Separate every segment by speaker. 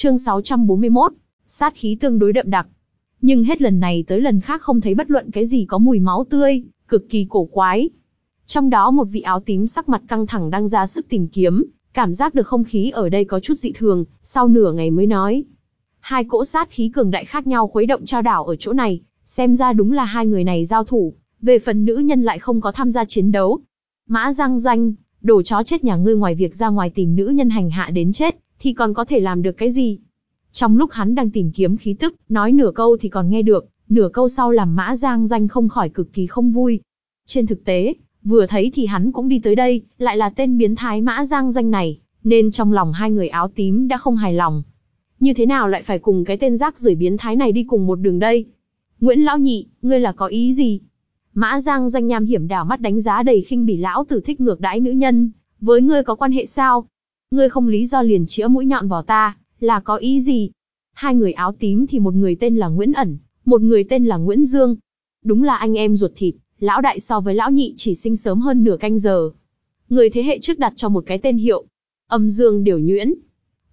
Speaker 1: Chương 641, sát khí tương đối đậm đặc. Nhưng hết lần này tới lần khác không thấy bất luận cái gì có mùi máu tươi, cực kỳ cổ quái. Trong đó một vị áo tím sắc mặt căng thẳng đang ra sức tìm kiếm, cảm giác được không khí ở đây có chút dị thường, sau nửa ngày mới nói. Hai cỗ sát khí cường đại khác nhau khuấy động trao đảo ở chỗ này, xem ra đúng là hai người này giao thủ, về phần nữ nhân lại không có tham gia chiến đấu. Mã Giang Danh, đổ chó chết nhà ngươi ngoài việc ra ngoài tìm nữ nhân hành hạ đến chết, thì còn có thể làm được cái gì? Trong lúc hắn đang tìm kiếm khí tức, nói nửa câu thì còn nghe được, nửa câu sau làm Mã Giang Danh không khỏi cực kỳ không vui. Trên thực tế, vừa thấy thì hắn cũng đi tới đây, lại là tên biến thái Mã Giang Danh này, nên trong lòng hai người áo tím đã không hài lòng. Như thế nào lại phải cùng cái tên rác rưởi biến thái này đi cùng một đường đây? Nguyễn Lão Nhị, ngươi là có ý gì? Mã Giang danh nham hiểm đảo mắt đánh giá đầy khinh bỉ lão tử thích ngược đãi nữ nhân, với ngươi có quan hệ sao? Ngươi không lý do liền chĩa mũi nhọn vào ta, là có ý gì? Hai người áo tím thì một người tên là Nguyễn Ẩn, một người tên là Nguyễn Dương. Đúng là anh em ruột thịt, lão đại so với lão nhị chỉ sinh sớm hơn nửa canh giờ. Người thế hệ trước đặt cho một cái tên hiệu, âm dương điều nhuyễn.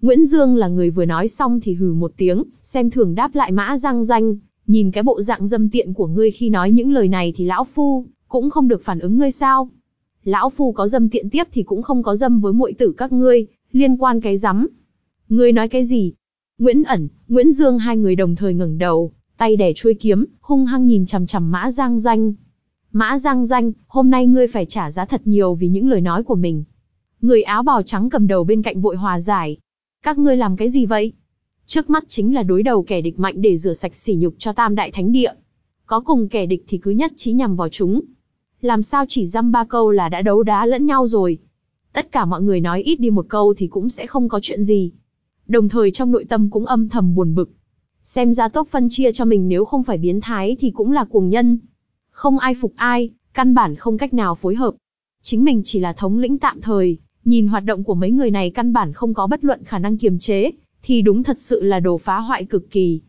Speaker 1: Nguyễn Dương là người vừa nói xong thì hừ một tiếng, xem thường đáp lại mã giang danh, nhìn cái bộ dạng dâm tiện của ngươi khi nói những lời này thì lão phu cũng không được phản ứng ngươi sao? Lão phu có dâm tiện tiếp thì cũng không có dâm với muội tử các ngươi, liên quan cái rắm. Ngươi nói cái gì? Nguyễn ẩn, Nguyễn Dương hai người đồng thời ngẩng đầu, tay đè chuôi kiếm, hung hăng nhìn chằm chằm Mã Giang Danh. Mã Giang Danh, hôm nay ngươi phải trả giá thật nhiều vì những lời nói của mình. Người áo bào trắng cầm đầu bên cạnh vội hòa giải. Các ngươi làm cái gì vậy? Trước mắt chính là đối đầu kẻ địch mạnh để rửa sạch sỉ nhục cho tam đại thánh địa. Có cùng kẻ địch thì cứ nhất trí nhằm vào chúng. Làm sao chỉ dăm ba câu là đã đấu đá lẫn nhau rồi. Tất cả mọi người nói ít đi một câu thì cũng sẽ không có chuyện gì. Đồng thời trong nội tâm cũng âm thầm buồn bực. Xem ra tốt phân chia cho mình nếu không phải biến thái thì cũng là cuồng nhân. Không ai phục ai, căn bản không cách nào phối hợp. Chính mình chỉ là thống lĩnh tạm thời, nhìn hoạt động của mấy người này căn bản không có bất luận khả năng kiềm chế, thì đúng thật sự là đồ phá hoại cực kỳ.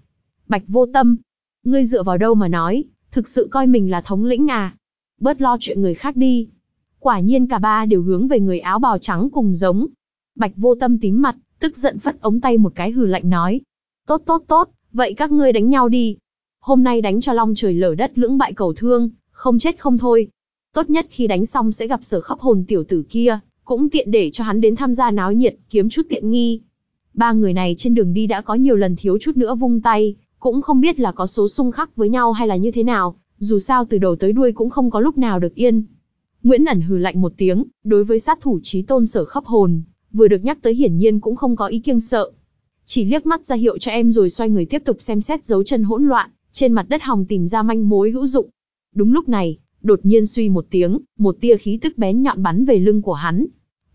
Speaker 1: Bạch vô tâm, ngươi dựa vào đâu mà nói, thực sự coi mình là thống lĩnh à? Bớt lo chuyện người khác đi. Quả nhiên cả ba đều hướng về người áo bào trắng cùng giống. Bạch vô tâm tím mặt, tức giận phất ống tay một cái hừ lạnh nói. Tốt tốt tốt, vậy các ngươi đánh nhau đi. Hôm nay đánh cho long trời lở đất lưỡng bại cầu thương, không chết không thôi. Tốt nhất khi đánh xong sẽ gặp sở khắp hồn tiểu tử kia, cũng tiện để cho hắn đến tham gia náo nhiệt, kiếm chút tiện nghi. Ba người này trên đường đi đã có nhiều lần thiếu chút nữa vung tay, cũng không biết là có số xung khắc với nhau hay là như thế nào, dù sao từ đầu tới đuôi cũng không có lúc nào được yên. Nguyễn ẩn hừ lạnh một tiếng, đối với sát thủ trí tôn sở khắp hồn, vừa được nhắc tới hiển nhiên cũng không có ý kiêng sợ. Chỉ liếc mắt ra hiệu cho em rồi xoay người tiếp tục xem xét dấu chân hỗn loạn, trên mặt đất hòng tìm ra manh mối hữu dụng. Đúng lúc này, đột nhiên suy một tiếng, một tia khí tức bén nhọn bắn về lưng của hắn.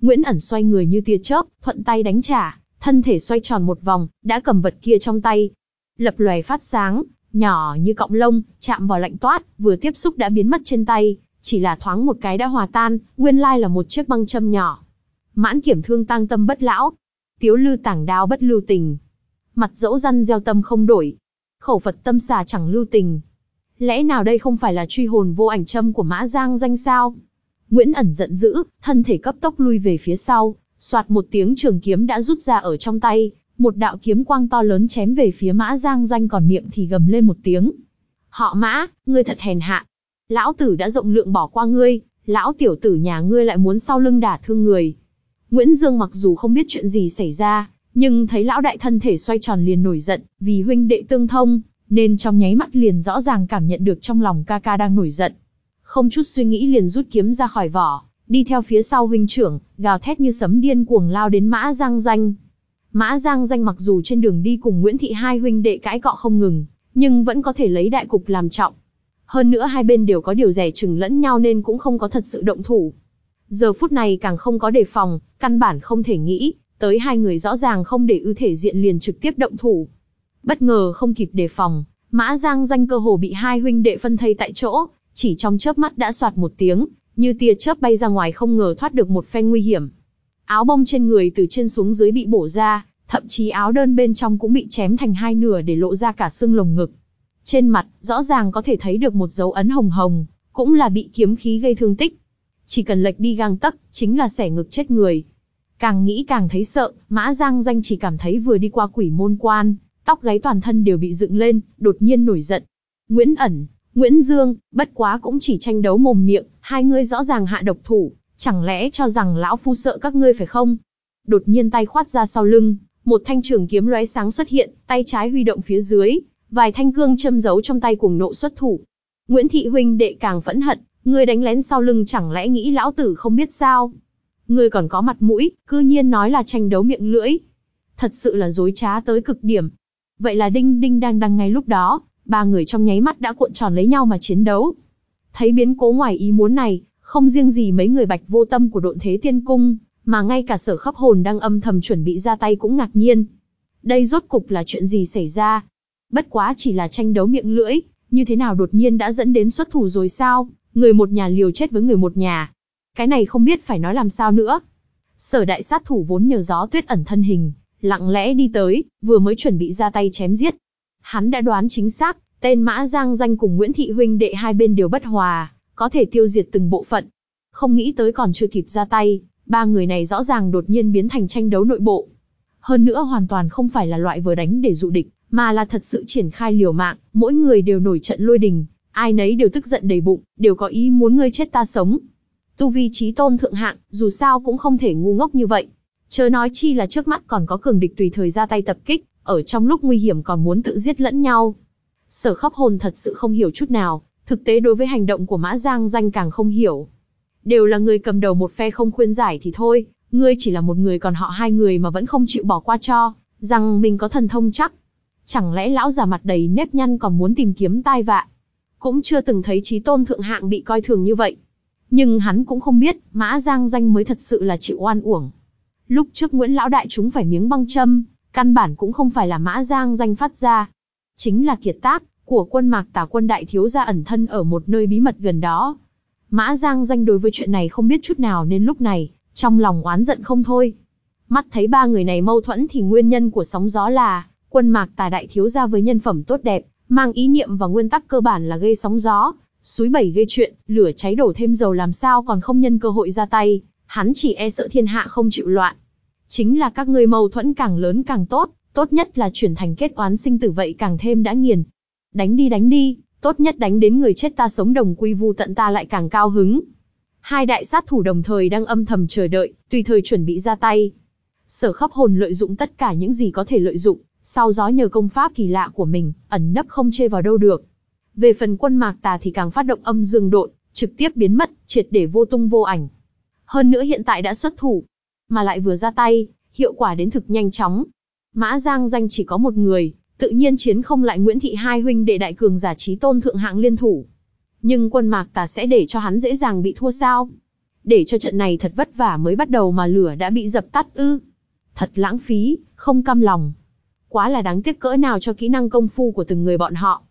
Speaker 1: Nguyễn ẩn xoay người như tia chớp, thuận tay đánh trả thân thể xoay tròn một vòng, đã cầm vật kia trong tay. Lập lòe phát sáng, nhỏ như cọng lông, chạm vào lạnh toát, vừa tiếp xúc đã biến mất trên tay, chỉ là thoáng một cái đã hòa tan, nguyên lai là một chiếc băng châm nhỏ. Mãn kiểm thương tăng tâm bất lão, tiếu lư tảng đao bất lưu tình. Mặt dẫu răn gieo tâm không đổi, khẩu Phật tâm xà chẳng lưu tình. Lẽ nào đây không phải là truy hồn vô ảnh châm của Mã Giang danh sao? Nguyễn ẩn giận dữ, thân thể cấp tốc lui về phía sau, Soạt một tiếng trường kiếm đã rút ra ở trong tay, một đạo kiếm quang to lớn chém về phía mã giang danh còn miệng thì gầm lên một tiếng. Họ mã, ngươi thật hèn hạ. Lão tử đã rộng lượng bỏ qua ngươi, lão tiểu tử nhà ngươi lại muốn sau lưng đả thương người. Nguyễn Dương mặc dù không biết chuyện gì xảy ra, nhưng thấy lão đại thân thể xoay tròn liền nổi giận, vì huynh đệ tương thông, nên trong nháy mắt liền rõ ràng cảm nhận được trong lòng ca ca đang nổi giận. Không chút suy nghĩ liền rút kiếm ra khỏi vỏ, đi theo phía sau huynh trưởng, gào thét như sấm điên cuồng lao đến Mã Giang Danh. Mã Giang Danh mặc dù trên đường đi cùng Nguyễn Thị hai huynh đệ cãi cọ không ngừng, nhưng vẫn có thể lấy đại cục làm trọng. Hơn nữa hai bên đều có điều rẻ chừng lẫn nhau nên cũng không có thật sự động thủ. Giờ phút này càng không có đề phòng, căn bản không thể nghĩ, tới hai người rõ ràng không để ưu thể diện liền trực tiếp động thủ. Bất ngờ không kịp đề phòng, Mã Giang Danh cơ hồ bị hai huynh đệ phân thây tại chỗ, chỉ trong chớp mắt đã soạt một tiếng, như tia chớp bay ra ngoài không ngờ thoát được một phen nguy hiểm. Áo bông trên người từ trên xuống dưới bị bổ ra, thậm chí áo đơn bên trong cũng bị chém thành hai nửa để lộ ra cả xương lồng ngực. Trên mặt, rõ ràng có thể thấy được một dấu ấn hồng hồng, cũng là bị kiếm khí gây thương tích. Chỉ cần lệch đi gang tấc, chính là xẻ ngực chết người. Càng nghĩ càng thấy sợ, Mã Giang Danh chỉ cảm thấy vừa đi qua quỷ môn quan, tóc gáy toàn thân đều bị dựng lên, đột nhiên nổi giận. Nguyễn ẩn, Nguyễn Dương, bất quá cũng chỉ tranh đấu mồm miệng, hai ngươi rõ ràng hạ độc thủ, chẳng lẽ cho rằng lão phu sợ các ngươi phải không? Đột nhiên tay khoát ra sau lưng, một thanh trường kiếm lóe sáng xuất hiện, tay trái huy động phía dưới, vài thanh cương châm giấu trong tay cùng nộ xuất thủ. Nguyễn Thị huynh đệ càng phẫn hận, ngươi đánh lén sau lưng chẳng lẽ nghĩ lão tử không biết sao? Ngươi còn có mặt mũi, cư nhiên nói là tranh đấu miệng lưỡi. Thật sự là dối trá tới cực điểm. Vậy là đinh đinh đang đang ngay lúc đó, ba người trong nháy mắt đã cuộn tròn lấy nhau mà chiến đấu. Thấy biến cố ngoài ý muốn này, không riêng gì mấy người bạch vô tâm của độn thế tiên cung, mà ngay cả sở khắp hồn đang âm thầm chuẩn bị ra tay cũng ngạc nhiên. Đây rốt cục là chuyện gì xảy ra? Bất quá chỉ là tranh đấu miệng lưỡi, như thế nào đột nhiên đã dẫn đến xuất thủ rồi sao? Người một nhà liều chết với người một nhà. Cái này không biết phải nói làm sao nữa. Sở đại sát thủ vốn nhờ gió tuyết ẩn thân hình, lặng lẽ đi tới, vừa mới chuẩn bị ra tay chém giết. Hắn đã đoán chính xác, tên Mã Giang danh cùng Nguyễn Thị huynh đệ hai bên đều bất hòa, có thể tiêu diệt từng bộ phận. Không nghĩ tới còn chưa kịp ra tay, ba người này rõ ràng đột nhiên biến thành tranh đấu nội bộ. Hơn nữa hoàn toàn không phải là loại vừa đánh để dụ địch, mà là thật sự triển khai liều mạng, mỗi người đều nổi trận lôi đình, ai nấy đều tức giận đầy bụng, đều có ý muốn ngươi chết ta sống. Tu vi trí tôn thượng hạng, dù sao cũng không thể ngu ngốc như vậy. Chớ nói chi là trước mắt còn có cường địch tùy thời ra tay tập kích, ở trong lúc nguy hiểm còn muốn tự giết lẫn nhau. Sở khắp hồn thật sự không hiểu chút nào, thực tế đối với hành động của Mã Giang danh càng không hiểu. Đều là người cầm đầu một phe không khuyên giải thì thôi, ngươi chỉ là một người còn họ hai người mà vẫn không chịu bỏ qua cho, rằng mình có thần thông chắc. Chẳng lẽ lão già mặt đầy nếp nhăn còn muốn tìm kiếm tai vạ? Cũng chưa từng thấy trí tôn thượng hạng bị coi thường như vậy. Nhưng hắn cũng không biết, Mã Giang danh mới thật sự là chịu oan uổng. Lúc trước Nguyễn Lão Đại chúng phải miếng băng châm, căn bản cũng không phải là Mã Giang danh phát ra. Chính là kiệt tác, của quân mạc tả quân đại thiếu gia ẩn thân ở một nơi bí mật gần đó. Mã Giang danh đối với chuyện này không biết chút nào nên lúc này, trong lòng oán giận không thôi. Mắt thấy ba người này mâu thuẫn thì nguyên nhân của sóng gió là, quân mạc tà đại thiếu gia với nhân phẩm tốt đẹp, mang ý niệm và nguyên tắc cơ bản là gây sóng gió, suối bẩy gây chuyện, lửa cháy đổ thêm dầu làm sao còn không nhân cơ hội ra tay, hắn chỉ e sợ thiên hạ không chịu loạn. Chính là các ngươi mâu thuẫn càng lớn càng tốt, tốt nhất là chuyển thành kết oán sinh tử vậy càng thêm đã nghiền. Đánh đi đánh đi, tốt nhất đánh đến người chết ta sống đồng quy vu tận ta lại càng cao hứng. Hai đại sát thủ đồng thời đang âm thầm chờ đợi, tùy thời chuẩn bị ra tay. Sở khắp hồn lợi dụng tất cả những gì có thể lợi dụng, sau gió nhờ công pháp kỳ lạ của mình, ẩn nấp không chê vào đâu được. Về phần quân mạc tà thì càng phát động âm dương độn, trực tiếp biến mất, triệt để vô tung vô ảnh. Hơn nữa hiện tại đã xuất thủ, mà lại vừa ra tay, hiệu quả đến thực nhanh chóng. Mã Giang danh chỉ có một người, tự nhiên chiến không lại Nguyễn Thị hai huynh đệ đại cường giả trí tôn thượng hạng liên thủ. Nhưng quân mạc tà sẽ để cho hắn dễ dàng bị thua sao? Để cho trận này thật vất vả mới bắt đầu mà lửa đã bị dập tắt ư. Thật lãng phí, không căm lòng. Quá là đáng tiếc cỡ nào cho kỹ năng công phu của từng người bọn họ.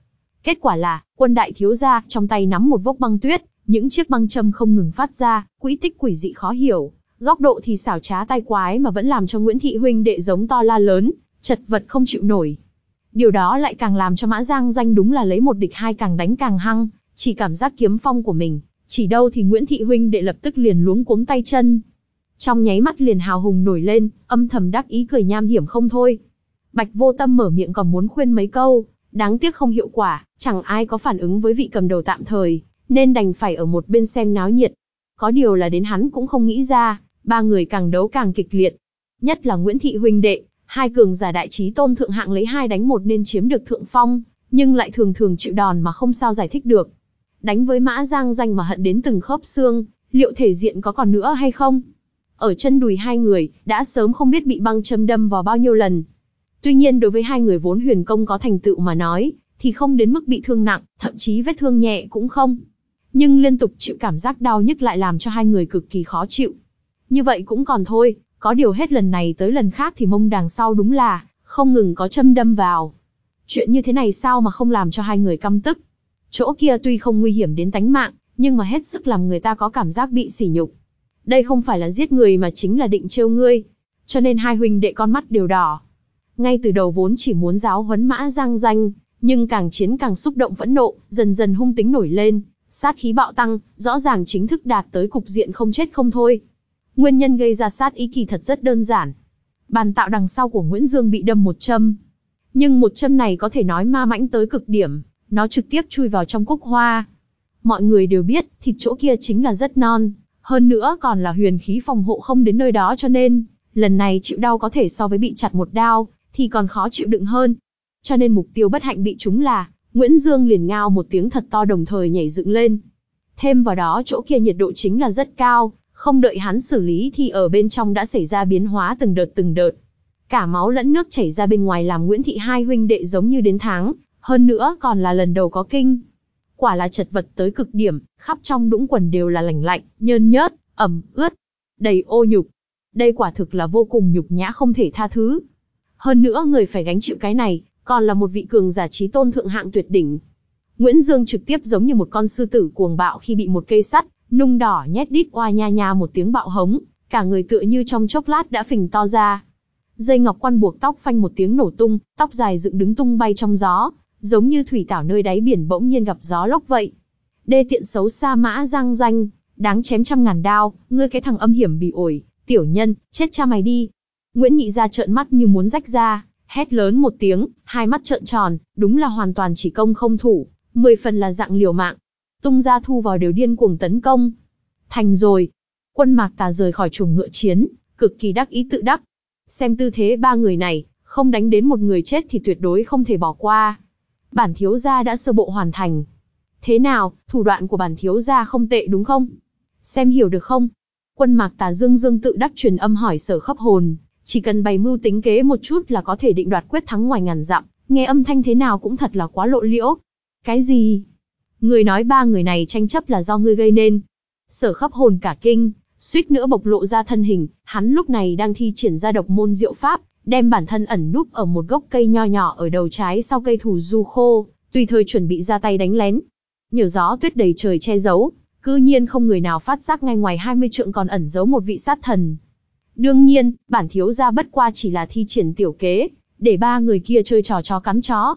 Speaker 1: Kết quả là, quân đại thiếu gia trong tay nắm một vốc băng tuyết, những chiếc băng châm không ngừng phát ra, quỹ tích quỷ dị khó hiểu, góc độ thì xảo trá tai quái mà vẫn làm cho Nguyễn Thị huynh đệ giống to la lớn, chật vật không chịu nổi. Điều đó lại càng làm cho Mã Giang danh đúng là lấy một địch hai càng đánh càng hăng, chỉ cảm giác kiếm phong của mình, chỉ đâu thì Nguyễn Thị huynh đệ lập tức liền luống cuống tay chân. Trong nháy mắt liền hào hùng nổi lên, âm thầm đắc ý cười nham hiểm không thôi. Bạch vô tâm mở miệng còn muốn khuyên mấy câu, đáng tiếc không hiệu quả, chẳng ai có phản ứng với vị cầm đầu tạm thời, nên đành phải ở một bên xem náo nhiệt. Có điều là đến hắn cũng không nghĩ ra, ba người càng đấu càng kịch liệt. Nhất là Nguyễn Thị huynh đệ, hai cường giả đại trí tôn thượng hạng lấy hai đánh một nên chiếm được thượng phong, nhưng lại thường thường chịu đòn mà không sao giải thích được. Đánh với mã giang danh mà hận đến từng khớp xương, liệu thể diện có còn nữa hay không? Ở chân đùi hai người, đã sớm không biết bị băng châm đâm vào bao nhiêu lần. Tuy nhiên đối với hai người vốn huyền công có thành tựu mà nói, thì không đến mức bị thương nặng, thậm chí vết thương nhẹ cũng không. Nhưng liên tục chịu cảm giác đau nhức lại làm cho hai người cực kỳ khó chịu. Như vậy cũng còn thôi, có điều hết lần này tới lần khác thì mông đằng sau đúng là, không ngừng có châm đâm vào. Chuyện như thế này sao mà không làm cho hai người căm tức. Chỗ kia tuy không nguy hiểm đến tánh mạng, nhưng mà hết sức làm người ta có cảm giác bị sỉ nhục. Đây không phải là giết người mà chính là định trêu ngươi. Cho nên hai huynh đệ con mắt đều đỏ. Ngay từ đầu vốn chỉ muốn giáo huấn mã giang danh, nhưng càng chiến càng xúc động phẫn nộ, dần dần hung tính nổi lên, sát khí bạo tăng, rõ ràng chính thức đạt tới cục diện không chết không thôi. Nguyên nhân gây ra sát ý kỳ thật rất đơn giản. Bàn tạo đằng sau của Nguyễn Dương bị đâm một châm. Nhưng một châm này có thể nói ma mãnh tới cực điểm, nó trực tiếp chui vào trong cúc hoa. Mọi người đều biết, thịt chỗ kia chính là rất non, hơn nữa còn là huyền khí phòng hộ không đến nơi đó cho nên, lần này chịu đau có thể so với bị chặt một đao, thì còn khó chịu đựng hơn. Cho nên mục tiêu bất hạnh bị chúng là, Nguyễn Dương liền ngao một tiếng thật to đồng thời nhảy dựng lên. Thêm vào đó chỗ kia nhiệt độ chính là rất cao, không đợi hắn xử lý thì ở bên trong đã xảy ra biến hóa từng đợt từng đợt. Cả máu lẫn nước chảy ra bên ngoài làm Nguyễn Thị hai huynh đệ giống như đến tháng, hơn nữa còn là lần đầu có kinh. Quả là chật vật tới cực điểm, khắp trong đũng quần đều là lạnh lạnh, nhơn nhớt, ẩm, ướt, đầy ô nhục. Đây quả thực là vô cùng nhục nhã không thể tha thứ. Hơn nữa người phải gánh chịu cái này, còn là một vị cường giả trí tôn thượng hạng tuyệt đỉnh. Nguyễn Dương trực tiếp giống như một con sư tử cuồng bạo khi bị một cây sắt, nung đỏ nhét đít qua nha nha một tiếng bạo hống, cả người tựa như trong chốc lát đã phình to ra. Dây ngọc quan buộc tóc phanh một tiếng nổ tung, tóc dài dựng đứng tung bay trong gió, giống như thủy tảo nơi đáy biển bỗng nhiên gặp gió lốc vậy. Đê tiện xấu xa mã giang danh, đáng chém trăm ngàn đao, ngươi cái thằng âm hiểm bị ổi, tiểu nhân, chết cha mày đi. Nguyễn Nhị ra trợn mắt như muốn rách ra, hét lớn một tiếng, hai mắt trợn tròn, đúng là hoàn toàn chỉ công không thủ, mười phần là dạng liều mạng. Tung ra thu vào đều điên cuồng tấn công. Thành rồi. Quân mạc tà rời khỏi chuồng ngựa chiến, cực kỳ đắc ý tự đắc. Xem tư thế ba người này, không đánh đến một người chết thì tuyệt đối không thể bỏ qua. Bản thiếu gia đã sơ bộ hoàn thành. Thế nào, thủ đoạn của bản thiếu gia không tệ đúng không? Xem hiểu được không? Quân mạc tà dương dương tự đắc truyền âm hỏi sở khắp hồn, chỉ cần bày mưu tính kế một chút là có thể định đoạt quyết thắng ngoài ngàn dặm, nghe âm thanh thế nào cũng thật là quá lộ liễu. Cái gì? Người nói ba người này tranh chấp là do ngươi gây nên. Sở khắp hồn cả kinh, suýt nữa bộc lộ ra thân hình, hắn lúc này đang thi triển ra độc môn diệu pháp, đem bản thân ẩn núp ở một gốc cây nho nhỏ ở đầu trái sau cây thủ du khô, tùy thời chuẩn bị ra tay đánh lén. Nhiều gió tuyết đầy trời che giấu, cư nhiên không người nào phát giác ngay ngoài 20 trượng còn ẩn giấu một vị sát thần. Đương nhiên, bản thiếu gia bất qua chỉ là thi triển tiểu kế, để ba người kia chơi trò chó cắn chó.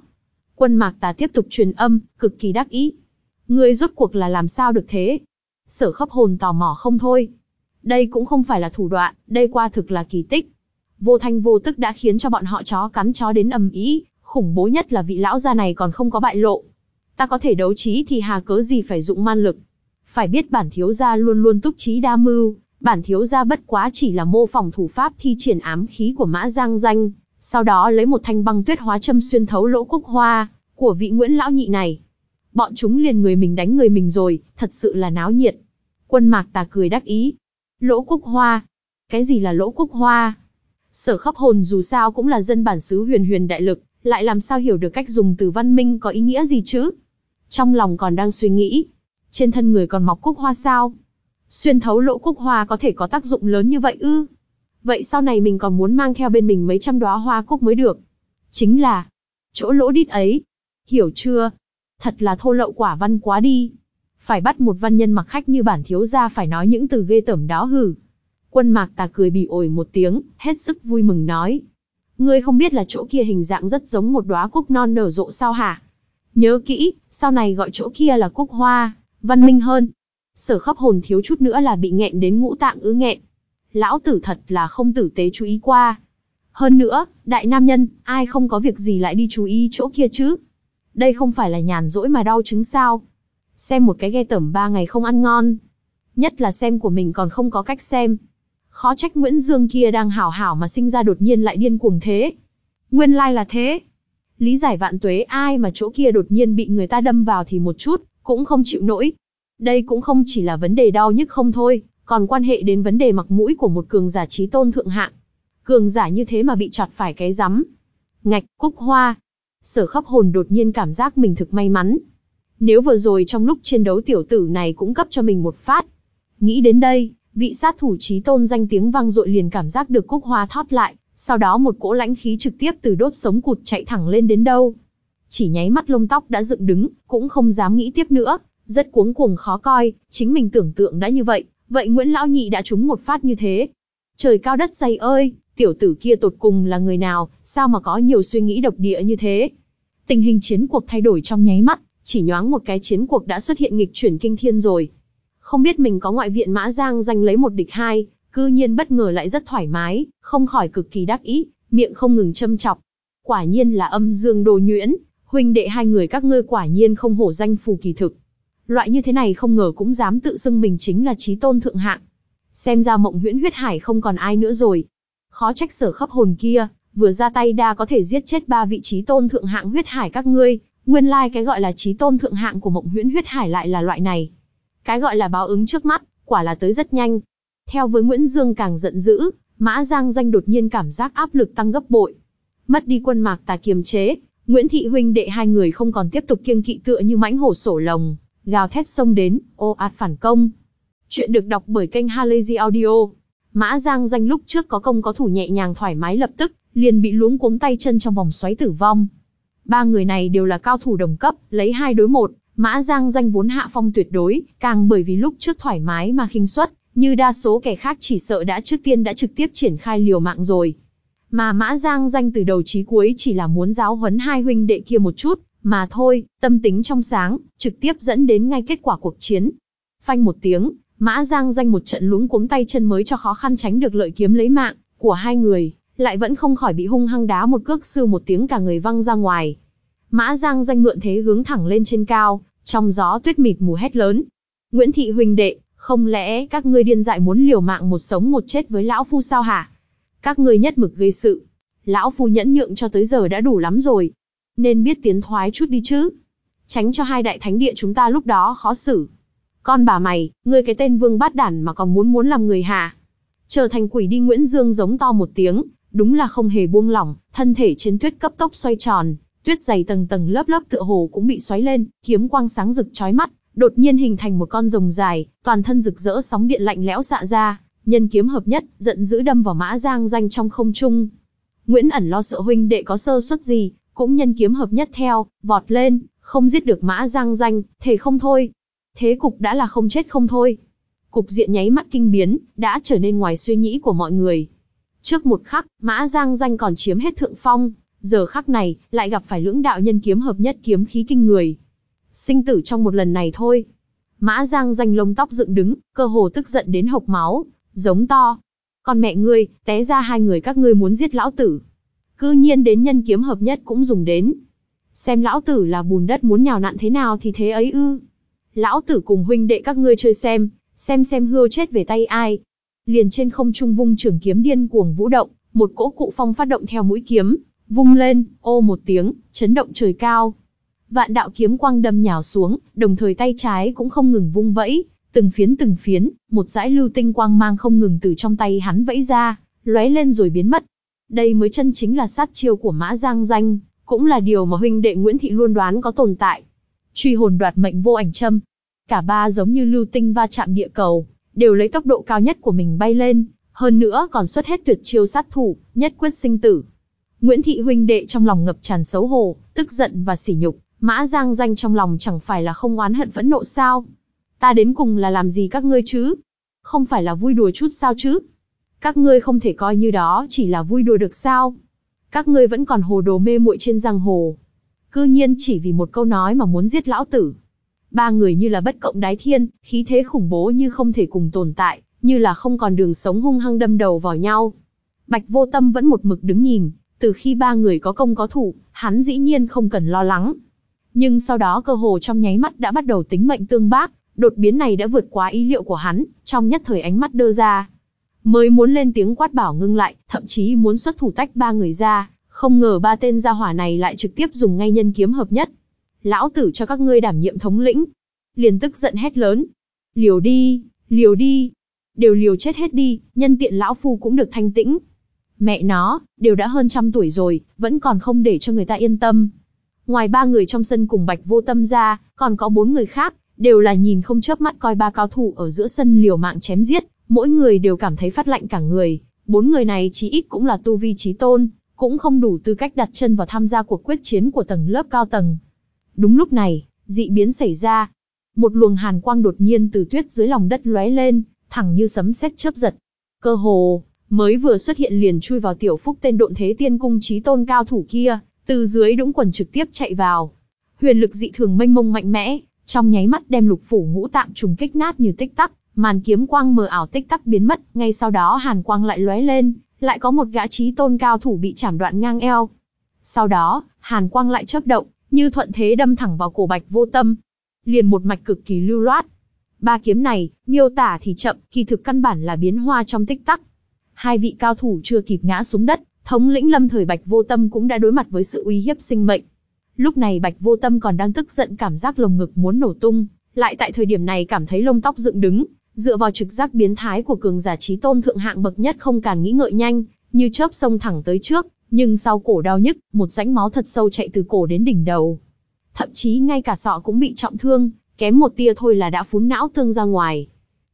Speaker 1: Quân mạc tà tiếp tục truyền âm, cực kỳ đắc ý. Ngươi rốt cuộc là làm sao được thế? Sở khóc hồn tò mò không thôi. Đây cũng không phải là thủ đoạn, đây qua thực là kỳ tích. Vô thanh vô tức đã khiến cho bọn họ chó cắn chó đến ầm ĩ, khủng bố nhất là vị lão gia này còn không có bại lộ. Ta có thể đấu trí thì hà cớ gì phải dụng man lực. Phải biết bản thiếu gia luôn luôn túc trí đa mưu, bản thiếu gia bất quá chỉ là mô phỏng thủ pháp thi triển ám khí của mã giang danh, sau đó lấy một thanh băng tuyết hóa châm xuyên thấu lỗ cúc hoa của vị Nguyễn lão nhị này. Bọn chúng liền người mình đánh người mình rồi, thật sự là náo nhiệt. Quân mạc tà cười đắc ý. Lỗ cúc hoa. Cái gì là lỗ cúc hoa? Sở khắp hồn dù sao cũng là dân bản xứ huyền huyền đại lực, lại làm sao hiểu được cách dùng từ văn minh có ý nghĩa gì chứ? Trong lòng còn đang suy nghĩ. Trên thân người còn mọc cúc hoa sao? Xuyên thấu lỗ cúc hoa có thể có tác dụng lớn như vậy ư? Vậy sau này mình còn muốn mang theo bên mình mấy trăm đóa hoa cúc mới được. Chính là, chỗ lỗ đít ấy. Hiểu chưa? Thật là thô lậu quả văn quá đi. Phải bắt một văn nhân mặc khách như bản thiếu gia phải nói những từ ghê tởm đó hử. Quân mạc tà cười bị ổi một tiếng, hết sức vui mừng nói. Ngươi không biết là chỗ kia hình dạng rất giống một đóa cúc non nở rộ sao hả? Nhớ kỹ, sau này gọi chỗ kia là cúc hoa, văn minh hơn. Sở khắp hồn thiếu chút nữa là bị nghẹn đến ngũ tạng ứ nghẹn. Lão tử thật là không tử tế chú ý qua. Hơn nữa, đại nam nhân, ai không có việc gì lại đi chú ý chỗ kia chứ? Đây không phải là nhàn rỗi mà đau chứng sao? Xem một cái ghe tẩm ba ngày không ăn ngon. Nhất là xem của mình còn không có cách xem. Khó trách Nguyễn Dương kia đang hảo hảo mà sinh ra đột nhiên lại điên cuồng thế. Nguyên lai là thế. Lý giải vạn tuế ai mà chỗ kia đột nhiên bị người ta đâm vào thì một chút, cũng không chịu nổi. Đây cũng không chỉ là vấn đề đau nhức không thôi, còn quan hệ đến vấn đề mặc mũi của một cường giả trí tôn thượng hạng. Cường giả như thế mà bị chọt phải cái rắm. Ngạch, cúc hoa. Sở khắp hồn đột nhiên cảm giác mình thực may mắn. Nếu vừa rồi trong lúc chiến đấu tiểu tử này cũng cấp cho mình một phát. Nghĩ đến đây, vị sát thủ trí tôn danh tiếng vang dội liền cảm giác được cúc hoa thoát lại, sau đó một cỗ lãnh khí trực tiếp từ đốt sống cụt chạy thẳng lên đến đâu. Chỉ nháy mắt lông tóc đã dựng đứng, cũng không dám nghĩ tiếp nữa, rất cuống cuồng khó coi, chính mình tưởng tượng đã như vậy, vậy Nguyễn Lão Nhị đã trúng một phát như thế. Trời cao đất dày ơi, tiểu tử kia tột cùng là người nào, sao mà có nhiều suy nghĩ độc địa như thế. Tình hình chiến cuộc thay đổi trong nháy mắt, chỉ nhoáng một cái chiến cuộc đã xuất hiện nghịch chuyển kinh thiên rồi. Không biết mình có ngoại viện Mã Giang giành lấy một địch hai, cư nhiên bất ngờ lại rất thoải mái, không khỏi cực kỳ đắc ý, miệng không ngừng châm chọc. Quả nhiên là âm dương đồ nhuyễn, huynh đệ hai người các ngươi quả nhiên không hổ danh phù kỳ thực. Loại như thế này không ngờ cũng dám tự xưng mình chính là trí tôn thượng hạng. Xem ra mộng huyễn huyết hải không còn ai nữa rồi. Khó trách sở khắp hồn kia, vừa ra tay đa có thể giết chết ba vị trí tôn thượng hạng huyết hải các ngươi, nguyên lai like cái gọi là trí tôn thượng hạng của mộng huyễn huyết hải lại là loại này. Cái gọi là báo ứng trước mắt, quả là tới rất nhanh. Theo với Nguyễn Dương càng giận dữ, Mã Giang danh đột nhiên cảm giác áp lực tăng gấp bội. Mất đi quân mạc tà kiềm chế, Nguyễn Thị huynh đệ hai người không còn tiếp tục kiêng kỵ tựa như mãnh hổ sổ lồng, gào thét xông đến, ô ạt phản công. Chuyện được đọc bởi kênh Halazy Audio. Mã Giang danh lúc trước có công có thủ nhẹ nhàng thoải mái lập tức, liền bị luống cuống tay chân trong vòng xoáy tử vong. Ba người này đều là cao thủ đồng cấp, lấy hai đối một, Mã Giang danh vốn hạ phong tuyệt đối, càng bởi vì lúc trước thoải mái mà khinh suất, như đa số kẻ khác chỉ sợ đã trước tiên đã trực tiếp triển khai liều mạng rồi. Mà Mã Giang danh từ đầu chí cuối chỉ là muốn giáo huấn hai huynh đệ kia một chút, mà thôi, tâm tính trong sáng, trực tiếp dẫn đến ngay kết quả cuộc chiến. Phanh một tiếng, Mã Giang danh một trận lúng cuống tay chân mới cho khó khăn tránh được lợi kiếm lấy mạng của hai người, lại vẫn không khỏi bị hung hăng đá một cước sư một tiếng cả người văng ra ngoài. Mã Giang danh mượn thế hướng thẳng lên trên cao, trong gió tuyết mịt mù hét lớn. Nguyễn Thị Huỳnh đệ, không lẽ các ngươi điên dại muốn liều mạng một sống một chết với lão phu sao hả? Các ngươi nhất mực gây sự. Lão phu nhẫn nhượng cho tới giờ đã đủ lắm rồi. Nên biết tiến thoái chút đi chứ. Tránh cho hai đại thánh địa chúng ta lúc đó khó xử. Con bà mày, ngươi cái tên vương bát đản mà còn muốn muốn làm người hả? Trở thành quỷ đi Nguyễn Dương giống to một tiếng, đúng là không hề buông lỏng, thân thể trên tuyết cấp tốc xoay tròn, tuyết dày tầng tầng lớp lớp tựa hồ cũng bị xoáy lên, kiếm quang sáng rực chói mắt, đột nhiên hình thành một con rồng dài, toàn thân rực rỡ sóng điện lạnh lẽo xạ ra, nhân kiếm hợp nhất, giận dữ đâm vào Mã Giang danh trong không trung. Nguyễn ẩn lo sợ huynh đệ có sơ suất gì, cũng nhân kiếm hợp nhất theo, vọt lên, không giết được Mã Giang danh, thể không thôi. Thế cục đã là không chết không thôi. Cục diện nháy mắt kinh biến, đã trở nên ngoài suy nghĩ của mọi người. Trước một khắc, Mã Giang danh còn chiếm hết thượng phong, giờ khắc này, lại gặp phải lưỡng đạo nhân kiếm hợp nhất kiếm khí kinh người. Sinh tử trong một lần này thôi. Mã Giang danh lông tóc dựng đứng, cơ hồ tức giận đến hộc máu, giống to. Còn mẹ ngươi, té ra hai người các ngươi muốn giết lão tử. Cư nhiên đến nhân kiếm hợp nhất cũng dùng đến. Xem lão tử là bùn đất muốn nhào nặn thế nào thì thế ấy ư. Lão tử cùng huynh đệ các ngươi chơi xem, xem xem hươu chết về tay ai. Liền trên không trung vung trường kiếm điên cuồng vũ động, một cỗ cụ phong phát động theo mũi kiếm, vung lên, ô một tiếng, chấn động trời cao. Vạn đạo kiếm quang đâm nhào xuống, đồng thời tay trái cũng không ngừng vung vẫy, từng phiến từng phiến, một dải lưu tinh quang mang không ngừng từ trong tay hắn vẫy ra, lóe lên rồi biến mất. Đây mới chân chính là sát chiêu của Mã Giang danh, cũng là điều mà huynh đệ Nguyễn Thị luôn đoán có tồn tại. Truy hồn đoạt mệnh vô ảnh châm. Cả ba giống như lưu tinh va chạm địa cầu, đều lấy tốc độ cao nhất của mình bay lên, hơn nữa còn xuất hết tuyệt chiêu sát thủ, nhất quyết sinh tử. Nguyễn Thị huynh đệ trong lòng ngập tràn xấu hổ, tức giận và sỉ nhục, Mã Giang danh trong lòng chẳng phải là không oán hận phẫn nộ sao? Ta đến cùng là làm gì các ngươi chứ? Không phải là vui đùa chút sao chứ? Các ngươi không thể coi như đó chỉ là vui đùa được sao? Các ngươi vẫn còn hồ đồ mê muội trên giang hồ. Cư nhiên chỉ vì một câu nói mà muốn giết lão tử. Ba người như là bất cộng đái thiên, khí thế khủng bố như không thể cùng tồn tại, như là không còn đường sống hung hăng đâm đầu vào nhau. Bạch vô tâm vẫn một mực đứng nhìn, từ khi ba người có công có thủ, hắn dĩ nhiên không cần lo lắng. Nhưng sau đó cơ hồ trong nháy mắt đã bắt đầu tính mệnh tương bác, đột biến này đã vượt quá ý liệu của hắn, trong nhất thời ánh mắt đơ ra. Mới muốn lên tiếng quát bảo ngưng lại, thậm chí muốn xuất thủ tách ba người ra, không ngờ ba tên gia hỏa này lại trực tiếp dùng ngay nhân kiếm hợp nhất. Lão tử cho các ngươi đảm nhiệm thống lĩnh. Liền tức giận hét lớn. Liều đi, liều đi. Đều liều chết hết đi, nhân tiện lão phu cũng được thanh tĩnh. Mẹ nó, đều đã hơn trăm tuổi rồi, vẫn còn không để cho người ta yên tâm. Ngoài ba người trong sân cùng Bạch Vô Tâm ra, còn có bốn người khác, đều là nhìn không chớp mắt coi ba cao thủ ở giữa sân liều mạng chém giết, mỗi người đều cảm thấy phát lạnh cả người. Bốn người này chí ít cũng là tu vi trí tôn, cũng không đủ tư cách đặt chân vào tham gia cuộc quyết chiến của tầng lớp cao tầng. Đúng lúc này, dị biến xảy ra. Một luồng hàn quang đột nhiên từ tuyết dưới lòng đất lóe lên, thẳng như sấm sét chớp giật. Cơ hồ, mới vừa xuất hiện liền chui vào tiểu phúc tên độn thế tiên cung trí tôn cao thủ kia, từ dưới đũng quần trực tiếp chạy vào. Huyền lực dị thường mênh mông mạnh mẽ, trong nháy mắt đem lục phủ ngũ tạng trùng kích nát như tích tắc, Màn kiếm quang mờ ảo tích tắc biến mất, ngay sau đó hàn quang lại lóe lên, lại có một gã trí tôn cao thủ bị chảm đoạn ngang eo. Sau đó, hàn quang lại chớp động, như thuận thế đâm thẳng vào cổ Bạch Vô Tâm. Liền một mạch cực kỳ lưu loát. Ba kiếm này, miêu tả thì chậm, kỳ thực căn bản là biến hoa trong tích tắc. Hai vị cao thủ chưa kịp ngã xuống đất, thống lĩnh lâm thời Bạch Vô Tâm cũng đã đối mặt với sự uy hiếp sinh mệnh. Lúc này Bạch Vô Tâm còn đang tức giận cảm giác lồng ngực muốn nổ tung, lại tại thời điểm này cảm thấy lông tóc dựng đứng, dựa vào trực giác biến thái của cường giả trí tôn thượng hạng bậc nhất không càn nghĩ ngợi nhanh, như chớp xông thẳng tới trước, nhưng sau cổ đau nhức, một rãnh máu thật sâu chạy từ cổ đến đỉnh đầu. Thậm chí ngay cả sọ cũng bị trọng thương, kém một tia thôi là đã phún não tương ra ngoài.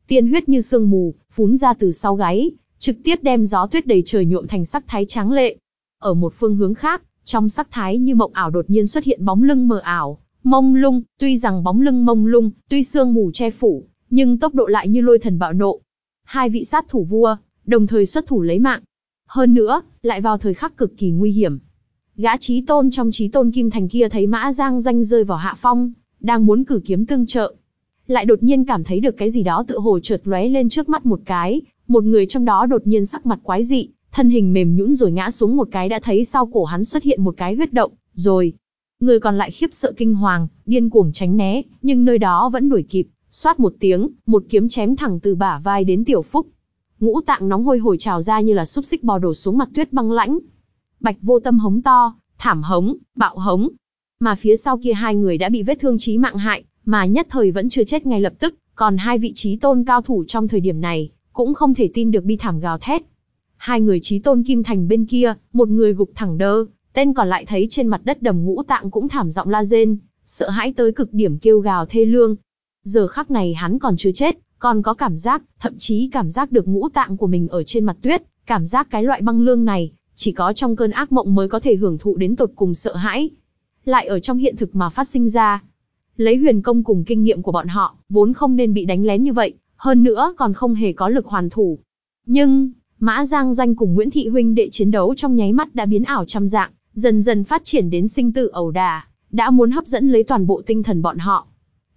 Speaker 1: Tiên huyết như sương mù, phún ra từ sau gáy, trực tiếp đem gió tuyết đầy trời nhuộm thành sắc thái trắng lệ. Ở một phương hướng khác, trong sắc thái như mộng ảo đột nhiên xuất hiện bóng lưng mờ ảo, mông lung, tuy rằng bóng lưng mông lung, tuy sương mù che phủ, nhưng tốc độ lại như lôi thần bạo nộ. Hai vị sát thủ vua, đồng thời xuất thủ lấy mạng. Hơn nữa, lại vào thời khắc cực kỳ nguy hiểm. Gã trí tôn trong trí tôn kim thành kia thấy mã giang danh rơi vào hạ phong, đang muốn cử kiếm tương trợ. Lại đột nhiên cảm thấy được cái gì đó tự hồ chợt lóe lên trước mắt một cái, một người trong đó đột nhiên sắc mặt quái dị, thân hình mềm nhũn rồi ngã xuống một cái đã thấy sau cổ hắn xuất hiện một cái huyết động, rồi. Người còn lại khiếp sợ kinh hoàng, điên cuồng tránh né, nhưng nơi đó vẫn đuổi kịp, xoát một tiếng, một kiếm chém thẳng từ bả vai đến tiểu phúc. Ngũ tạng nóng hôi hổi trào ra như là xúc xích bò đổ xuống mặt tuyết băng lãnh. Bạch vô tâm hống to, thảm hống, bạo hống. Mà phía sau kia hai người đã bị vết thương chí mạng hại, mà nhất thời vẫn chưa chết ngay lập tức, còn hai vị trí tôn cao thủ trong thời điểm này, cũng không thể tin được bi thảm gào thét. Hai người trí tôn kim thành bên kia, một người gục thẳng đơ, tên còn lại thấy trên mặt đất đầm ngũ tạng cũng thảm giọng la rên, sợ hãi tới cực điểm kêu gào thê lương. Giờ khắc này hắn còn chưa chết, còn có cảm giác, thậm chí cảm giác được ngũ tạng của mình ở trên mặt tuyết, cảm giác cái loại băng lương này, chỉ có trong cơn ác mộng mới có thể hưởng thụ đến tột cùng sợ hãi. Lại ở trong hiện thực mà phát sinh ra. Lấy huyền công cùng kinh nghiệm của bọn họ, vốn không nên bị đánh lén như vậy, hơn nữa còn không hề có lực hoàn thủ. Nhưng, Mã Giang Danh cùng Nguyễn Thị Huynh đệ chiến đấu trong nháy mắt đã biến ảo trăm dạng, dần dần phát triển đến sinh tử ẩu đà, đã muốn hấp dẫn lấy toàn bộ tinh thần bọn họ.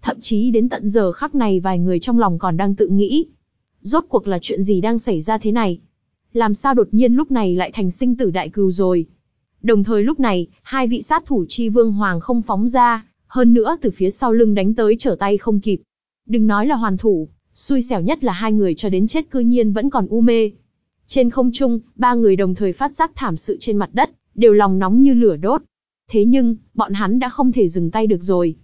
Speaker 1: Thậm chí đến tận giờ khắc này vài người trong lòng còn đang tự nghĩ. Rốt cuộc là chuyện gì đang xảy ra thế này? Làm sao đột nhiên lúc này lại thành sinh tử đại cừu rồi? Đồng thời lúc này, hai vị sát thủ chi vương hoàng không phóng ra, hơn nữa từ phía sau lưng đánh tới trở tay không kịp. Đừng nói là hoàn thủ, xui xẻo nhất là hai người cho đến chết cư nhiên vẫn còn u mê. Trên không trung, ba người đồng thời phát giác thảm sự trên mặt đất, đều lòng nóng như lửa đốt. Thế nhưng, bọn hắn đã không thể dừng tay được rồi.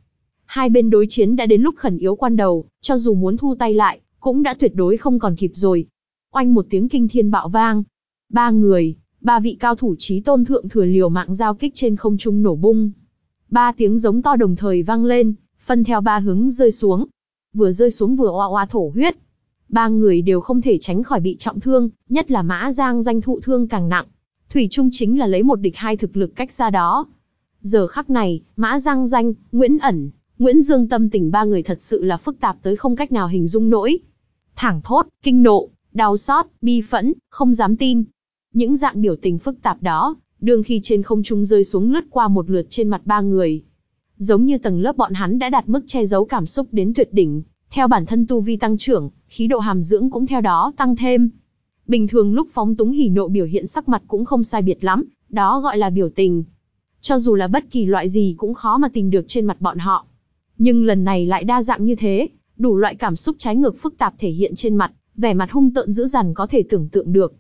Speaker 1: Hai bên đối chiến đã đến lúc khẩn yếu quan đầu, cho dù muốn thu tay lại, cũng đã tuyệt đối không còn kịp rồi. Oanh một tiếng kinh thiên bạo vang. Ba người, ba vị cao thủ trí tôn thượng thừa liều mạng giao kích trên không trung nổ bung. Ba tiếng giống to đồng thời vang lên, phân theo ba hướng rơi xuống. Vừa rơi xuống vừa oa oa thổ huyết. Ba người đều không thể tránh khỏi bị trọng thương, nhất là Mã Giang danh thụ thương càng nặng. Thủy Trung chính là lấy một địch hai thực lực cách xa đó. Giờ khắc này, Mã Giang danh, Nguyễn ẩn, Nguyễn Dương tâm tình ba người thật sự là phức tạp tới không cách nào hình dung nổi. Thẳng thốt, kinh nộ, đau xót, bi phẫn, không dám tin. Những dạng biểu tình phức tạp đó, đương khi trên không trung rơi xuống lướt qua một lượt trên mặt ba người. Giống như tầng lớp bọn hắn đã đạt mức che giấu cảm xúc đến tuyệt đỉnh, theo bản thân tu vi tăng trưởng, khí độ hàm dưỡng cũng theo đó tăng thêm. Bình thường lúc phóng túng hỉ nộ biểu hiện sắc mặt cũng không sai biệt lắm, đó gọi là biểu tình. Cho dù là bất kỳ loại gì cũng khó mà tìm được trên mặt bọn họ. Nhưng lần này lại đa dạng như thế, đủ loại cảm xúc trái ngược phức tạp thể hiện trên mặt, vẻ mặt hung tợn dữ dằn có thể tưởng tượng được.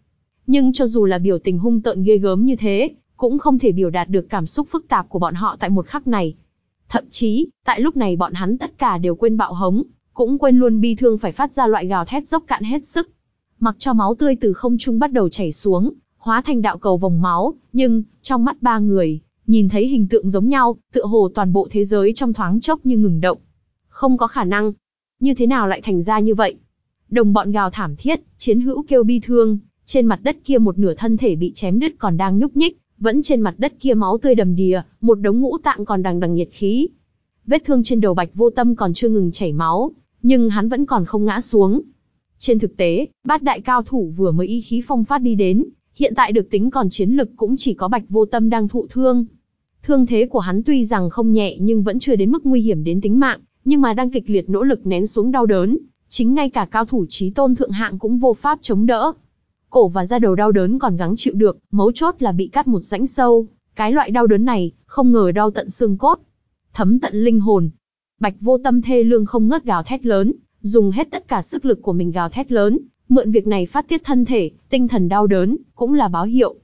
Speaker 1: Nhưng cho dù là biểu tình hung tợn ghê gớm như thế, cũng không thể biểu đạt được cảm xúc phức tạp của bọn họ tại một khắc này. Thậm chí, tại lúc này bọn hắn tất cả đều quên bạo hống, cũng quên luôn bi thương phải phát ra loại gào thét dốc cạn hết sức. Mặc cho máu tươi từ không trung bắt đầu chảy xuống, hóa thành đạo cầu vòng máu, nhưng, trong mắt ba người, nhìn thấy hình tượng giống nhau, tựa hồ toàn bộ thế giới trong thoáng chốc như ngừng động. Không có khả năng. Như thế nào lại thành ra như vậy? Đồng bọn gào thảm thiết, chiến hữu kêu bi thương, trên mặt đất kia một nửa thân thể bị chém đứt còn đang nhúc nhích, vẫn trên mặt đất kia máu tươi đầm đìa, một đống ngũ tạng còn đang đằng nhiệt khí. Vết thương trên đầu Bạch Vô Tâm còn chưa ngừng chảy máu, nhưng hắn vẫn còn không ngã xuống. Trên thực tế, bát đại cao thủ vừa mới y khí phong phát đi đến, hiện tại được tính còn chiến lực cũng chỉ có Bạch Vô Tâm đang thụ thương. Thương thế của hắn tuy rằng không nhẹ nhưng vẫn chưa đến mức nguy hiểm đến tính mạng, nhưng mà đang kịch liệt nỗ lực nén xuống đau đớn, Chính ngay cả cao thủ trí tôn thượng hạng cũng vô pháp chống đỡ. Cổ và da đầu đau đớn còn gắng chịu được, mấu chốt là bị cắt một rãnh sâu. Cái loại đau đớn này, không ngờ đau tận xương cốt. Thấm tận linh hồn. Bạch vô tâm thê lương không ngớt gào thét lớn, dùng hết tất cả sức lực của mình gào thét lớn, mượn việc này phát tiết thân thể, tinh thần đau đớn, cũng là báo hiệu.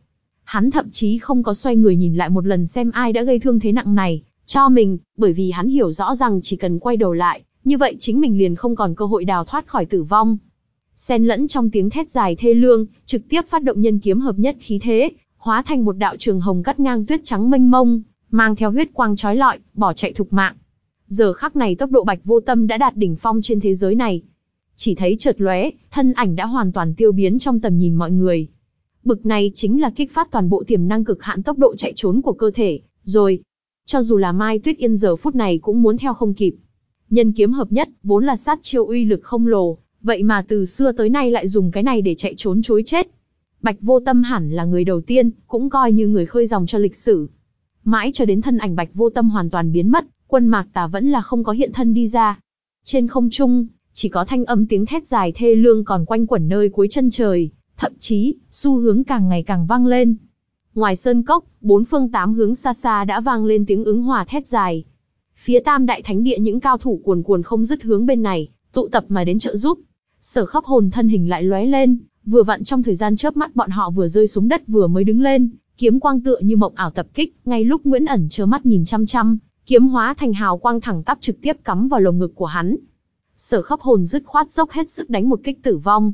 Speaker 1: Hắn thậm chí không có xoay người nhìn lại một lần xem ai đã gây thương thế nặng này, cho mình, bởi vì hắn hiểu rõ rằng chỉ cần quay đầu lại, như vậy chính mình liền không còn cơ hội đào thoát khỏi tử vong. Xen lẫn trong tiếng thét dài thê lương, trực tiếp phát động nhân kiếm hợp nhất khí thế, hóa thành một đạo trường hồng cắt ngang tuyết trắng mênh mông, mang theo huyết quang chói lọi, bỏ chạy thục mạng. Giờ khắc này tốc độ bạch vô tâm đã đạt đỉnh phong trên thế giới này. Chỉ thấy chợt lóe, thân ảnh đã hoàn toàn tiêu biến trong tầm nhìn mọi người. Bực này chính là kích phát toàn bộ tiềm năng cực hạn tốc độ chạy trốn của cơ thể, rồi. Cho dù là Mai Tuyết Yên giờ phút này cũng muốn theo không kịp. Nhân kiếm hợp nhất, vốn là sát chiêu uy lực không lồ, vậy mà từ xưa tới nay lại dùng cái này để chạy trốn chối chết. Bạch vô tâm hẳn là người đầu tiên, cũng coi như người khơi dòng cho lịch sử. Mãi cho đến thân ảnh bạch vô tâm hoàn toàn biến mất, quân mạc tà vẫn là không có hiện thân đi ra. Trên không trung, chỉ có thanh âm tiếng thét dài thê lương còn quanh quẩn nơi cuối chân trời, thậm chí, xu hướng càng ngày càng vang lên. Ngoài sơn cốc, bốn phương tám hướng xa xa đã vang lên tiếng ứng hòa thét dài. Phía tam đại thánh địa những cao thủ cuồn cuồn không dứt hướng bên này, tụ tập mà đến trợ giúp. Sở khắp hồn thân hình lại lóe lên, vừa vặn trong thời gian chớp mắt bọn họ vừa rơi xuống đất vừa mới đứng lên, kiếm quang tựa như mộng ảo tập kích, ngay lúc Nguyễn ẩn chớ mắt nhìn chăm chăm, kiếm hóa thành hào quang thẳng tắp trực tiếp cắm vào lồng ngực của hắn. Sở khắp hồn dứt khoát dốc hết sức đánh một kích tử vong.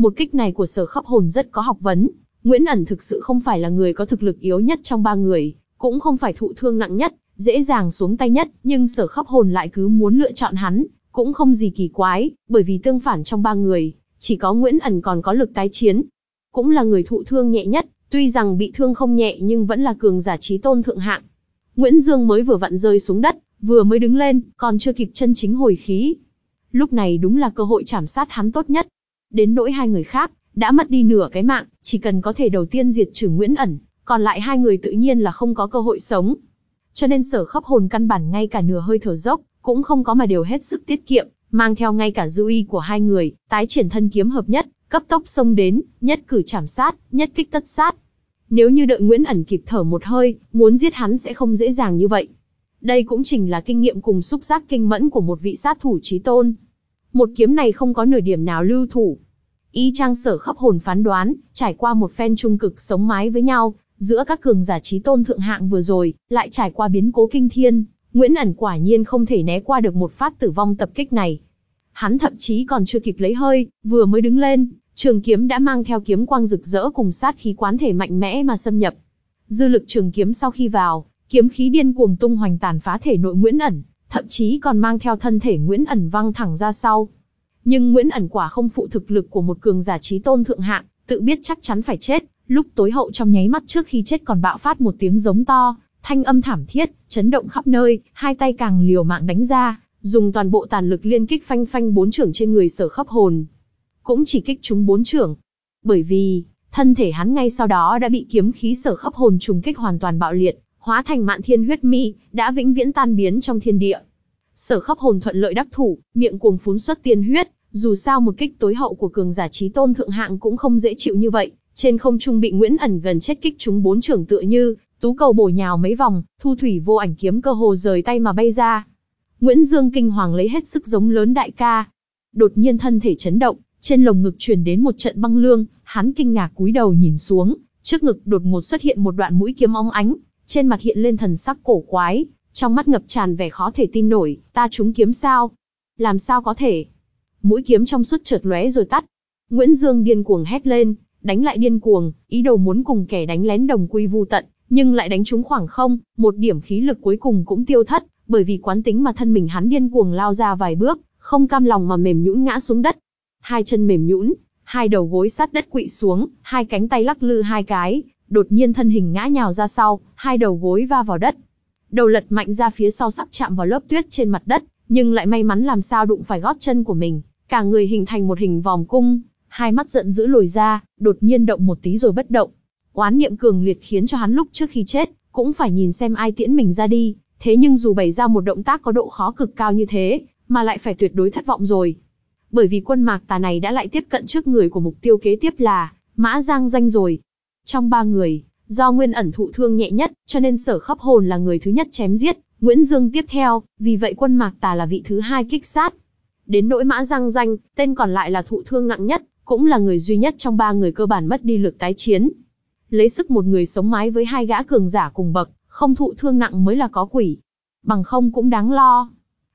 Speaker 1: Một kích này của sở khắp hồn rất có học vấn, Nguyễn ẩn thực sự không phải là người có thực lực yếu nhất trong ba người, cũng không phải thụ thương nặng nhất, dễ dàng xuống tay nhất, nhưng sở khắp hồn lại cứ muốn lựa chọn hắn, cũng không gì kỳ quái, bởi vì tương phản trong ba người, chỉ có Nguyễn ẩn còn có lực tái chiến. Cũng là người thụ thương nhẹ nhất, tuy rằng bị thương không nhẹ nhưng vẫn là cường giả trí tôn thượng hạng. Nguyễn Dương mới vừa vặn rơi xuống đất, vừa mới đứng lên, còn chưa kịp chân chính hồi khí. Lúc này đúng là cơ hội chảm sát hắn tốt nhất. Đến nỗi hai người khác, đã mất đi nửa cái mạng, chỉ cần có thể đầu tiên diệt trừ Nguyễn ẩn, còn lại hai người tự nhiên là không có cơ hội sống. Cho nên sở khắp hồn căn bản ngay cả nửa hơi thở dốc, cũng không có mà đều hết sức tiết kiệm, mang theo ngay cả dư uy của hai người, tái triển thân kiếm hợp nhất, cấp tốc xông đến, nhất cử chảm sát, nhất kích tất sát. Nếu như đợi Nguyễn ẩn kịp thở một hơi, muốn giết hắn sẽ không dễ dàng như vậy. Đây cũng chính là kinh nghiệm cùng xúc giác kinh mẫn của một vị sát thủ trí tôn. Một kiếm này không có nửa điểm nào lưu thủ. Y trang sở khắp hồn phán đoán, trải qua một phen trung cực sống mái với nhau, giữa các cường giả trí tôn thượng hạng vừa rồi, lại trải qua biến cố kinh thiên, Nguyễn ẩn quả nhiên không thể né qua được một phát tử vong tập kích này. Hắn thậm chí còn chưa kịp lấy hơi, vừa mới đứng lên, trường kiếm đã mang theo kiếm quang rực rỡ cùng sát khí quán thể mạnh mẽ mà xâm nhập. Dư lực trường kiếm sau khi vào, kiếm khí điên cuồng tung hoành tàn phá thể nội Nguyễn ẩn, thậm chí còn mang theo thân thể Nguyễn ẩn văng thẳng ra sau. Nhưng Nguyễn ẩn quả không phụ thực lực của một cường giả trí tôn thượng hạng, tự biết chắc chắn phải chết, lúc tối hậu trong nháy mắt trước khi chết còn bạo phát một tiếng giống to, thanh âm thảm thiết, chấn động khắp nơi, hai tay càng liều mạng đánh ra, dùng toàn bộ tàn lực liên kích phanh phanh bốn trưởng trên người sở khắp hồn. Cũng chỉ kích chúng bốn trưởng. Bởi vì, thân thể hắn ngay sau đó đã bị kiếm khí sở khắp hồn trùng kích hoàn toàn bạo liệt, hóa thành mạn thiên huyết mi, đã vĩnh viễn tan biến trong thiên địa. Sở khắp hồn thuận lợi đắc thủ, miệng cuồng phún xuất tiên huyết, dù sao một kích tối hậu của cường giả trí tôn thượng hạng cũng không dễ chịu như vậy, trên không trung bị Nguyễn ẩn gần chết kích chúng bốn trưởng tựa như, tú cầu bổ nhào mấy vòng, thu thủy vô ảnh kiếm cơ hồ rời tay mà bay ra. Nguyễn Dương kinh hoàng lấy hết sức giống lớn đại ca. Đột nhiên thân thể chấn động, trên lồng ngực truyền đến một trận băng lương, hắn kinh ngạc cúi đầu nhìn xuống, trước ngực đột ngột xuất hiện một đoạn mũi kiếm óng ánh, trên mặt hiện lên thần sắc cổ quái, trong mắt ngập tràn vẻ khó thể tin nổi, ta trúng kiếm sao? Làm sao có thể? Mũi kiếm trong suốt chợt lóe rồi tắt. Nguyễn Dương điên cuồng hét lên, đánh lại điên cuồng, ý đồ muốn cùng kẻ đánh lén đồng quy vu tận, nhưng lại đánh trúng khoảng không, một điểm khí lực cuối cùng cũng tiêu thất, bởi vì quán tính mà thân mình hắn điên cuồng lao ra vài bước, không cam lòng mà mềm nhũn ngã xuống đất. Hai chân mềm nhũn, hai đầu gối sát đất quỵ xuống, hai cánh tay lắc lư hai cái, đột nhiên thân hình ngã nhào ra sau, hai đầu gối va vào đất. Đầu lật mạnh ra phía sau sắp chạm vào lớp tuyết trên mặt đất, nhưng lại may mắn làm sao đụng phải gót chân của mình, cả người hình thành một hình vòng cung, hai mắt giận dữ lồi ra, đột nhiên động một tí rồi bất động. Oán niệm cường liệt khiến cho hắn lúc trước khi chết, cũng phải nhìn xem ai tiễn mình ra đi, thế nhưng dù bày ra một động tác có độ khó cực cao như thế, mà lại phải tuyệt đối thất vọng rồi. bởi vì quân mạc tà này đã lại tiếp cận trước người của mục tiêu kế tiếp là Mã Giang Danh rồi. Trong ba người, do Nguyên ẩn thụ thương nhẹ nhất, cho nên sở khắp hồn là người thứ nhất chém giết, Nguyễn Dương tiếp theo, vì vậy quân mạc tà là vị thứ hai kích sát. Đến nỗi Mã Giang Danh, tên còn lại là thụ thương nặng nhất, cũng là người duy nhất trong ba người cơ bản mất đi lực tái chiến. Lấy sức một người sống mái với hai gã cường giả cùng bậc, không thụ thương nặng mới là có quỷ. Bằng không cũng đáng lo.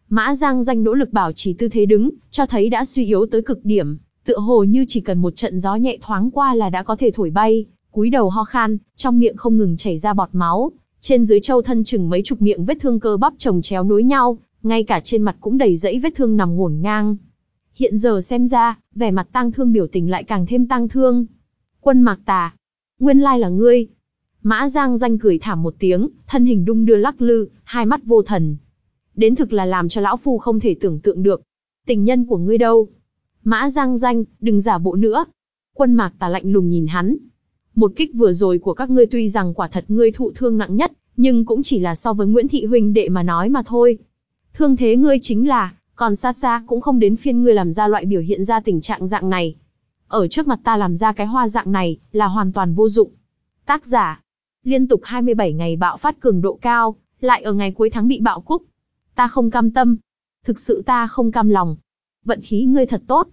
Speaker 1: Mã Giang danh nỗ lực bảo trì tư thế đứng, cho thấy đã suy yếu tới cực điểm, tựa hồ như chỉ cần một trận gió nhẹ thoáng qua là đã có thể thổi bay, cúi đầu ho khan, trong miệng không ngừng chảy ra bọt máu, trên dưới châu thân chừng mấy chục miệng vết thương cơ bắp chồng chéo nối nhau, ngay cả trên mặt cũng đầy dẫy vết thương nằm ngổn ngang. Hiện giờ xem ra, vẻ mặt tang thương biểu tình lại càng thêm tang thương. Quân Mạc Tà, nguyên lai là ngươi. Mã Giang danh cười thảm một tiếng, thân hình đung đưa lắc lư, hai mắt vô thần. Đến thực là làm cho lão phu không thể tưởng tượng được. Tình nhân của ngươi đâu? Mã Giang danh, đừng giả bộ nữa. Quân Mạc Tà lạnh lùng nhìn hắn. Một kích vừa rồi của các ngươi tuy rằng quả thật ngươi thụ thương nặng nhất, nhưng cũng chỉ là so với Nguyễn Thị huynh đệ mà nói mà thôi. Thương thế ngươi chính là, còn xa xa cũng không đến phiên ngươi làm ra loại biểu hiện ra tình trạng dạng này. Ở trước mặt ta làm ra cái hoa dạng này, là hoàn toàn vô dụng. Tác giả. Liên tục 27 ngày bạo phát cường độ cao, lại ở ngày cuối tháng bị bạo cúc. Ta không cam tâm. Thực sự ta không cam lòng. Vận khí ngươi thật tốt.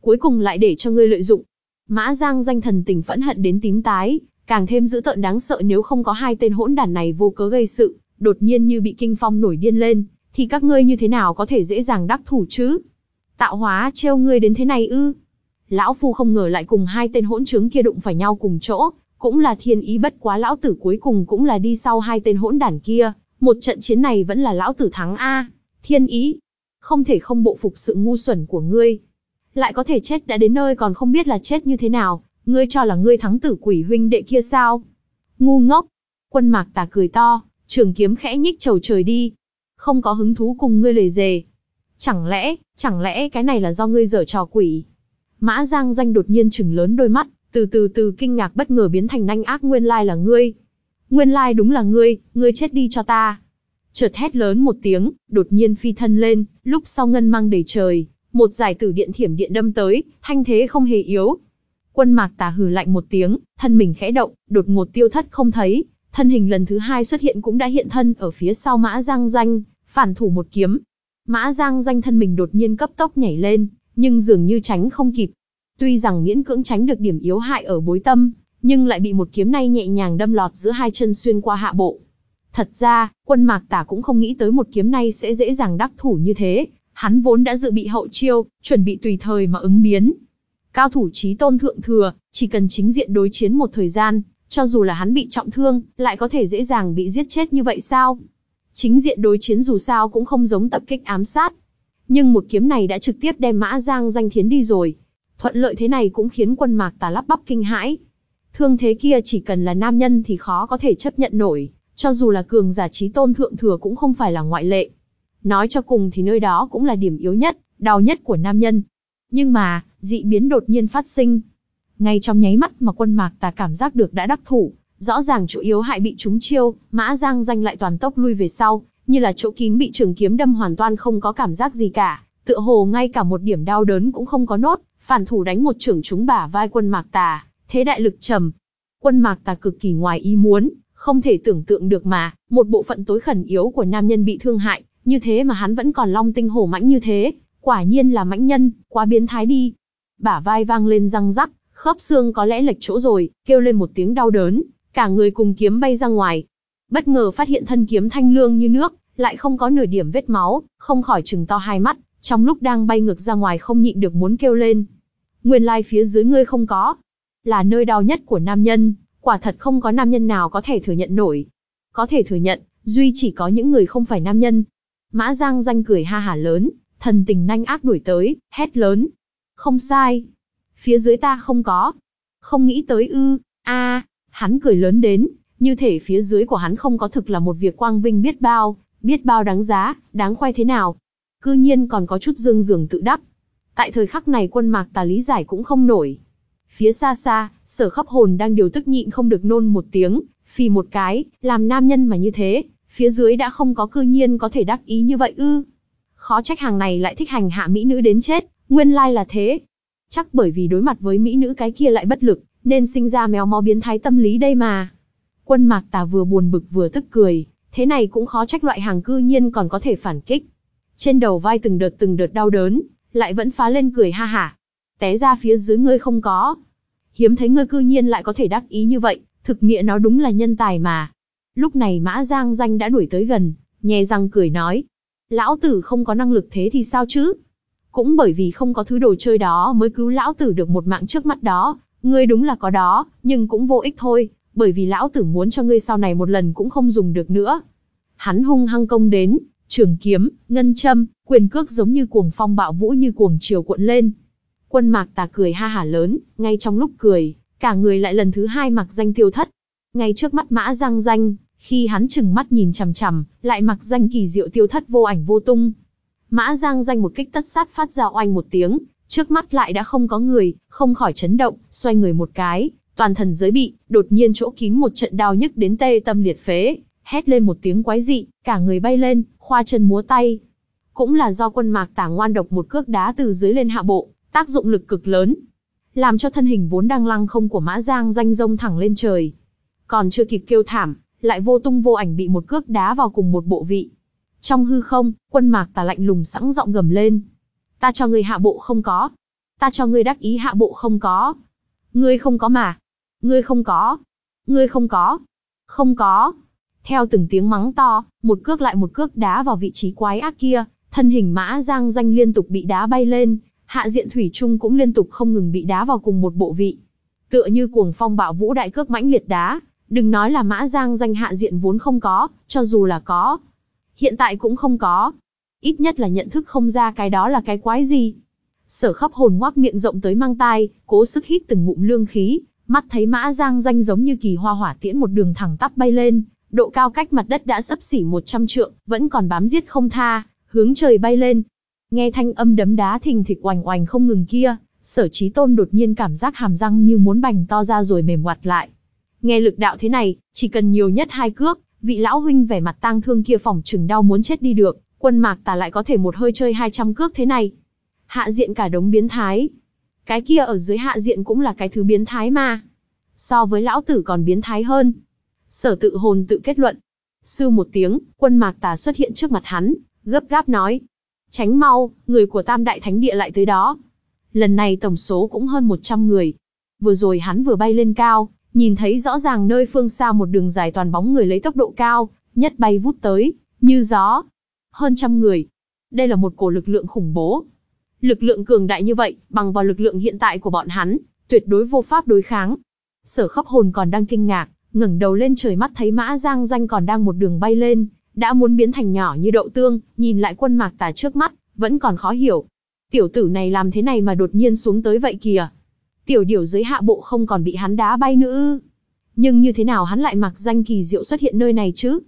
Speaker 1: Cuối cùng lại để cho ngươi lợi dụng. Mã Giang danh thần tình phẫn hận đến tím tái, càng thêm dữ tợn đáng sợ nếu không có hai tên hỗn đản này vô cớ gây sự, đột nhiên như bị kinh phong nổi điên lên, thì các ngươi như thế nào có thể dễ dàng đắc thủ chứ? Tạo hóa trêu ngươi đến thế này ư? Lão phu không ngờ lại cùng hai tên hỗn trướng kia đụng phải nhau cùng chỗ, cũng là thiên ý bất quá lão tử cuối cùng cũng là đi sau hai tên hỗn đản kia, một trận chiến này vẫn là lão tử thắng a. Thiên ý, không thể không bộ phục sự ngu xuẩn của ngươi. Lại có thể chết đã đến nơi còn không biết là chết như thế nào, ngươi cho là ngươi thắng tử quỷ huynh đệ kia sao? Ngu ngốc. Quân mạc tà cười to, trường kiếm khẽ nhích trầu trời đi, không có hứng thú cùng ngươi lề dề. Chẳng lẽ, chẳng lẽ cái này là do ngươi dở trò quỷ? Mã Giang danh đột nhiên chừng lớn đôi mắt, từ từ từ kinh ngạc bất ngờ biến thành nanh ác nguyên lai là ngươi. Nguyên lai đúng là ngươi, ngươi chết đi cho ta. Chợt hét lớn một tiếng, đột nhiên phi thân lên, lúc sau ngân mang đầy trời, một giải tử điện thiểm điện đâm tới, thanh thế không hề yếu. Quân mạc tà hừ lạnh một tiếng, thân mình khẽ động, đột ngột tiêu thất không thấy, thân hình lần thứ hai xuất hiện cũng đã hiện thân ở phía sau Mã Giang Danh, phản thủ một kiếm. Mã Giang Danh thân mình đột nhiên cấp tốc nhảy lên, nhưng dường như tránh không kịp. Tuy rằng miễn cưỡng tránh được điểm yếu hại ở bối tâm, nhưng lại bị một kiếm này nhẹ nhàng đâm lọt giữa hai chân xuyên qua hạ bộ. Thật ra, quân mạc tả cũng không nghĩ tới một kiếm này sẽ dễ dàng đắc thủ như thế, hắn vốn đã dự bị hậu chiêu, chuẩn bị tùy thời mà ứng biến. Cao thủ trí tôn thượng thừa, chỉ cần chính diện đối chiến một thời gian, cho dù là hắn bị trọng thương, lại có thể dễ dàng bị giết chết như vậy sao? Chính diện đối chiến dù sao cũng không giống tập kích ám sát. Nhưng một kiếm này đã trực tiếp đem Mã Giang danh thiến đi rồi. Thuận lợi thế này cũng khiến quân mạc tà lắp bắp kinh hãi. Thương thế kia chỉ cần là nam nhân thì khó có thể chấp nhận nổi, cho dù là cường giả trí tôn thượng thừa cũng không phải là ngoại lệ. Nói cho cùng thì nơi đó cũng là điểm yếu nhất, đau nhất của nam nhân. Nhưng mà, dị biến đột nhiên phát sinh, ngay trong nháy mắt mà quân mạc tà cảm giác được đã đắc thủ, rõ ràng chỗ yếu hại bị trúng chiêu, mã giang danh lại toàn tốc lui về sau, như là chỗ kín bị trường kiếm đâm hoàn toàn không có cảm giác gì cả, tựa hồ ngay cả một điểm đau đớn cũng không có nốt, phản thủ đánh một trưởng trúng bả vai quân mạc tà, thế đại lực trầm. Quân mạc tà cực kỳ ngoài ý muốn, không thể tưởng tượng được mà, một bộ phận tối khẩn yếu của nam nhân bị thương hại, như thế mà hắn vẫn còn long tinh hổ mãnh như thế, quả nhiên là mãnh nhân, quá biến thái đi. Bả vai vang lên răng rắc, khớp xương có lẽ lệch chỗ rồi, kêu lên một tiếng đau đớn, cả người cùng kiếm bay ra ngoài. Bất ngờ phát hiện thân kiếm thanh lương như nước, lại không có nửa điểm vết máu, không khỏi trừng to hai mắt, trong lúc đang bay ngược ra ngoài không nhịn được muốn kêu lên. Nguyên lai phía dưới ngươi không có, là nơi đau nhất của nam nhân, quả thật không có nam nhân nào có thể thừa nhận nổi. Có thể thừa nhận, duy chỉ có những người không phải nam nhân. Mã Giang danh cười ha hả lớn, thần tình nhanh ác đuổi tới, hét lớn. Không sai, phía dưới ta không có. Không nghĩ tới ư, a, hắn cười lớn đến, như thể phía dưới của hắn không có thực là một việc quang vinh biết bao, biết bao đáng giá, đáng khoe thế nào. Cư nhiên còn có chút dương dường tự đắc. Tại thời khắc này quân mạc tà lý giải cũng không nổi. Phía xa xa, sở khắp hồn đang điều tức nhịn không được nôn một tiếng, phì một cái, làm nam nhân mà như thế, phía dưới đã không có cư nhiên có thể đắc ý như vậy ư. Khó trách hàng này lại thích hành hạ mỹ nữ đến chết, Nguyên lai là thế. Chắc bởi vì đối mặt với mỹ nữ cái kia lại bất lực, nên sinh ra méo mó biến thái tâm lý đây mà. Quân mạc tà vừa buồn bực vừa tức cười, thế này cũng khó trách loại hàng cư nhiên còn có thể phản kích. Trên đầu vai từng đợt từng đợt đau đớn, lại vẫn phá lên cười ha hả. Té ra phía dưới ngươi không có. Hiếm thấy ngươi cư nhiên lại có thể đắc ý như vậy, thực nghĩa nó đúng là nhân tài mà. Lúc này Mã Giang Danh đã đuổi tới gần, nhè răng cười nói. Lão tử không có năng lực thế thì sao chứ? Cũng bởi vì không có thứ đồ chơi đó mới cứu lão tử được một mạng trước mắt đó, ngươi đúng là có đó, nhưng cũng vô ích thôi, bởi vì lão tử muốn cho ngươi sau này một lần cũng không dùng được nữa. Hắn hung hăng công đến, trường kiếm, ngân châm, quyền cước giống như cuồng phong bạo vũ như cuồng chiều cuộn lên. Quân mạc tà cười ha hả lớn, ngay trong lúc cười, cả người lại lần thứ hai mặc danh tiêu thất. Ngay trước mắt mã răng danh, khi hắn chừng mắt nhìn chằm chằm, lại mặc danh kỳ diệu tiêu thất vô ảnh vô tung. Mã giang danh một kích tất sát phát ra oanh một tiếng, trước mắt lại đã không có người, không khỏi chấn động, xoay người một cái, toàn thần giới bị, đột nhiên chỗ kín một trận đau nhức đến tê tâm liệt phế, hét lên một tiếng quái dị, cả người bay lên, khoa chân múa tay. Cũng là do quân mạc tả ngoan độc một cước đá từ dưới lên hạ bộ, tác dụng lực cực lớn. Làm cho thân hình vốn đang lăng không của mã giang danh rông thẳng lên trời. Còn chưa kịp kêu thảm, lại vô tung vô ảnh bị một cước đá vào cùng một bộ vị. Trong hư không, quân mạc tà lạnh lùng sẵn giọng gầm lên. Ta cho ngươi hạ bộ không có. Ta cho ngươi đắc ý hạ bộ không có. Ngươi không có mà. Ngươi không có. Ngươi không có. Không có. Theo từng tiếng mắng to, một cước lại một cước đá vào vị trí quái ác kia, thân hình mã giang danh liên tục bị đá bay lên, hạ diện thủy trung cũng liên tục không ngừng bị đá vào cùng một bộ vị. Tựa như cuồng phong bạo vũ đại cước mãnh liệt đá, đừng nói là mã giang danh hạ diện vốn không có, cho dù là có. Hiện tại cũng không có. Ít nhất là nhận thức không ra cái đó là cái quái gì. Sở khắp hồn ngoác miệng rộng tới mang tai, cố sức hít từng ngụm lương khí, mắt thấy mã giang danh giống như kỳ hoa hỏa tiễn một đường thẳng tắp bay lên, độ cao cách mặt đất đã sấp xỉ 100 trượng, vẫn còn bám giết không tha, hướng trời bay lên. Nghe thanh âm đấm đá thình thịch oành oành không ngừng kia, sở trí tôn đột nhiên cảm giác hàm răng như muốn bành to ra rồi mềm ngoặt lại. Nghe lực đạo thế này, chỉ cần nhiều nhất hai cước, vị lão huynh vẻ mặt tang thương kia phỏng chừng đau muốn chết đi được, quân mạc tà lại có thể một hơi chơi 200 cước thế này. Hạ diện cả đống biến thái. Cái kia ở dưới hạ diện cũng là cái thứ biến thái mà. So với lão tử còn biến thái hơn. Sở tự hồn tự kết luận. Sư một tiếng, quân mạc tà xuất hiện trước mặt hắn, gấp gáp nói. Tránh mau, người của tam đại thánh địa lại tới đó. Lần này tổng số cũng hơn 100 người. Vừa rồi hắn vừa bay lên cao, nhìn thấy rõ ràng nơi phương xa một đường dài toàn bóng người lấy tốc độ cao, nhất bay vút tới, như gió. Hơn trăm người. Đây là một cổ lực lượng khủng bố. Lực lượng cường đại như vậy, bằng vào lực lượng hiện tại của bọn hắn, tuyệt đối vô pháp đối kháng. Sở khắp hồn còn đang kinh ngạc, ngẩng đầu lên trời mắt thấy mã giang danh còn đang một đường bay lên, đã muốn biến thành nhỏ như đậu tương, nhìn lại quân mạc tà trước mắt, vẫn còn khó hiểu. Tiểu tử này làm thế này mà đột nhiên xuống tới vậy kìa. Tiểu điểu dưới hạ bộ không còn bị hắn đá bay nữa Nhưng như thế nào hắn lại mặc danh kỳ diệu xuất hiện nơi này chứ?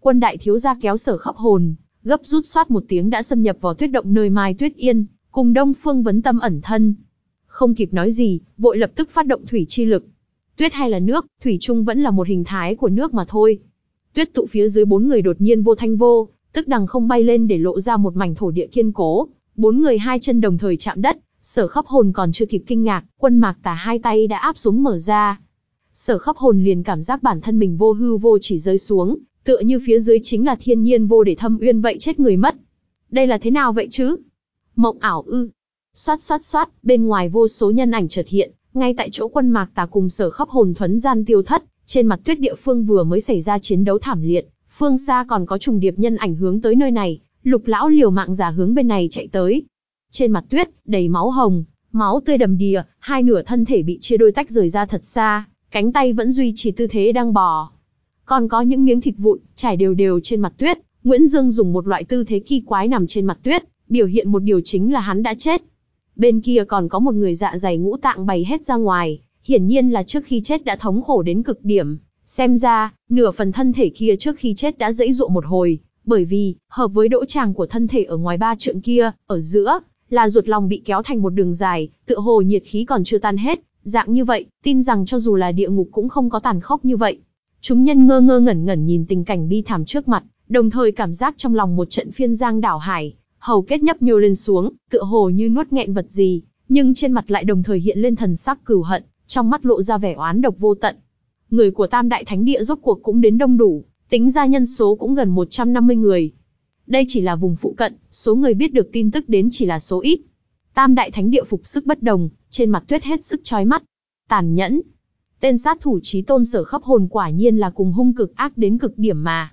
Speaker 1: Quân đại thiếu gia kéo sở khắp hồn, gấp rút soát một tiếng đã xâm nhập vào tuyết động nơi Mai Tuyết Yên, cùng Đông Phương vấn tâm ẩn thân. Không kịp nói gì, vội lập tức phát động thủy chi lực. Tuyết hay là nước, thủy chung vẫn là một hình thái của nước mà thôi. Tuyết tụ phía dưới bốn người đột nhiên vô thanh vô, tức đằng không bay lên để lộ ra một mảnh thổ địa kiên cố. Bốn người hai chân đồng thời chạm đất, sở khắp hồn còn chưa kịp kinh ngạc, quân mạc tả hai tay đã áp xuống mở ra. Sở khắp hồn liền cảm giác bản thân mình vô hư vô chỉ rơi xuống, tựa như phía dưới chính là thiên nhiên vô để thâm uyên vậy chết người mất. Đây là thế nào vậy chứ? Mộng ảo ư. Xoát xoát xoát, bên ngoài vô số nhân ảnh chợt hiện, ngay tại chỗ quân mạc tà cùng sở khắp hồn thuấn gian tiêu thất, trên mặt tuyết địa phương vừa mới xảy ra chiến đấu thảm liệt, phương xa còn có trùng điệp nhân ảnh hướng tới nơi này, lục lão liều mạng giả hướng bên này chạy tới. Trên mặt tuyết, đầy máu hồng, máu tươi đầm đìa, hai nửa thân thể bị chia đôi tách rời ra thật xa, cánh tay vẫn duy trì tư thế đang bò. Còn có những miếng thịt vụn, trải đều đều trên mặt tuyết, Nguyễn Dương dùng một loại tư thế kỳ quái nằm trên mặt tuyết, biểu hiện một điều chính là hắn đã chết. Bên kia còn có một người dạ dày ngũ tạng bày hết ra ngoài, hiển nhiên là trước khi chết đã thống khổ đến cực điểm. Xem ra, nửa phần thân thể kia trước khi chết đã dãy dụa một hồi, bởi vì, hợp với đỗ tràng của thân thể ở ngoài ba trượng kia, ở giữa, là ruột lòng bị kéo thành một đường dài, tựa hồ nhiệt khí còn chưa tan hết, dạng như vậy, tin rằng cho dù là địa ngục cũng không có tàn khốc như vậy. Chúng nhân ngơ ngơ ngẩn ngẩn nhìn tình cảnh bi thảm trước mặt, đồng thời cảm giác trong lòng một trận phiên giang đảo hải, hầu kết nhấp nhô lên xuống, tựa hồ như nuốt nghẹn vật gì, nhưng trên mặt lại đồng thời hiện lên thần sắc cừu hận, trong mắt lộ ra vẻ oán độc vô tận. Người của Tam Đại Thánh Địa rốt cuộc cũng đến đông đủ, tính ra nhân số cũng gần 150 người. Đây chỉ là vùng phụ cận, số người biết được tin tức đến chỉ là số ít. Tam Đại Thánh Địa phục sức bất đồng, trên mặt tuyết hết sức chói mắt. Tàn nhẫn. Tên sát thủ trí tôn sở khắp hồn quả nhiên là cùng hung cực ác đến cực điểm mà.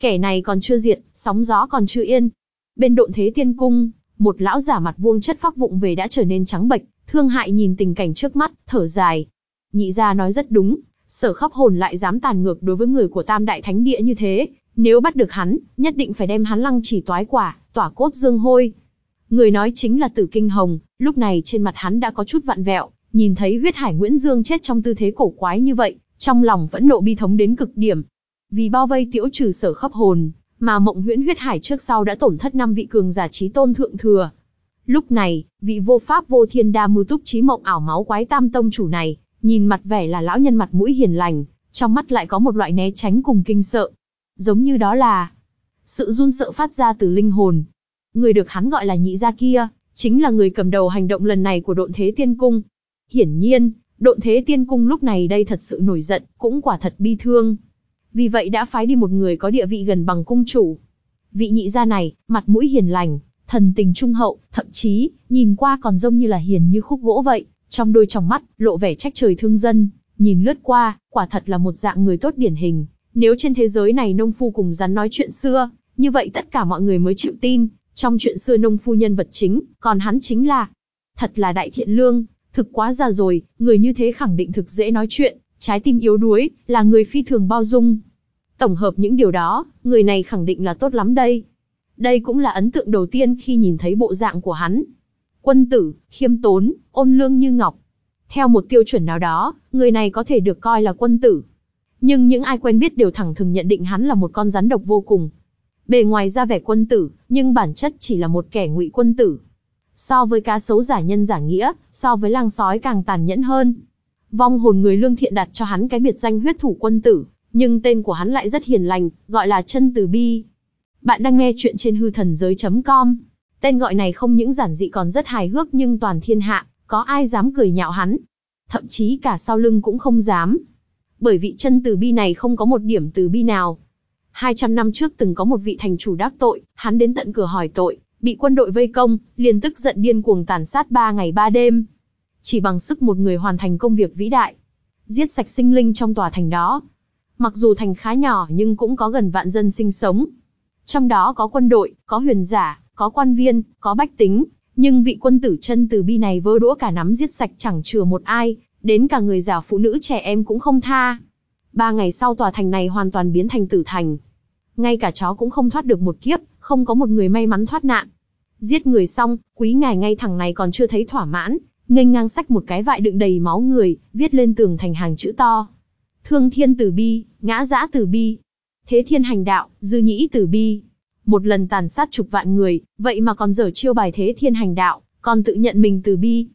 Speaker 1: Kẻ này còn chưa diệt, sóng gió còn chưa yên. Bên độn thế tiên cung, một lão giả mặt vuông chất phác vụng về đã trở nên trắng bệch, thương hại nhìn tình cảnh trước mắt, thở dài. Nhị gia nói rất đúng, sở khắp hồn lại dám tàn ngược đối với người của tam đại thánh địa như thế, nếu bắt được hắn, nhất định phải đem hắn lăng chỉ toái quả, tỏa cốt dương hôi. Người nói chính là Tử Kinh Hồng, lúc này trên mặt hắn đã có chút vặn vẹo, nhìn thấy huyết hải Nguyễn Dương chết trong tư thế cổ quái như vậy, trong lòng vẫn nộ bi thống đến cực điểm. Vì bao vây tiễu trừ sở khắp hồn, mà mộng huyễn huyết hải trước sau đã tổn thất năm vị cường giả trí tôn thượng thừa. Lúc này, vị vô pháp vô thiên đa mưu túc trí mộng ảo máu quái tam tông chủ này, nhìn mặt vẻ là lão nhân mặt mũi hiền lành, trong mắt lại có một loại né tránh cùng kinh sợ. Giống như đó là sự run sợ phát ra từ linh hồn. Người được hắn gọi là nhị gia kia, chính là người cầm đầu hành động lần này của độn thế tiên cung. Hiển nhiên, độn thế tiên cung lúc này đây thật sự nổi giận, cũng quả thật bi thương. Vì vậy đã phái đi một người có địa vị gần bằng cung chủ. Vị nhị gia này, mặt mũi hiền lành, thần tình trung hậu, thậm chí, nhìn qua còn giống như là hiền như khúc gỗ vậy, trong đôi tròng mắt, lộ vẻ trách trời thương dân, nhìn lướt qua, quả thật là một dạng người tốt điển hình. Nếu trên thế giới này nông phu cùng rắn nói chuyện xưa, như vậy tất cả mọi người mới chịu tin, trong chuyện xưa nông phu nhân vật chính, còn hắn chính là, thật là đại thiện lương, thực quá già rồi, người như thế khẳng định thực dễ nói chuyện, trái tim yếu đuối, là người phi thường bao dung. Tổng hợp những điều đó, người này khẳng định là tốt lắm đây. Đây cũng là ấn tượng đầu tiên khi nhìn thấy bộ dạng của hắn. Quân tử, khiêm tốn, ôn lương như ngọc. Theo một tiêu chuẩn nào đó, người này có thể được coi là quân tử. Nhưng những ai quen biết đều thẳng thừng nhận định hắn là một con rắn độc vô cùng. Bề ngoài ra vẻ quân tử, nhưng bản chất chỉ là một kẻ ngụy quân tử. So với cá sấu giả nhân giả nghĩa, so với lang sói càng tàn nhẫn hơn. Vong hồn người lương thiện đặt cho hắn cái biệt danh huyết thủ quân tử, nhưng tên của hắn lại rất hiền lành, gọi là chân từ bi. Bạn đang nghe chuyện trên hư thần giới.com. Tên gọi này không những giản dị còn rất hài hước nhưng toàn thiên hạ, có ai dám cười nhạo hắn. Thậm chí cả sau lưng cũng không dám. Bởi vị chân từ bi này không có một điểm từ bi nào. 200 năm trước từng có một vị thành chủ đắc tội, hắn đến tận cửa hỏi tội, bị quân đội vây công, liền tức giận điên cuồng tàn sát 3 ngày 3 đêm. Chỉ bằng sức một người hoàn thành công việc vĩ đại. Giết sạch sinh linh trong tòa thành đó. Mặc dù thành khá nhỏ nhưng cũng có gần vạn dân sinh sống. Trong đó có quân đội, có huyền giả, có quan viên, có bách tính, nhưng vị quân tử chân từ bi này vơ đũa cả nắm giết sạch chẳng chừa một ai, đến cả người già phụ nữ trẻ em cũng không tha. Ba ngày sau tòa thành này hoàn toàn biến thành tử thành. Ngay cả chó cũng không thoát được một kiếp, không có một người may mắn thoát nạn. Giết người xong, quý ngài ngay thẳng này còn chưa thấy thỏa mãn, nghênh ngang sách một cái vại đựng đầy máu người, viết lên tường thành hàng chữ to. Thương thiên tử bi, ngã dã tử bi. Thế thiên hành đạo, dư nhĩ tử bi. Một lần tàn sát chục vạn người, vậy mà còn dở chiêu bài thế thiên hành đạo, còn tự nhận mình tử bi.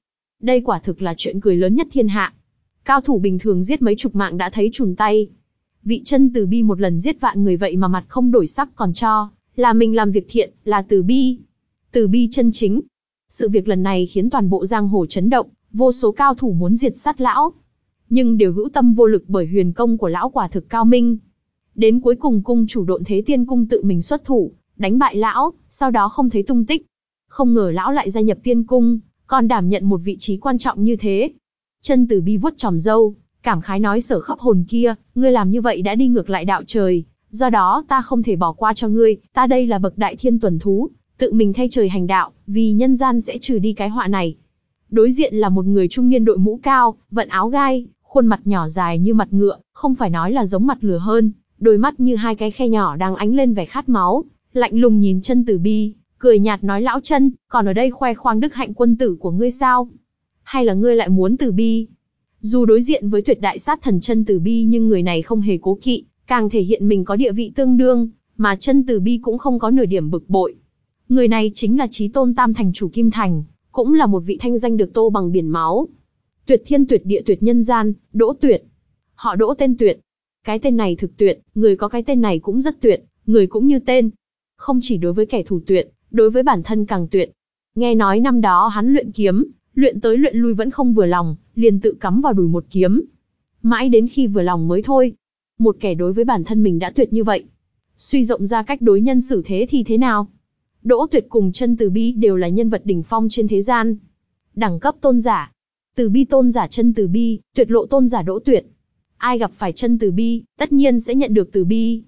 Speaker 1: Đây quả thực là chuyện cười lớn nhất thiên hạ. Cao thủ bình thường giết mấy chục mạng đã thấy chùn tay. Vị chân tử bi một lần giết vạn người vậy mà mặt không đổi sắc còn cho, là mình làm việc thiện, là tử bi. Tử bi chân chính. Sự việc lần này khiến toàn bộ giang hồ chấn động, vô số cao thủ muốn diệt sát lão. Nhưng đều hữu tâm vô lực bởi huyền công của lão quả thực cao minh. Đến cuối cùng cung chủ độn thế tiên cung tự mình xuất thủ, đánh bại lão, sau đó không thấy tung tích. Không ngờ lão lại gia nhập tiên cung, còn đảm nhận một vị trí quan trọng như thế. Chân tử bi vuốt tròm dâu, cảm khái nói sở khắp hồn kia, ngươi làm như vậy đã đi ngược lại đạo trời, do đó ta không thể bỏ qua cho ngươi, ta đây là bậc đại thiên tuần thú, tự mình thay trời hành đạo, vì nhân gian sẽ trừ đi cái họa này. Đối diện là một người trung niên đội mũ cao, vận áo gai, khuôn mặt nhỏ dài như mặt ngựa, không phải nói là giống mặt lửa hơn, đôi mắt như hai cái khe nhỏ đang ánh lên vẻ khát máu, lạnh lùng nhìn chân tử bi, cười nhạt nói lão chân, còn ở đây khoe khoang đức hạnh quân tử của ngươi sao? Hay là ngươi lại muốn từ bi? Dù đối diện với tuyệt đại sát thần chân từ bi nhưng người này không hề cố kỵ, càng thể hiện mình có địa vị tương đương, mà chân từ bi cũng không có nửa điểm bực bội. Người này chính là trí tôn tam thành chủ Kim Thành, cũng là một vị thanh danh được tô bằng biển máu. Tuyệt thiên tuyệt địa tuyệt nhân gian, đỗ tuyệt. Họ đỗ tên tuyệt. Cái tên này thực tuyệt, người có cái tên này cũng rất tuyệt, người cũng như tên, không chỉ đối với kẻ thù tuyệt, đối với bản thân càng tuyệt. Nghe nói năm đó hắn luyện kiếm, luyện tới luyện lui vẫn không vừa lòng, liền tự cắm vào đùi một kiếm. Mãi đến khi vừa lòng mới thôi. Một kẻ đối với bản thân mình đã tuyệt như vậy. Suy rộng ra cách đối nhân xử thế thì thế nào? Đỗ Tuyệt cùng chân Từ Bi đều là nhân vật đỉnh phong trên thế gian. Đẳng cấp tôn giả. Từ Bi tôn giả chân Từ Bi, tuyệt lộ tôn giả Đỗ Tuyệt. Ai gặp phải chân Từ Bi, tất nhiên sẽ nhận được Từ Bi.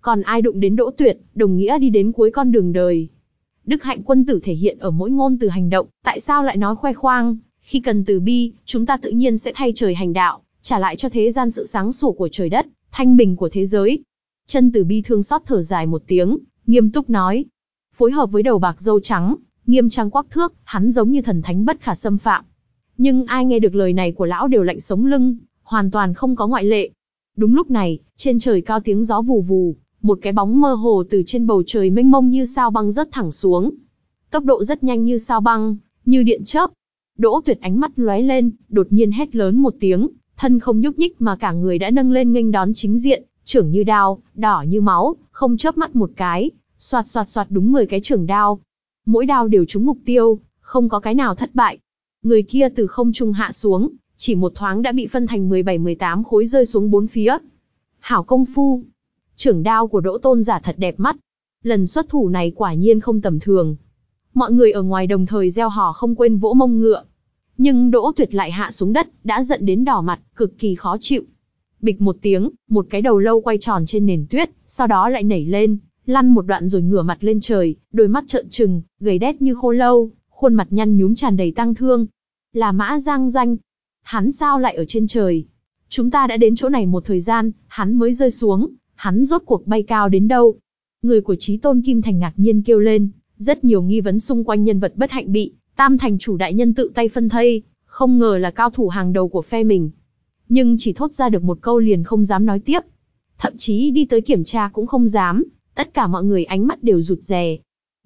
Speaker 1: Còn ai đụng đến Đỗ Tuyệt, đồng nghĩa đi đến cuối con đường đời. Đức hạnh quân tử thể hiện ở mỗi ngôn từ hành động, tại sao lại nói khoe khoang, khi cần từ bi, chúng ta tự nhiên sẽ thay trời hành đạo, trả lại cho thế gian sự sáng sủa của trời đất, thanh bình của thế giới. Chân từ bi thương xót thở dài một tiếng, nghiêm túc nói. Phối hợp với đầu bạc dâu trắng, nghiêm trang quắc thước, hắn giống như thần thánh bất khả xâm phạm. Nhưng ai nghe được lời này của lão đều lạnh sống lưng, hoàn toàn không có ngoại lệ. Đúng lúc này, trên trời cao tiếng gió vù vù, một cái bóng mơ hồ từ trên bầu trời mênh mông như sao băng rớt thẳng xuống. Tốc độ rất nhanh như sao băng, như điện chớp. Đỗ Tuyệt ánh mắt lóe lên, đột nhiên hét lớn một tiếng, thân không nhúc nhích mà cả người đã nâng lên nghênh đón chính diện, trưởng như đao, đỏ như máu, không chớp mắt một cái, xoạt xoạt xoạt đúng 10 cái trưởng đao. Mỗi đao đều trúng mục tiêu, không có cái nào thất bại. Người kia từ không trung hạ xuống, chỉ một thoáng đã bị phân thành 17-18 khối rơi xuống bốn phía. Hảo công phu, trưởng đao của Đỗ Tôn giả thật đẹp mắt. Lần xuất thủ này quả nhiên không tầm thường. Mọi người ở ngoài đồng thời gieo hò không quên vỗ mông ngựa. Nhưng Đỗ Tuyệt lại hạ xuống đất, đã giận đến đỏ mặt, cực kỳ khó chịu. Bịch một tiếng, một cái đầu lâu quay tròn trên nền tuyết, sau đó lại nảy lên, lăn một đoạn rồi ngửa mặt lên trời, đôi mắt trợn trừng, gầy đét như khô lâu, khuôn mặt nhăn nhúm tràn đầy tăng thương. Là Mã Giang Danh. Hắn sao lại ở trên trời? Chúng ta đã đến chỗ này một thời gian, hắn mới rơi xuống, hắn rốt cuộc bay cao đến đâu? Người của Chí Tôn Kim Thành ngạc nhiên kêu lên, rất nhiều nghi vấn xung quanh nhân vật bất hạnh bị Tam Thành chủ đại nhân tự tay phân thây, không ngờ là cao thủ hàng đầu của phe mình. Nhưng chỉ thốt ra được một câu liền không dám nói tiếp. Thậm chí đi tới kiểm tra cũng không dám, tất cả mọi người ánh mắt đều rụt rè.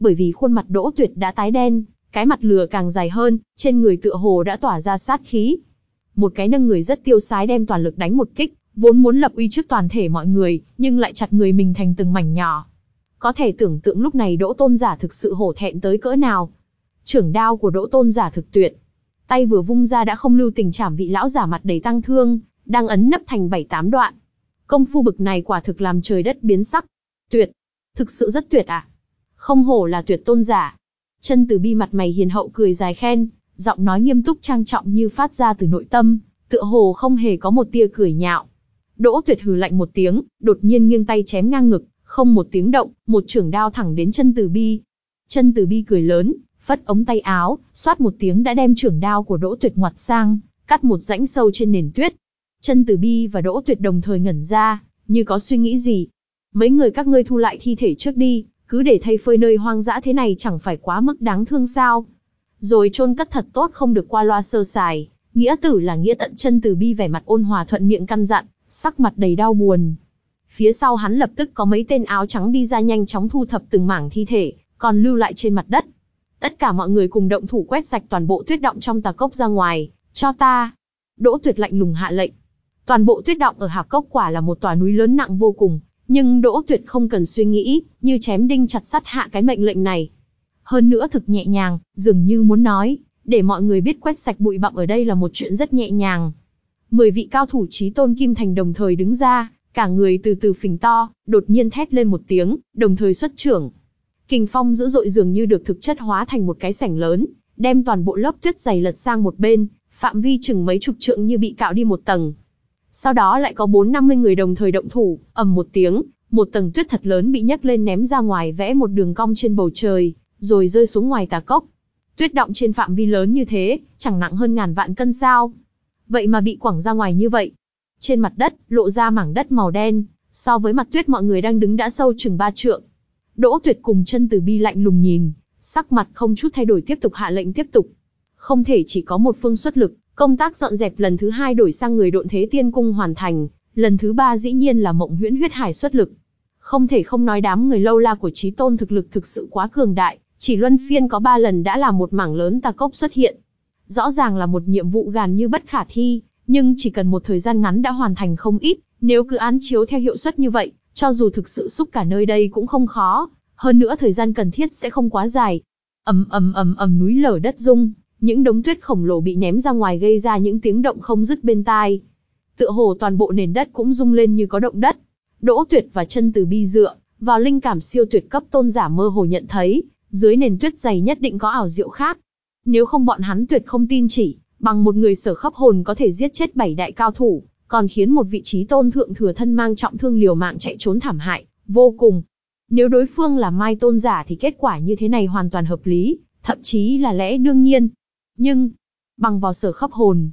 Speaker 1: Bởi vì khuôn mặt Đỗ Tuyệt đã tái đen, cái mặt lừa càng dài hơn, trên người tựa hồ đã tỏa ra sát khí. Một cái nâng người rất tiêu sái đem toàn lực đánh một kích, vốn muốn lập uy trước toàn thể mọi người, nhưng lại chặt người mình thành từng mảnh nhỏ. Có thể tưởng tượng lúc này Đỗ Tôn giả thực sự hổ thẹn tới cỡ nào. Trưởng đao của Đỗ Tôn giả thực tuyệt. Tay vừa vung ra đã không lưu tình chảm vị lão giả mặt đầy tăng thương, đang ấn nấp thành bảy tám đoạn. Công phu bực này quả thực làm trời đất biến sắc. Tuyệt. Thực sự rất tuyệt à. Không hổ là tuyệt tôn giả. Chân từ bi mặt mày hiền hậu cười dài khen, giọng nói nghiêm túc trang trọng như phát ra từ nội tâm, tựa hồ không hề có một tia cười nhạo. Đỗ Tuyệt hừ lạnh một tiếng, đột nhiên nghiêng tay chém ngang ngực, không một tiếng động, một trưởng đao thẳng đến chân Từ Bi. Chân Từ Bi cười lớn, phất ống tay áo, xoát một tiếng đã đem trưởng đao của Đỗ Tuyệt ngoặt sang, cắt một rãnh sâu trên nền tuyết. Chân Từ Bi và Đỗ Tuyệt đồng thời ngẩn ra, như có suy nghĩ gì. Mấy người các ngươi thu lại thi thể trước đi, cứ để thay phơi nơi hoang dã thế này chẳng phải quá mức đáng thương sao? Rồi chôn cất thật tốt không được qua loa sơ sài. Nghĩa tử là nghĩa tận chân Từ Bi vẻ mặt ôn hòa thuận miệng căn dặn, sắc mặt đầy đau buồn. Phía sau hắn lập tức có mấy tên áo trắng đi ra nhanh chóng thu thập từng mảng thi thể, còn lưu lại trên mặt đất. Tất cả mọi người cùng động thủ quét sạch toàn bộ tuyết động trong tà cốc ra ngoài, cho ta. Đỗ tuyệt lạnh lùng hạ lệnh. Toàn bộ tuyết động ở hạp cốc quả là một tòa núi lớn nặng vô cùng, nhưng Đỗ tuyệt không cần suy nghĩ, như chém đinh chặt sắt hạ cái mệnh lệnh này. Hơn nữa thực nhẹ nhàng, dường như muốn nói, để mọi người biết quét sạch bụi bặm ở đây là một chuyện rất nhẹ nhàng. Mười vị cao thủ trí tôn kim thành đồng thời đứng ra, cả người từ từ phình to, đột nhiên thét lên một tiếng, đồng thời xuất trưởng. Kình phong dữ dội dường như được thực chất hóa thành một cái sảnh lớn, đem toàn bộ lớp tuyết dày lật sang một bên, phạm vi chừng mấy chục trượng như bị cạo đi một tầng. Sau đó lại có bốn năm mươi người đồng thời động thủ, ầm một tiếng, một tầng tuyết thật lớn bị nhấc lên ném ra ngoài vẽ một đường cong trên bầu trời, rồi rơi xuống ngoài tà cốc. Tuyết động trên phạm vi lớn như thế, chẳng nặng hơn ngàn vạn cân sao. Vậy mà bị quẳng ra ngoài như vậy. Trên mặt đất, lộ ra mảng đất màu đen, so với mặt tuyết mọi người đang đứng đã sâu chừng ba trượng. Đỗ tuyệt cùng chân từ bi lạnh lùng nhìn, sắc mặt không chút thay đổi tiếp tục hạ lệnh tiếp tục. Không thể chỉ có một phương xuất lực, công tác dọn dẹp lần thứ hai đổi sang người độn thế tiên cung hoàn thành, lần thứ ba dĩ nhiên là mộng huyễn huyết hải xuất lực. Không thể không nói đám người lâu la của trí tôn thực lực thực sự quá cường đại, chỉ luân phiên có ba lần đã là một mảng lớn tà cốc xuất hiện, Rõ ràng là một nhiệm vụ gàn như bất khả thi, nhưng chỉ cần một thời gian ngắn đã hoàn thành không ít, nếu cứ án chiếu theo hiệu suất như vậy, cho dù thực sự xúc cả nơi đây cũng không khó, hơn nữa thời gian cần thiết sẽ không quá dài. ầm ầm ầm ầm núi lở đất rung, những đống tuyết khổng lồ bị ném ra ngoài gây ra những tiếng động không dứt bên tai. Tựa hồ toàn bộ nền đất cũng rung lên như có động đất. Đỗ Tuyệt và chân từ bi dựa vào linh cảm siêu tuyệt cấp tôn giả mơ hồ nhận thấy, dưới nền tuyết dày nhất định có ảo diệu khác. Nếu không bọn hắn tuyệt không tin chỉ, bằng một người sở khắp hồn có thể giết chết bảy đại cao thủ, còn khiến một vị trí tôn thượng thừa thân mang trọng thương liều mạng chạy trốn thảm hại, vô cùng. Nếu đối phương là mai tôn giả thì kết quả như thế này hoàn toàn hợp lý, thậm chí là lẽ đương nhiên. Nhưng, bằng vào sở khắp hồn,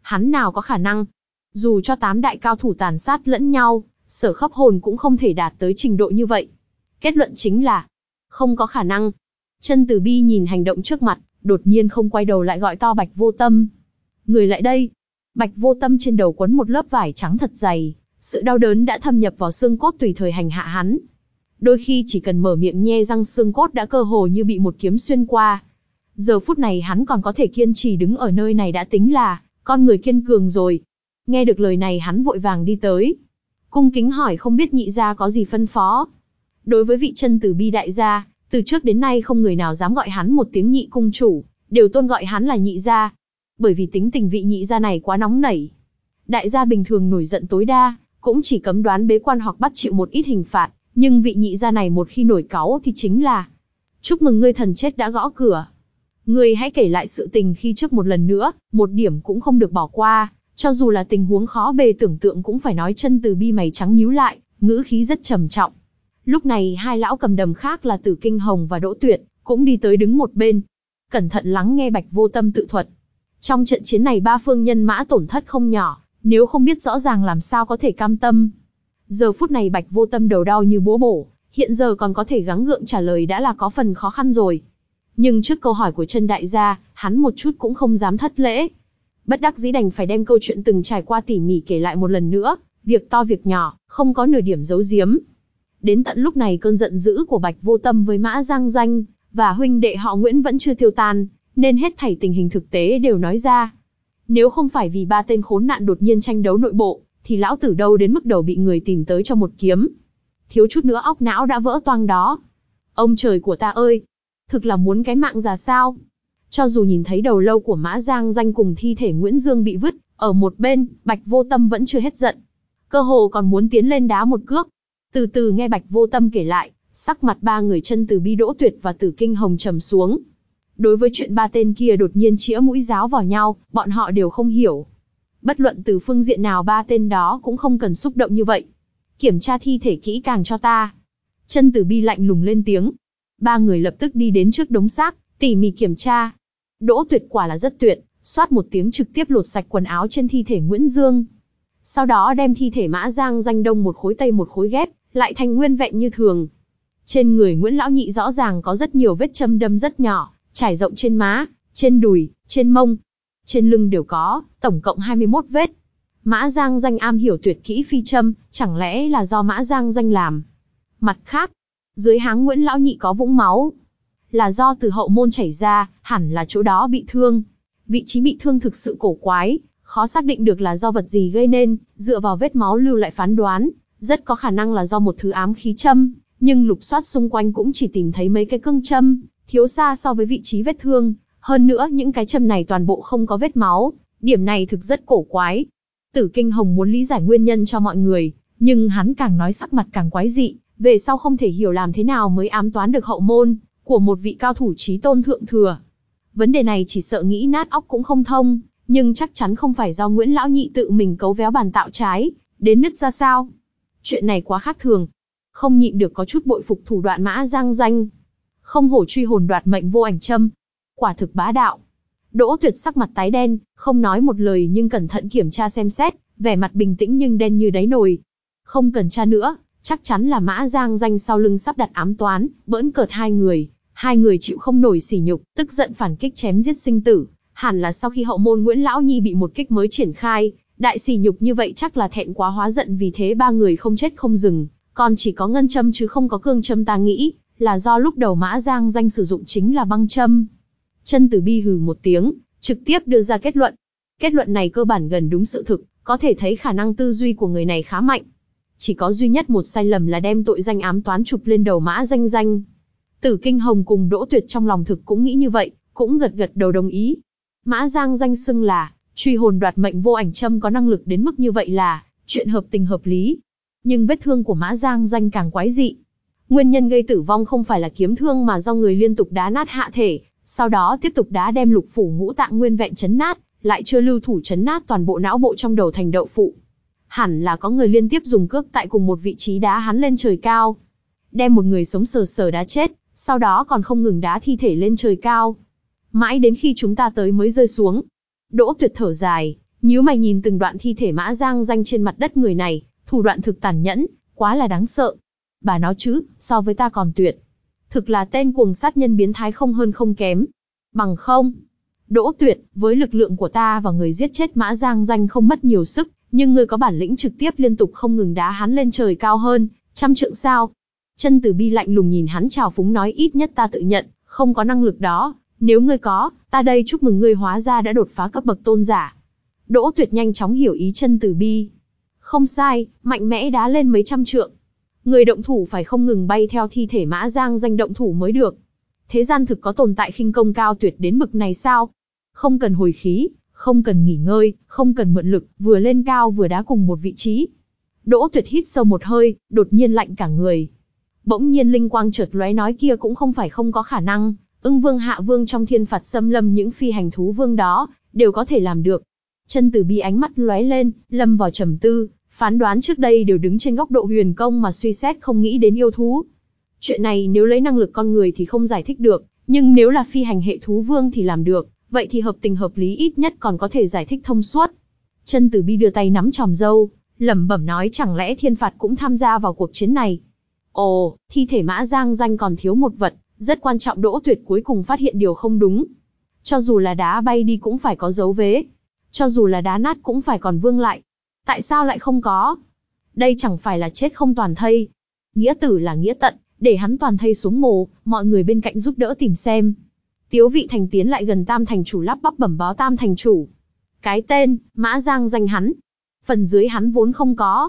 Speaker 1: hắn nào có khả năng, dù cho tám đại cao thủ tàn sát lẫn nhau, sở khắp hồn cũng không thể đạt tới trình độ như vậy. Kết luận chính là, không có khả năng. Chân từ bi nhìn hành động trước mặt, đột nhiên không quay đầu lại gọi to bạch vô tâm. Người lại đây. Bạch vô tâm trên đầu quấn một lớp vải trắng thật dày, sự đau đớn đã thâm nhập vào xương cốt tùy thời hành hạ hắn. Đôi khi chỉ cần mở miệng nhe răng xương cốt đã cơ hồ như bị một kiếm xuyên qua. Giờ phút này hắn còn có thể kiên trì đứng ở nơi này đã tính là, con người kiên cường rồi. Nghe được lời này hắn vội vàng đi tới. Cung kính hỏi không biết nhị gia có gì phân phó. Đối với vị chân tử bi đại gia, từ trước đến nay không người nào dám gọi hắn một tiếng nhị cung chủ, đều tôn gọi hắn là nhị gia. Bởi vì tính tình vị nhị gia này quá nóng nảy. Đại gia bình thường nổi giận tối đa, cũng chỉ cấm đoán bế quan hoặc bắt chịu một ít hình phạt, nhưng vị nhị gia này một khi nổi cáu thì chính là Chúc mừng ngươi thần chết đã gõ cửa. Ngươi hãy kể lại sự tình khi trước một lần nữa, một điểm cũng không được bỏ qua, cho dù là tình huống khó bề tưởng tượng cũng phải nói chân từ bi mày trắng nhíu lại, ngữ khí rất trầm trọng. Lúc này hai lão cầm đầm khác là Tử Kinh Hồng và Đỗ Tuyệt, cũng đi tới đứng một bên. Cẩn thận lắng nghe Bạch Vô Tâm tự thuật. Trong trận chiến này ba phương nhân mã tổn thất không nhỏ, nếu không biết rõ ràng làm sao có thể cam tâm. Giờ phút này Bạch Vô Tâm đầu đau như búa bổ, hiện giờ còn có thể gắng gượng trả lời đã là có phần khó khăn rồi. Nhưng trước câu hỏi của chân đại gia, hắn một chút cũng không dám thất lễ. Bất đắc dĩ đành phải đem câu chuyện từng trải qua tỉ mỉ kể lại một lần nữa, việc to việc nhỏ, không có nửa điểm giấu giếm. Đến tận lúc này cơn giận dữ của Bạch Vô Tâm với Mã Giang Danh, và huynh đệ họ Nguyễn vẫn chưa tiêu tan, nên hết thảy tình hình thực tế đều nói ra. Nếu không phải vì ba tên khốn nạn đột nhiên tranh đấu nội bộ, thì lão tử đâu đến mức đầu bị người tìm tới cho một kiếm. Thiếu chút nữa óc não đã vỡ toang đó. Ông trời của ta ơi! Thực là muốn cái mạng già sao? Cho dù nhìn thấy đầu lâu của Mã Giang danh cùng thi thể Nguyễn Dương bị vứt, ở một bên, Bạch Vô Tâm vẫn chưa hết giận. Cơ hồ còn muốn tiến lên đá một cước. Từ từ nghe Bạch Vô Tâm kể lại, sắc mặt ba người chân từ bi đỗ tuyệt và tử kinh hồng trầm xuống. Đối với chuyện ba tên kia đột nhiên chĩa mũi giáo vào nhau, bọn họ đều không hiểu. Bất luận từ phương diện nào ba tên đó cũng không cần xúc động như vậy. Kiểm tra thi thể kỹ càng cho ta. Chân tử bi lạnh lùng lên tiếng. Ba người lập tức đi đến trước đống xác, tỉ mỉ kiểm tra. Đỗ tuyệt quả là rất tuyệt, xoát một tiếng trực tiếp lột sạch quần áo trên thi thể Nguyễn Dương. Sau đó đem thi thể Mã Giang danh đông một khối tây một khối ghép, lại thành nguyên vẹn như thường. Trên người Nguyễn Lão Nhị rõ ràng có rất nhiều vết châm đâm rất nhỏ, trải rộng trên má, trên đùi, trên mông, trên lưng đều có, tổng cộng 21 vết. Mã Giang danh am hiểu tuyệt kỹ phi châm, chẳng lẽ là do Mã Giang danh làm? Mặt khác, dưới háng Nguyễn Lão Nhị có vũng máu, là do từ hậu môn chảy ra, hẳn là chỗ đó bị thương. Vị trí bị thương thực sự cổ quái, khó xác định được là do vật gì gây nên, dựa vào vết máu lưu lại phán đoán, rất có khả năng là do một thứ ám khí châm, nhưng lục soát xung quanh cũng chỉ tìm thấy mấy cái cương châm, thiếu xa so với vị trí vết thương, hơn nữa những cái châm này toàn bộ không có vết máu, điểm này thực rất cổ quái. Tử Kinh Hồng muốn lý giải nguyên nhân cho mọi người, nhưng hắn càng nói sắc mặt càng quái dị, về sau không thể hiểu làm thế nào mới ám toán được hậu môn của một vị cao thủ trí tôn thượng thừa. Vấn đề này chỉ sợ nghĩ nát óc cũng không thông, nhưng chắc chắn không phải do Nguyễn Lão Nhị tự mình cấu véo bàn tạo trái, đến nứt ra sao. Chuyện này quá khác thường. Không nhịn được có chút bội phục thủ đoạn mã giang danh. Không hổ truy hồn đoạt mệnh vô ảnh châm. Quả thực bá đạo. Đỗ tuyệt sắc mặt tái đen, không nói một lời nhưng cẩn thận kiểm tra xem xét, vẻ mặt bình tĩnh nhưng đen như đáy nồi. Không cần tra nữa, chắc chắn là mã giang danh sau lưng sắp đặt ám toán, bỡn cợt hai người. Hai người chịu không nổi sỉ nhục, tức giận phản kích chém giết sinh tử. Hẳn là sau khi hậu môn Nguyễn Lão Nhi bị một kích mới triển khai, đại sỉ nhục như vậy chắc là thẹn quá hóa giận vì thế ba người không chết không dừng, còn chỉ có ngân châm chứ không có cương châm ta nghĩ, là do lúc đầu mã giang danh sử dụng chính là băng châm. Chân tử bi hừ một tiếng, trực tiếp đưa ra kết luận. Kết luận này cơ bản gần đúng sự thực, có thể thấy khả năng tư duy của người này khá mạnh. Chỉ có duy nhất một sai lầm là đem tội danh ám toán chụp lên đầu mã danh danh. Tử Kinh Hồng cùng Đỗ Tuyệt trong lòng thực cũng nghĩ như vậy, cũng gật gật đầu đồng ý. Mã Giang danh xưng là, truy hồn đoạt mệnh vô ảnh châm có năng lực đến mức như vậy là, chuyện hợp tình hợp lý. Nhưng vết thương của Mã Giang danh càng quái dị. Nguyên nhân gây tử vong không phải là kiếm thương mà do người liên tục đá nát hạ thể, sau đó tiếp tục đá đem lục phủ ngũ tạng nguyên vẹn chấn nát, lại chưa lưu thủ chấn nát toàn bộ não bộ trong đầu thành đậu phụ. Hẳn là có người liên tiếp dùng cước tại cùng một vị trí đá hắn lên trời cao. Đem một người sống sờ sờ đá chết, sau đó còn không ngừng đá thi thể lên trời cao. Mãi đến khi chúng ta tới mới rơi xuống. Đỗ tuyệt thở dài, nhíu mày nhìn từng đoạn thi thể mã giang danh trên mặt đất người này, thủ đoạn thực tàn nhẫn, quá là đáng sợ. Bà nói chứ, so với ta còn tuyệt. Thực là tên cuồng sát nhân biến thái không hơn không kém. Bằng không. Đỗ tuyệt, với lực lượng của ta và người giết chết mã giang danh không mất nhiều sức, nhưng ngươi có bản lĩnh trực tiếp liên tục không ngừng đá hắn lên trời cao hơn, trăm trượng sao. Chân tử bi lạnh lùng nhìn hắn trào phúng nói ít nhất ta tự nhận, không có năng lực đó, nếu ngươi có, ta đây chúc mừng ngươi hóa ra đã đột phá cấp bậc tôn giả. Đỗ tuyệt nhanh chóng hiểu ý chân tử bi. Không sai, mạnh mẽ đá lên mấy trăm trượng. Người động thủ phải không ngừng bay theo thi thể mã giang danh động thủ mới được. Thế gian thực có tồn tại khinh công cao tuyệt đến bực này sao? Không cần hồi khí, không cần nghỉ ngơi, không cần mượn lực, vừa lên cao vừa đá cùng một vị trí. Đỗ tuyệt hít sâu một hơi, đột nhiên lạnh cả người. Bỗng nhiên linh quang chợt lóe nói kia cũng không phải không có khả năng, ưng vương hạ vương trong thiên phạt xâm lâm những phi hành thú vương đó, đều có thể làm được. Chân tử bi ánh mắt lóe lên, lâm vào trầm tư, phán đoán trước đây đều đứng trên góc độ huyền công mà suy xét không nghĩ đến yêu thú. Chuyện này nếu lấy năng lực con người thì không giải thích được, nhưng nếu là phi hành hệ thú vương thì làm được, vậy thì hợp tình hợp lý ít nhất còn có thể giải thích thông suốt. Chân tử bi đưa tay nắm tròm dâu, lẩm bẩm nói chẳng lẽ thiên phạt cũng tham gia vào cuộc chiến này. Ồ, thi thể mã giang danh còn thiếu một vật, rất quan trọng đỗ tuyệt cuối cùng phát hiện điều không đúng. Cho dù là đá bay đi cũng phải có dấu vế. Cho dù là đá nát cũng phải còn vương lại. Tại sao lại không có? Đây chẳng phải là chết không toàn thây. Nghĩa tử là nghĩa tận, để hắn toàn thây xuống mồ, mọi người bên cạnh giúp đỡ tìm xem. Tiếu vị thành tiến lại gần tam thành chủ lắp bắp bẩm báo tam thành chủ. Cái tên, mã giang danh hắn. Phần dưới hắn vốn không có.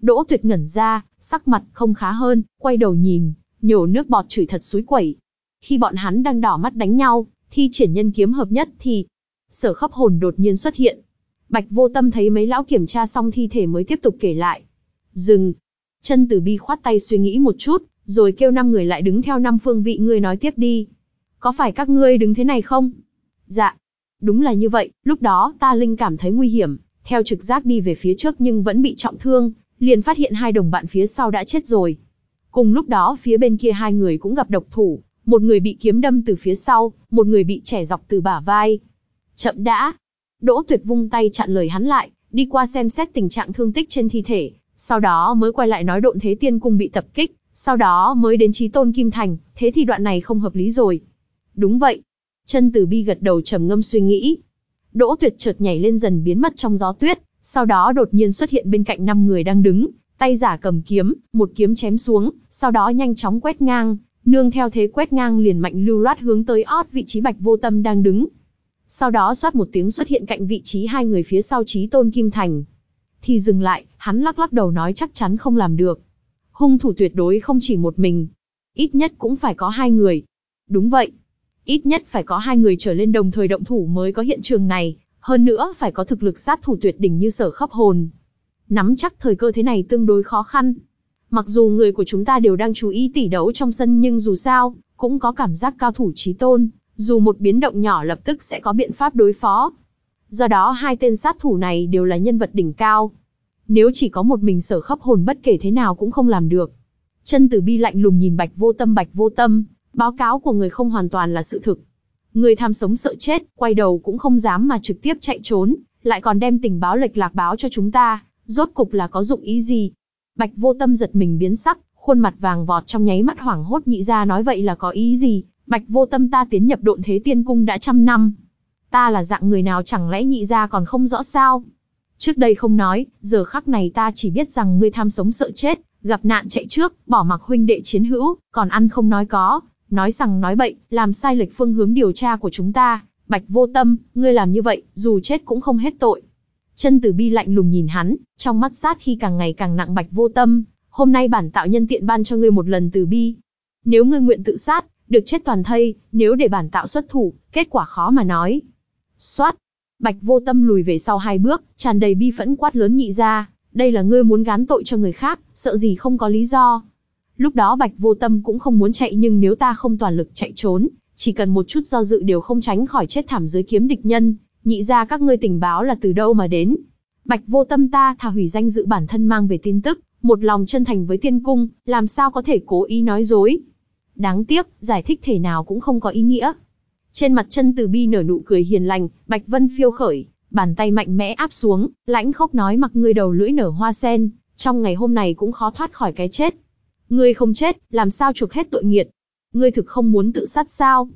Speaker 1: Đỗ tuyệt ngẩn ra, sắc mặt không khá hơn, quay đầu nhìn, nhổ nước bọt chửi thật suối quẩy. Khi bọn hắn đang đỏ mắt đánh nhau, thi triển nhân kiếm hợp nhất thì sở khắp hồn đột nhiên xuất hiện. Bạch vô tâm thấy mấy lão kiểm tra xong thi thể mới tiếp tục kể lại. Dừng. Chân tử bi khoát tay suy nghĩ một chút, rồi kêu năm người lại đứng theo năm phương vị ngươi nói tiếp đi. Có phải các ngươi đứng thế này không? Dạ. Đúng là như vậy, lúc đó ta linh cảm thấy nguy hiểm, theo trực giác đi về phía trước nhưng vẫn bị trọng thương, liền phát hiện hai đồng bạn phía sau đã chết rồi. Cùng lúc đó phía bên kia hai người cũng gặp độc thủ, một người bị kiếm đâm từ phía sau, một người bị trẻ dọc từ bả vai. Chậm đã. Đỗ tuyệt vung tay chặn lời hắn lại, đi qua xem xét tình trạng thương tích trên thi thể, sau đó mới quay lại nói độn thế tiên cung bị tập kích, sau đó mới đến trí tôn kim thành, thế thì đoạn này không hợp lý rồi. Đúng vậy. Chân tử bi gật đầu trầm ngâm suy nghĩ. Đỗ tuyệt chợt nhảy lên dần biến mất trong gió tuyết, sau đó đột nhiên xuất hiện bên cạnh năm người đang đứng, tay giả cầm kiếm, một kiếm chém xuống, sau đó nhanh chóng quét ngang, nương theo thế quét ngang liền mạnh lưu loát hướng tới ót vị trí bạch vô tâm đang đứng. Sau đó xoát một tiếng xuất hiện cạnh vị trí hai người phía sau trí tôn kim thành. Thì dừng lại, hắn lắc lắc đầu nói chắc chắn không làm được. Hung thủ tuyệt đối không chỉ một mình. Ít nhất cũng phải có hai người. Đúng vậy. Ít nhất phải có hai người trở lên đồng thời động thủ mới có hiện trường này, hơn nữa phải có thực lực sát thủ tuyệt đỉnh như sở khắp hồn. Nắm chắc thời cơ thế này tương đối khó khăn. Mặc dù người của chúng ta đều đang chú ý tỉ đấu trong sân nhưng dù sao, cũng có cảm giác cao thủ trí tôn, dù một biến động nhỏ lập tức sẽ có biện pháp đối phó. Do đó hai tên sát thủ này đều là nhân vật đỉnh cao. Nếu chỉ có một mình sở khắp hồn bất kể thế nào cũng không làm được. Chân tử bi lạnh lùng nhìn bạch vô tâm bạch vô tâm, báo cáo của người không hoàn toàn là sự thực. Người tham sống sợ chết, quay đầu cũng không dám mà trực tiếp chạy trốn, lại còn đem tình báo lệch lạc báo cho chúng ta, rốt cục là có dụng ý gì? Bạch vô tâm giật mình biến sắc, khuôn mặt vàng vọt trong nháy mắt hoảng hốt nhị ra nói vậy là có ý gì? Bạch vô tâm ta tiến nhập độn thế tiên cung đã trăm năm. Ta là dạng người nào chẳng lẽ nhị ra còn không rõ sao? Trước đây không nói, giờ khắc này ta chỉ biết rằng ngươi tham sống sợ chết, gặp nạn chạy trước, bỏ mặc huynh đệ chiến hữu, còn ăn không nói có, nói rằng nói bậy, làm sai lệch phương hướng điều tra của chúng ta. Bạch vô tâm, ngươi làm như vậy, dù chết cũng không hết tội. Chân Tử Bi lạnh lùng nhìn hắn, trong mắt sát khi càng ngày càng nặng bạch vô tâm, hôm nay bản tạo nhân tiện ban cho ngươi một lần từ bi. Nếu ngươi nguyện tự sát, được chết toàn thây, nếu để bản tạo xuất thủ, kết quả khó mà nói. Xoát, bạch vô tâm lùi về sau hai bước, tràn đầy bi phẫn quát lớn nhị ra, đây là ngươi muốn gán tội cho người khác, sợ gì không có lý do. Lúc đó bạch vô tâm cũng không muốn chạy nhưng nếu ta không toàn lực chạy trốn, chỉ cần một chút do dự đều không tránh khỏi chết thảm dưới kiếm địch nhân, nhị ra các ngươi tình báo là từ đâu mà đến. Bạch vô tâm ta thà hủy danh dự bản thân mang về tin tức, một lòng chân thành với tiên cung, làm sao có thể cố ý nói dối. Đáng tiếc, giải thích thể nào cũng không có ý nghĩa. Trên mặt chân từ bi nở nụ cười hiền lành, Bạch Vân phiêu khởi, bàn tay mạnh mẽ áp xuống, lãnh khốc nói mặc ngươi đầu lưỡi nở hoa sen, trong ngày hôm này cũng khó thoát khỏi cái chết. Ngươi không chết, làm sao chuộc hết tội nghiệt? Ngươi thực không muốn tự sát sao?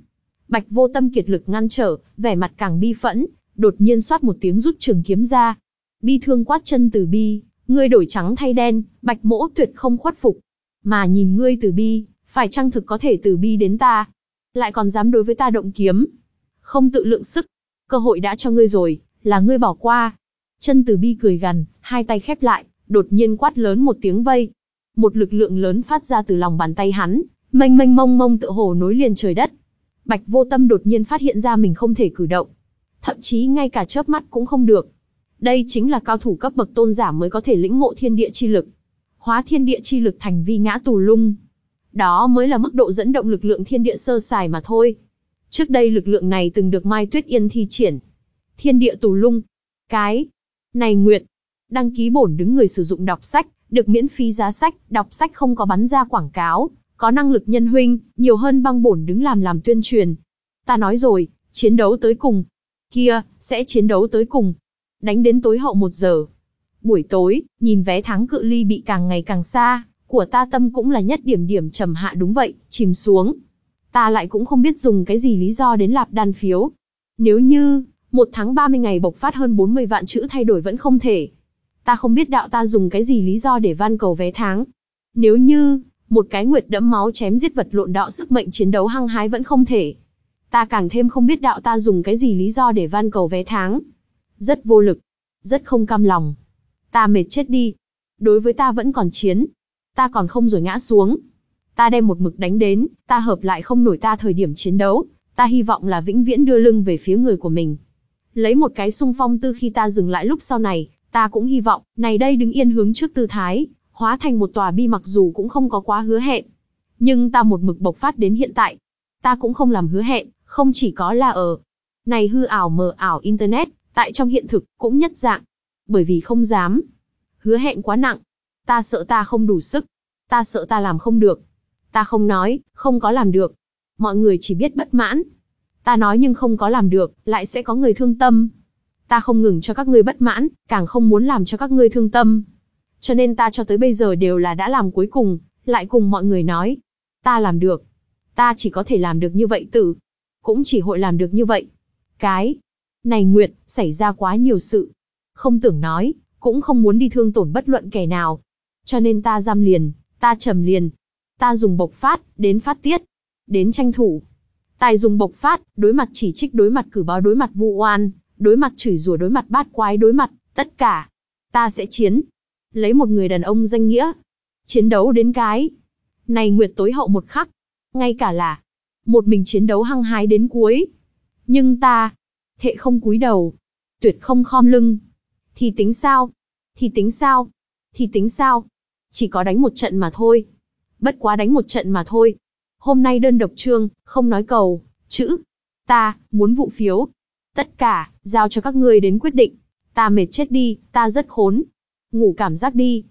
Speaker 1: Bạch vô tâm kiệt lực ngăn trở, vẻ mặt càng bi phẫn, đột nhiên xoát một tiếng rút trường kiếm ra. Bi thương quát chân từ bi, ngươi đổi trắng thay đen, bạch mỗ tuyệt không khuất phục. Mà nhìn ngươi từ bi, phải chăng thực có thể từ bi đến ta? Lại còn dám đối với ta động kiếm? Không tự lượng sức, cơ hội đã cho ngươi rồi, là ngươi bỏ qua. Chân từ bi cười gằn, hai tay khép lại, đột nhiên quát lớn một tiếng vây. Một lực lượng lớn phát ra từ lòng bàn tay hắn, mênh mênh mông mông tựa hồ nối liền trời đất. Bạch vô tâm đột nhiên phát hiện ra mình không thể cử động. Thậm chí ngay cả chớp mắt cũng không được. Đây chính là cao thủ cấp bậc tôn giả mới có thể lĩnh ngộ thiên địa chi lực. Hóa thiên địa chi lực thành vi ngã tù lung. Đó mới là mức độ dẫn động lực lượng thiên địa sơ sài mà thôi. Trước đây lực lượng này từng được Mai Tuyết Yên thi triển. Thiên địa tù lung. Cái. Này Nguyệt. Đăng ký bổn đứng người sử dụng đọc sách, được miễn phí giá sách, đọc sách không có bắn ra quảng cáo, có năng lực nhân huynh, nhiều hơn băng bổn đứng làm làm tuyên truyền. Ta nói rồi, chiến đấu tới cùng. Kia, sẽ chiến đấu tới cùng. Đánh đến tối hậu một giờ. Buổi tối, nhìn vé thắng cự ly bị càng ngày càng xa, của ta tâm cũng là nhất điểm điểm trầm hạ đúng vậy, chìm xuống. Ta lại cũng không biết dùng cái gì lý do đến lạp đan phiếu. Nếu như, một tháng 30 ngày bộc phát hơn 40 vạn chữ thay đổi vẫn không thể. Ta không biết đạo ta dùng cái gì lý do để van cầu vé tháng. Nếu như, một cái nguyệt đẫm máu chém giết vật lộn đạo sức mệnh chiến đấu hăng hái vẫn không thể. Ta càng thêm không biết đạo ta dùng cái gì lý do để van cầu vé tháng. Rất vô lực. Rất không cam lòng. Ta mệt chết đi. Đối với ta vẫn còn chiến. Ta còn không rồi ngã xuống. Ta đem một mực đánh đến, ta hợp lại không nổi ta thời điểm chiến đấu. Ta hy vọng là vĩnh viễn đưa lưng về phía người của mình. Lấy một cái sung phong tư khi ta dừng lại lúc sau này, ta cũng hy vọng, này đây đứng yên hướng trước tư thái, hóa thành một tòa bi mặc dù cũng không có quá hứa hẹn. Nhưng ta một mực bộc phát đến hiện tại. Ta cũng không làm hứa hẹn, không chỉ có là ở này hư ảo mờ ảo Internet, tại trong hiện thực, cũng nhất dạng. Bởi vì không dám. Hứa hẹn quá nặng. Ta sợ ta không đủ sức. Ta sợ ta làm không được. Ta không nói, không có làm được. Mọi người chỉ biết bất mãn. Ta nói nhưng không có làm được, lại sẽ có người thương tâm. Ta không ngừng cho các ngươi bất mãn, càng không muốn làm cho các ngươi thương tâm. Cho nên ta cho tới bây giờ đều là đã làm cuối cùng, lại cùng mọi người nói. Ta làm được. Ta chỉ có thể làm được như vậy tử. Cũng chỉ hội làm được như vậy. Cái. Này Nguyệt, xảy ra quá nhiều sự. Không tưởng nói, cũng không muốn đi thương tổn bất luận kẻ nào. Cho nên ta giam liền, ta trầm liền. Ta dùng bộc phát, đến phát tiết. Đến tranh thủ. Tài dùng bộc phát, đối mặt chỉ trích đối mặt cử báo đối mặt vu oan, đối mặt chửi rủa đối mặt bát quái đối mặt, tất cả. Ta sẽ chiến, lấy một người đàn ông danh nghĩa, chiến đấu đến cái. Này nguyệt tối hậu một khắc, ngay cả là một mình chiến đấu hăng hái đến cuối. Nhưng ta, thệ không cúi đầu, tuyệt không khom lưng. Thì tính sao? Thì tính sao? Thì tính sao? Chỉ có đánh một trận mà thôi. Bất quá đánh một trận mà thôi. Hôm nay đơn độc trương, không nói cầu, chữ. Ta, muốn vụ phiếu. Tất cả, giao cho các ngươi đến quyết định. Ta mệt chết đi, ta rất khốn ngủ cảm giác đi.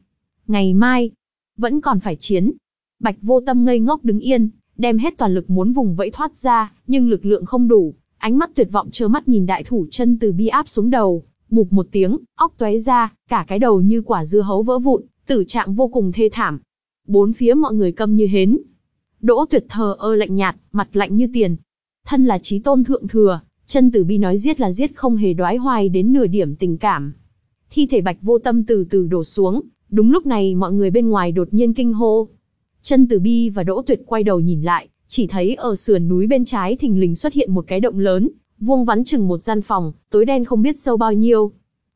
Speaker 1: Ngày mai, vẫn còn phải chiến. Bạch vô tâm ngây ngốc đứng yên, đem hết toàn lực muốn vùng vẫy thoát ra, nhưng lực lượng không đủ, ánh mắt tuyệt vọng trơ mắt nhìn đại thủ chân từ bi áp xuống đầu, bụp một tiếng, óc tóe ra, cả cái đầu như quả dưa hấu vỡ vụn, tử trạng vô cùng thê thảm. Bốn phía mọi người câm như hến. Đỗ tuyệt thờ ơ lạnh nhạt, mặt lạnh như tiền. Thân là trí tôn thượng thừa, chân tử bi nói giết là giết không hề đoái hoài đến nửa điểm tình cảm. Thi thể bạch vô tâm từ từ đổ xuống, đúng lúc này mọi người bên ngoài đột nhiên kinh hô. Chân Tử Bi và Đỗ Tuyệt quay đầu nhìn lại, chỉ thấy ở sườn núi bên trái thình lình xuất hiện một cái động lớn, vuông vắn chừng một gian phòng, tối đen không biết sâu bao nhiêu.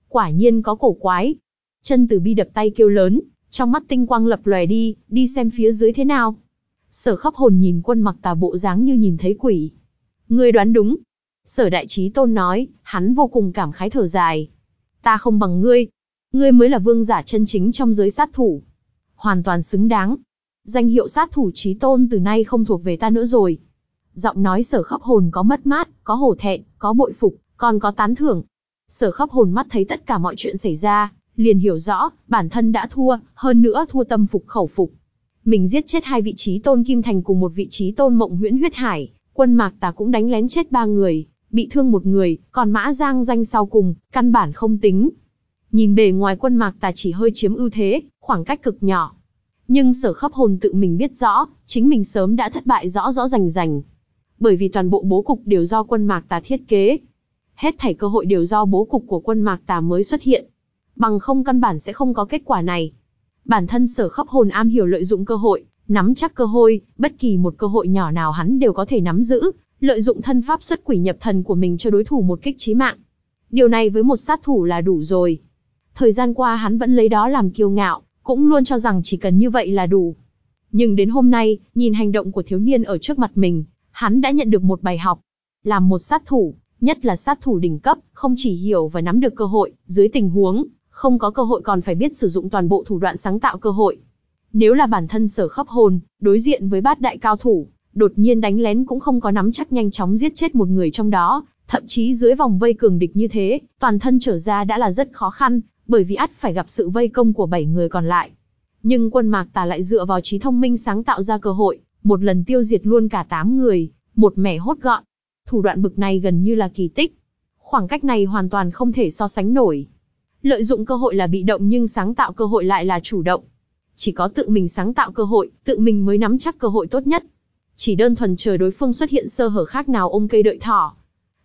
Speaker 1: Quả nhiên có cổ quái. Chân Tử Bi đập tay kêu lớn, trong mắt tinh quang lập lòe đi, đi xem phía dưới thế nào. Sở khóc hồn nhìn quân mặc tà bộ dáng như nhìn thấy quỷ. Người đoán đúng. Sở đại trí tôn nói, hắn vô cùng cảm khái thở dài. Ta không bằng ngươi. Ngươi mới là vương giả chân chính trong giới sát thủ. Hoàn toàn xứng đáng. Danh hiệu sát thủ trí tôn từ nay không thuộc về ta nữa rồi. Giọng nói sở khóc hồn có mất mát, có hổ thẹn, có bội phục, còn có tán thưởng. Sở khóc hồn mắt thấy tất cả mọi chuyện xảy ra, liền hiểu rõ, bản thân đã thua, hơn nữa thua tâm phục khẩu phục. Mình giết chết hai vị trí tôn kim thành cùng một vị trí tôn mộng huyễn huyết hải, quân mạc ta cũng đánh lén chết ba người, bị thương một người, còn mã giang danh sau cùng, căn bản không tính. Nhìn bề ngoài quân mạc tà chỉ hơi chiếm ưu thế, khoảng cách cực nhỏ. Nhưng sở khắp hồn tự mình biết rõ, chính mình sớm đã thất bại rõ rõ rành rành. Bởi vì toàn bộ bố cục đều do quân mạc tà thiết kế. Hết thảy cơ hội đều do bố cục của quân mạc tà mới xuất hiện. Bằng không căn bản sẽ không có kết quả này. Bản thân sở khắp hồn am hiểu lợi dụng cơ hội, nắm chắc cơ hội, bất kỳ một cơ hội nhỏ nào hắn đều có thể nắm giữ, lợi dụng thân pháp xuất quỷ nhập thần của mình cho đối thủ một kích chí mạng. Điều này với một sát thủ là đủ rồi. Thời gian qua hắn vẫn lấy đó làm kiêu ngạo, cũng luôn cho rằng chỉ cần như vậy là đủ. Nhưng đến hôm nay, nhìn hành động của thiếu niên ở trước mặt mình, hắn đã nhận được một bài học. Làm một sát thủ, nhất là sát thủ đỉnh cấp, không chỉ hiểu và nắm được cơ hội, dưới tình huống, không có cơ hội còn phải biết sử dụng toàn bộ thủ đoạn sáng tạo cơ hội. Nếu là bản thân sở khắp hồn, đối diện với bát đại cao thủ, đột nhiên đánh lén cũng không có nắm chắc nhanh chóng giết chết một người trong đó, thậm chí dưới vòng vây cường địch như thế, toàn thân trở ra đã là rất khó khăn, bởi vì ắt phải gặp sự vây công của bảy người còn lại. Nhưng quân mạc tà lại dựa vào trí thông minh sáng tạo ra cơ hội, một lần tiêu diệt luôn cả tám người, một mẻ hốt gọn. Thủ đoạn bực này gần như là kỳ tích. Khoảng cách này hoàn toàn không thể so sánh nổi. Lợi dụng cơ hội là bị động nhưng sáng tạo cơ hội lại là chủ động. Chỉ có tự mình sáng tạo cơ hội, tự mình mới nắm chắc cơ hội tốt nhất. Chỉ đơn thuần chờ đối phương xuất hiện sơ hở khác nào ôm cây đợi thỏ.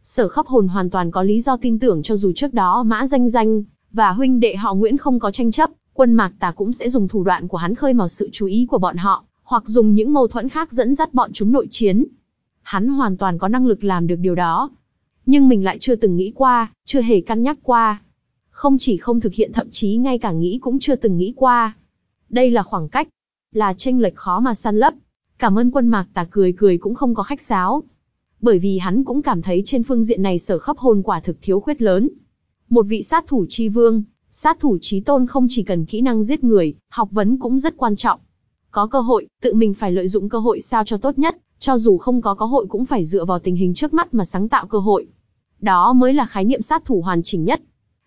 Speaker 1: Sở khắp hồn hoàn toàn có lý do tin tưởng cho dù trước đó mã danh danh, và huynh đệ họ Nguyễn không có tranh chấp, quân mạc tà cũng sẽ dùng thủ đoạn của hắn khơi mào sự chú ý của bọn họ, hoặc dùng những mâu thuẫn khác dẫn dắt bọn chúng nội chiến. Hắn hoàn toàn có năng lực làm được điều đó. Nhưng mình lại chưa từng nghĩ qua, chưa hề cân nhắc qua. Không chỉ không thực hiện thậm chí ngay cả nghĩ cũng chưa từng nghĩ qua. Đây là khoảng cách, là tranh lệch khó mà săn lấp. Cảm ơn quân mạc tà cười cười cũng không có khách sáo. Bởi vì hắn cũng cảm thấy trên phương diện này sở khắp hồn quả thực thiếu khuyết lớn. Một vị sát thủ chi vương, sát thủ trí tôn không chỉ cần kỹ năng giết người, học vấn cũng rất quan trọng. Có cơ hội, tự mình phải lợi dụng cơ hội sao cho tốt nhất, cho dù không có cơ hội cũng phải dựa vào tình hình trước mắt mà sáng tạo cơ hội. Đó mới là khái niệm sát thủ hoàn chỉnh nhất.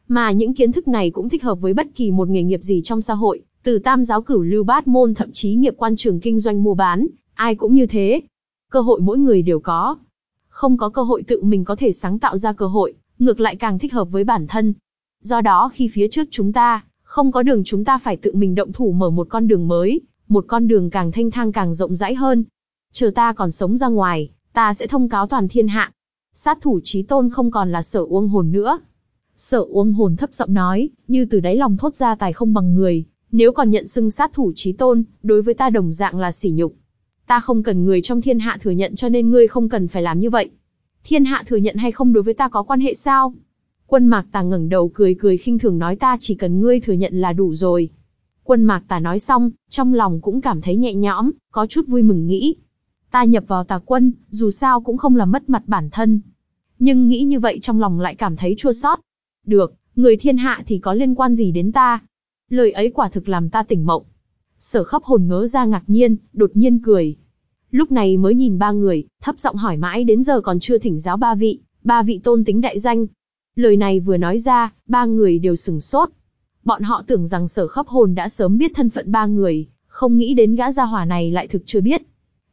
Speaker 1: Mà những kiến thức này cũng thích hợp với bất kỳ một nghề nghiệp gì trong xã hội, từ tam giáo cửu lưu bát môn thậm chí nghiệp quan trường kinh doanh mua bán, ai cũng như thế. Cơ hội mỗi người đều có. Không có cơ hội tự mình có thể sáng tạo ra cơ hội, ngược lại càng thích hợp với bản thân. Do đó khi phía trước chúng ta, không có đường chúng ta phải tự mình động thủ mở một con đường mới, một con đường càng thanh thang càng rộng rãi hơn. Chờ ta còn sống ra ngoài, ta sẽ thông cáo toàn thiên hạ. Sát thủ trí tôn không còn là sở uông hồn nữa. Sở uông hồn thấp giọng nói, như từ đáy lòng thốt ra tài không bằng người, nếu còn nhận xưng sát thủ trí tôn, đối với ta đồng dạng là sỉ nhục. Ta không cần người trong thiên hạ thừa nhận cho nên ngươi không cần phải làm như vậy thiên hạ thừa nhận hay không đối với ta có quan hệ sao? Quân Mạc Tà ngẩng đầu cười cười khinh thường nói ta chỉ cần ngươi thừa nhận là đủ rồi. Quân Mạc Tà nói xong, trong lòng cũng cảm thấy nhẹ nhõm, có chút vui mừng nghĩ. Ta nhập vào tà quân, dù sao cũng không là mất mặt bản thân. Nhưng nghĩ như vậy trong lòng lại cảm thấy chua xót. Được, người thiên hạ thì có liên quan gì đến ta? Lời ấy quả thực làm ta tỉnh mộng. Sở khóc hồn ngớ ra ngạc nhiên, đột nhiên cười. Lúc này mới nhìn ba người, thấp giọng hỏi mãi đến giờ còn chưa thỉnh giáo ba vị, ba vị tôn tính đại danh. Lời này vừa nói ra, ba người đều sừng sốt. Bọn họ tưởng rằng sở khóc hồn đã sớm biết thân phận ba người, không nghĩ đến gã gia hỏa này lại thực chưa biết.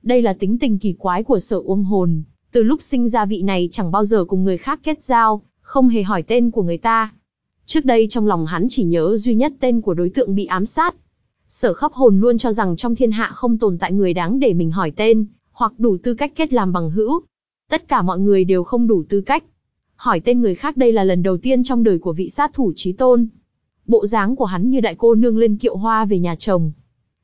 Speaker 1: Đây là tính tình kỳ quái của sở uông hồn, từ lúc sinh ra vị này chẳng bao giờ cùng người khác kết giao, không hề hỏi tên của người ta. Trước đây trong lòng hắn chỉ nhớ duy nhất tên của đối tượng bị ám sát, Sở khắp hồn luôn cho rằng trong thiên hạ không tồn tại người đáng để mình hỏi tên, hoặc đủ tư cách kết làm bằng hữu. Tất cả mọi người đều không đủ tư cách. Hỏi tên người khác đây là lần đầu tiên trong đời của vị sát thủ trí tôn. Bộ dáng của hắn như đại cô nương lên kiệu hoa về nhà chồng.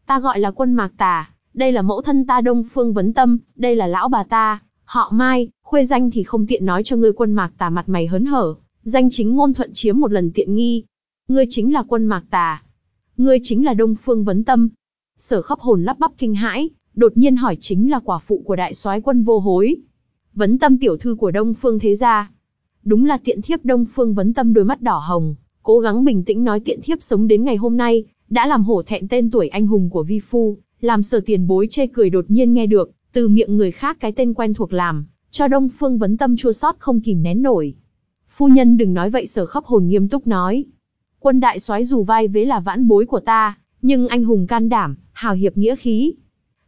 Speaker 1: Ta gọi là quân mạc tà, đây là mẫu thân ta đông phương vấn tâm, đây là lão bà ta, họ mai, khuê danh thì không tiện nói cho ngươi quân mạc tà mặt mày hớn hở, Danh chính ngôn thuận chiếm một lần tiện nghi. Ngươi chính là quân mạc tà. Ngươi chính là Đông Phương Vấn Tâm. Sở khắp hồn lắp bắp kinh hãi, đột nhiên hỏi chính là quả phụ của đại soái quân vô hối. Vấn Tâm tiểu thư của Đông Phương thế gia. Đúng là tiện thiếp Đông Phương Vấn Tâm đôi mắt đỏ hồng, cố gắng bình tĩnh nói tiện thiếp sống đến ngày hôm nay, đã làm hổ thẹn tên tuổi anh hùng của vi phu, làm sở tiền bối chê cười đột nhiên nghe được, từ miệng người khác cái tên quen thuộc làm, cho Đông Phương Vấn Tâm chua xót không kìm nén nổi. Phu nhân đừng nói vậy sở khắp hồn nghiêm túc nói. Quân đại soái dù vai vế là vãn bối của ta, nhưng anh hùng can đảm, hào hiệp nghĩa khí.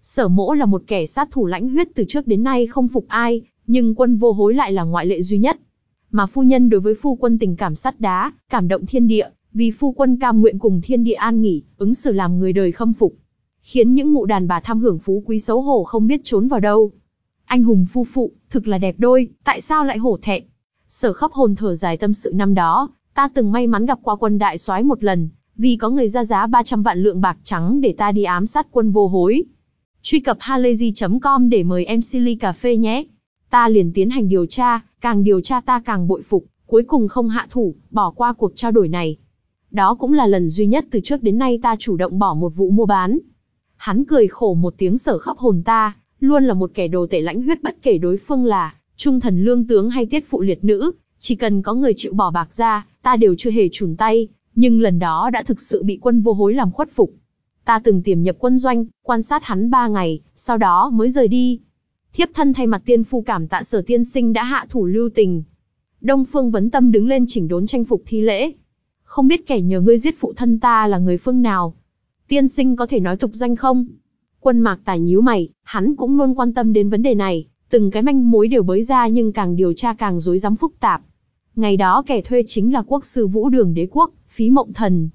Speaker 1: Sở mỗ là một kẻ sát thủ lãnh huyết từ trước đến nay không phục ai, nhưng quân vô hối lại là ngoại lệ duy nhất. Mà phu nhân đối với phu quân tình cảm sắt đá, cảm động thiên địa, vì phu quân cam nguyện cùng thiên địa an nghỉ, ứng xử làm người đời khâm phục. Khiến những mụ đàn bà tham hưởng phú quý xấu hổ không biết trốn vào đâu. Anh hùng phu phụ, thực là đẹp đôi, tại sao lại hổ thẹn? Sở khắp hồn thở dài tâm sự năm đó, ta từng may mắn gặp qua quân đại soái một lần, vì có người ra giá 300 vạn lượng bạc trắng để ta đi ám sát quân vô hối. Truy cập halayzi.com để mời em Silly Cà Phê nhé. Ta liền tiến hành điều tra, càng điều tra ta càng bội phục, cuối cùng không hạ thủ, bỏ qua cuộc trao đổi này. Đó cũng là lần duy nhất từ trước đến nay ta chủ động bỏ một vụ mua bán. Hắn cười khổ một tiếng sở khắp hồn ta, luôn là một kẻ đồ tể lãnh huyết bất kể đối phương là trung thần lương tướng hay tiết phụ liệt nữ, chỉ cần có người chịu bỏ bạc ra, ta đều chưa hề chùn tay, nhưng lần đó đã thực sự bị quân vô hối làm khuất phục. Ta từng tiềm nhập quân doanh, quan sát hắn ba ngày, sau đó mới rời đi. Thiếp thân thay mặt tiên phu cảm tạ sở tiên sinh đã hạ thủ lưu tình. Đông Phương Vấn Tâm đứng lên chỉnh đốn tranh phục thi lễ. Không biết kẻ nhờ ngươi giết phụ thân ta là người phương nào? Tiên sinh có thể nói tục danh không? Quân mạc tài nhíu mày, hắn cũng luôn quan tâm đến vấn đề này, từng cái manh mối đều bới ra nhưng càng điều tra càng rối rắm phức tạp. Ngày đó kẻ thuê chính là quốc sư vũ đường đế quốc, phí mộng thần.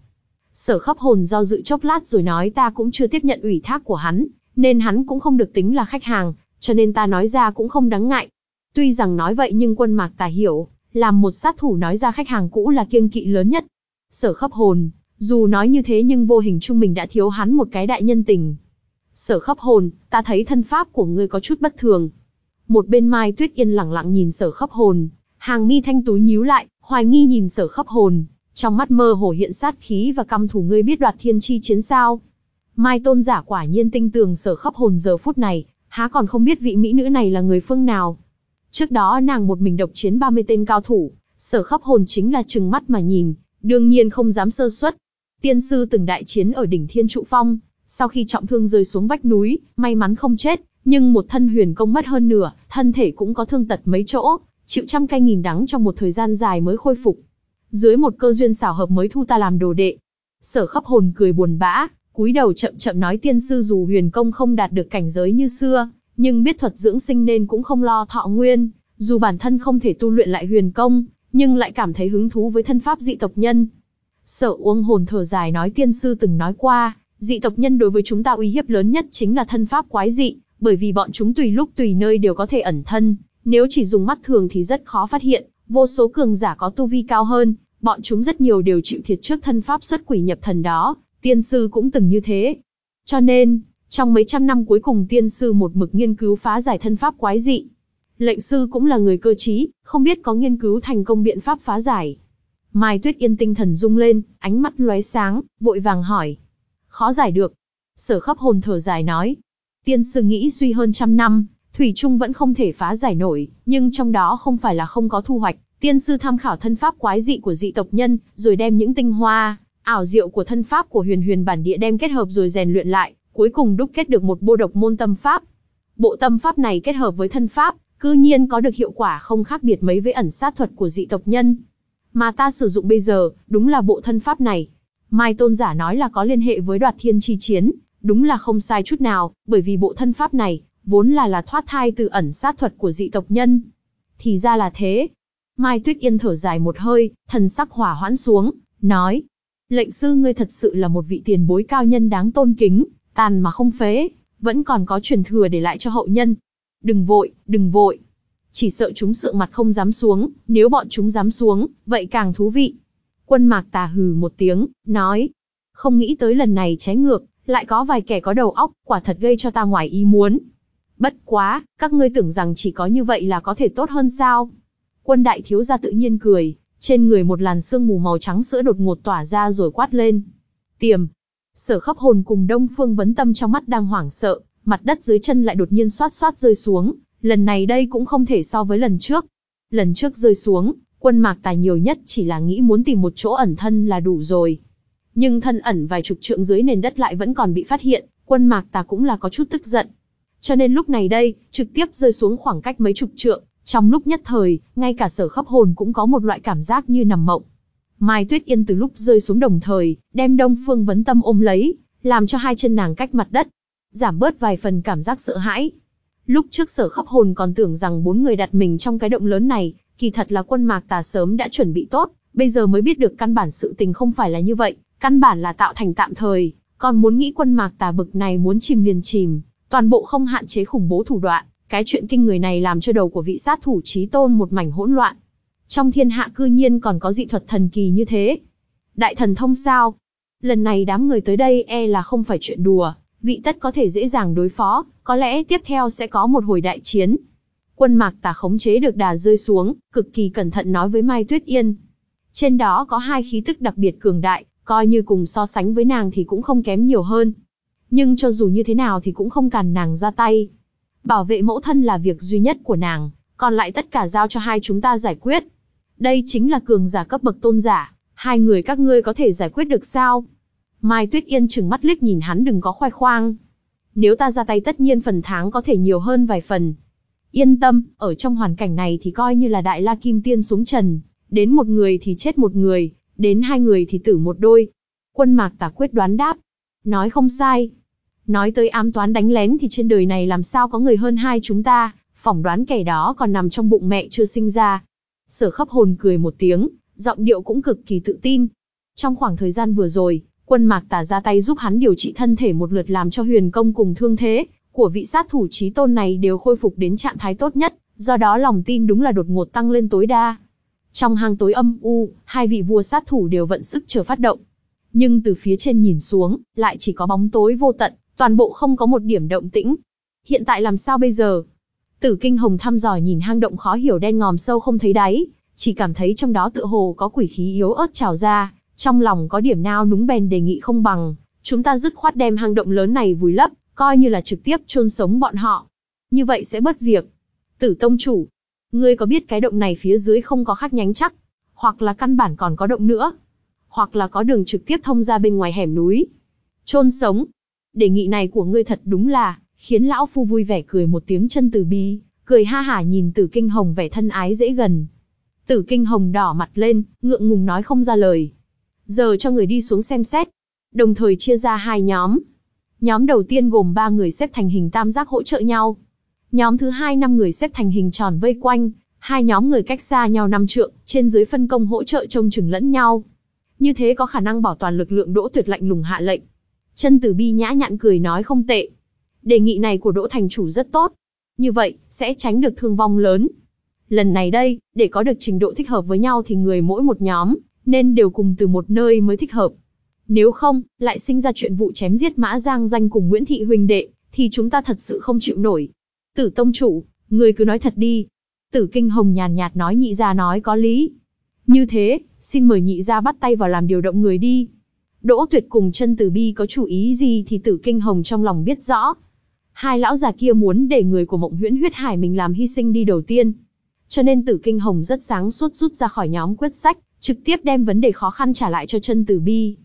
Speaker 1: Sở khắp hồn do dự chốc lát rồi nói ta cũng chưa tiếp nhận ủy thác của hắn, nên hắn cũng không được tính là khách hàng, cho nên ta nói ra cũng không đáng ngại. Tuy rằng nói vậy nhưng quân mạc tài hiểu, làm một sát thủ nói ra khách hàng cũ là kiêng kỵ lớn nhất. Sở khắp hồn, dù nói như thế nhưng vô hình trung mình đã thiếu hắn một cái đại nhân tình. Sở khắp hồn, ta thấy thân pháp của ngươi có chút bất thường. Một bên Mai Tuyết Yên lặng lặng nhìn sở khắp hồn, hàng mi thanh túi nhíu lại, hoài nghi nhìn sở khắp hồn, trong mắt mơ hồ hiện sát khí và căm thủ ngươi biết đoạt thiên chi chiến sao. Mai tôn giả quả nhiên tinh tường sở khắp hồn giờ phút này, há còn không biết vị mỹ nữ này là người phương nào. Trước đó nàng một mình độc chiến 30 tên cao thủ, sở khắp hồn chính là chừng mắt mà nhìn, đương nhiên không dám sơ suất. Tiên sư từng đại chiến ở đỉnh Thiên Trụ Phong, sau khi trọng thương rơi xuống vách núi, may mắn không chết, nhưng một thân huyền công mất hơn nửa, thân thể cũng có thương tật mấy chỗ, chịu trăm cay nghìn đắng trong một thời gian dài mới khôi phục. Dưới một cơ duyên xảo hợp mới thu ta làm đồ đệ. Sở khắp hồn cười buồn bã, cúi đầu chậm chậm nói tiên sư dù huyền công không đạt được cảnh giới như xưa, nhưng biết thuật dưỡng sinh nên cũng không lo thọ nguyên, dù bản thân không thể tu luyện lại huyền công, nhưng lại cảm thấy hứng thú với thân pháp dị tộc nhân. Sở uông hồn thở dài nói tiên sư từng nói qua, dị tộc nhân đối với chúng ta uy hiếp lớn nhất chính là thân pháp quái dị, bởi vì bọn chúng tùy lúc tùy nơi đều có thể ẩn thân, nếu chỉ dùng mắt thường thì rất khó phát hiện, vô số cường giả có tu vi cao hơn, bọn chúng rất nhiều đều chịu thiệt trước thân pháp xuất quỷ nhập thần đó, tiên sư cũng từng như thế. Cho nên, trong mấy trăm năm cuối cùng tiên sư một mực nghiên cứu phá giải thân pháp quái dị. Lệnh sư cũng là người cơ trí, không biết có nghiên cứu thành công biện pháp phá giải. Mai Tuyết Yên tinh thần rung lên, ánh mắt lóe sáng, vội vàng hỏi. Khó giải được. Sở khắp hồn thở dài nói. Tiên sư nghĩ suy hơn trăm năm, Thủy Trung vẫn không thể phá giải nổi, nhưng trong đó không phải là không có thu hoạch. Tiên sư tham khảo thân pháp quái dị của dị tộc nhân, rồi đem những tinh hoa, ảo diệu của thân pháp của huyền huyền bản địa đem kết hợp rồi rèn luyện lại, cuối cùng đúc kết được một bộ độc môn tâm pháp. Bộ tâm pháp này kết hợp với thân pháp, cư nhiên có được hiệu quả không khác biệt mấy với ẩn sát thuật của dị tộc nhân. Mà ta sử dụng bây giờ, đúng là bộ thân pháp này. Mai tôn giả nói là có liên hệ với đoạt thiên chi chiến, đúng là không sai chút nào, bởi vì bộ thân pháp này, vốn là là thoát thai từ ẩn sát thuật của dị tộc nhân. Thì ra là thế. Mai Tuyết Yên thở dài một hơi, thần sắc hỏa hoãn xuống, nói. Lệnh sư ngươi thật sự là một vị tiền bối cao nhân đáng tôn kính, tàn mà không phế, vẫn còn có truyền thừa để lại cho hậu nhân. Đừng vội, đừng vội. Chỉ sợ chúng sự mặt không dám xuống, nếu bọn chúng dám xuống, vậy càng thú vị. Quân mạc tà hừ một tiếng, nói. Không nghĩ tới lần này trái ngược, lại có vài kẻ có đầu óc, quả thật gây cho ta ngoài ý muốn. Bất quá, các ngươi tưởng rằng chỉ có như vậy là có thể tốt hơn sao? Quân đại thiếu gia tự nhiên cười, Trên người một làn sương mù màu trắng sữa đột ngột tỏa ra rồi quát lên. Tiềm. Sở khắp hồn cùng Đông Phương Vấn Tâm trong mắt đang hoảng sợ, mặt đất dưới chân lại đột nhiên xoát xoát rơi xuống, lần này đây cũng không thể so với lần trước. Lần trước rơi xuống, quân mạc tài nhiều nhất chỉ là nghĩ muốn tìm một chỗ ẩn thân là đủ rồi. Nhưng thân ẩn vài chục trượng dưới nền đất lại vẫn còn bị phát hiện, quân mạc tà cũng là có chút tức giận. Cho nên lúc này đây, trực tiếp rơi xuống khoảng cách mấy chục trượng, trong lúc nhất thời, ngay cả sở khắp hồn cũng có một loại cảm giác như nằm mộng. Mai Tuyết Yên từ lúc rơi xuống đồng thời, đem Đông Phương Vấn Tâm ôm lấy, làm cho hai chân nàng cách mặt đất, giảm bớt vài phần cảm giác sợ hãi. Lúc trước sở khắp hồn còn tưởng rằng bốn người đặt mình trong cái động lớn này, kỳ thật là quân mạc tà sớm đã chuẩn bị tốt, bây giờ mới biết được căn bản sự tình không phải là như vậy, căn bản là tạo thành tạm thời, còn muốn nghĩ quân mạc tà bực này muốn chìm liền chìm, toàn bộ không hạn chế khủng bố thủ đoạn, cái chuyện kinh người này làm cho đầu của vị sát thủ trí tôn một mảnh hỗn loạn. Trong thiên hạ cư nhiên còn có dị thuật thần kỳ như thế. Đại thần thông sao? Lần này đám người tới đây e là không phải chuyện đùa, vị tất có thể dễ dàng đối phó, có lẽ tiếp theo sẽ có một hồi đại chiến. Quân mạc tà khống chế được đà rơi xuống, cực kỳ cẩn thận nói với Mai Tuyết Yên. Trên đó có hai khí tức đặc biệt cường đại, coi như cùng so sánh với nàng thì cũng không kém nhiều hơn. Nhưng cho dù như thế nào thì cũng không cản nàng ra tay. Bảo vệ mẫu thân là việc duy nhất của nàng, còn lại tất cả giao cho hai chúng ta giải quyết. Đây chính là cường giả cấp bậc tôn giả, hai người các ngươi có thể giải quyết được sao? Mai Tuyết Yên chừng mắt liếc nhìn hắn đừng có khoai khoang. Nếu ta ra tay tất nhiên phần tháng có thể nhiều hơn vài phần. Yên tâm, ở trong hoàn cảnh này thì coi như là đại la kim tiên xuống trần, đến một người thì chết một người, đến hai người thì tử một đôi. Quân mạc tả quyết đoán đáp. Nói không sai. Nói tới ám toán đánh lén thì trên đời này làm sao có người hơn hai chúng ta, phỏng đoán kẻ đó còn nằm trong bụng mẹ chưa sinh ra. Sở khắp hồn cười một tiếng, giọng điệu cũng cực kỳ tự tin. Trong khoảng thời gian vừa rồi, quân mạc tả ra tay giúp hắn điều trị thân thể một lượt làm cho huyền công cùng thương thế của vị sát thủ trí tôn này đều khôi phục đến trạng thái tốt nhất, do đó lòng tin đúng là đột ngột tăng lên tối đa. Trong hang tối âm u, hai vị vua sát thủ đều vận sức chờ phát động. Nhưng từ phía trên nhìn xuống, lại chỉ có bóng tối vô tận, toàn bộ không có một điểm động tĩnh. Hiện tại làm sao bây giờ? Tử Kinh Hồng thăm dò nhìn hang động khó hiểu đen ngòm sâu không thấy đáy, chỉ cảm thấy trong đó tựa hồ có quỷ khí yếu ớt trào ra, trong lòng có điểm nao núng bèn đề nghị không bằng, chúng ta dứt khoát đem hang động lớn này vùi lấp, coi như là trực tiếp chôn sống bọn họ. Như vậy sẽ bất việc. Tử Tông Chủ, ngươi có biết cái động này phía dưới không có khác nhánh chắc, hoặc là căn bản còn có động nữa, hoặc là có đường trực tiếp thông ra bên ngoài hẻm núi. Chôn sống. Đề nghị này của ngươi thật đúng là, khiến lão phu vui vẻ cười một tiếng chân từ bi, cười ha hả nhìn Tử Kinh Hồng vẻ thân ái dễ gần. Tử Kinh Hồng đỏ mặt lên, ngượng ngùng nói không ra lời. Giờ cho người đi xuống xem xét. Đồng thời chia ra hai nhóm. Nhóm đầu tiên gồm ba người xếp thành hình tam giác hỗ trợ nhau. Nhóm thứ hai năm người xếp thành hình tròn vây quanh, hai nhóm người cách xa nhau năm trượng, trên dưới phân công hỗ trợ trông chừng lẫn nhau. Như thế có khả năng bảo toàn lực lượng Đỗ Tuyệt lạnh lùng hạ lệnh. Chân Tử Bi nhã nhặn cười nói không tệ. Đề nghị này của Đỗ Thành chủ rất tốt. Như vậy, sẽ tránh được thương vong lớn. Lần này đây, để có được trình độ thích hợp với nhau thì người mỗi một nhóm, nên đều cùng từ một nơi mới thích hợp. Nếu không, lại sinh ra chuyện vụ chém giết Mã Giang danh cùng Nguyễn Thị Huỳnh đệ, thì chúng ta thật sự không chịu nổi. Tử tông chủ, người cứ nói thật đi. Tử Kinh Hồng nhàn nhạt nói nhị gia nói có lý. Như thế, xin mời nhị gia bắt tay vào làm điều động người đi. Đỗ Tuyệt cùng chân Tử Bi có chủ ý gì thì Tử Kinh Hồng trong lòng biết rõ. Hai lão già kia muốn để người của Mộng Huyễn Huyết Hải mình làm hy sinh đi đầu tiên. Cho nên Tử Kinh Hồng rất sáng suốt rút ra khỏi nhóm quyết sách, trực tiếp đem vấn đề khó khăn trả lại cho chân Tử Bi.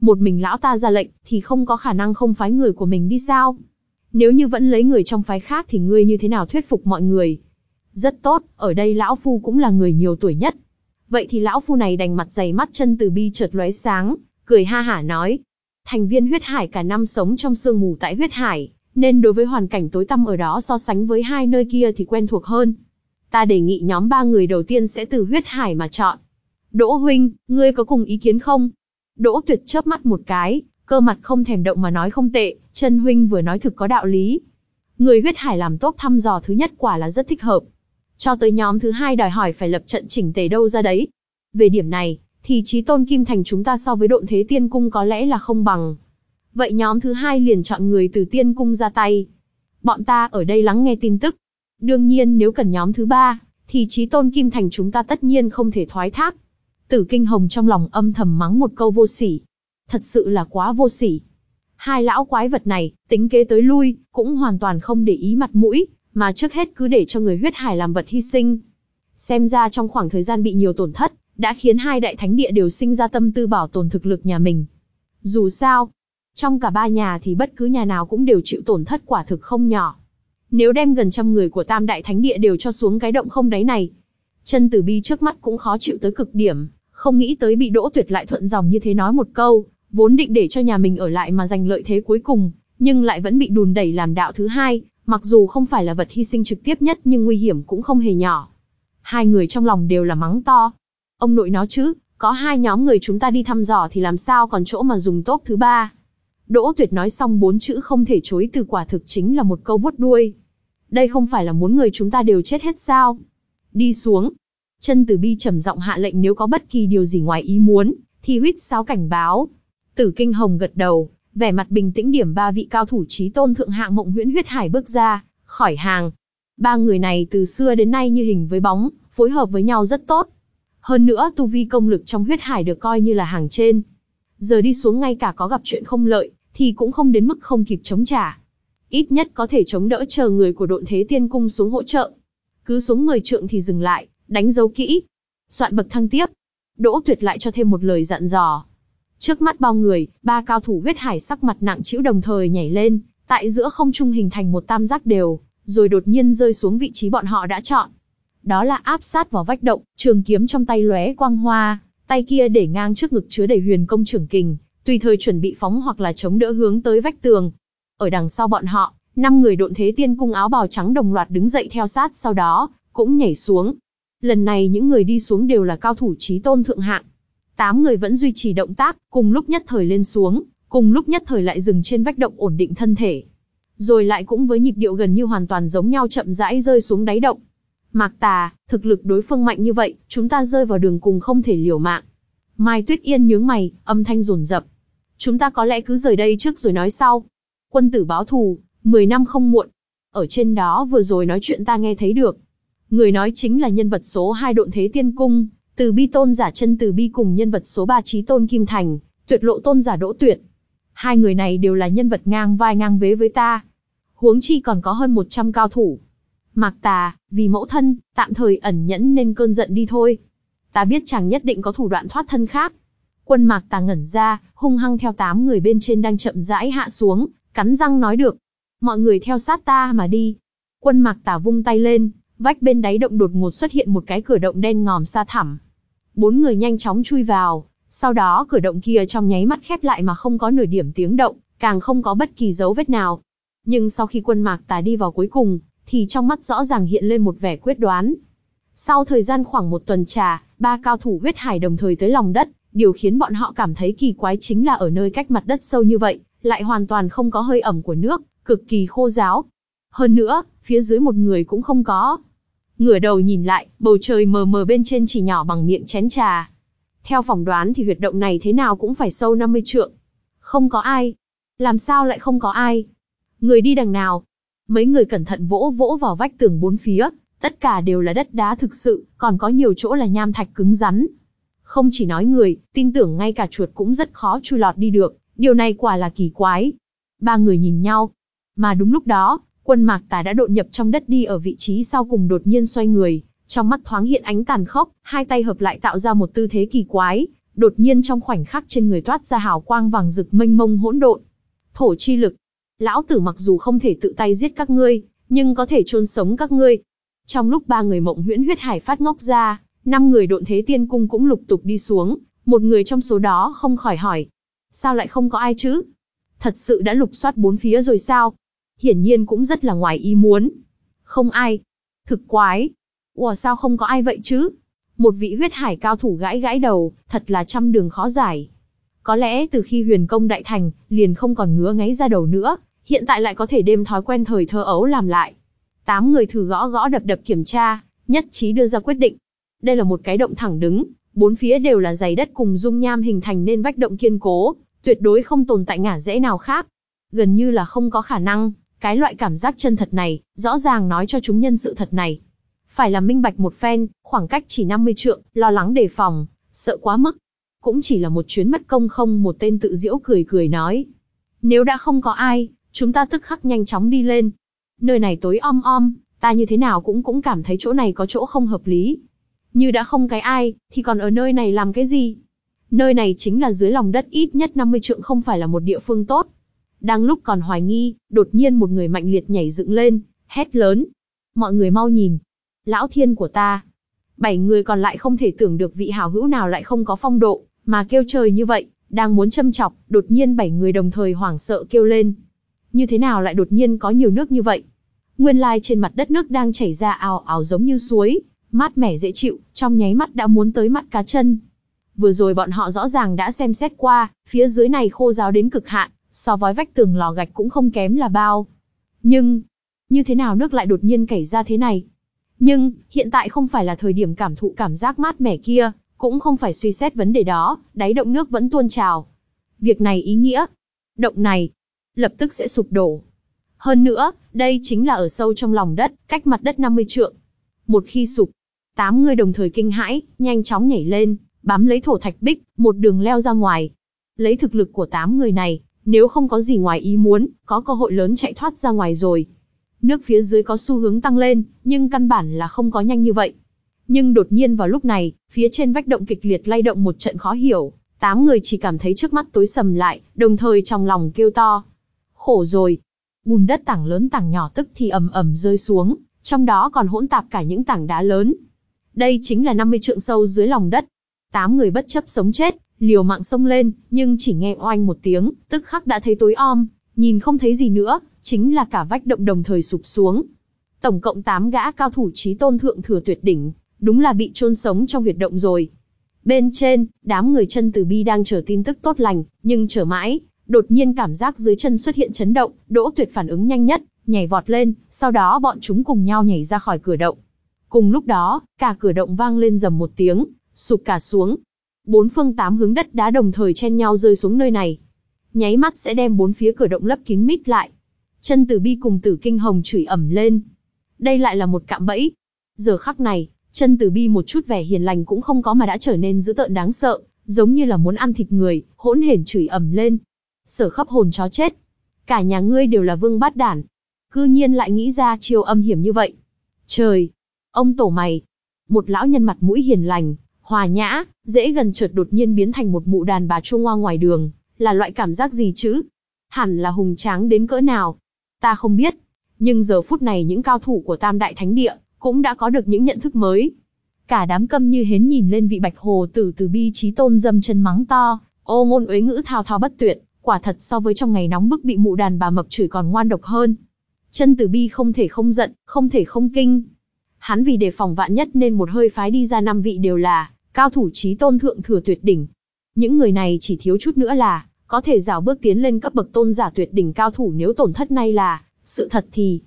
Speaker 1: Một mình lão ta ra lệnh, thì không có khả năng không phái người của mình đi sao? Nếu như vẫn lấy người trong phái khác thì ngươi như thế nào thuyết phục mọi người? Rất tốt, ở đây lão phu cũng là người nhiều tuổi nhất. Vậy thì lão phu này đành mặt dày mắt chân từ bi chợt lóe sáng, cười ha hả nói. Thành viên huyết hải cả năm sống trong sương mù tại huyết hải, nên đối với hoàn cảnh tối tăm ở đó so sánh với hai nơi kia thì quen thuộc hơn. Ta đề nghị nhóm ba người đầu tiên sẽ từ huyết hải mà chọn. Đỗ huynh, ngươi có cùng ý kiến không? Đỗ tuyệt chớp mắt một cái, cơ mặt không thèm động mà nói không tệ, chân huynh vừa nói thực có đạo lý. Người huyết hải làm tốt thăm dò thứ nhất quả là rất thích hợp. Cho tới nhóm thứ hai đòi hỏi phải lập trận chỉnh tề đâu ra đấy. Về điểm này, thì trí tôn kim thành chúng ta so với độn thế tiên cung có lẽ là không bằng. Vậy nhóm thứ hai liền chọn người từ tiên cung ra tay. Bọn ta ở đây lắng nghe tin tức. Đương nhiên nếu cần nhóm thứ ba, thì trí tôn kim thành chúng ta tất nhiên không thể thoái thác. Tử Kinh Hồng trong lòng âm thầm mắng một câu vô sỉ. Thật sự là quá vô sỉ. Hai lão quái vật này, tính kế tới lui, cũng hoàn toàn không để ý mặt mũi, mà trước hết cứ để cho người huyết hải làm vật hy sinh. Xem ra trong khoảng thời gian bị nhiều tổn thất, đã khiến hai đại thánh địa đều sinh ra tâm tư bảo tồn thực lực nhà mình. Dù sao, trong cả ba nhà thì bất cứ nhà nào cũng đều chịu tổn thất quả thực không nhỏ. Nếu đem gần trăm người của tam đại thánh địa đều cho xuống cái động không đáy này, chân tử bi trước mắt cũng khó chịu tới cực điểm, không nghĩ tới bị đỗ tuyệt lại thuận dòng như thế nói một câu, vốn định để cho nhà mình ở lại mà giành lợi thế cuối cùng, nhưng lại vẫn bị đùn đẩy làm đạo thứ hai, mặc dù không phải là vật hy sinh trực tiếp nhất nhưng nguy hiểm cũng không hề nhỏ. Hai người trong lòng đều là mắng to. Ông nội nó chứ, có hai nhóm người chúng ta đi thăm dò thì làm sao còn chỗ mà dùng tốt thứ ba. Đỗ Tuyệt nói xong bốn chữ không thể chối từ quả thực chính là một câu vuốt đuôi. Đây không phải là muốn người chúng ta đều chết hết sao? Đi xuống. Chân Tử Bi trầm giọng hạ lệnh nếu có bất kỳ điều gì ngoài ý muốn, thì huýt sáo cảnh báo. Tử Kinh Hồng gật đầu, vẻ mặt bình tĩnh điểm ba vị cao thủ trí tôn thượng hạng mộng huyễn huyết hải bước ra, khỏi hàng. Ba người này từ xưa đến nay như hình với bóng, phối hợp với nhau rất tốt. Hơn nữa tu vi công lực trong huyết hải được coi như là hàng trên. Giờ đi xuống ngay cả có gặp chuyện không lợi, thì cũng không đến mức không kịp chống trả. Ít nhất có thể chống đỡ chờ người của độn thế tiên cung xuống hỗ trợ. Cứ xuống 10 trượng thì dừng lại, đánh dấu kỹ. Soạn bậc thăng tiếp. Đỗ tuyệt lại cho thêm một lời dặn dò. Trước mắt bao người, ba cao thủ huyết hải sắc mặt nặng chịu đồng thời nhảy lên, tại giữa không trung hình thành một tam giác đều, rồi đột nhiên rơi xuống vị trí bọn họ đã chọn. Đó là áp sát vào vách động, trường kiếm trong tay lóe quang hoa, tay kia để ngang trước ngực chứa đầy huyền công trưởng kình, tùy thời chuẩn bị phóng hoặc là chống đỡ hướng tới vách tường. Ở đằng sau bọn họ, năm người độn thế tiên cung áo bào trắng đồng loạt đứng dậy theo sát sau đó, cũng nhảy xuống. Lần này những người đi xuống đều là cao thủ trí tôn thượng hạng. Tám người vẫn duy trì động tác, cùng lúc nhất thời lên xuống, cùng lúc nhất thời lại dừng trên vách động ổn định thân thể. Rồi lại cũng với nhịp điệu gần như hoàn toàn giống nhau chậm rãi rơi xuống đáy động. Mạc Tà, thực lực đối phương mạnh như vậy, chúng ta rơi vào đường cùng không thể liều mạng. Mai Tuyết Yên nhướng mày, âm thanh rồn rập. Chúng ta có lẽ cứ rời đây trước rồi nói sau. Quân tử báo thù, 10 năm không muộn. Ở trên đó vừa rồi nói chuyện ta nghe thấy được. Người nói chính là nhân vật số 2 độn thế tiên cung, từ bi tôn giả chân từ bi cùng nhân vật số 3 trí tôn Kim Thành, tuyệt lộ tôn giả đỗ tuyệt. Hai người này đều là nhân vật ngang vai ngang vế với ta. Huống chi còn có hơn 100 cao thủ. Mạc tà, vì mẫu thân, tạm thời ẩn nhẫn nên cơn giận đi thôi. Ta biết chàng nhất định có thủ đoạn thoát thân khác. Quân mạc tà ngẩn ra, hung hăng theo tám người bên trên đang chậm rãi hạ xuống, cắn răng nói được. Mọi người theo sát ta mà đi. Quân mạc tà vung tay lên, vách bên đáy động đột ngột xuất hiện một cái cửa động đen ngòm xa thẳm. Bốn người nhanh chóng chui vào, sau đó cửa động kia trong nháy mắt khép lại mà không có nửa điểm tiếng động, càng không có bất kỳ dấu vết nào. Nhưng sau khi quân mạc tà đi vào cuối cùng, thì trong mắt rõ ràng hiện lên một vẻ quyết đoán. Sau thời gian khoảng một tuần trà, ba cao thủ huyết hải đồng thời tới lòng đất, điều khiến bọn họ cảm thấy kỳ quái chính là ở nơi cách mặt đất sâu như vậy, lại hoàn toàn không có hơi ẩm của nước, cực kỳ khô ráo. Hơn nữa, phía dưới một người cũng không có. Ngửa đầu nhìn lại, bầu trời mờ mờ bên trên chỉ nhỏ bằng miệng chén trà. Theo phỏng đoán thì huyệt động này thế nào cũng phải sâu 50 trượng. Không có ai. Làm sao lại không có ai? Người đi đằng nào? Mấy người cẩn thận vỗ vỗ vào vách tường bốn phía, tất cả đều là đất đá thực sự, còn có nhiều chỗ là nham thạch cứng rắn. Không chỉ nói người, tin tưởng ngay cả chuột cũng rất khó chui lọt đi được, điều này quả là kỳ quái. Ba người nhìn nhau. Mà đúng lúc đó, quân mạc tà đã đột nhập trong đất đi ở vị trí sau cùng đột nhiên xoay người, trong mắt thoáng hiện ánh tàn khốc, hai tay hợp lại tạo ra một tư thế kỳ quái, đột nhiên trong khoảnh khắc trên người toát ra hào quang vàng rực mênh mông hỗn độn. Thổ chi lực, lão tử mặc dù không thể tự tay giết các ngươi, nhưng có thể chôn sống các ngươi. Trong lúc ba người mộng huyễn huyết hải phát ngốc ra, năm người độn thế tiên cung cũng lục tục đi xuống, một người trong số đó không khỏi hỏi. Sao lại không có ai chứ? Thật sự đã lục soát bốn phía rồi sao? Hiển nhiên cũng rất là ngoài ý muốn. Không ai. Thực quái. Ủa sao không có ai vậy chứ? Một vị huyết hải cao thủ gãi gãi đầu, thật là trăm đường khó giải. Có lẽ từ khi huyền công đại thành, liền không còn ngứa ngáy ra đầu nữa, hiện tại lại có thể đem thói quen thời thơ ấu làm lại. Tám người thử gõ gõ đập đập kiểm tra, nhất trí đưa ra quyết định. Đây là một cái động thẳng đứng, bốn phía đều là dày đất cùng dung nham hình thành nên vách động kiên cố, tuyệt đối không tồn tại ngả rẽ nào khác. Gần như là không có khả năng, cái loại cảm giác chân thật này, rõ ràng nói cho chúng nhân sự thật này. Phải là minh bạch một phen, khoảng cách chỉ 50 trượng, lo lắng đề phòng, sợ quá mức. Cũng chỉ là một chuyến mất công không một tên tự diễu cười cười nói. Nếu đã không có ai, chúng ta tức khắc nhanh chóng đi lên. Nơi này tối om om, ta như thế nào cũng cũng cảm thấy chỗ này có chỗ không hợp lý. Như đã không cái ai, thì còn ở nơi này làm cái gì? Nơi này chính là dưới lòng đất ít nhất 50 trượng không phải là một địa phương tốt. Đang lúc còn hoài nghi, đột nhiên một người mạnh liệt nhảy dựng lên, hét lớn. Mọi người mau nhìn. Lão thiên của ta. Bảy người còn lại không thể tưởng được vị hảo hữu nào lại không có phong độ, mà kêu trời như vậy, đang muốn châm chọc, đột nhiên bảy người đồng thời hoảng sợ kêu lên. Như thế nào lại đột nhiên có nhiều nước như vậy? Nguyên lai trên mặt đất nước đang chảy ra ào ào giống như suối, mát mẻ dễ chịu, trong nháy mắt đã muốn tới mắt cá chân. Vừa rồi bọn họ rõ ràng đã xem xét qua, phía dưới này khô ráo đến cực hạn, so với vách tường lò gạch cũng không kém là bao. Nhưng, như thế nào nước lại đột nhiên chảy ra thế này? Nhưng, hiện tại không phải là thời điểm cảm thụ cảm giác mát mẻ kia, cũng không phải suy xét vấn đề đó, đáy động nước vẫn tuôn trào. Việc này ý nghĩa, động này, lập tức sẽ sụp đổ. Hơn nữa, đây chính là ở sâu trong lòng đất, cách mặt đất 50 trượng. Một khi sụp, tám người đồng thời kinh hãi, nhanh chóng nhảy lên, bám lấy thổ thạch bích, một đường leo ra ngoài. Lấy thực lực của tám người này, nếu không có gì ngoài ý muốn, có cơ hội lớn chạy thoát ra ngoài rồi. Nước phía dưới có xu hướng tăng lên, nhưng căn bản là không có nhanh như vậy. Nhưng đột nhiên vào lúc này, phía trên vách động kịch liệt lay động một trận khó hiểu, tám người chỉ cảm thấy trước mắt tối sầm lại, đồng thời trong lòng kêu to. Khổ rồi. Bùn đất tảng lớn tảng nhỏ tức thì ầm ầm rơi xuống, trong đó còn hỗn tạp cả những tảng đá lớn. Đây chính là 50 trượng sâu dưới lòng đất. Tám người bất chấp sống chết, liều mạng sông lên, nhưng chỉ nghe oanh một tiếng, tức khắc đã thấy tối om, nhìn không thấy gì nữa, chính là cả vách động đồng thời sụp xuống. Tổng cộng 8 gã cao thủ trí tôn thượng thừa tuyệt đỉnh, đúng là bị chôn sống trong huyệt động rồi. Bên trên, đám người chân từ bi đang chờ tin tức tốt lành, nhưng chờ mãi, đột nhiên cảm giác dưới chân xuất hiện chấn động, đỗ tuyệt phản ứng nhanh nhất, nhảy vọt lên, sau đó bọn chúng cùng nhau nhảy ra khỏi cửa động. Cùng lúc đó, cả cửa động vang lên dầm một tiếng, sụp cả xuống. Bốn phương tám hướng đất đá đồng thời chen nhau rơi xuống nơi này. Nháy mắt sẽ đem bốn phía cửa động lấp kín mít lại. Chân tử bi cùng tử kinh hồng chửi ẩm lên. Đây lại là một cạm bẫy. Giờ khắc này, chân tử bi một chút vẻ hiền lành cũng không có mà đã trở nên dữ tợn đáng sợ, giống như là muốn ăn thịt người, hỗn hển chửi ẩm lên. Sở khắp hồn chó chết. Cả nhà ngươi đều là vương bát đản. Cư nhiên lại nghĩ ra chiêu âm hiểm như vậy. Trời! Ông tổ mày! Một lão nhân mặt mũi hiền lành, hòa nhã, dễ gần chợt đột nhiên biến thành một mụ đàn bà chuông ngoa ngoài đường, là loại cảm giác gì chứ? Hẳn là hùng tráng đến cỡ nào? Ta không biết. Nhưng giờ phút này những cao thủ của Tam Đại Thánh Địa, cũng đã có được những nhận thức mới. Cả đám câm như hến nhìn lên vị bạch hồ tử từ bi trí tôn dâm chân mắng to, ô ngôn uế ngữ thao thao bất tuyệt, quả thật so với trong ngày nóng bức bị mụ đàn bà mập chửi còn ngoan độc hơn. Chân tử bi không thể không giận, không thể không kinh. Hắn vì đề phòng vạn nhất nên một hơi phái đi ra năm vị đều là cao thủ trí tôn thượng thừa tuyệt đỉnh. Những người này chỉ thiếu chút nữa là có thể rào bước tiến lên cấp bậc tôn giả tuyệt đỉnh cao thủ nếu tổn thất nay là sự thật thì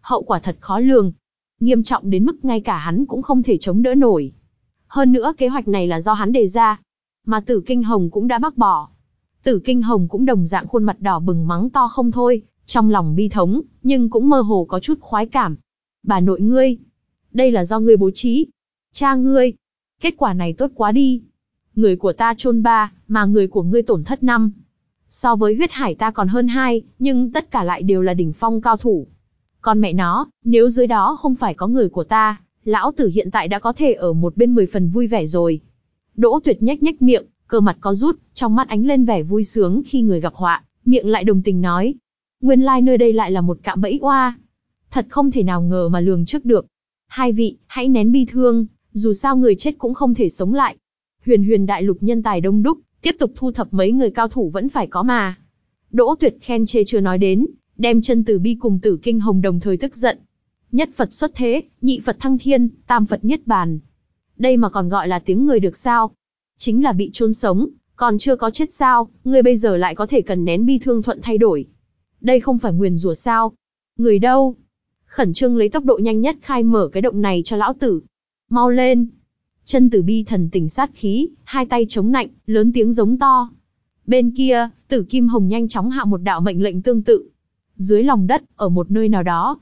Speaker 1: hậu quả thật khó lường, nghiêm trọng đến mức ngay cả hắn cũng không thể chống đỡ nổi. Hơn nữa kế hoạch này là do hắn đề ra, mà Tử Kinh Hồng cũng đã bác bỏ. Tử Kinh Hồng cũng đồng dạng khuôn mặt đỏ bừng mắng to không thôi, trong lòng bi thống, nhưng cũng mơ hồ có chút khoái cảm. Bà nội ngươi, đây là do ngươi bố trí. Cha ngươi, kết quả này tốt quá đi. Người của ta chôn ba, mà người của ngươi tổn thất năm. So với huyết hải ta còn hơn hai, nhưng tất cả lại đều là đỉnh phong cao thủ. Còn mẹ nó, nếu dưới đó không phải có người của ta, lão tử hiện tại đã có thể ở một bên mười phần vui vẻ rồi. Đỗ tuyệt nhếch nhếch miệng, cơ mặt có rút, trong mắt ánh lên vẻ vui sướng khi người gặp họa, miệng lại đồng tình nói. Nguyên lai like nơi đây lại là một cạm bẫy oa. Thật không thể nào ngờ mà lường trước được. Hai vị, hãy nén bi thương, dù sao người chết cũng không thể sống lại. Huyền huyền đại lục nhân tài đông đúc, tiếp tục thu thập mấy người cao thủ vẫn phải có mà. Đỗ tuyệt khen chê chưa nói đến, đem chân tử bi cùng tử kinh hồng đồng thời tức giận. Nhất Phật xuất thế, nhị Phật thăng thiên, tam Phật nhất bàn. Đây mà còn gọi là tiếng người được sao? Chính là bị chôn sống, còn chưa có chết sao, người bây giờ lại có thể cần nén bi thương thuận thay đổi. Đây không phải nguyền rủa sao? Người đâu? Khẩn trương lấy tốc độ nhanh nhất khai mở cái động này cho lão tử. Mau lên! Chân tử bi thần tình sát khí, hai tay chống nạnh, lớn tiếng giống to. Bên kia, tử kim hồng nhanh chóng hạ một đạo mệnh lệnh tương tự. Dưới lòng đất, ở một nơi nào đó.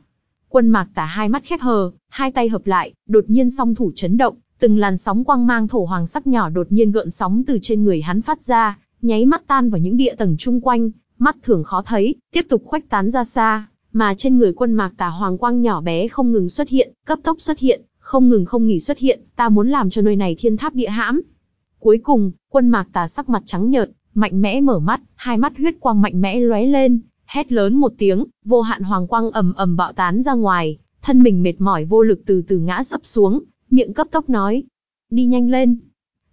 Speaker 1: Quân mạc tả hai mắt khép hờ, hai tay hợp lại, đột nhiên song thủ chấn động, Từng làn sóng quang mang thổ hoàng sắc nhỏ đột nhiên gợn sóng từ trên người hắn phát ra, nháy mắt tan vào những địa tầng chung quanh, mắt thường khó thấy, tiếp tục khuếch tán ra xa, mà trên người quân mạc tà hoàng quang nhỏ bé không ngừng xuất hiện, cấp tốc xuất hiện, không ngừng không nghỉ xuất hiện, ta muốn làm cho nơi này thiên tháp địa hãm. Cuối cùng, quân mạc tà sắc mặt trắng nhợt, mạnh mẽ mở mắt, hai mắt huyết quang mạnh mẽ lóe lên, hét lớn một tiếng, vô hạn hoàng quang ầm ầm bạo tán ra ngoài, thân mình mệt mỏi vô lực từ từ ngã sấp xuống, miệng cấp tốc nói, đi nhanh lên,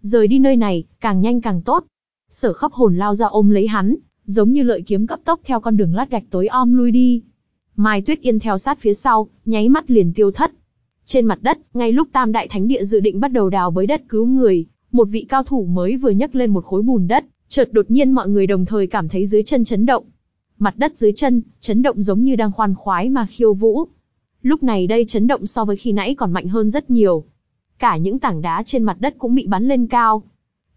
Speaker 1: rời đi nơi này, càng nhanh càng tốt. Sở khắp hồn lao ra ôm lấy hắn, giống như lợi kiếm cấp tốc theo con đường lát gạch tối om lui đi. Mai Tuyết Yên theo sát phía sau, nháy mắt liền tiêu thất. Trên mặt đất, ngay lúc Tam Đại Thánh Địa dự định bắt đầu đào bới đất cứu người, một vị cao thủ mới vừa nhấc lên một khối bùn đất, chợt đột nhiên mọi người đồng thời cảm thấy dưới chân chấn động. Mặt đất dưới chân, chấn động giống như đang khoan khoái mà khiêu vũ. Lúc này đây chấn động so với khi nãy còn mạnh hơn rất nhiều. Cả những tảng đá trên mặt đất cũng bị bắn lên cao.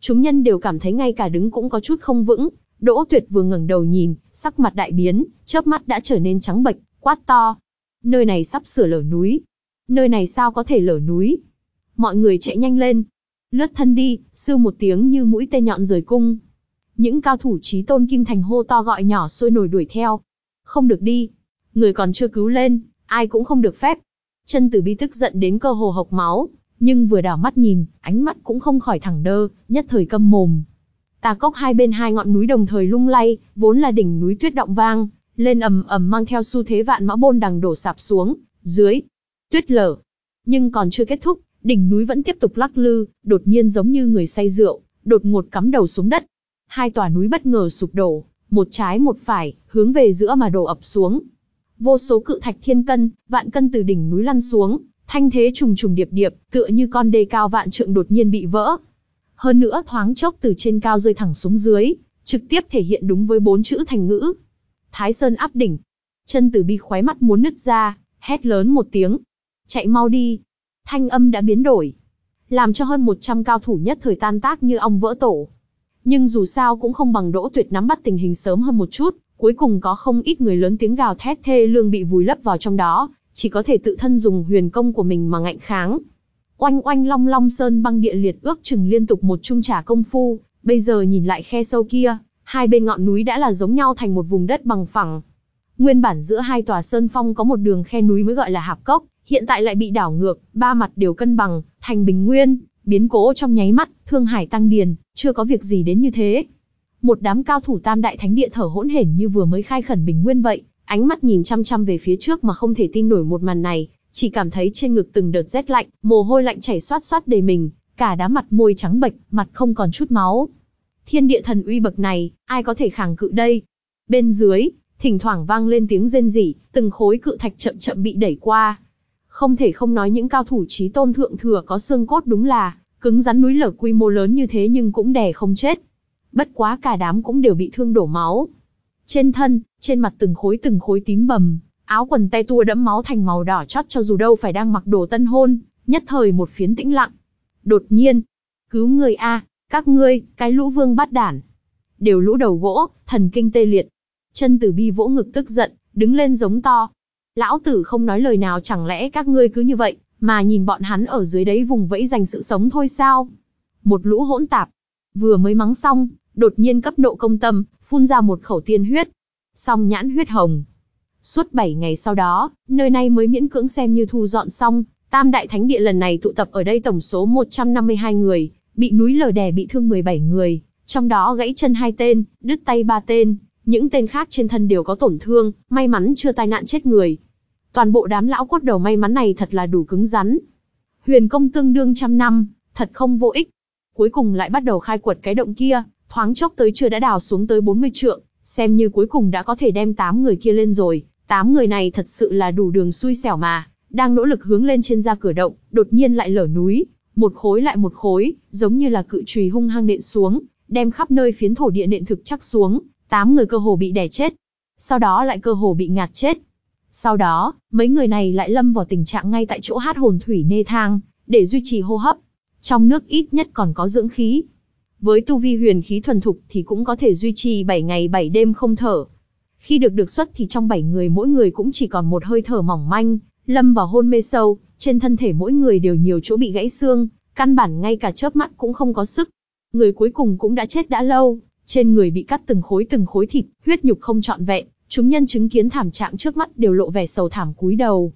Speaker 1: Chúng nhân đều cảm thấy ngay cả đứng cũng có chút không vững. Đỗ Tuyệt vừa ngẩng đầu nhìn, sắc mặt đại biến, chớp mắt đã trở nên trắng bệch, quát to. Nơi này sắp sửa lở núi. Nơi này sao có thể lở núi? Mọi người chạy nhanh lên. Lướt thân đi, sư một tiếng như mũi tên nhọn rời cung. Những cao thủ trí tôn kim thành hô to gọi nhỏ sôi nổi đuổi theo. Không được đi. Người còn chưa cứu lên, ai cũng không được phép. Chân tử bi tức giận đến cơ hồ hộc máu, nhưng vừa đảo mắt nhìn, ánh mắt cũng không khỏi thẳng đơ, nhất thời câm mồm. Tà cốc hai bên hai ngọn núi đồng thời lung lay, vốn là đỉnh núi tuyết động vang, lên ầm ầm mang theo xu thế vạn mã bôn đằng đổ sạp xuống, dưới, tuyết lở. Nhưng còn chưa kết thúc, đỉnh núi vẫn tiếp tục lắc lư, đột nhiên giống như người say rượu, đột ngột cắm đầu xuống đất. Hai tòa núi bất ngờ sụp đổ, một trái một phải, hướng về giữa mà đổ ập xuống. Vô số cự thạch thiên cân, vạn cân từ đỉnh núi lăn xuống, thanh thế trùng trùng điệp điệp, tựa như con đê cao vạn trượng đột nhiên bị vỡ. Hơn nữa thoáng chốc từ trên cao rơi thẳng xuống dưới, trực tiếp thể hiện đúng với bốn chữ thành ngữ. Thái Sơn áp đỉnh. Chân tử bi khóe mắt muốn nứt ra, hét lớn một tiếng. Chạy mau đi. Thanh âm đã biến đổi. Làm cho hơn 100 cao thủ nhất thời tan tác như ong vỡ tổ. Nhưng dù sao cũng không bằng đỗ tuyệt nắm bắt tình hình sớm hơn một chút, cuối cùng có không ít người lớn tiếng gào thét thê lương bị vùi lấp vào trong đó, chỉ có thể tự thân dùng huyền công của mình mà ngạnh kháng. Oanh oanh long long sơn băng địa liệt ước chừng liên tục một chung trả công phu, bây giờ nhìn lại khe sâu kia, hai bên ngọn núi đã là giống nhau thành một vùng đất bằng phẳng. Nguyên bản giữa hai tòa sơn phong có một đường khe núi mới gọi là hạp cốc, hiện tại lại bị đảo ngược, ba mặt đều cân bằng, thành bình nguyên, biến cố trong nháy mắt, thương hải tăng điền, chưa có việc gì đến như thế. Một đám cao thủ tam đại thánh địa thở hỗn hển như vừa mới khai khẩn bình nguyên vậy, ánh mắt nhìn chăm chăm về phía trước mà không thể tin nổi một màn này, chỉ cảm thấy trên ngực từng đợt rét lạnh, mồ hôi lạnh chảy xoát xoát đầy mình, cả đám mặt môi trắng bệch, mặt không còn chút máu. Thiên địa thần uy bậc này, ai có thể kháng cự đây? Bên dưới, thỉnh thoảng vang lên tiếng rên rỉ, từng khối cự thạch chậm chậm bị đẩy qua. Không thể không nói những cao thủ trí tôn thượng thừa có xương cốt đúng là, cứng rắn núi lở quy mô lớn như thế nhưng cũng đè không chết. Bất quá cả đám cũng đều bị thương đổ máu. Trên thân, trên mặt từng khối từng khối tím bầm, áo quần tay tua đẫm máu thành màu đỏ chót cho dù đâu phải đang mặc đồ tân hôn, nhất thời một phiến tĩnh lặng. Đột nhiên, cứu người a, các ngươi, cái lũ vương bắt đản. Đều lũ đầu gỗ, thần kinh tê liệt. Chân tử bi vỗ ngực tức giận, đứng lên giống to. Lão tử không nói lời nào chẳng lẽ các ngươi cứ như vậy, mà nhìn bọn hắn ở dưới đấy vùng vẫy giành sự sống thôi sao? Một lũ hỗn tạp. Vừa mới mắng xong, đột nhiên cấp nộ công tâm, phun ra một khẩu tiên huyết. Song nhãn huyết hồng. Suốt 7 ngày sau đó, nơi này mới miễn cưỡng xem như thu dọn xong, Tam Đại Thánh Địa lần này tụ tập ở đây tổng số 152 người, bị núi lở đè bị thương 17 người, trong đó gãy chân hai tên, đứt tay ba tên, những tên khác trên thân đều có tổn thương, may mắn chưa tai nạn chết người. Toàn bộ đám lão cốt đầu may mắn này thật là đủ cứng rắn. Huyền công tương đương trăm năm, thật không vô ích. Cuối cùng lại bắt đầu khai quật cái động kia, thoáng chốc tới chưa đã đào xuống tới 40 trượng, xem như cuối cùng đã có thể đem 8 người kia lên rồi. 8 người này thật sự là đủ đường xui xẻo mà, đang nỗ lực hướng lên trên ra cửa động, đột nhiên lại lở núi, một khối lại một khối, giống như là cự chùy hung hăng nện xuống, đem khắp nơi phiến thổ địa nện thực chắc xuống, 8 người cơ hồ bị đè chết. Sau đó lại cơ hồ bị ngạt chết. Sau đó, mấy người này lại lâm vào tình trạng ngay tại chỗ hát hồn thủy nê thang, để duy trì hô hấp. Trong nước ít nhất còn có dưỡng khí, với tu vi huyền khí thuần thục thì cũng có thể duy trì 7 ngày 7 đêm không thở. Khi được được xuất thì trong 7 người mỗi người cũng chỉ còn một hơi thở mỏng manh, lâm vào hôn mê sâu, trên thân thể mỗi người đều nhiều chỗ bị gãy xương, Căn bản ngay cả chớp mắt cũng không có sức. Người cuối cùng cũng đã chết đã lâu, trên người bị cắt từng khối từng khối thịt, huyết nhục không trọn vẹn, chúng nhân chứng kiến thảm trạng trước mắt đều lộ vẻ sầu thảm cúi đầu.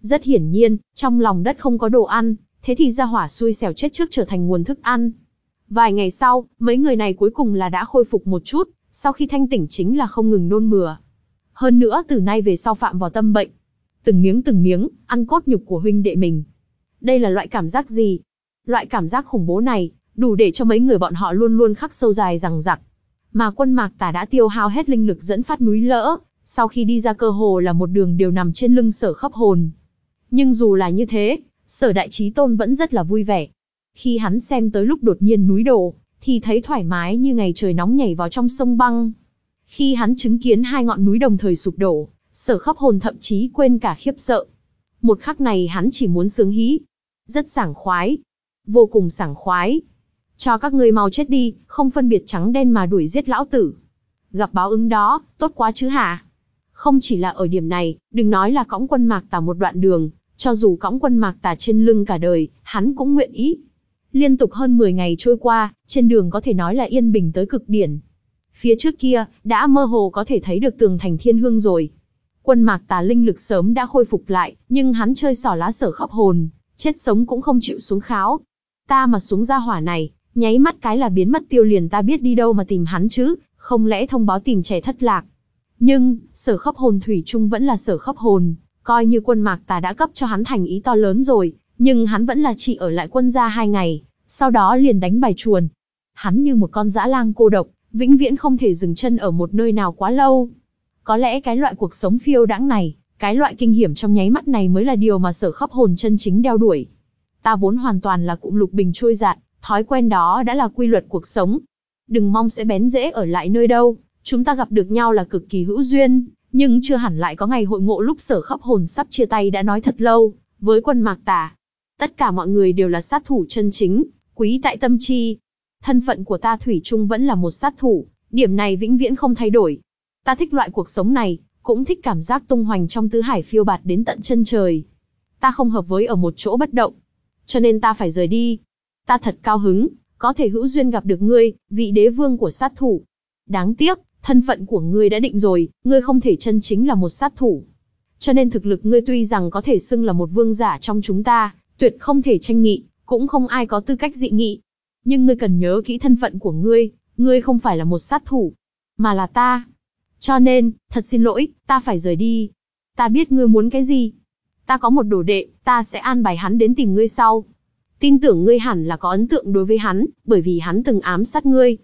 Speaker 1: Rất hiển nhiên, trong lòng đất không có đồ ăn, thế thì ra hỏa xui xẻo chết trước trở thành nguồn thức ăn. Vài ngày sau, mấy người này cuối cùng là đã khôi phục một chút, sau khi thanh tỉnh chính là không ngừng nôn mửa. Hơn nữa từ nay về sau phạm vào tâm bệnh. Từng miếng từng miếng, ăn cốt nhục của huynh đệ mình. Đây là loại cảm giác gì? Loại cảm giác khủng bố này, đủ để cho mấy người bọn họ luôn luôn khắc sâu dài rằng rặc. Mà quân mạc tà đã tiêu hao hết linh lực dẫn phát núi lỡ, sau khi đi ra cơ hồ là một đường đều nằm trên lưng sở khắp hồn. Nhưng dù là như thế, sở đại trí tôn vẫn rất là vui vẻ. Khi hắn xem tới lúc đột nhiên núi đổ, thì thấy thoải mái như ngày trời nóng nhảy vào trong sông băng. Khi hắn chứng kiến hai ngọn núi đồng thời sụp đổ, sở khắp hồn thậm chí quên cả khiếp sợ. Một khắc này hắn chỉ muốn sướng hí. Rất sảng khoái. Vô cùng sảng khoái. Cho các ngươi mau chết đi, không phân biệt trắng đen mà đuổi giết lão tử. Gặp báo ứng đó, tốt quá chứ hả? Không chỉ là ở điểm này, đừng nói là cõng quân mạc tà một đoạn đường, cho dù cõng quân mạc tà trên lưng cả đời, hắn cũng nguyện ý. Liên tục hơn 10 ngày trôi qua, trên đường có thể nói là yên bình tới cực điển. Phía trước kia, đã mơ hồ có thể thấy được tường thành thiên hương rồi. Quân mạc tà linh lực sớm đã khôi phục lại, nhưng hắn chơi xỏ lá sở khóc hồn, chết sống cũng không chịu xuống kháo. Ta mà xuống ra hỏa này, nháy mắt cái là biến mất tiêu liền ta biết đi đâu mà tìm hắn chứ, không lẽ thông báo tìm trẻ thất lạc. Nhưng, sở khóc hồn thủy chung vẫn là sở khóc hồn, coi như quân mạc tà đã cấp cho hắn thành ý to lớn rồi, nhưng hắn vẫn là chỉ ở lại quân gia hai ngày, sau đó liền đánh bài chuồn. Hắn như một con dã lang cô độc, vĩnh viễn không thể dừng chân ở một nơi nào quá lâu. Có lẽ cái loại cuộc sống phiêu đãng này, cái loại kinh hiểm trong nháy mắt này mới là điều mà sở khắp hồn chân chính đeo đuổi. Ta vốn hoàn toàn là cụm lục bình trôi dạt, thói quen đó đã là quy luật cuộc sống. Đừng mong sẽ bén dễ ở lại nơi đâu, chúng ta gặp được nhau là cực kỳ hữu duyên, nhưng chưa hẳn lại có ngày hội ngộ lúc sở khắp hồn sắp chia tay đã nói thật lâu, với quân mạc tà. Tất cả mọi người đều là sát thủ chân chính, quý tại tâm chi. Thân phận của ta Thủy chung vẫn là một sát thủ, điểm này vĩnh viễn không thay đổi. Ta thích loại cuộc sống này, cũng thích cảm giác tung hoành trong tứ hải phiêu bạt đến tận chân trời. Ta không hợp với ở một chỗ bất động, cho nên ta phải rời đi. Ta thật cao hứng, có thể hữu duyên gặp được ngươi, vị đế vương của sát thủ. Đáng tiếc, thân phận của ngươi đã định rồi, ngươi không thể chân chính là một sát thủ. Cho nên thực lực ngươi tuy rằng có thể xưng là một vương giả trong chúng ta, tuyệt không thể tranh nghị, cũng không ai có tư cách dị nghị. Nhưng ngươi cần nhớ kỹ thân phận của ngươi, ngươi không phải là một sát thủ, mà là ta. Cho nên, thật xin lỗi, ta phải rời đi. Ta biết ngươi muốn cái gì. Ta có một đồ đệ, ta sẽ an bài hắn đến tìm ngươi sau. Tin tưởng ngươi hẳn là có ấn tượng đối với hắn, bởi vì hắn từng ám sát ngươi.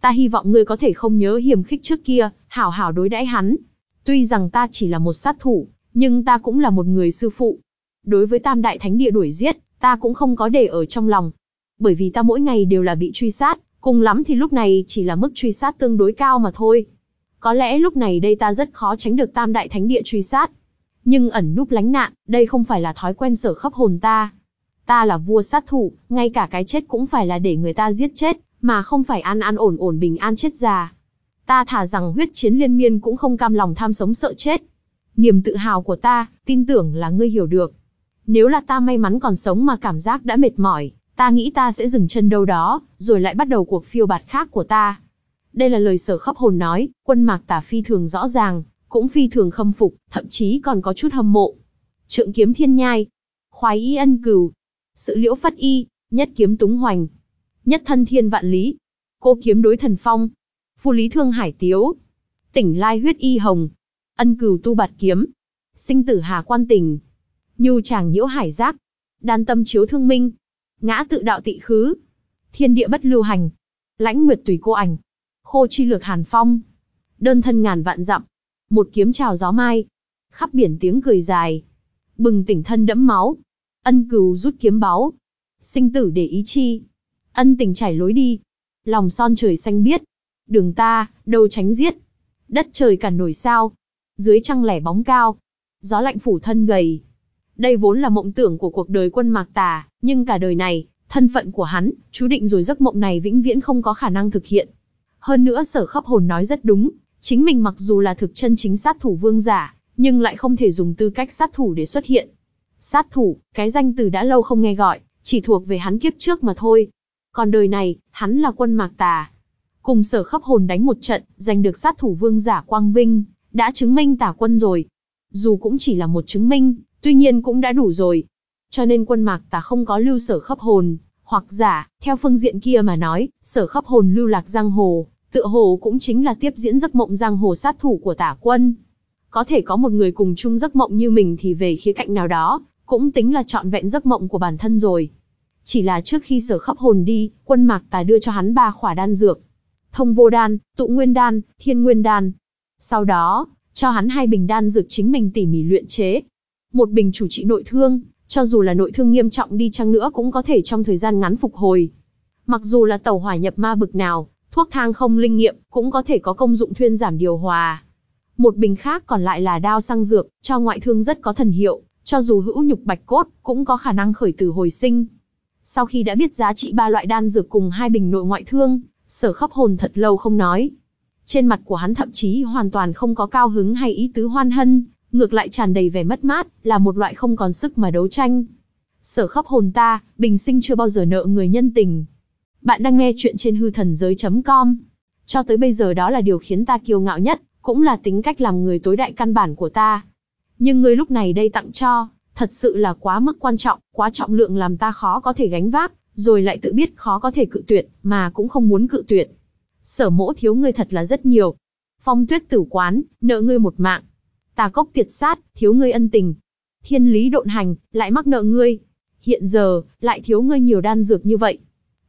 Speaker 1: Ta hy vọng ngươi có thể không nhớ hiểm khích trước kia, hảo hảo đối đãi hắn. Tuy rằng ta chỉ là một sát thủ, nhưng ta cũng là một người sư phụ. Đối với tam đại thánh địa đuổi giết, ta cũng không có để ở trong lòng. Bởi vì ta mỗi ngày đều là bị truy sát, cùng lắm thì lúc này chỉ là mức truy sát tương đối cao mà thôi. Có lẽ lúc này đây ta rất khó tránh được tam đại thánh địa truy sát. Nhưng ẩn núp lánh nạn, đây không phải là thói quen sở khắp hồn ta. Ta là vua sát thủ, ngay cả cái chết cũng phải là để người ta giết chết, mà không phải an an ổn ổn bình an chết già. Ta thả rằng huyết chiến liên miên cũng không cam lòng tham sống sợ chết. Niềm tự hào của ta, tin tưởng là ngươi hiểu được. Nếu là ta may mắn còn sống mà cảm giác đã mệt mỏi, ta nghĩ ta sẽ dừng chân đâu đó, rồi lại bắt đầu cuộc phiêu bạt khác của ta. Đây là lời sở khóc hồn nói, quân mạc tả phi thường rõ ràng, cũng phi thường khâm phục, thậm chí còn có chút hâm mộ. Trượng kiếm thiên nhai, khoái y ân cừu, sự liễu phất y, nhất kiếm túng hoành, nhất thân thiên vạn lý, cô kiếm đối thần phong, phu lý thương hải tiếu, tỉnh lai huyết y hồng, ân cừu tu bạt kiếm, sinh tử hà quan tình, nhu chàng nhiễu hải giác, đan tâm chiếu thương minh, ngã tự đạo tị khứ, thiên địa bất lưu hành, lãnh nguyệt tùy cô ảnh, khô chi lược hàn phong, đơn thân ngàn vạn dặm, một kiếm chào gió mai, khắp biển tiếng cười dài, bừng tỉnh thân đẫm máu, ân cừu rút kiếm báu, sinh tử để ý chi, ân tình chảy lối đi, lòng son trời xanh biết, đường ta, đâu tránh giết, đất trời cả nổi sao, dưới trăng lẻ bóng cao, gió lạnh phủ thân gầy. Đây vốn là mộng tưởng của cuộc đời quân mạc tà, nhưng cả đời này, thân phận của hắn, chú định rồi giấc mộng này vĩnh viễn không có khả năng thực hiện. Hơn nữa sở khắp hồn nói rất đúng, chính mình mặc dù là thực chân chính sát thủ vương giả, nhưng lại không thể dùng tư cách sát thủ để xuất hiện. Sát thủ, cái danh từ đã lâu không nghe gọi, chỉ thuộc về hắn kiếp trước mà thôi. Còn đời này, hắn là quân mạc tà. Cùng sở khắp hồn đánh một trận, giành được sát thủ vương giả Quang Vinh, đã chứng minh tả quân rồi. Dù cũng chỉ là một chứng minh, tuy nhiên cũng đã đủ rồi. Cho nên quân mạc tà không có lưu sở khắp hồn, hoặc giả, theo phương diện kia mà nói, sở khắp hồn lưu lạc giang hồ, tựa hồ cũng chính là tiếp diễn giấc mộng giang hồ sát thủ của tả quân. Có thể có một người cùng chung giấc mộng như mình thì về khía cạnh nào đó, cũng tính là trọn vẹn giấc mộng của bản thân rồi. Chỉ là trước khi sở khắp hồn đi, quân mạc tà đưa cho hắn ba khỏa đan dược. Thông vô đan, tụ nguyên đan, thiên nguyên đan. Sau đó, cho hắn hai bình đan dược chính mình tỉ mỉ luyện chế. Một bình chủ trị nội thương, cho dù là nội thương nghiêm trọng đi chăng nữa cũng có thể trong thời gian ngắn phục hồi. Mặc dù là tàu hỏa nhập ma bực nào, thuốc thang không linh nghiệm, cũng có thể có công dụng thuyên giảm điều hòa. Một bình khác còn lại là đao sang dược, cho ngoại thương rất có thần hiệu, cho dù hữu nhục bạch cốt, cũng có khả năng khởi tử hồi sinh. Sau khi đã biết giá trị ba loại đan dược cùng hai bình nội ngoại thương, sở khắp hồn thật lâu không nói. Trên mặt của hắn thậm chí hoàn toàn không có cao hứng hay ý tứ hoan hân, ngược lại tràn đầy vẻ mất mát, là một loại không còn sức mà đấu tranh. Sở khắp hồn ta, bình sinh chưa bao giờ nợ người nhân tình. Bạn đang nghe chuyện trên hư thần giới.com. Cho tới bây giờ đó là điều khiến ta kiêu ngạo nhất, cũng là tính cách làm người tối đại căn bản của ta. Nhưng ngươi lúc này đây tặng cho, thật sự là quá mức quan trọng, quá trọng lượng làm ta khó có thể gánh vác, rồi lại tự biết khó có thể cự tuyệt, mà cũng không muốn cự tuyệt. Sở mỗ thiếu ngươi thật là rất nhiều. Phong tuyết tử quán, nợ ngươi một mạng. Tà cốc tiệt sát, thiếu ngươi ân tình. Thiên lý độn hành, lại mắc nợ ngươi. Hiện giờ, lại thiếu ngươi nhiều đan dược như vậy.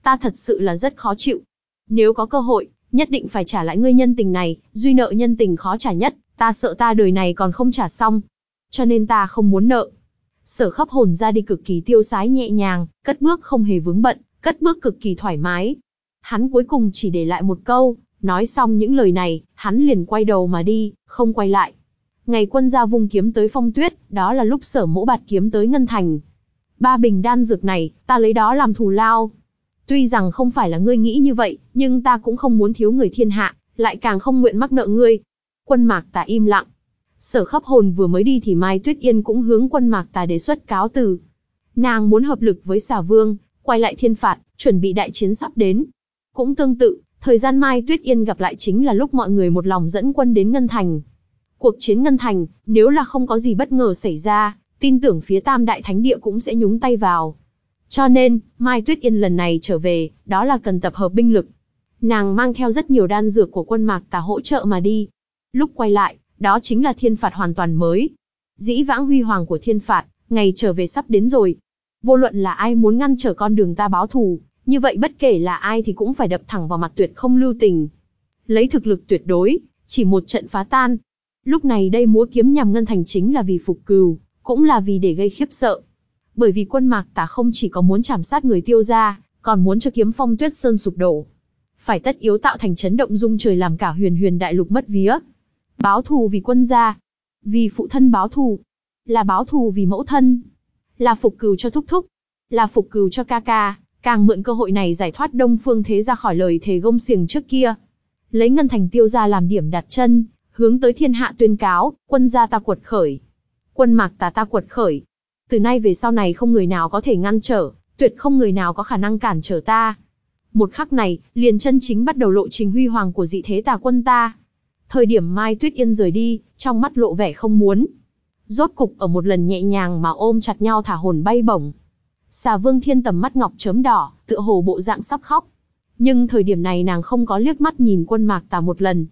Speaker 1: Ta thật sự là rất khó chịu. Nếu có cơ hội, nhất định phải trả lại ngươi nhân tình này, duy nợ nhân tình khó trả nhất, ta sợ ta đời này còn không trả xong. Cho nên ta không muốn nợ. Sở khắp hồn ra đi cực kỳ tiêu sái nhẹ nhàng, cất bước không hề vướng bận, cất bước cực kỳ thoải mái. Hắn cuối cùng chỉ để lại một câu, nói xong những lời này, hắn liền quay đầu mà đi, không quay lại. Ngày quân gia vung kiếm tới phong tuyết, đó là lúc sở mỗ bạt kiếm tới Ngân Thành. Ba bình đan dược này, ta lấy đó làm thù lao. Tuy rằng không phải là ngươi nghĩ như vậy, nhưng ta cũng không muốn thiếu người thiên hạ, lại càng không nguyện mắc nợ ngươi. Quân mạc tà im lặng. Sở khắp hồn vừa mới đi thì Mai Tuyết Yên cũng hướng quân mạc tà đề xuất cáo từ. Nàng muốn hợp lực với xà vương, quay lại thiên phạt, chuẩn bị đại chiến sắp đến. Cũng tương tự, thời gian Mai Tuyết Yên gặp lại chính là lúc mọi người một lòng dẫn quân đến Ngân Thành. Cuộc chiến Ngân Thành, nếu là không có gì bất ngờ xảy ra, tin tưởng phía Tam Đại Thánh Địa cũng sẽ nhúng tay vào. Cho nên, Mai Tuyết Yên lần này trở về, đó là cần tập hợp binh lực. Nàng mang theo rất nhiều đan dược của quân mạc tà hỗ trợ mà đi. Lúc quay lại, đó chính là thiên phạt hoàn toàn mới. Dĩ vãng huy hoàng của thiên phạt, ngày trở về sắp đến rồi. Vô luận là ai muốn ngăn trở con đường ta báo thù, như vậy bất kể là ai thì cũng phải đập thẳng vào mặt tuyệt không lưu tình. Lấy thực lực tuyệt đối, chỉ một trận phá tan. Lúc này đây múa kiếm nhằm ngân thành chính là vì phục cừu, cũng là vì để gây khiếp sợ. Bởi vì quân mạc tả không chỉ có muốn chảm sát người tiêu gia, còn muốn cho kiếm phong tuyết sơn sụp đổ. Phải tất yếu tạo thành chấn động dung trời làm cả huyền huyền đại lục mất vía. Báo thù vì quân gia, vì phụ thân báo thù, là báo thù vì mẫu thân, là phục cừu cho thúc thúc, là phục cừu cho ca ca, càng mượn cơ hội này giải thoát Đông Phương Thế ra khỏi lời thề gông xiềng trước kia. Lấy ngân thành tiêu gia làm điểm đặt chân, hướng tới thiên hạ tuyên cáo, quân gia ta quật khởi. Quân mạc tà ta quật khởi. Từ nay về sau này không người nào có thể ngăn trở, tuyệt không người nào có khả năng cản trở ta. Một khắc này, liền chân chính bắt đầu lộ trình huy hoàng của dị thế tà quân ta. Thời điểm Mai Tuyết Yên rời đi, trong mắt lộ vẻ không muốn. Rốt cục ở một lần nhẹ nhàng mà ôm chặt nhau thả hồn bay bổng. Xà Vương Thiên tầm mắt ngọc chớm đỏ, tựa hồ bộ dạng sắp khóc. Nhưng thời điểm này nàng không có liếc mắt nhìn quân mạc tà một lần.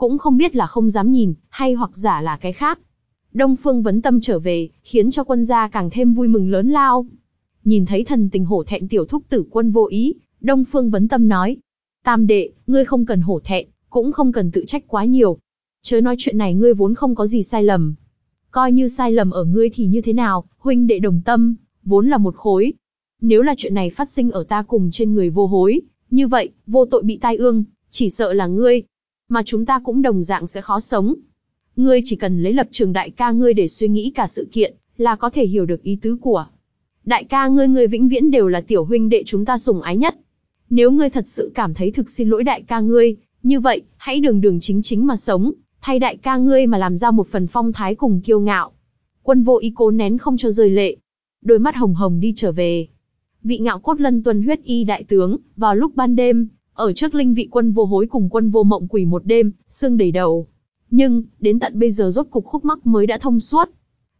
Speaker 1: Cũng không biết là không dám nhìn, hay hoặc giả là cái khác. Đông Phương Vấn Tâm trở về, khiến cho quân gia càng thêm vui mừng lớn lao. Nhìn thấy thần tình hổ thẹn tiểu thúc tử quân vô ý, Đông Phương Vấn Tâm nói. Tam đệ, ngươi không cần hổ thẹn, cũng không cần tự trách quá nhiều. Chớ nói chuyện này ngươi vốn không có gì sai lầm. Coi như sai lầm ở ngươi thì như thế nào, huynh đệ đồng tâm, vốn là một khối. Nếu là chuyện này phát sinh ở ta cùng trên người vô hối, như vậy, vô tội bị tai ương, chỉ sợ là ngươi. Mà chúng ta cũng đồng dạng sẽ khó sống. Ngươi chỉ cần lấy lập trường đại ca ngươi để suy nghĩ cả sự kiện, là có thể hiểu được ý tứ của. Đại ca ngươi ngươi vĩnh viễn đều là tiểu huynh đệ chúng ta sủng ái nhất. Nếu ngươi thật sự cảm thấy thực xin lỗi đại ca ngươi, như vậy, hãy đường đường chính chính mà sống, thay đại ca ngươi mà làm ra một phần phong thái cùng kiêu ngạo. Quân vô ý cố nén không cho rơi lệ. Đôi mắt hồng hồng đi trở về. vị ngạo cốt lân tuần huyết y đại tướng, vào lúc ban đêm, ở trước linh vị quân vô hối cùng quân vô mộng quỷ một đêm, xương đầy đầu. Nhưng, đến tận bây giờ rốt cục khúc mắc mới đã thông suốt.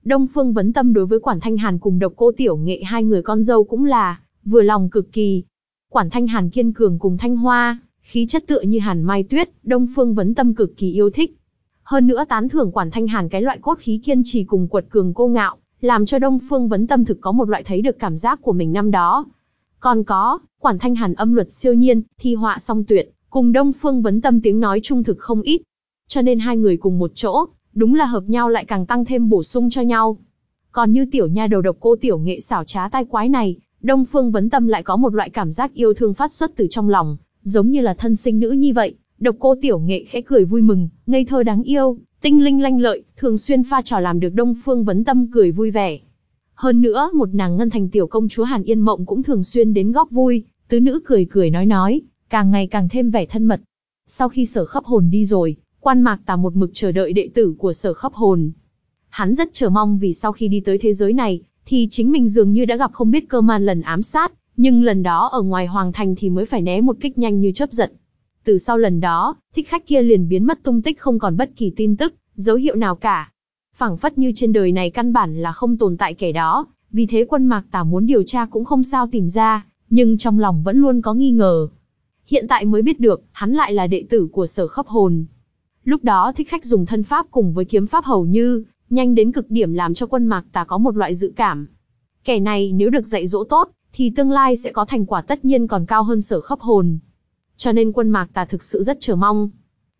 Speaker 1: Đông Phương vấn tâm đối với Quản Thanh Hàn cùng độc cô tiểu nghệ hai người con dâu cũng là, vừa lòng cực kỳ. Quản Thanh Hàn kiên cường cùng Thanh Hoa, khí chất tựa như Hàn Mai Tuyết, Đông Phương vấn tâm cực kỳ yêu thích. Hơn nữa tán thưởng Quản Thanh Hàn cái loại cốt khí kiên trì cùng quật cường cô ngạo, làm cho Đông Phương vấn tâm thực có một loại thấy được cảm giác của mình năm đó. Còn có, Quản Thanh Hàn âm luật siêu nhiên, thi họa song tuyệt, cùng Đông Phương vấn tâm tiếng nói trung thực không ít. Cho nên hai người cùng một chỗ, đúng là hợp nhau lại càng tăng thêm bổ sung cho nhau. Còn như tiểu nha đầu độc cô tiểu nghệ xảo trá tai quái này, Đông Phương Vấn Tâm lại có một loại cảm giác yêu thương phát xuất từ trong lòng, giống như là thân sinh nữ như vậy. Độc cô tiểu nghệ khẽ cười vui mừng, ngây thơ đáng yêu, tinh linh lanh lợi, thường xuyên pha trò làm được Đông Phương Vấn Tâm cười vui vẻ. Hơn nữa, một nàng ngân thành tiểu công chúa Hàn Yên Mộng cũng thường xuyên đến góp vui, tứ nữ cười cười nói nói, càng ngày càng thêm vẻ thân mật. Sau khi sở khắp hồn đi rồi, quan mạc tà một mực chờ đợi đệ tử của sở khắp hồn. Hắn rất chờ mong vì sau khi đi tới thế giới này, thì chính mình dường như đã gặp không biết cơ man lần ám sát, nhưng lần đó ở ngoài hoàng thành thì mới phải né một kích nhanh như chớp giật. Từ sau lần đó, thích khách kia liền biến mất tung tích không còn bất kỳ tin tức, dấu hiệu nào cả phảng phất như trên đời này căn bản là không tồn tại kẻ đó, vì thế quân mạc tả muốn điều tra cũng không sao tìm ra, nhưng trong lòng vẫn luôn có nghi ngờ. Hiện tại mới biết được, hắn lại là đệ tử của sở Khấp hồn. Lúc đó thích khách dùng thân pháp cùng với kiếm pháp hầu như, nhanh đến cực điểm làm cho quân mạc tà có một loại dự cảm. Kẻ này nếu được dạy dỗ tốt, thì tương lai sẽ có thành quả tất nhiên còn cao hơn sở Khấp hồn. Cho nên quân mạc tà thực sự rất chờ mong.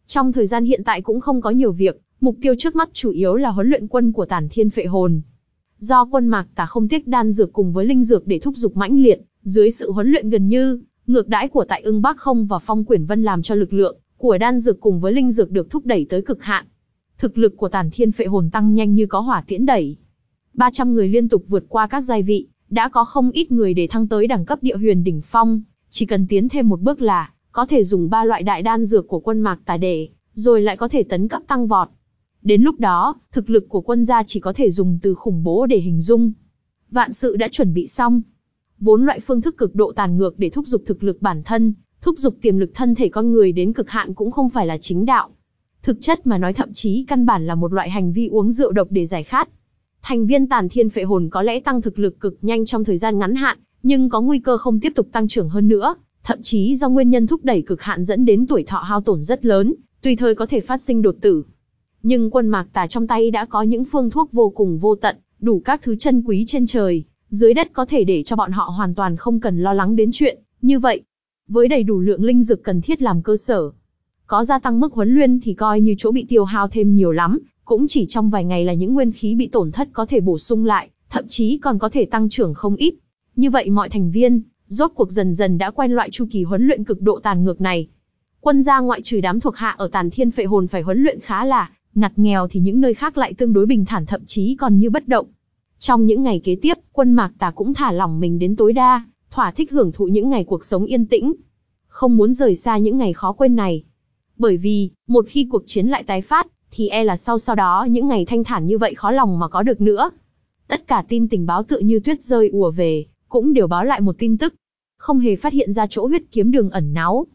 Speaker 1: Trong thời gian hiện tại cũng không có nhiều việc, mục tiêu trước mắt chủ yếu là huấn luyện quân của tản thiên phệ hồn. Do quân mạc tà không tiếc đan dược cùng với linh dược để thúc giục mãnh liệt, dưới sự huấn luyện gần như, ngược đãi của tại ưng Bắc không và phong quyển vân làm cho lực lượng của đan dược cùng với linh dược được thúc đẩy tới cực hạn. Thực lực của tản thiên phệ hồn tăng nhanh như có hỏa tiễn đẩy. 300 người liên tục vượt qua các giai vị, đã có không ít người để thăng tới đẳng cấp địa huyền đỉnh phong, chỉ cần tiến thêm một bước là, có thể dùng ba loại đại đan dược của quân mạc tà để, rồi lại có thể tấn cấp tăng vọt. Đến lúc đó, thực lực của quân gia chỉ có thể dùng từ khủng bố để hình dung. Vạn sự đã chuẩn bị xong. Vốn loại phương thức cực độ tàn ngược để thúc giục thực lực bản thân, thúc giục tiềm lực thân thể con người đến cực hạn cũng không phải là chính đạo. Thực chất mà nói thậm chí căn bản là một loại hành vi uống rượu độc để giải khát. Thành viên tàn thiên phệ hồn có lẽ tăng thực lực cực nhanh trong thời gian ngắn hạn, nhưng có nguy cơ không tiếp tục tăng trưởng hơn nữa, thậm chí do nguyên nhân thúc đẩy cực hạn dẫn đến tuổi thọ hao tổn rất lớn, tùy thời có thể phát sinh đột tử. Nhưng quân mạc tà trong tay đã có những phương thuốc vô cùng vô tận, đủ các thứ chân quý trên trời, dưới đất có thể để cho bọn họ hoàn toàn không cần lo lắng đến chuyện, như vậy, với đầy đủ lượng linh dược cần thiết làm cơ sở. Có gia tăng mức huấn luyện thì coi như chỗ bị tiêu hao thêm nhiều lắm, cũng chỉ trong vài ngày là những nguyên khí bị tổn thất có thể bổ sung lại, thậm chí còn có thể tăng trưởng không ít. Như vậy mọi thành viên, rốt cuộc dần dần đã quen loại chu kỳ huấn luyện cực độ tàn ngược này. Quân gia ngoại trừ đám thuộc hạ ở tàn thiên phệ hồn phải huấn luyện khá là ngặt nghèo thì những nơi khác lại tương đối bình thản thậm chí còn như bất động. Trong những ngày kế tiếp, quân mạc tà cũng thả lỏng mình đến tối đa, thỏa thích hưởng thụ những ngày cuộc sống yên tĩnh. Không muốn rời xa những ngày khó quên này. Bởi vì, một khi cuộc chiến lại tái phát, thì e là sau sau đó những ngày thanh thản như vậy khó lòng mà có được nữa. Tất cả tin tình báo tựa như tuyết rơi ùa về, cũng đều báo lại một tin tức. Không hề phát hiện ra chỗ huyết kiếm đường ẩn náu.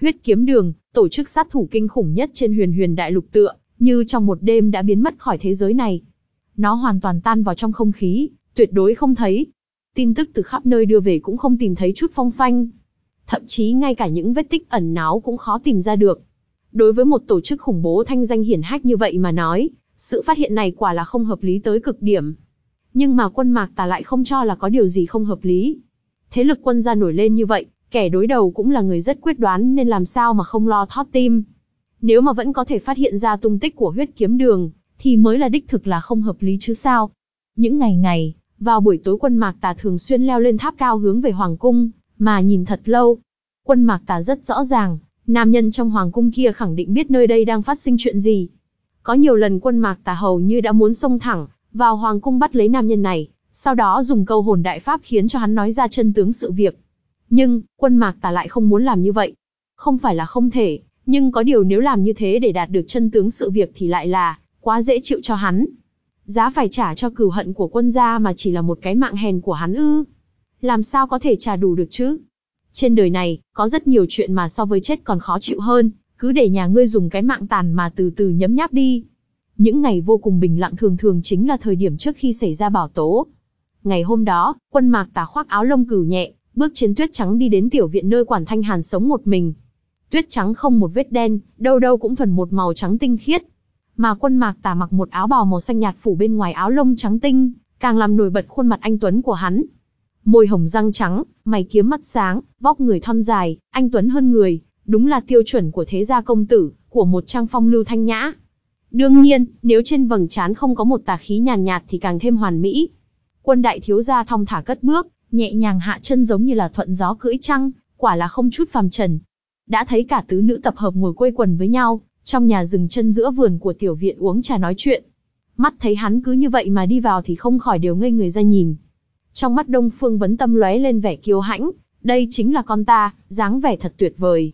Speaker 1: Huyết kiếm đường, tổ chức sát thủ kinh khủng nhất trên huyền huyền đại lục tựa, như trong một đêm đã biến mất khỏi thế giới này. Nó hoàn toàn tan vào trong không khí, tuyệt đối không thấy, tin tức từ khắp nơi đưa về cũng không tìm thấy chút phong phanh. Thậm chí ngay cả những vết tích ẩn náu cũng khó tìm ra được. Đối với một tổ chức khủng bố thanh danh hiển hách như vậy mà nói, sự phát hiện này quả là không hợp lý tới cực điểm. Nhưng mà quân mạc tà lại không cho là có điều gì không hợp lý. Thế lực quân gia nổi lên như vậy, kẻ đối đầu cũng là người rất quyết đoán nên làm sao mà không lo thót tim. Nếu mà vẫn có thể phát hiện ra tung tích của huyết kiếm đường, thì mới là đích thực là không hợp lý chứ sao. Những ngày ngày, vào buổi tối quân Mạc Tà thường xuyên leo lên tháp cao hướng về Hoàng Cung, mà nhìn thật lâu. Quân Mạc Tà rất rõ ràng, nam nhân trong Hoàng Cung kia khẳng định biết nơi đây đang phát sinh chuyện gì. Có nhiều lần quân Mạc Tà hầu như đã muốn xông thẳng, vào Hoàng Cung bắt lấy nam nhân này, sau đó dùng câu hồn đại pháp khiến cho hắn nói ra chân tướng sự việc. Nhưng, quân Mạc Tà lại không muốn làm như vậy. Không phải là không thể, nhưng có điều nếu làm như thế để đạt được chân tướng sự việc thì lại là, quá dễ chịu cho hắn giá phải trả cho cừu hận của quân gia mà chỉ là một cái mạng hèn của hắn ư. làm sao có thể trả đủ được chứ? Trên đời này, có rất nhiều chuyện mà so với chết còn khó chịu hơn, cứ để nhà ngươi dùng cái mạng tàn mà từ từ nhấm nháp đi. Những ngày vô cùng bình lặng thường thường chính là thời điểm trước khi xảy ra bảo tố. Ngày hôm đó, quân mạc tà khoác áo lông cửu nhẹ, bước trên tuyết trắng đi đến tiểu viện nơi quản thanh hàn sống một mình. Tuyết trắng không một vết đen, đâu đâu cũng thuần một màu trắng tinh khiết. Mà quân mạc tà mặc một áo bào màu xanh nhạt phủ bên ngoài áo lông trắng tinh, càng làm nổi bật khuôn mặt anh Tuấn của hắn. Môi hồng răng trắng, mày kiếm mắt sáng, vóc người thon dài, anh Tuấn hơn người, đúng là tiêu chuẩn của thế gia công tử, của một trang phong lưu thanh nhã. Đương nhiên, nếu trên vầng trán không có một tà khí nhàn nhạt, thì càng thêm hoàn mỹ. Quân đại thiếu gia thong thả cất bước, nhẹ nhàng hạ chân giống như là thuận gió cưỡi trăng, quả là không chút phàm trần. Đã thấy cả tứ nữ tập hợp ngồi quây quần với nhau, trong nhà dừng chân giữa vườn của tiểu viện uống trà nói chuyện. Mắt thấy hắn cứ như vậy mà đi vào thì không khỏi đều ngây người ra nhìn. Trong mắt Đông Phương Vấn Tâm lóe lên vẻ kiêu hãnh, đây chính là con ta, dáng vẻ thật tuyệt vời.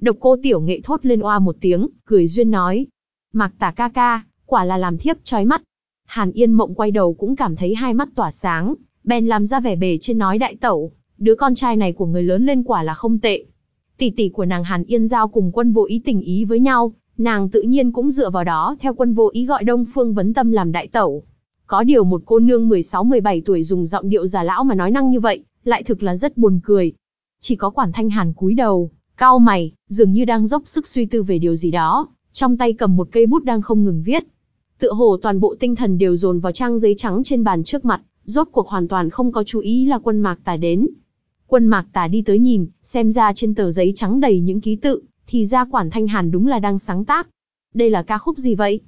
Speaker 1: Độc cô tiểu nghệ thốt lên oa một tiếng, cười duyên nói. Mạc tả ca ca, quả là làm thiếp trói mắt. Hàn Yên Mộng quay đầu cũng cảm thấy hai mắt tỏa sáng, bèn làm ra vẻ bề trên nói đại tẩu, đứa con trai này của người lớn lên quả là không tệ. Tỷ tỷ của nàng Hàn Yên Giao cùng quân vô ý tình ý với nhau, nàng tự nhiên cũng dựa vào đó theo quân vô ý gọi Đông Phương Vấn Tâm làm đại tẩu. Có điều một cô nương 16-17 tuổi dùng giọng điệu già lão mà nói năng như vậy, lại thực là rất buồn cười. Chỉ có quản thanh hàn cúi đầu, cao mày, dường như đang dốc sức suy tư về điều gì đó, trong tay cầm một cây bút đang không ngừng viết. Tựa hồ toàn bộ tinh thần đều dồn vào trang giấy trắng trên bàn trước mặt, rốt cuộc hoàn toàn không có chú ý là quân mạc tà đến. Quân mạc tà đi tới nhìn, xem ra trên tờ giấy trắng đầy những ký tự, thì ra quản thanh hàn đúng là đang sáng tác. Đây là ca khúc gì vậy?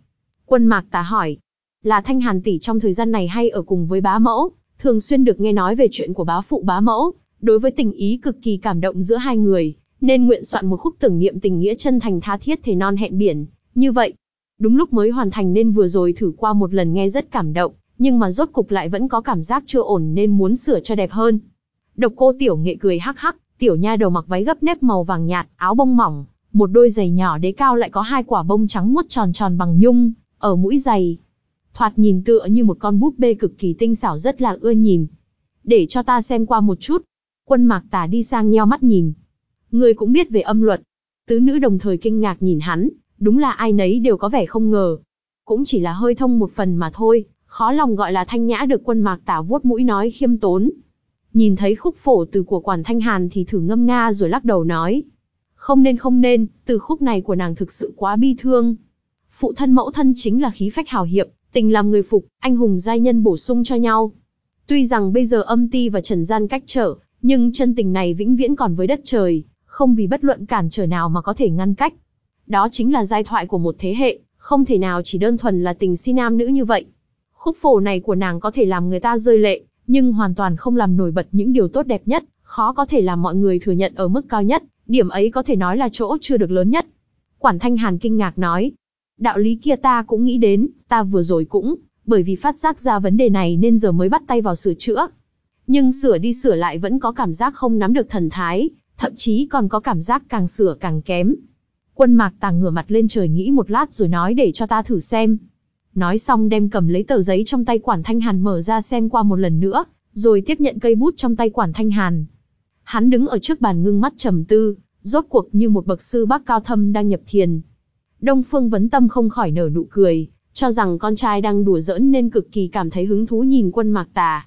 Speaker 1: Quân mạc tà hỏi. Là thanh hàn tỷ trong thời gian này hay ở cùng với bá mẫu, thường xuyên được nghe nói về chuyện của bá phụ bá mẫu, đối với tình ý cực kỳ cảm động giữa hai người, nên nguyện soạn một khúc tưởng niệm tình nghĩa chân thành tha thiết thể non hẹn biển, như vậy. Đúng lúc mới hoàn thành nên vừa rồi thử qua một lần nghe rất cảm động, nhưng mà rốt cục lại vẫn có cảm giác chưa ổn nên muốn sửa cho đẹp hơn. Độc cô tiểu nghệ cười hắc hắc, tiểu nha đầu mặc váy gấp nếp màu vàng nhạt, áo bông mỏng, một đôi giày nhỏ đế cao lại có hai quả bông trắng muốt tròn tròn bằng nhung, ở mũi giày. Thoạt nhìn tựa như một con búp bê cực kỳ tinh xảo rất là ưa nhìn. Để cho ta xem qua một chút. Quân mạc tả đi sang nheo mắt nhìn. Người cũng biết về âm luật. Tứ nữ đồng thời kinh ngạc nhìn hắn, đúng là ai nấy đều có vẻ không ngờ. Cũng chỉ là hơi thông một phần mà thôi, khó lòng gọi là thanh nhã được quân mạc tả vuốt mũi nói khiêm tốn. Nhìn thấy khúc phổ từ của quản thanh hàn thì thử ngâm nga rồi lắc đầu nói. Không nên không nên, từ khúc này của nàng thực sự quá bi thương. Phụ thân mẫu thân chính là khí phách hào hiệp, tình làm người phục, anh hùng giai nhân bổ sung cho nhau. Tuy rằng bây giờ âm ti và trần gian cách trở, nhưng chân tình này vĩnh viễn còn với đất trời, không vì bất luận cản trở nào mà có thể ngăn cách. Đó chính là giai thoại của một thế hệ, không thể nào chỉ đơn thuần là tình si nam nữ như vậy. Khúc phổ này của nàng có thể làm người ta rơi lệ, nhưng hoàn toàn không làm nổi bật những điều tốt đẹp nhất, khó có thể làm mọi người thừa nhận ở mức cao nhất, điểm ấy có thể nói là chỗ chưa được lớn nhất. Quản Thanh Hàn kinh ngạc nói, đạo lý kia ta cũng nghĩ đến, ta vừa rồi cũng, bởi vì phát giác ra vấn đề này nên giờ mới bắt tay vào sửa chữa. Nhưng sửa đi sửa lại vẫn có cảm giác không nắm được thần thái, thậm chí còn có cảm giác càng sửa càng kém. Quân mạc tàng ngửa mặt lên trời nghĩ một lát rồi nói để cho ta thử xem. Nói xong đem cầm lấy tờ giấy trong tay quản thanh hàn mở ra xem qua một lần nữa, rồi tiếp nhận cây bút trong tay quản thanh hàn. Hắn đứng ở trước bàn ngưng mắt trầm tư, rốt cuộc như một bậc sư bác cao thâm đang nhập thiền. Đông Phương Vấn Tâm không khỏi nở nụ cười, cho rằng con trai đang đùa giỡn nên cực kỳ cảm thấy hứng thú nhìn quân mạc tà.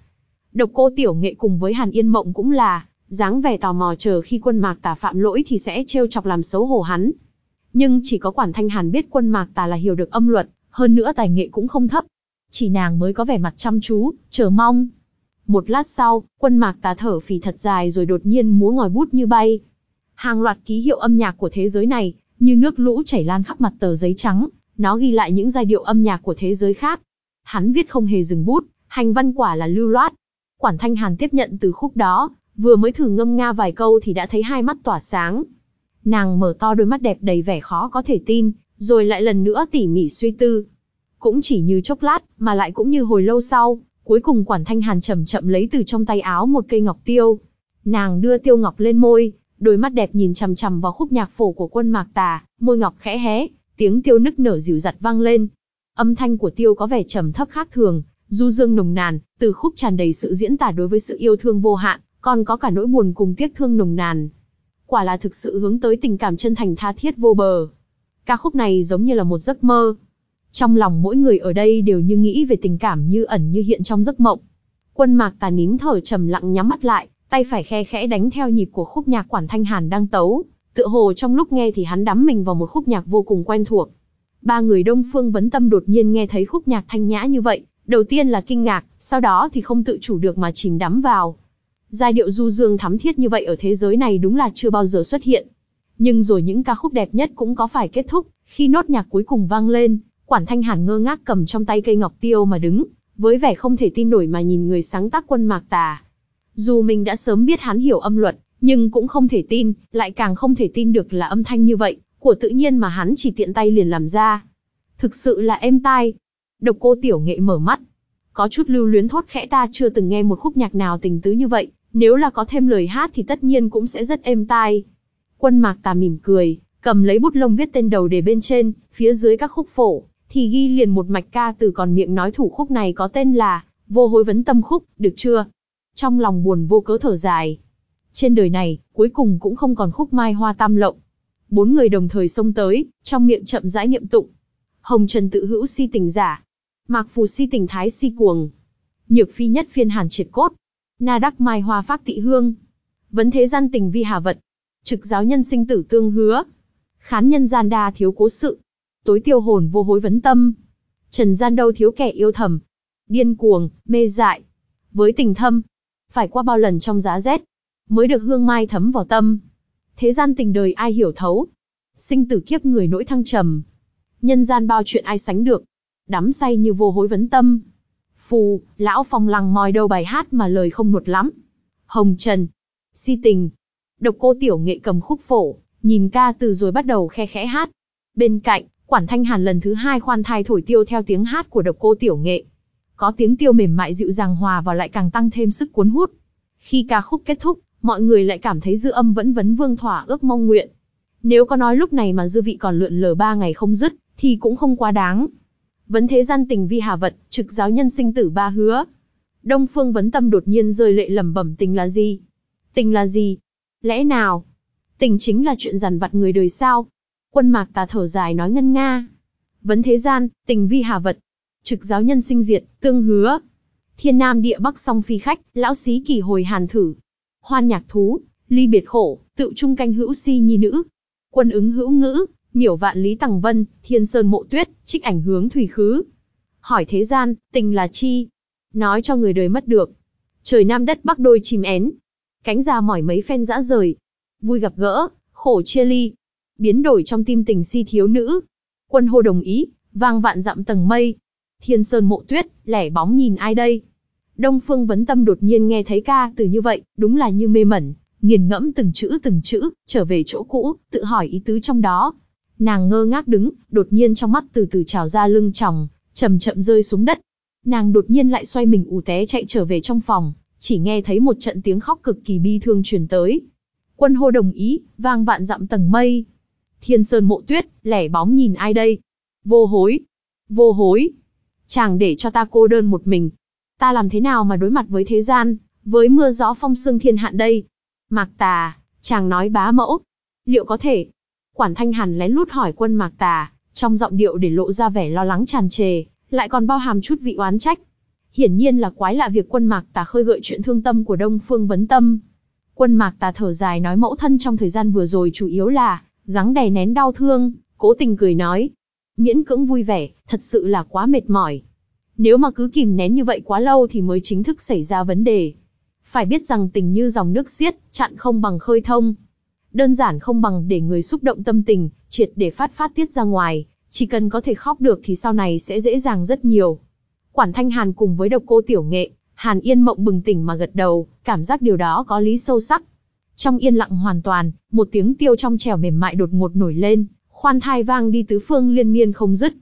Speaker 1: Độc cô tiểu nghệ cùng với Hàn Yên Mộng cũng là, dáng vẻ tò mò chờ khi quân mạc tà phạm lỗi thì sẽ trêu chọc làm xấu hổ hắn. Nhưng chỉ có quản thanh hàn biết quân mạc tà là hiểu được âm luật, hơn nữa tài nghệ cũng không thấp. Chỉ nàng mới có vẻ mặt chăm chú, chờ mong. Một lát sau, quân mạc tà thở phì thật dài rồi đột nhiên múa ngòi bút như bay. Hàng loạt ký hiệu âm nhạc của thế giới này, như nước lũ chảy lan khắp mặt tờ giấy trắng, nó ghi lại những giai điệu âm nhạc của thế giới khác. Hắn viết không hề dừng bút, hành văn quả là lưu loát. Quản Thanh Hàn tiếp nhận từ khúc đó, vừa mới thử ngâm nga vài câu thì đã thấy hai mắt tỏa sáng. Nàng mở to đôi mắt đẹp đầy vẻ khó có thể tin, rồi lại lần nữa tỉ mỉ suy tư. Cũng chỉ như chốc lát, mà lại cũng như hồi lâu sau, cuối cùng Quản Thanh Hàn chậm chậm lấy từ trong tay áo một cây ngọc tiêu. Nàng đưa tiêu ngọc lên môi, đôi mắt đẹp nhìn chằm chằm vào khúc nhạc phổ của quân mạc tà, môi ngọc khẽ hé, tiếng tiêu nức nở dịu dặt vang lên. Âm thanh của tiêu có vẻ trầm thấp khác thường, du dương nồng nàn, từ khúc tràn đầy sự diễn tả đối với sự yêu thương vô hạn còn có cả nỗi buồn cùng tiếc thương nồng nàn. Quả là thực sự hướng tới tình cảm chân thành tha thiết vô bờ. Ca khúc này giống như là một giấc mơ. Trong lòng mỗi người ở đây đều như nghĩ về tình cảm như ẩn như hiện trong giấc mộng. Quân mạc tà nín thở trầm lặng nhắm mắt lại, tay phải khe khẽ đánh theo nhịp của khúc nhạc quản thanh hàn đang tấu. Tựa hồ trong lúc nghe thì hắn đắm mình vào một khúc nhạc vô cùng quen thuộc. Ba người đông phương vấn tâm đột nhiên nghe thấy khúc nhạc thanh nhã như vậy, đầu tiên là kinh ngạc, sau đó thì không tự chủ được mà chìm đắm vào. Giai điệu du dương thắm thiết như vậy ở thế giới này đúng là chưa bao giờ xuất hiện. Nhưng rồi những ca khúc đẹp nhất cũng có phải kết thúc, khi nốt nhạc cuối cùng vang lên, Quản Thanh Hàn ngơ ngác cầm trong tay cây ngọc tiêu mà đứng, với vẻ không thể tin nổi mà nhìn người sáng tác quân mạc tà. Dù mình đã sớm biết hắn hiểu âm luật, nhưng cũng không thể tin, lại càng không thể tin được là âm thanh như vậy, của tự nhiên mà hắn chỉ tiện tay liền làm ra. Thực sự là êm tai. Độc cô tiểu nghệ mở mắt. Có chút lưu luyến thốt khẽ ta chưa từng nghe một khúc nhạc nào tình tứ như vậy, nếu là có thêm lời hát thì tất nhiên cũng sẽ rất êm tai. Quân mạc tà mỉm cười, cầm lấy bút lông viết tên đầu để bên trên, phía dưới các khúc phổ, thì ghi liền một mạch ca từ còn miệng nói thủ khúc này có tên là Vô hối vấn tâm khúc, được chưa? Trong lòng buồn vô cớ thở dài. Trên đời này, cuối cùng cũng không còn khúc mai hoa tam lộng. Bốn người đồng thời xông tới, trong miệng chậm rãi niệm tụng. Hồng Trần tự hữu si tình giả. Mạc phù si tình thái si cuồng. Nhược phi nhất phiên hàn triệt cốt. Na đắc mai hoa phát tị hương. Vấn thế gian tình vi hà vật. Trực giáo nhân sinh tử tương hứa. Khán nhân gian đa thiếu cố sự tối tiêu hồn vô hối vấn tâm. Trần gian đâu thiếu kẻ yêu thầm, điên cuồng, mê dại. Với tình thâm, phải qua bao lần trong giá rét, mới được hương mai thấm vào tâm. Thế gian tình đời ai hiểu thấu, sinh tử kiếp người nỗi thăng trầm. Nhân gian bao chuyện ai sánh được, đắm say như vô hối vấn tâm. Phù, lão phong lăng moi đâu bài hát mà lời không nuột lắm. Hồng Trần, si tình, độc cô tiểu nghệ cầm khúc phổ, nhìn ca từ rồi bắt đầu khe khẽ hát. Bên cạnh, Quản Thanh Hàn lần thứ hai khoan thai thổi tiêu theo tiếng hát của độc cô tiểu nghệ. Có tiếng tiêu mềm mại dịu dàng hòa vào lại càng tăng thêm sức cuốn hút. Khi ca khúc kết thúc, mọi người lại cảm thấy dư âm vẫn vấn vương thỏa ước mong nguyện. Nếu có nói lúc này mà dư vị còn lượn lờ ba ngày không dứt, thì cũng không quá đáng. Vấn thế gian tình vi hà vật, trực giáo nhân sinh tử ba hứa. Đông Phương Vấn Tâm đột nhiên rơi lệ lẩm bẩm tình là gì? Tình là gì? Lẽ nào? Tình chính là chuyện dằn vặt người đời sao? Quân mạc tà thở dài nói ngân nga. Vấn thế gian, tình vi hà vật. Trực giáo nhân sinh diệt, tương hứa. Thiên nam địa bắc song phi khách, lão xí kỳ hồi hàn thử. Hoan nhạc thú, ly biệt khổ, tự trung canh hữu si nhi nữ. Quân ứng hữu ngữ, miểu vạn lý tằng vân, thiên sơn mộ tuyết, trích ảnh hướng thủy khứ. Hỏi thế gian, tình là chi? Nói cho người đời mất được. Trời nam đất bắc đôi chìm én. Cánh già mỏi mấy phen dã rời. Vui gặp gỡ, khổ chia ly, biến đổi trong tim tình si thiếu nữ. Quân hô đồng ý, vang vạn dặm tầng mây. Thiên sơn mộ tuyết, lẻ bóng nhìn ai đây? Đông Phương Vấn Tâm đột nhiên nghe thấy ca từ như vậy, đúng là như mê mẩn, nghiền ngẫm từng chữ từng chữ, trở về chỗ cũ, tự hỏi ý tứ trong đó. Nàng ngơ ngác đứng, đột nhiên trong mắt từ từ trào ra lưng tròng, chậm chậm rơi xuống đất. Nàng đột nhiên lại xoay mình ù té chạy trở về trong phòng, chỉ nghe thấy một trận tiếng khóc cực kỳ bi thương truyền tới. Quân hô đồng ý, vang vạn dặm tầng mây, Thiên sơn mộ tuyết, lẻ bóng nhìn ai đây? Vô hối. Vô hối. Chàng để cho ta cô đơn một mình. Ta làm thế nào mà đối mặt với thế gian, với mưa gió phong sương thiên hạn đây? Mạc tà, chàng nói bá mẫu. Liệu có thể? Quản thanh hàn lén lút hỏi quân mạc tà, trong giọng điệu để lộ ra vẻ lo lắng tràn trề, lại còn bao hàm chút vị oán trách. Hiển nhiên là quái lạ việc quân mạc tà khơi gợi chuyện thương tâm của Đông Phương Vấn Tâm. Quân mạc tà thở dài nói mẫu thân trong thời gian vừa rồi chủ yếu là gắng đè nén đau thương, cố tình cười nói. Miễn cưỡng vui vẻ, thật sự là quá mệt mỏi. Nếu mà cứ kìm nén như vậy quá lâu thì mới chính thức xảy ra vấn đề. Phải biết rằng tình như dòng nước xiết, chặn không bằng khơi thông. Đơn giản không bằng để người xúc động tâm tình, triệt để phát phát tiết ra ngoài, chỉ cần có thể khóc được thì sau này sẽ dễ dàng rất nhiều. Quản Thanh Hàn cùng với độc cô tiểu nghệ, Hàn Yên mộng bừng tỉnh mà gật đầu, cảm giác điều đó có lý sâu sắc. Trong yên lặng hoàn toàn, một tiếng tiêu trong trèo mềm mại đột ngột nổi lên, khoan thai vang đi tứ phương liên miên không dứt.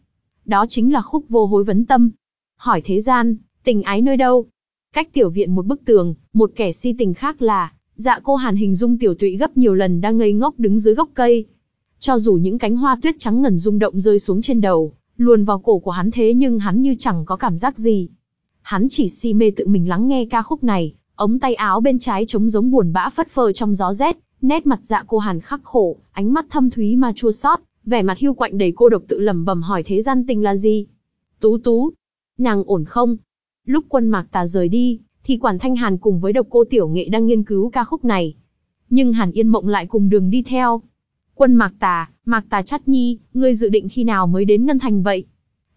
Speaker 1: Đó chính là khúc vô hối vấn tâm. Hỏi thế gian, tình ái nơi đâu? Cách tiểu viện một bức tường, một kẻ si tình khác là, dạ cô hàn hình dung tiểu tụy gấp nhiều lần đang ngây ngốc đứng dưới gốc cây. Cho dù những cánh hoa tuyết trắng ngần rung động rơi xuống trên đầu, luồn vào cổ của hắn thế nhưng hắn như chẳng có cảm giác gì. Hắn chỉ si mê tự mình lắng nghe ca khúc này, ống tay áo bên trái trống giống buồn bã phất phơ trong gió rét, nét mặt dạ cô hàn khắc khổ, ánh mắt thâm thúy mà chua xót, vẻ mặt hưu quạnh đầy cô độc tự lẩm bẩm hỏi thế gian tình là gì. Tú tú, nàng ổn không? Lúc quân mạc tà rời đi, thì quản thanh hàn cùng với độc cô tiểu nghệ đang nghiên cứu ca khúc này. Nhưng hàn yên mộng lại cùng đường đi theo. Quân mạc tà, mạc tà chắt nhi, ngươi dự định khi nào mới đến Ngân Thành vậy?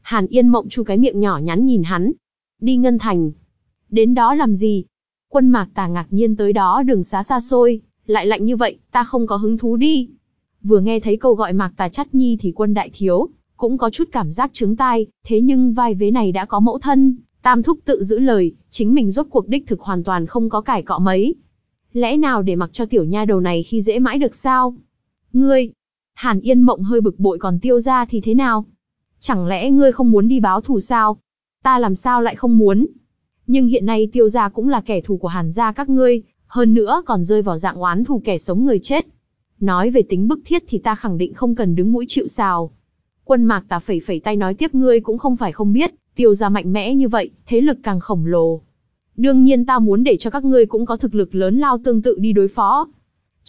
Speaker 1: Hàn yên mộng chu cái miệng nhỏ nhắn nhìn hắn. Đi Ngân Thành. Đến đó làm gì? Quân mạc tà ngạc nhiên tới đó đường xá xa xôi, lại lạnh như vậy, ta không có hứng thú đi. Vừa nghe thấy câu gọi mạc tà chắt nhi thì quân đại thiếu, cũng có chút cảm giác trứng tai, thế nhưng vai vế này đã có mẫu thân, tam thúc tự giữ lời, chính mình rốt cuộc đích thực hoàn toàn không có cải cọ mấy. Lẽ nào để mặc cho tiểu nha đầu này khi dễ mãi được sao? Ngươi, Hàn Yên Mộng hơi bực bội còn tiêu ra thì thế nào? Chẳng lẽ ngươi không muốn đi báo thù sao? Ta làm sao lại không muốn? Nhưng hiện nay tiêu gia cũng là kẻ thù của Hàn gia các ngươi, hơn nữa còn rơi vào dạng oán thù kẻ sống người chết. Nói về tính bức thiết thì ta khẳng định không cần đứng mũi chịu sào. Quân mạc ta phẩy phẩy tay nói tiếp ngươi cũng không phải không biết, tiêu gia mạnh mẽ như vậy, thế lực càng khổng lồ. Đương nhiên ta muốn để cho các ngươi cũng có thực lực lớn lao tương tự đi đối phó.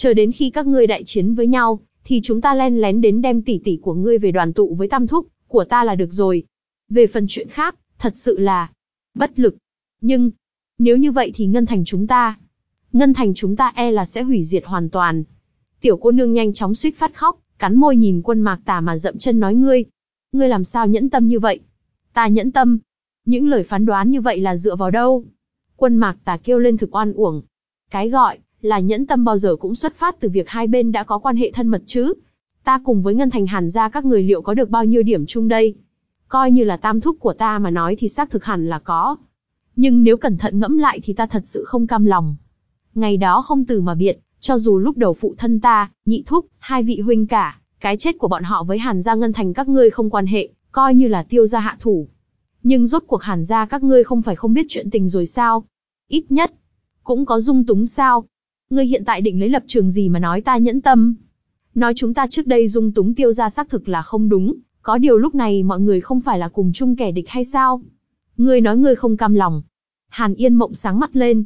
Speaker 1: Chờ đến khi các ngươi đại chiến với nhau, thì chúng ta len lén đến đem tỷ tỷ của ngươi về đoàn tụ với tam thúc, của ta là được rồi. Về phần chuyện khác, thật sự là bất lực. Nhưng, nếu như vậy thì ngân thành chúng ta, ngân thành chúng ta e là sẽ hủy diệt hoàn toàn. Tiểu cô nương nhanh chóng suýt phát khóc, cắn môi nhìn quân mạc tà mà dậm chân nói ngươi. Ngươi làm sao nhẫn tâm như vậy? Ta nhẫn tâm. Những lời phán đoán như vậy là dựa vào đâu? Quân mạc tà kêu lên thực oan uổng. Cái gọi là nhẫn tâm bao giờ cũng xuất phát từ việc hai bên đã có quan hệ thân mật chứ. Ta cùng với Ngân Thành Hàn ra các người liệu có được bao nhiêu điểm chung đây? Coi như là tam thúc của ta mà nói thì xác thực hẳn là có. Nhưng nếu cẩn thận ngẫm lại thì ta thật sự không cam lòng. Ngày đó không từ mà biệt, cho dù lúc đầu phụ thân ta, nhị thúc, hai vị huynh cả, cái chết của bọn họ với Hàn gia Ngân Thành các ngươi không quan hệ, coi như là tiêu gia hạ thủ. Nhưng rốt cuộc Hàn gia các ngươi không phải không biết chuyện tình rồi sao? Ít nhất, cũng có dung túng sao? Ngươi hiện tại định lấy lập trường gì mà nói ta nhẫn tâm? Nói chúng ta trước đây dung túng tiêu gia xác thực là không đúng, có điều lúc này mọi người không phải là cùng chung kẻ địch hay sao? Ngươi nói ngươi không cam lòng. Hàn Yên mộng sáng mắt lên.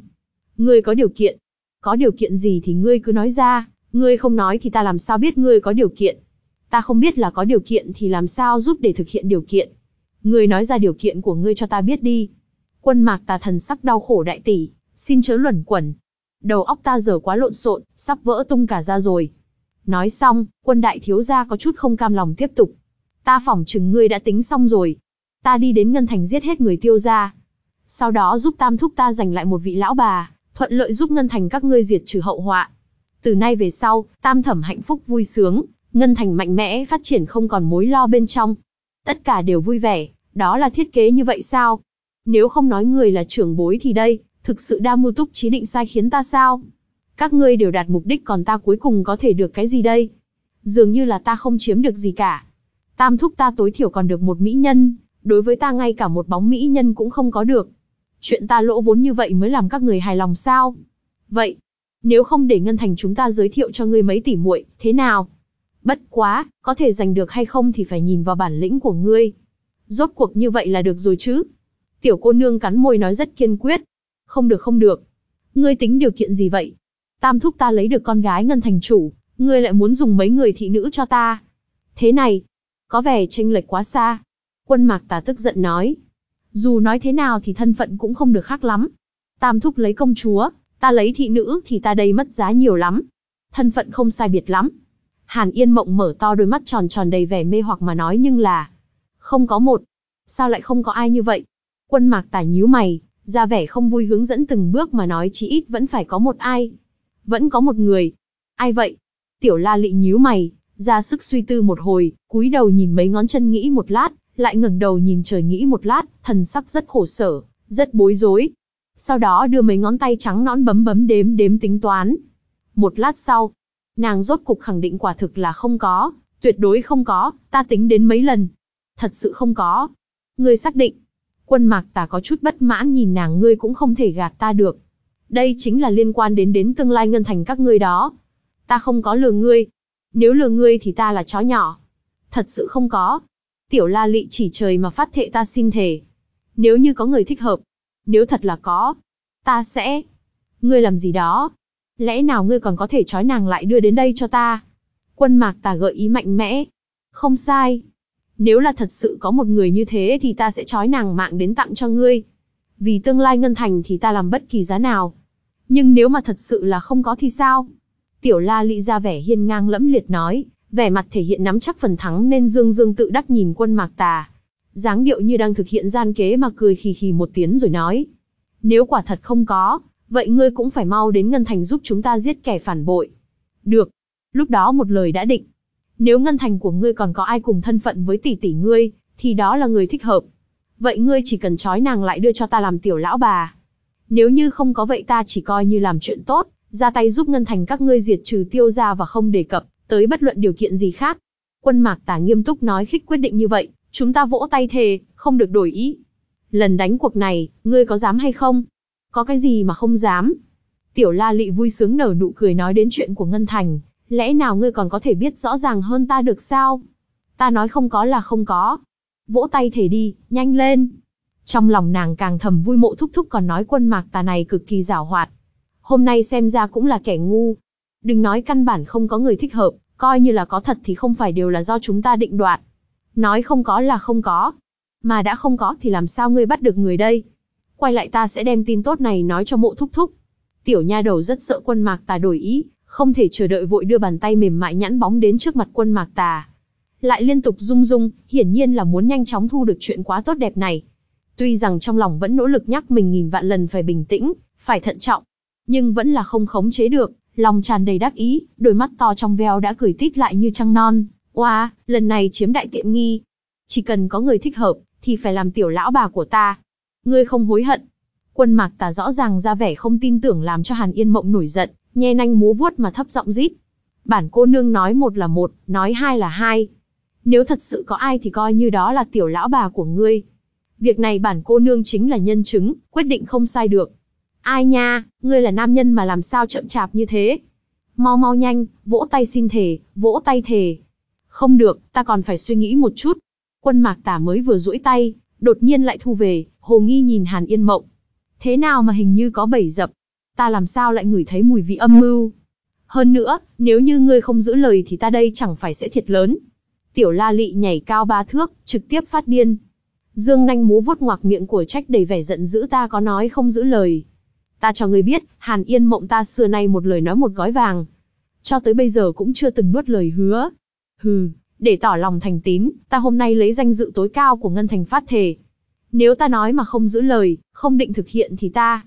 Speaker 1: Ngươi có điều kiện. Có điều kiện gì thì ngươi cứ nói ra, ngươi không nói thì ta làm sao biết ngươi có điều kiện. Ta không biết là có điều kiện thì làm sao giúp để thực hiện điều kiện. Ngươi nói ra điều kiện của ngươi cho ta biết đi. Quân mạc tà thần sắc đau khổ đại tỷ, xin chớ luẩn quẩn. Đầu óc ta giờ quá lộn xộn, sắp vỡ tung cả ra rồi. Nói xong, quân đại thiếu gia có chút không cam lòng tiếp tục. Ta phỏng chừng ngươi đã tính xong rồi. Ta đi đến Ngân Thành giết hết người tiêu gia. Sau đó giúp tam thúc ta giành lại một vị lão bà, thuận lợi giúp Ngân Thành các ngươi diệt trừ hậu họa. Từ nay về sau, tam thẩm hạnh phúc vui sướng, Ngân Thành mạnh mẽ phát triển không còn mối lo bên trong. Tất cả đều vui vẻ, đó là thiết kế như vậy sao? Nếu không nói người là trưởng bối thì đây, thực sự đa mưu túc trí định sai khiến ta sao? Các ngươi đều đạt mục đích còn ta cuối cùng có thể được cái gì đây? Dường như là ta không chiếm được gì cả. Tam thúc ta tối thiểu còn được một mỹ nhân, đối với ta ngay cả một bóng mỹ nhân cũng không có được. Chuyện ta lỗ vốn như vậy mới làm các người hài lòng sao? Vậy, nếu không để Ngân Thành chúng ta giới thiệu cho ngươi mấy tỷ muội, thế nào? Bất quá, có thể giành được hay không thì phải nhìn vào bản lĩnh của ngươi. Rốt cuộc như vậy là được rồi chứ? Tiểu cô nương cắn môi nói rất kiên quyết. Không được không được. Ngươi tính điều kiện gì vậy? Tam thúc ta lấy được con gái ngân thành chủ, ngươi lại muốn dùng mấy người thị nữ cho ta. Thế này, có vẻ tranh lệch quá xa. Quân mạc tà tức giận nói. Dù nói thế nào thì thân phận cũng không được khác lắm. Tam thúc lấy công chúa, ta lấy thị nữ thì ta đây mất giá nhiều lắm. Thân phận không sai biệt lắm. Hàn Yên Mộng mở to đôi mắt tròn tròn đầy vẻ mê hoặc mà nói nhưng là... Không có một. Sao lại không có ai như vậy? Quân mạc tà nhíu mày, ra vẻ không vui hướng dẫn từng bước mà nói chí ít vẫn phải có một ai. Vẫn có một người. Ai vậy? Tiểu la lị nhíu mày, ra sức suy tư một hồi, cúi đầu nhìn mấy ngón chân nghĩ một lát, lại ngẩng đầu nhìn trời nghĩ một lát, thần sắc rất khổ sở, rất bối rối. Sau đó đưa mấy ngón tay trắng nõn bấm bấm đếm đếm tính toán. Một lát sau, nàng rốt cục khẳng định quả thực là không có, tuyệt đối không có, ta tính đến mấy lần. Thật sự không có. Ngươi xác định. Quân mạc tà có chút bất mãn nhìn nàng, ngươi cũng không thể gạt ta được. Đây chính là liên quan đến đến tương lai ngân thành các ngươi đó. Ta không có lừa ngươi. Nếu lừa ngươi thì ta là chó nhỏ. Thật sự không có. Tiểu la lị chỉ trời mà phát thệ ta xin thề. Nếu như có người thích hợp. Nếu thật là có. Ta sẽ. Ngươi làm gì đó? Lẽ nào ngươi còn có thể trói nàng lại đưa đến đây cho ta? Quân mạc tà gợi ý mạnh mẽ. Không sai. Nếu là thật sự có một người như thế thì ta sẽ trói nàng mạng đến tặng cho ngươi. Vì tương lai ngân thành thì ta làm bất kỳ giá nào. Nhưng nếu mà thật sự là không có thì sao? Tiểu la lị ra vẻ hiên ngang lẫm liệt nói, vẻ mặt thể hiện nắm chắc phần thắng nên dương dương tự đắc nhìn quân mạc tà. dáng điệu như đang thực hiện gian kế mà cười khì khì một tiếng rồi nói. Nếu quả thật không có, vậy ngươi cũng phải mau đến Ngân Thành giúp chúng ta giết kẻ phản bội. Được. Lúc đó một lời đã định. Nếu Ngân Thành của ngươi còn có ai cùng thân phận với tỷ tỷ ngươi, thì đó là người thích hợp. Vậy ngươi chỉ cần trói nàng lại đưa cho ta làm tiểu lão bà. Nếu như không có vậy ta chỉ coi như làm chuyện tốt, ra tay giúp Ngân Thành các ngươi diệt trừ tiêu gia và không đề cập tới bất luận điều kiện gì khác. Quân Mạc Tả nghiêm túc nói khích quyết định như vậy, chúng ta vỗ tay thề, không được đổi ý. Lần đánh cuộc này, ngươi có dám hay không? Có cái gì mà không dám? Tiểu La Lị vui sướng nở nụ cười nói đến chuyện của Ngân Thành, lẽ nào ngươi còn có thể biết rõ ràng hơn ta được sao? Ta nói không có là không có. Vỗ tay thể đi, nhanh lên. Trong lòng nàng càng thầm vui mộ thúc thúc còn nói quân mạc tà này cực kỳ giảo hoạt. Hôm nay xem ra cũng là kẻ ngu. Đừng nói căn bản không có người thích hợp, coi như là có thật thì không phải đều là do chúng ta định đoạt. Nói không có là không có. Mà đã không có thì làm sao ngươi bắt được người đây? Quay lại ta sẽ đem tin tốt này nói cho mộ thúc thúc. Tiểu nha đầu rất sợ quân mạc tà đổi ý, không thể chờ đợi vội đưa bàn tay mềm mại nhẵn bóng đến trước mặt quân mạc tà. Lại liên tục rung rung, hiển nhiên là muốn nhanh chóng thu được chuyện quá tốt đẹp này. Tuy rằng trong lòng vẫn nỗ lực nhắc mình nghìn vạn lần phải bình tĩnh, phải thận trọng, nhưng vẫn là không khống chế được, lòng tràn đầy đắc ý, đôi mắt to trong veo đã cười tít lại như trăng non. Oa, wow, lần này chiếm đại tiện nghi. Chỉ cần có người thích hợp, thì phải làm tiểu lão bà của ta. Ngươi không hối hận. Quân mạc tà rõ ràng ra vẻ không tin tưởng làm cho Hàn Yên Mộng nổi giận, nhe nanh múa vuốt mà thấp giọng rít. Bản cô nương nói một là một, nói hai là hai. Nếu thật sự có ai thì coi như đó là tiểu lão bà của ngươi. Việc này bản cô nương chính là nhân chứng, quyết định không sai được. Ai nha, ngươi là nam nhân mà làm sao chậm chạp như thế? Mau mau nhanh, vỗ tay xin thề, vỗ tay thề. Không được, ta còn phải suy nghĩ một chút. Quân mạc tả mới vừa duỗi tay, đột nhiên lại thu về, hồ nghi nhìn Hàn Yên Mộng. Thế nào mà hình như có bảy dập? Ta làm sao lại ngửi thấy mùi vị âm mưu? Hơn nữa, nếu như ngươi không giữ lời thì ta đây chẳng phải sẽ thiệt lớn. Tiểu la lị nhảy cao ba thước, trực tiếp phát điên. Dương nanh múa vuốt ngoạc miệng của trách đầy vẻ giận dữ ta có nói không giữ lời. Ta cho ngươi biết, Hàn Yên mộng ta xưa nay một lời nói một gói vàng. Cho tới bây giờ cũng chưa từng nuốt lời hứa. Hừ, để tỏ lòng thành tín, ta hôm nay lấy danh dự tối cao của Ngân Thành phát thề. Nếu ta nói mà không giữ lời, không định thực hiện thì ta...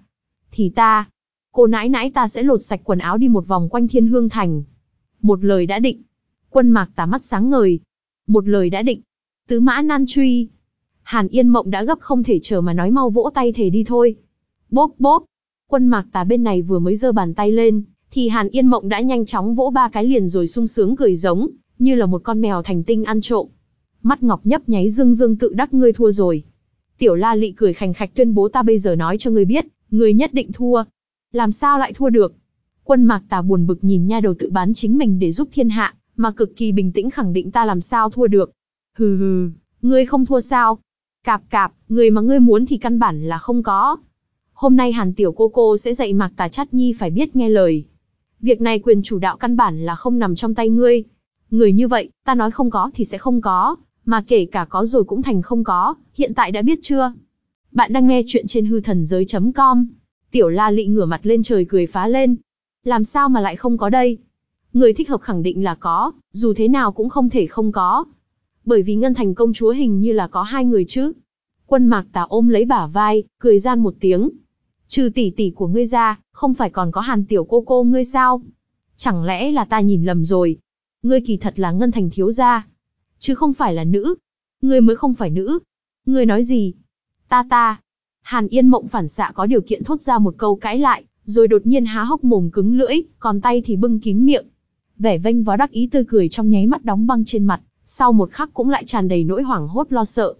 Speaker 1: Thì ta... Cô nãi nãi ta sẽ lột sạch quần áo đi một vòng quanh thiên hương thành. Một lời đã định. Quân mạc tà mắt sáng ngời. Một lời đã định. Tứ mã nan truy. Hàn Yên Mộng đã gấp không thể chờ mà nói mau vỗ tay thể đi thôi. Bốp bốp. Quân mạc tà bên này vừa mới giơ bàn tay lên, thì Hàn Yên Mộng đã nhanh chóng vỗ ba cái liền rồi sung sướng cười giống, như là một con mèo thành tinh ăn trộm. Mắt ngọc nhấp nháy dương dương tự đắc ngươi thua rồi. Tiểu la lị cười khành khạch tuyên bố ta bây giờ nói cho ngươi biết, ngươi nhất định thua. Làm sao lại thua được? Quân mạc tà buồn bực nhìn nha đầu tự bán chính mình để giúp thiên hạ, mà cực kỳ bình tĩnh khẳng định ta làm sao thua được. Hừ hừ, ngươi không thua sao? Cạp cạp, người mà ngươi muốn thì căn bản là không có. Hôm nay Hàn Tiểu Cô Cô sẽ dạy Mạc Tà Chát Nhi phải biết nghe lời. Việc này quyền chủ đạo căn bản là không nằm trong tay ngươi. Người như vậy, ta nói không có thì sẽ không có, mà kể cả có rồi cũng thành không có, hiện tại đã biết chưa? Bạn đang nghe chuyện trên hư thần giới.com. Tiểu la lị ngửa mặt lên trời cười phá lên. Làm sao mà lại không có đây? Người thích hợp khẳng định là có, dù thế nào cũng không thể không có. Bởi vì Ngân Thành công chúa hình như là có hai người chứ. Quân mạc tà ôm lấy bả vai, cười gian một tiếng, Trừ tỷ tỷ của ngươi ra, không phải còn có hàn tiểu cô cô ngươi sao? Chẳng lẽ là ta nhìn lầm rồi? Ngươi kỳ thật là ngân thành thiếu gia, chứ không phải là nữ. Ngươi mới không phải nữ. Ngươi nói gì? Ta ta. Hàn Yên Mộng phản xạ có điều kiện thốt ra một câu cãi lại, rồi đột nhiên há hốc mồm cứng lưỡi, còn tay thì bưng kín miệng. Vẻ vênh vó đắc ý tươi cười trong nháy mắt đóng băng trên mặt, sau một khắc cũng lại tràn đầy nỗi hoảng hốt lo sợ.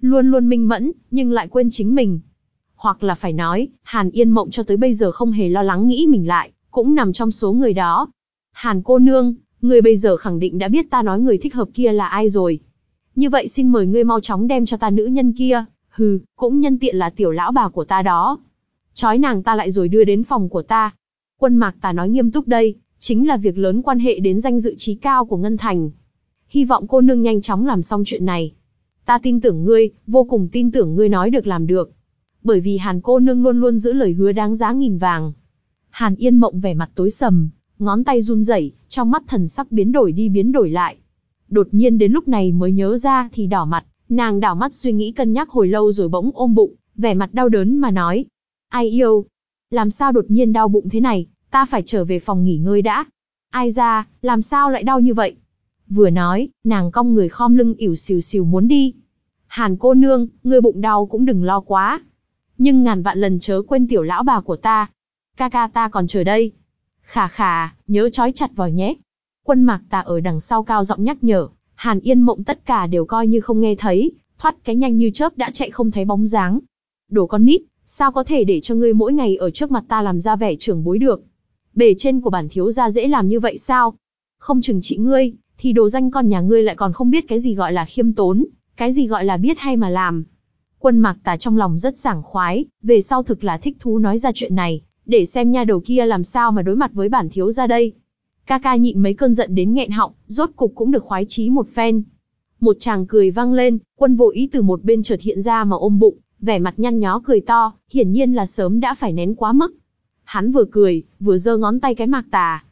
Speaker 1: Luôn luôn minh mẫn, nhưng lại quên chính mình, hoặc là phải nói, Hàn Yên Mộng cho tới bây giờ không hề lo lắng nghĩ mình lại, cũng nằm trong số người đó. Hàn cô nương, người bây giờ khẳng định đã biết ta nói người thích hợp kia là ai rồi. Như vậy xin mời ngươi mau chóng đem cho ta nữ nhân kia, hừ, cũng nhân tiện là tiểu lão bà của ta đó. Chói nàng ta lại rồi đưa đến phòng của ta. Quân mạc ta nói nghiêm túc đây, chính là việc lớn quan hệ đến danh dự trí cao của Ngân Thành. Hy vọng cô nương nhanh chóng làm xong chuyện này. Ta tin tưởng ngươi, vô cùng tin tưởng ngươi nói được làm được. Bởi vì Hàn cô nương luôn luôn giữ lời hứa đáng giá nghìn vàng. Hàn Yên Mộng vẻ mặt tối sầm, ngón tay run rẩy, trong mắt thần sắc biến đổi đi biến đổi lại. Đột nhiên đến lúc này mới nhớ ra thì đỏ mặt, nàng đảo mắt suy nghĩ cân nhắc hồi lâu rồi bỗng ôm bụng, vẻ mặt đau đớn mà nói. Ai yêu? Làm sao đột nhiên đau bụng thế này, ta phải trở về phòng nghỉ ngơi đã. Ai ra, làm sao lại đau như vậy? Vừa nói, nàng cong người khom lưng ỉu xìu xìu muốn đi. Hàn cô nương, người bụng đau cũng đừng lo quá. Nhưng ngàn vạn lần chớ quên tiểu lão bà của ta. Ca ca ta còn chờ đây. Khà khà, nhớ trói chặt vào nhé. Quân mạc ta ở đằng sau cao giọng nhắc nhở, Hàn Yên mộng tất cả đều coi như không nghe thấy, thoát cái nhanh như chớp đã chạy không thấy bóng dáng. Đồ con nít, sao có thể để cho ngươi mỗi ngày ở trước mặt ta làm ra vẻ trưởng bối được? Bề trên của bản thiếu gia dễ làm như vậy sao? Không chừng trị ngươi, thì đồ danh con nhà ngươi lại còn không biết cái gì gọi là khiêm tốn, cái gì gọi là biết hay mà làm. Quân mạc tà trong lòng rất sảng khoái, về sau thực là thích thú nói ra chuyện này, để xem nha đầu kia làm sao mà đối mặt với bản thiếu gia đây. Ca ca nhịn mấy cơn giận đến nghẹn họng, rốt cục cũng được khoái chí một phen. Một chàng cười vang lên, quân vô ý từ một bên chợt hiện ra mà ôm bụng, vẻ mặt nhăn nhó cười to, hiển nhiên là sớm đã phải nén quá mức. Hắn vừa cười, vừa giơ ngón tay cái mạc tà.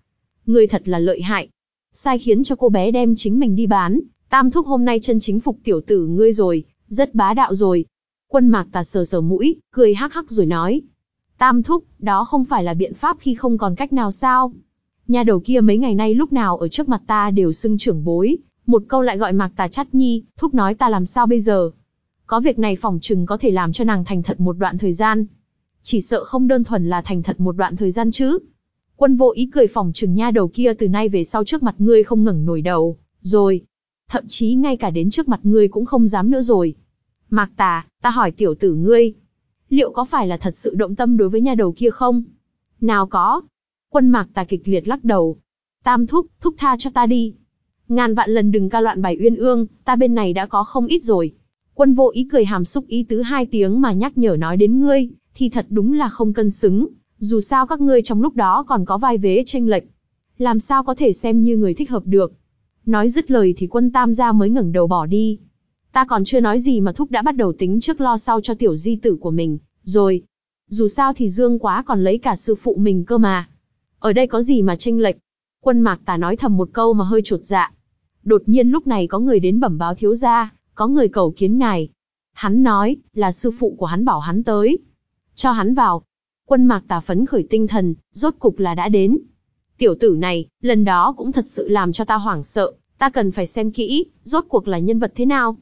Speaker 1: Ngươi thật là lợi hại. Sai khiến cho cô bé đem chính mình đi bán, tam thúc hôm nay chân chính phục tiểu tử ngươi rồi, rất bá đạo rồi. Quân mạc tà sờ sờ mũi, cười hắc hắc rồi nói. Tam thúc, đó không phải là biện pháp khi không còn cách nào sao? Nhà đầu kia mấy ngày nay lúc nào ở trước mặt ta đều xưng trưởng bối, một câu lại gọi mạc tà chát nhi, thúc nói ta làm sao bây giờ? Có việc này phỏng chừng có thể làm cho nàng thành thật một đoạn thời gian. Chỉ sợ không đơn thuần là thành thật một đoạn thời gian chứ. Quân vô ý cười phỏng chừng nha đầu kia từ nay về sau trước mặt ngươi không ngẩng nổi đầu, rồi. Thậm chí ngay cả đến trước mặt ngươi cũng không dám nữa rồi. Mạc tà, ta hỏi tiểu tử ngươi. Liệu có phải là thật sự động tâm đối với nha đầu kia không? Nào có. Quân mạc tà kịch liệt lắc đầu. Tam thúc, thúc tha cho ta đi. Ngàn vạn lần đừng ca loạn bài uyên ương, ta bên này đã có không ít rồi. Quân vô ý cười hàm xúc ý tứ hai tiếng mà nhắc nhở nói đến ngươi, thì thật đúng là không cân xứng, dù sao các ngươi trong lúc đó còn có vai vế tranh lệch. Làm sao có thể xem như người thích hợp được. Nói dứt lời thì quân tam gia mới ngẩng đầu bỏ đi. Ta còn chưa nói gì mà thúc đã bắt đầu tính trước lo sau cho tiểu di tử của mình, rồi. Dù sao thì Dương quá còn lấy cả sư phụ mình cơ mà. Ở đây có gì mà tranh lệch. Quân mạc tà nói thầm một câu mà hơi chột dạ. Đột nhiên lúc này có người đến bẩm báo thiếu gia, có người cầu kiến ngài. Hắn nói, là sư phụ của hắn bảo hắn tới. Cho hắn vào. Quân mạc tà phấn khởi tinh thần, rốt cục là đã đến. Tiểu tử này, lần đó cũng thật sự làm cho ta hoảng sợ, ta cần phải xem kỹ, rốt cuộc là nhân vật thế nào.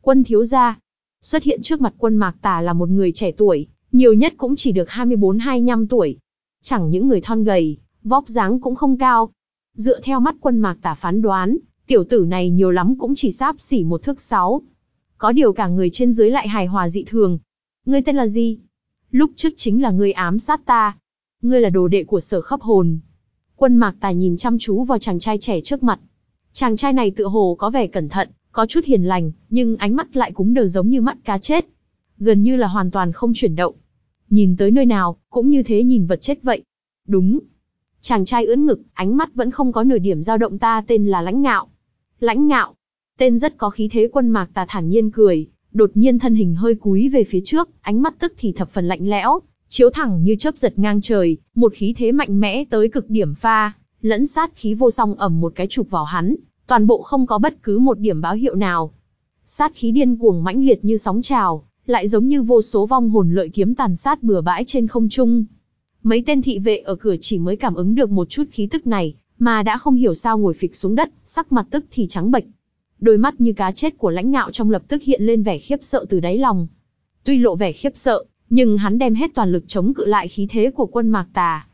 Speaker 1: Quân thiếu gia, xuất hiện trước mặt quân mạc tà là một người trẻ tuổi, nhiều nhất cũng chỉ được 24-25 tuổi. Chẳng những người thon gầy, vóc dáng cũng không cao. Dựa theo mắt quân mạc tả phán đoán, tiểu tử này nhiều lắm cũng chỉ sáp xỉ một thước sáu. Có điều cả người trên dưới lại hài hòa dị thường. Ngươi tên là gì? Lúc trước chính là ngươi ám sát ta. Ngươi là đồ đệ của sở khắp hồn. Quân mạc tả nhìn chăm chú vào chàng trai trẻ trước mặt. Chàng trai này tựa hồ có vẻ cẩn thận, có chút hiền lành, nhưng ánh mắt lại cũng đều giống như mắt cá chết. Gần như là hoàn toàn không chuyển động. Nhìn tới nơi nào, cũng như thế nhìn vật chết vậy. Đúng. Chàng trai ưỡn ngực, ánh mắt vẫn không có nửa điểm dao động ta tên là lãnh ngạo. Lãnh ngạo. Tên rất có khí thế quân mạc ta thản nhiên cười, đột nhiên thân hình hơi cúi về phía trước, ánh mắt tức thì thập phần lạnh lẽo, chiếu thẳng như chớp giật ngang trời, một khí thế mạnh mẽ tới cực điểm pha, lẫn sát khí vô song ẩm một cái chụp vào hắn, toàn bộ không có bất cứ một điểm báo hiệu nào. Sát khí điên cuồng mãnh liệt như sóng trào, lại giống như vô số vong hồn lợi kiếm tàn sát bừa bãi trên không trung. Mấy tên thị vệ ở cửa chỉ mới cảm ứng được một chút khí tức này, mà đã không hiểu sao ngồi phịch xuống đất, sắc mặt tức thì trắng bệch. Đôi mắt như cá chết của lãnh ngạo trong lập tức hiện lên vẻ khiếp sợ từ đáy lòng. Tuy lộ vẻ khiếp sợ, nhưng hắn đem hết toàn lực chống cự lại khí thế của quân mạc tà.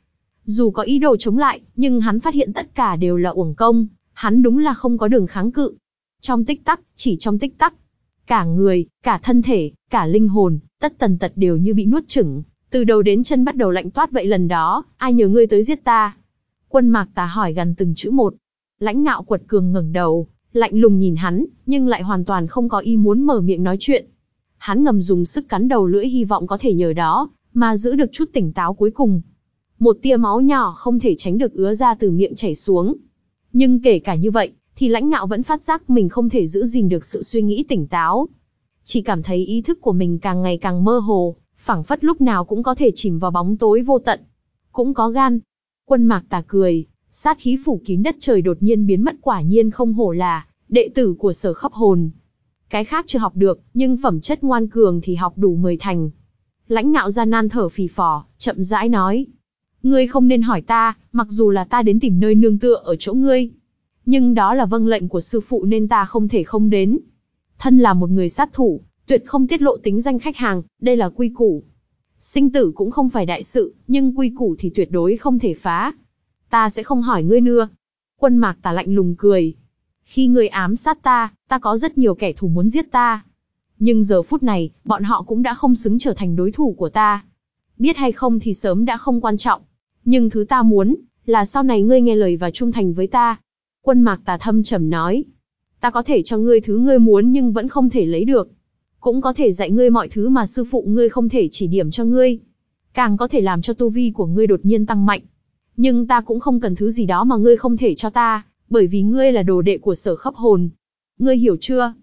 Speaker 1: Dù có ý đồ chống lại, nhưng hắn phát hiện tất cả đều là uổng công, hắn đúng là không có đường kháng cự. Trong tích tắc, chỉ trong tích tắc, cả người, cả thân thể, cả linh hồn, tất tần tật đều như bị nuốt chửng, từ đầu đến chân bắt đầu lạnh toát vậy lần đó, ai nhờ ngươi tới giết ta? Quân mạc tà hỏi gần từng chữ một. Lãnh ngạo quật cường ngẩng đầu, lạnh lùng nhìn hắn, nhưng lại hoàn toàn không có ý muốn mở miệng nói chuyện. Hắn ngầm dùng sức cắn đầu lưỡi hy vọng có thể nhờ đó, mà giữ được chút tỉnh táo cuối cùng. Một tia máu nhỏ không thể tránh được ứa ra từ miệng chảy xuống. Nhưng kể cả như vậy, thì lãnh ngạo vẫn phát giác mình không thể giữ gìn được sự suy nghĩ tỉnh táo. Chỉ cảm thấy ý thức của mình càng ngày càng mơ hồ, phảng phất lúc nào cũng có thể chìm vào bóng tối vô tận. Cũng có gan. Quân mạc tà cười, sát khí phủ kín đất trời đột nhiên biến mất quả nhiên không hổ là đệ tử của sở khắp hồn. Cái khác chưa học được, nhưng phẩm chất ngoan cường thì học đủ mười thành. Lãnh ngạo gian nan thở phì phò, chậm rãi nói. Ngươi không nên hỏi ta, mặc dù là ta đến tìm nơi nương tựa ở chỗ ngươi. Nhưng đó là vâng lệnh của sư phụ nên ta không thể không đến. Thân là một người sát thủ, tuyệt không tiết lộ tính danh khách hàng, đây là quy củ. Sinh tử cũng không phải đại sự, nhưng quy củ thì tuyệt đối không thể phá. Ta sẽ không hỏi ngươi nữa. Quân mạc tà lạnh lùng cười. Khi ngươi ám sát ta, ta có rất nhiều kẻ thù muốn giết ta. Nhưng giờ phút này, bọn họ cũng đã không xứng trở thành đối thủ của ta. Biết hay không thì sớm đã không quan trọng. Nhưng thứ ta muốn, là sau này ngươi nghe lời và trung thành với ta. Quân mạc tà thâm trầm nói. Ta có thể cho ngươi thứ ngươi muốn nhưng vẫn không thể lấy được. Cũng có thể dạy ngươi mọi thứ mà sư phụ ngươi không thể chỉ điểm cho ngươi. Càng có thể làm cho tu vi của ngươi đột nhiên tăng mạnh. Nhưng ta cũng không cần thứ gì đó mà ngươi không thể cho ta, bởi vì ngươi là đồ đệ của sở khắp hồn. Ngươi hiểu chưa?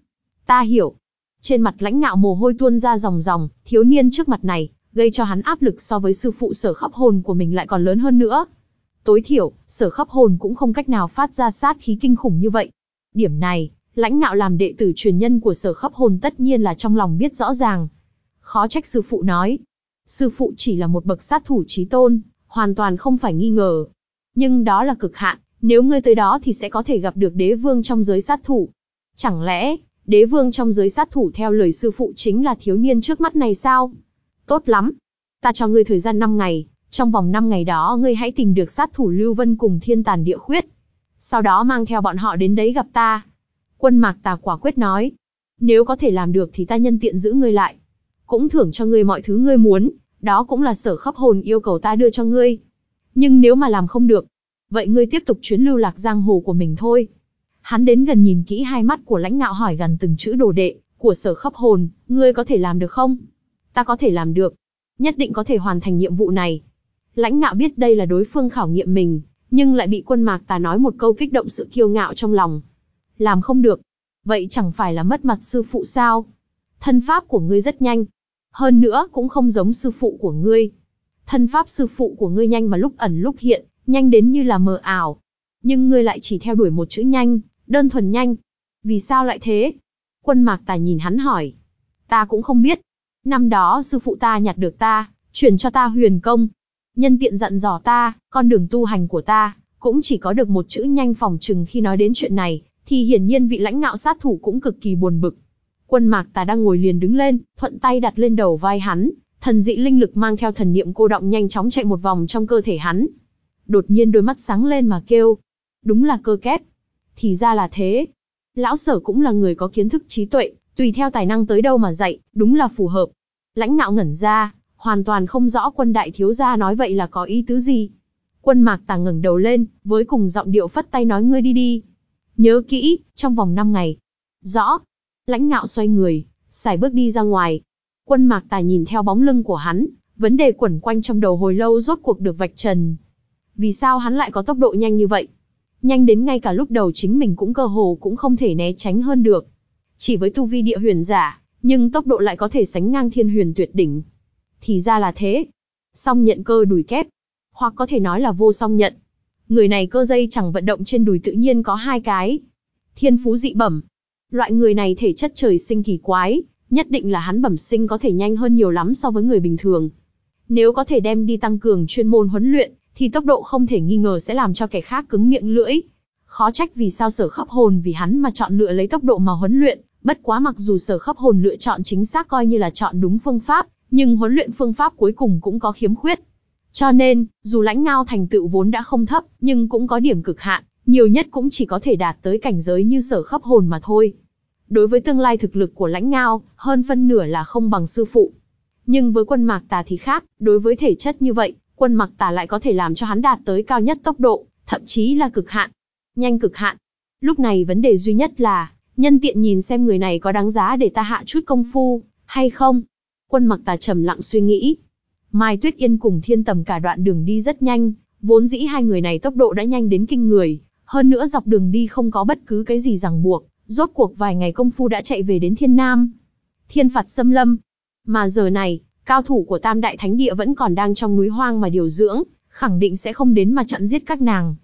Speaker 1: Ta hiểu. Trên mặt lãnh ngạo mồ hôi tuôn ra dòng dòng, thiếu niên trước mặt này, gây cho hắn áp lực so với sư phụ sở khắp hồn của mình lại còn lớn hơn nữa. Tối thiểu, sở khắp hồn cũng không cách nào phát ra sát khí kinh khủng như vậy. Điểm này, lãnh ngạo làm đệ tử truyền nhân của sở khắp hồn tất nhiên là trong lòng biết rõ ràng. Khó trách sư phụ nói. Sư phụ chỉ là một bậc sát thủ trí tôn, hoàn toàn không phải nghi ngờ. Nhưng đó là cực hạn, nếu ngươi tới đó thì sẽ có thể gặp được đế vương trong giới sát thủ. Chẳng lẽ, đế vương trong giới sát thủ theo lời sư phụ chính là thiếu niên trước mắt này sao? Tốt lắm. Ta cho ngươi thời gian 5 ngày, trong vòng 5 ngày đó ngươi hãy tìm được sát thủ Lưu Vân cùng thiên tàn địa khuyết. Sau đó mang theo bọn họ đến đấy gặp ta. Quân mạc tà quả quyết nói. Nếu có thể làm được thì ta nhân tiện giữ ngươi lại. Cũng thưởng cho ngươi mọi thứ ngươi muốn, đó cũng là sở khắp hồn yêu cầu ta đưa cho ngươi. Nhưng nếu mà làm không được, vậy ngươi tiếp tục chuyến lưu lạc giang hồ của mình thôi. Hắn đến gần nhìn kỹ hai mắt của lãnh ngạo hỏi gần từng chữ đồ đệ, của sở khắp hồn, ngươi có thể làm được không? Ta có thể làm được. Nhất định có thể hoàn thành nhiệm vụ này. Lãnh ngạo biết đây là đối phương khảo nghiệm mình, nhưng lại bị quân mạc tà nói một câu kích động sự kiêu ngạo trong lòng. Làm không được. Vậy chẳng phải là mất mặt sư phụ sao? Thân pháp của ngươi rất nhanh. Hơn nữa cũng không giống sư phụ của ngươi. Thân pháp sư phụ của ngươi nhanh mà lúc ẩn lúc hiện, nhanh đến như là mờ ảo. Nhưng ngươi lại chỉ theo đuổi một chữ nhanh, đơn thuần nhanh. Vì sao lại thế? Quân mạc Tài nhìn hắn hỏi. Ta cũng không biết. Năm đó sư phụ ta nhặt được ta, chuyển cho ta huyền công. Nhân tiện dặn dò ta, con đường tu hành của ta, cũng chỉ có được một chữ nhanh phòng trừng khi nói đến chuyện này, thì hiển nhiên vị lãnh ngạo sát thủ cũng cực kỳ buồn bực. Quân mạc tà đang ngồi liền đứng lên, thuận tay đặt lên đầu vai hắn, thần dị linh lực mang theo thần niệm cô động nhanh chóng chạy một vòng trong cơ thể hắn. Đột nhiên đôi mắt sáng lên mà kêu. Đúng là cơ kép. Thì ra là thế. Lão sở cũng là người có kiến thức trí tuệ, tùy theo tài năng tới đâu mà dạy, đúng là phù hợp. Lãnh ngạo ngẩn ra, hoàn toàn không rõ quân đại thiếu gia nói vậy là có ý tứ gì. Quân mạc tà ngẩng đầu lên, với cùng giọng điệu phất tay nói ngươi đi đi. Nhớ kỹ, trong vòng 5 ngày. Rõ. Lãnh ngạo xoay người, xài bước đi ra ngoài. Quân mạc tài nhìn theo bóng lưng của hắn, vấn đề quẩn quanh trong đầu hồi lâu rốt cuộc được vạch trần. Vì sao hắn lại có tốc độ nhanh như vậy? Nhanh đến ngay cả lúc đầu chính mình cũng cơ hồ cũng không thể né tránh hơn được. Chỉ với tu vi địa huyền giả, nhưng tốc độ lại có thể sánh ngang thiên huyền tuyệt đỉnh. Thì ra là thế. Song nhận cơ đùi kép. Hoặc có thể nói là vô song nhận. Người này cơ dây chẳng vận động trên đùi tự nhiên có hai cái. Thiên phú dị bẩm. Loại người này thể chất trời sinh kỳ quái, nhất định là hắn bẩm sinh có thể nhanh hơn nhiều lắm so với người bình thường. Nếu có thể đem đi tăng cường chuyên môn huấn luyện, thì tốc độ không thể nghi ngờ sẽ làm cho kẻ khác cứng miệng lưỡi. Khó trách vì sao sở khắp hồn vì hắn mà chọn lựa lấy tốc độ mà huấn luyện, bất quá mặc dù sở khắp hồn lựa chọn chính xác coi như là chọn đúng phương pháp, nhưng huấn luyện phương pháp cuối cùng cũng có khiếm khuyết. Cho nên, dù lãnh ngao thành tựu vốn đã không thấp, nhưng cũng có điểm cực hạn, nhiều nhất cũng chỉ có thể đạt tới cảnh giới như sở khắp hồn mà thôi. Đối với tương lai thực lực của lãnh ngao, hơn phân nửa là không bằng sư phụ. Nhưng với quân mạc tà thì khác, đối với thể chất như vậy, quân mạc tà lại có thể làm cho hắn đạt tới cao nhất tốc độ, thậm chí là cực hạn. Nhanh cực hạn. Lúc này vấn đề duy nhất là, nhân tiện nhìn xem người này có đáng giá để ta hạ chút công phu, hay không? Quân mặc tà trầm lặng suy nghĩ. Mai Tuyết Yên cùng Thiên Tầm cả đoạn đường đi rất nhanh, vốn dĩ hai người này tốc độ đã nhanh đến kinh người, hơn nữa dọc đường đi không có bất cứ cái gì ràng buộc, rốt cuộc vài ngày công phu đã chạy về đến Thiên Nam. Thiên phạt xâm lâm. Mà giờ này, cao thủ của Tam Đại Thánh Địa vẫn còn đang trong núi hoang mà điều dưỡng, khẳng định sẽ không đến mà chặn giết các nàng.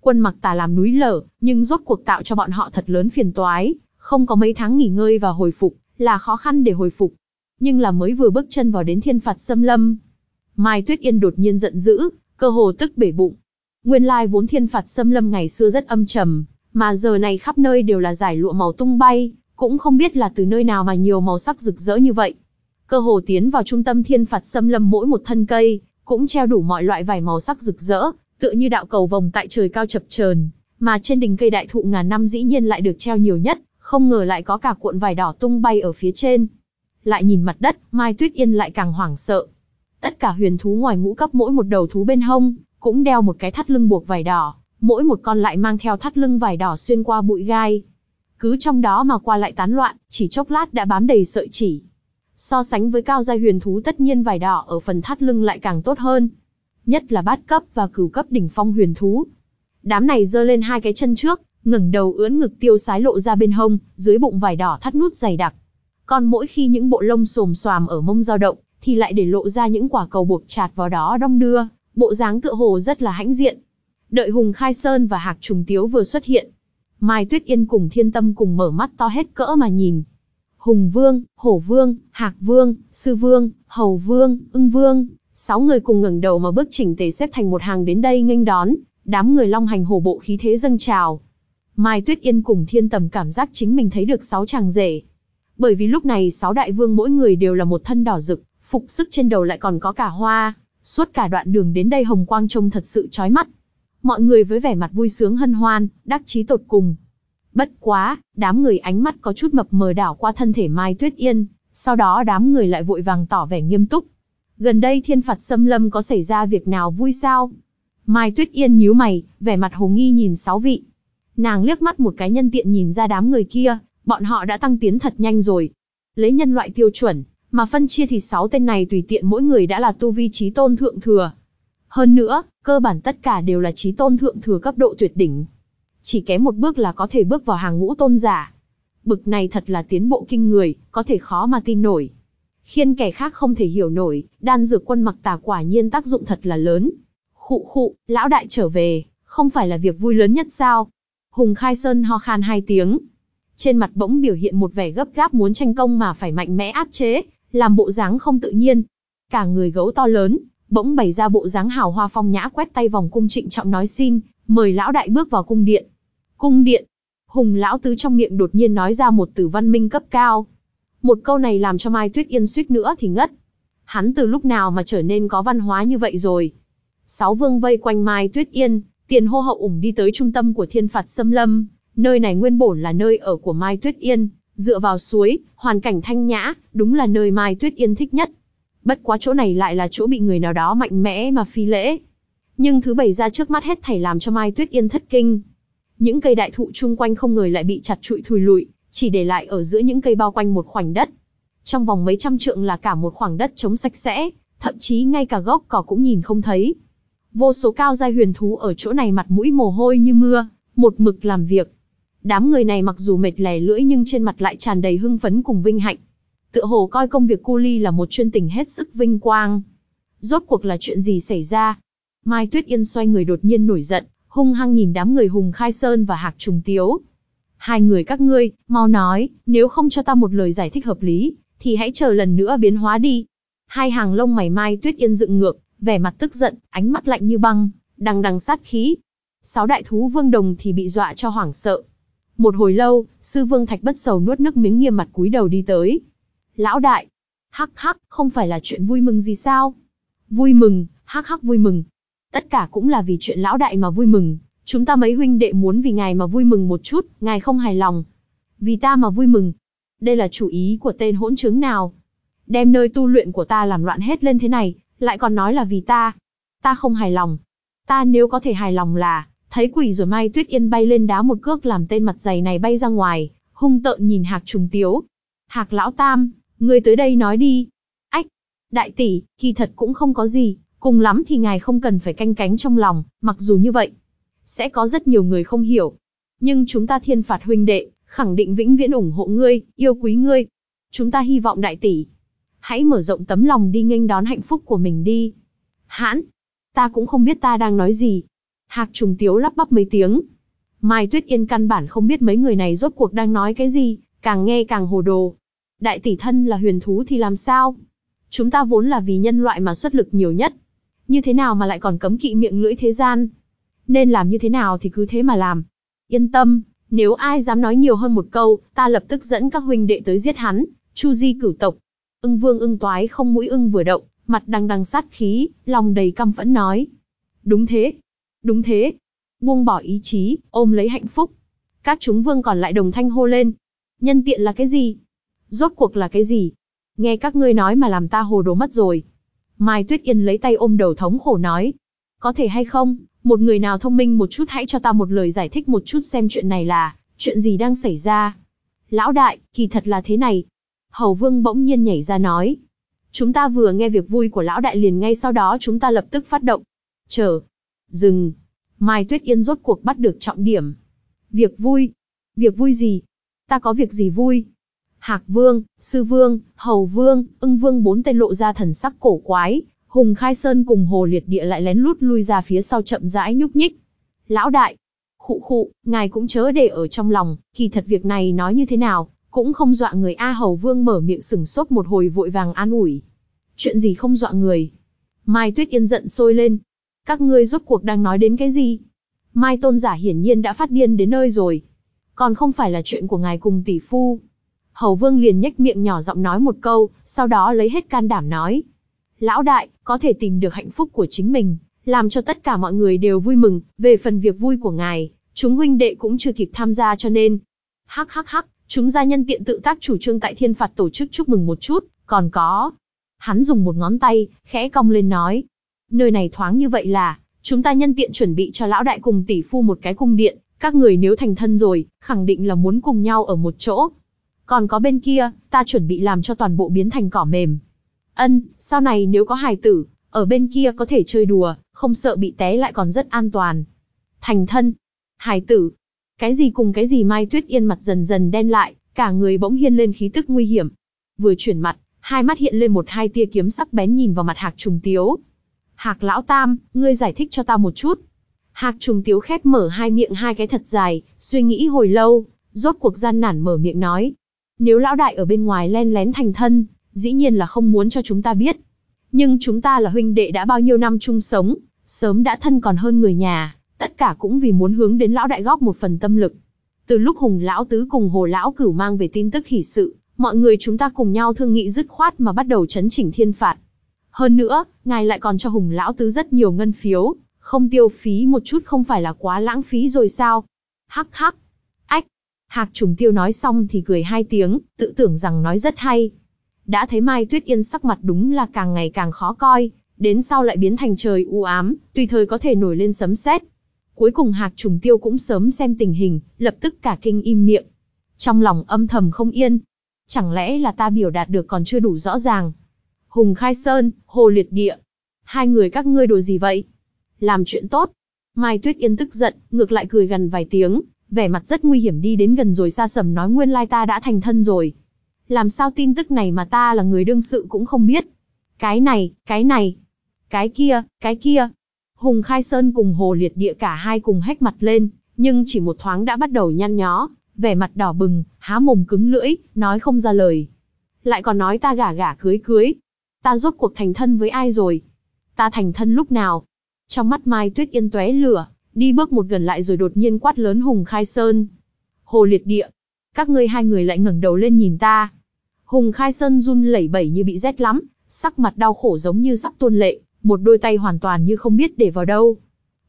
Speaker 1: Quân mặc tà làm núi lở, nhưng rốt cuộc tạo cho bọn họ thật lớn phiền toái, không có mấy tháng nghỉ ngơi và hồi phục, là khó khăn để hồi phục. Nhưng là mới vừa bước chân vào đến thiên phạt xâm lâm. Mai Tuyết Yên đột nhiên giận dữ, cơ hồ tức bể bụng. Nguyên lai vốn thiên phạt xâm lâm ngày xưa rất âm trầm, mà giờ này khắp nơi đều là giải lụa màu tung bay, cũng không biết là từ nơi nào mà nhiều màu sắc rực rỡ như vậy. Cơ hồ tiến vào trung tâm thiên phạt xâm lâm mỗi một thân cây, cũng treo đủ mọi loại vải màu sắc rực rỡ, tựa như đạo cầu vòng tại trời cao chập chờn, mà trên đỉnh cây đại thụ ngàn năm dĩ nhiên lại được treo nhiều nhất, không ngờ lại có cả cuộn vải đỏ tung bay ở phía trên. Lại nhìn mặt đất, Mai Tuyết Yên lại càng hoảng sợ. Tất cả huyền thú ngoài ngũ cấp mỗi một đầu thú bên hông, cũng đeo một cái thắt lưng buộc vải đỏ, mỗi một con lại mang theo thắt lưng vải đỏ xuyên qua bụi gai. Cứ trong đó mà qua lại tán loạn, chỉ chốc lát đã bám đầy sợi chỉ. So sánh với cao giai huyền thú tất nhiên vải đỏ ở phần thắt lưng lại càng tốt hơn. Nhất là bát cấp và cửu cấp đỉnh phong huyền thú. Đám này giơ lên hai cái chân trước, ngẩng đầu ưỡn ngực tiêu sái lộ ra bên hông, dưới bụng vải đỏ thắt nút dày đặc. Còn mỗi khi những bộ lông xồm xoàm ở mông dao động, thì lại để lộ ra những quả cầu buộc chặt vào đó đong đưa, bộ dáng tựa hồ rất là hãnh diện. Đợi Hùng Khai Sơn và Hạc Trùng Tiếu vừa xuất hiện, Mai Tuyết Yên cùng Thiên Tâm cùng mở mắt to hết cỡ mà nhìn. Hùng Vương, Hổ Vương, Hạc Vương, Sư Vương, Hầu Vương, Ưng Vương, sáu người cùng ngẩng đầu mà bước chỉnh tề xếp thành một hàng đến đây nghênh đón, đám người long hành hổ bộ khí thế dâng trào. Mai Tuyết Yên cùng Thiên Tầm cảm giác chính mình thấy được sáu chàng rể. Bởi vì lúc này sáu đại vương mỗi người đều là một thân đỏ rực, phục sức trên đầu lại còn có cả hoa, suốt cả đoạn đường đến đây hồng quang trông thật sự chói mắt. Mọi người với vẻ mặt vui sướng hân hoan, đắc chí tột cùng. Bất quá, đám người ánh mắt có chút mập mờ đảo qua thân thể Mai Tuyết Yên, sau đó đám người lại vội vàng tỏ vẻ nghiêm túc. Gần đây thiên phạt xâm lâm có xảy ra việc nào vui sao? Mai Tuyết Yên nhíu mày, vẻ mặt hồ nghi nhìn sáu vị. Nàng liếc mắt một cái nhân tiện nhìn ra đám người kia, bọn họ đã tăng tiến thật nhanh rồi. Lấy nhân loại tiêu chuẩn, mà phân chia thì sáu tên này tùy tiện mỗi người đã là tu vi trí tôn thượng thừa. Hơn nữa, cơ bản tất cả đều là trí tôn thượng thừa cấp độ tuyệt đỉnh. Chỉ kém một bước là có thể bước vào hàng ngũ tôn giả. Bực này thật là tiến bộ kinh người, có thể khó mà tin nổi. Khiến kẻ khác không thể hiểu nổi, đan dược quân mặc tà quả nhiên tác dụng thật là lớn. Khụ khụ, lão đại trở về, không phải là việc vui lớn nhất sao? Hùng Khai Sơn ho khan hai tiếng. Trên mặt bỗng biểu hiện một vẻ gấp gáp muốn tranh công mà phải mạnh mẽ áp chế, làm bộ dáng không tự nhiên. Cả người gấu to lớn, bỗng bày ra bộ dáng hào hoa phong nhã quét tay vòng cung trịnh trọng nói xin, mời lão đại bước vào cung điện. Cung điện. Hùng lão tứ trong miệng đột nhiên nói ra một từ văn minh cấp cao. Một câu này làm cho Mai Tuyết Yên suýt nữa thì ngất. Hắn từ lúc nào mà trở nên có văn hóa như vậy rồi? Sáu vương vây quanh Mai Tuyết Yên, tiền hô hậu ủng đi tới trung tâm của thiên phạt xâm lâm. Nơi này nguyên bổn là nơi ở của Mai Tuyết Yên, dựa vào suối, hoàn cảnh thanh nhã, đúng là nơi Mai Tuyết Yên thích nhất. Bất quá chỗ này lại là chỗ bị người nào đó mạnh mẽ mà phi lễ. Nhưng thứ bày ra trước mắt hết thảy làm cho Mai Tuyết Yên thất kinh. Những cây đại thụ chung quanh không ngờ lại bị chặt trụi thùi lụi, chỉ để lại ở giữa những cây bao quanh một khoảnh đất. Trong vòng mấy trăm trượng là cả một khoảng đất trống sạch sẽ, thậm chí ngay cả gốc cỏ cũng nhìn không thấy. Vô số cao giai huyền thú ở chỗ này mặt mũi mồ hôi như mưa, một mực làm việc. Đám người này mặc dù mệt lè lưỡi nhưng trên mặt lại tràn đầy hưng phấn cùng vinh hạnh. Tựa hồ coi công việc cu ly là một chuyên tình hết sức vinh quang. Rốt cuộc là chuyện gì xảy ra? Mai Tuyết Yên xoay người đột nhiên nổi giận, hung hăng nhìn đám người Hùng Khai Sơn và Hạc Trùng Tiếu. Hai người các ngươi, mau nói, nếu không cho ta một lời giải thích hợp lý, thì hãy chờ lần nữa biến hóa đi. Hai hàng lông mày Mai Tuyết Yên dựng ngược, vẻ mặt tức giận, ánh mắt lạnh như băng, đằng đằng sát khí. Sáu đại thú vương đồng thì bị dọa cho hoảng sợ. Một hồi lâu, sư vương thạch bất sầu nuốt nước miếng nghiêm mặt cúi đầu đi tới. Lão đại, hắc hắc, không phải là chuyện vui mừng gì sao? Vui mừng, hắc hắc vui mừng. Tất cả cũng là vì chuyện lão đại mà vui mừng. Chúng ta mấy huynh đệ muốn vì ngài mà vui mừng một chút, ngài không hài lòng. Vì ta mà vui mừng. Đây là chủ ý của tên hỗn trứng nào. Đem nơi tu luyện của ta làm loạn hết lên thế này, lại còn nói là vì ta. Ta không hài lòng. Ta nếu có thể hài lòng là, thấy quỷ rồi Mai Tuyết Yên bay lên đá một cước làm tên mặt dày này bay ra ngoài, hung tợn nhìn Hạc Trùng Tiếu. Hạc Lão Tam, ngươi tới đây nói đi. Ách! Đại tỷ, kỳ thật cũng không có gì, cùng lắm thì ngài không cần phải canh cánh trong lòng, mặc dù như vậy. Sẽ có rất nhiều người không hiểu. Nhưng chúng ta thiên phạt huynh đệ, khẳng định vĩnh viễn ủng hộ ngươi, yêu quý ngươi. Chúng ta hy vọng đại tỷ. Hãy mở rộng tấm lòng đi nghênh đón hạnh phúc của mình đi. Hãn, ta cũng không biết ta đang nói gì. Hạc trùng tiếu lắp bắp mấy tiếng. Mai Tuyết Yên căn bản không biết mấy người này rốt cuộc đang nói cái gì, càng nghe càng hồ đồ. Đại tỷ thân là huyền thú thì làm sao? Chúng ta vốn là vì nhân loại mà xuất lực nhiều nhất. Như thế nào mà lại còn cấm kỵ miệng lưỡi thế gian? Nên làm như thế nào thì cứ thế mà làm. Yên tâm, nếu ai dám nói nhiều hơn một câu, ta lập tức dẫn các huynh đệ tới giết hắn, chu di cửu tộc. Ưng vương ưng toái không mũi ưng vừa động, mặt đằng đằng sát khí, lòng đầy căm phẫn nói. Đúng thế, đúng thế. Buông bỏ ý chí, ôm lấy hạnh phúc. Các chúng vương còn lại đồng thanh hô lên. Nhân tiện là cái gì? Rốt cuộc là cái gì? Nghe các ngươi nói mà làm ta hồ đồ mất rồi. Mai Tuyết Yên lấy tay ôm đầu thống khổ nói. Có thể hay không, một người nào thông minh một chút hãy cho ta một lời giải thích một chút xem chuyện này là, chuyện gì đang xảy ra. Lão đại, kỳ thật là thế này. Hầu Vương bỗng nhiên nhảy ra nói. Chúng ta vừa nghe việc vui của lão đại liền ngay sau đó chúng ta lập tức phát động. Chờ. Dừng. Mai Tuyết Yên rốt cuộc bắt được trọng điểm. Việc vui. Việc vui gì? Ta có việc gì vui? Hạc Vương, Sư Vương, Hầu Vương, Ưng Vương bốn tên lộ ra thần sắc cổ quái, Hùng Khai Sơn cùng Hồ Liệt Địa lại lén lút lui ra phía sau chậm rãi nhúc nhích. Lão đại, khụ khụ, ngài cũng chớ để ở trong lòng, kỳ thật việc này nói như thế nào, cũng không dọa người A Hầu Vương mở miệng sừng sốt một hồi vội vàng an ủi. Chuyện gì không dọa người? Mai Tuyết Yên giận sôi lên. Các ngươi rốt cuộc đang nói đến cái gì? Mai Tôn giả hiển nhiên đã phát điên đến nơi rồi. Còn không phải là chuyện của ngài cùng tỷ phu. Hầu Vương liền nhếch miệng nhỏ giọng nói một câu, sau đó lấy hết can đảm nói. Lão đại, có thể tìm được hạnh phúc của chính mình, làm cho tất cả mọi người đều vui mừng, về phần việc vui của ngài, chúng huynh đệ cũng chưa kịp tham gia cho nên. Hắc hắc hắc, chúng gia nhân tiện tự tác chủ trương tại thiên phạt tổ chức chúc mừng một chút, còn có. Hắn dùng một ngón tay, khẽ cong lên nói. Nơi này thoáng như vậy là, chúng ta nhân tiện chuẩn bị cho lão đại cùng tỷ phu một cái cung điện, các người nếu thành thân rồi, khẳng định là muốn cùng nhau ở một chỗ. Còn có bên kia, ta chuẩn bị làm cho toàn bộ biến thành cỏ mềm. Ân, sau này nếu có hài tử, ở bên kia có thể chơi đùa, không sợ bị té lại còn rất an toàn. Thành thân, hài tử, cái gì cùng cái gì Mai Tuyết Yên mặt dần dần đen lại, cả người bỗng hiên lên khí tức nguy hiểm. Vừa chuyển mặt, hai mắt hiện lên một hai tia kiếm sắc bén nhìn vào mặt Hạc Trùng Tiếu. Hạc Lão Tam, ngươi giải thích cho ta một chút. Hạc Trùng Tiếu khép mở hai miệng hai cái thật dài, suy nghĩ hồi lâu, rốt cuộc gian nản mở miệng nói. Nếu lão đại ở bên ngoài len lén thành thân, dĩ nhiên là không muốn cho chúng ta biết. Nhưng chúng ta là huynh đệ đã bao nhiêu năm chung sống, sớm đã thân còn hơn người nhà, tất cả cũng vì muốn hướng đến lão đại góp một phần tâm lực. Từ lúc Hùng lão tứ cùng Hồ lão cửu mang về tin tức hỷ sự, mọi người chúng ta cùng nhau thương nghị dứt khoát mà bắt đầu chấn chỉnh thiên phạt. Hơn nữa, ngài lại còn cho Hùng lão tứ rất nhiều ngân phiếu, không tiêu phí một chút không phải là quá lãng phí rồi sao? Hắc hắc. Ách, Hạc trùng tiêu nói xong thì cười hai tiếng, tự tưởng rằng nói rất hay. Đã thấy Mai Tuyết Yên sắc mặt đúng là càng ngày càng khó coi, đến sau lại biến thành trời u ám, tùy thời có thể nổi lên sấm sét. Cuối cùng Hạc trùng tiêu cũng sớm xem tình hình, lập tức cả kinh im miệng. Trong lòng âm thầm không yên. Chẳng lẽ là ta biểu đạt được còn chưa đủ rõ ràng? Hùng Khai Sơn, Hồ Liệt Địa. Hai người các ngươi đồ gì vậy? Làm chuyện tốt. Mai Tuyết Yên tức giận, ngược lại cười gần vài tiếng, vẻ mặt rất nguy hiểm đi đến gần rồi xa sầm nói nguyên lai ta đã thành thân rồi. Làm sao tin tức này mà ta là người đương sự cũng không biết. Cái này, cái này, cái kia, cái kia. Hùng Khai Sơn cùng Hồ Liệt Địa cả hai cùng hét mặt lên, nhưng chỉ một thoáng đã bắt đầu nhăn nhó, vẻ mặt đỏ bừng, há mồm cứng lưỡi, nói không ra lời. Lại còn nói ta gả gả cưới cưới. Ta rốt cuộc thành thân với ai rồi? Ta thành thân lúc nào? Trong mắt Mai Tuyết Yên tóe lửa, Đi bước một gần lại rồi đột nhiên quát lớn Hùng Khai Sơn. Hồ liệt địa. Các ngươi hai người lại ngẩng đầu lên nhìn ta. Hùng Khai Sơn run lẩy bẩy như bị rét lắm, sắc mặt đau khổ giống như sắp tuôn lệ, một đôi tay hoàn toàn như không biết để vào đâu.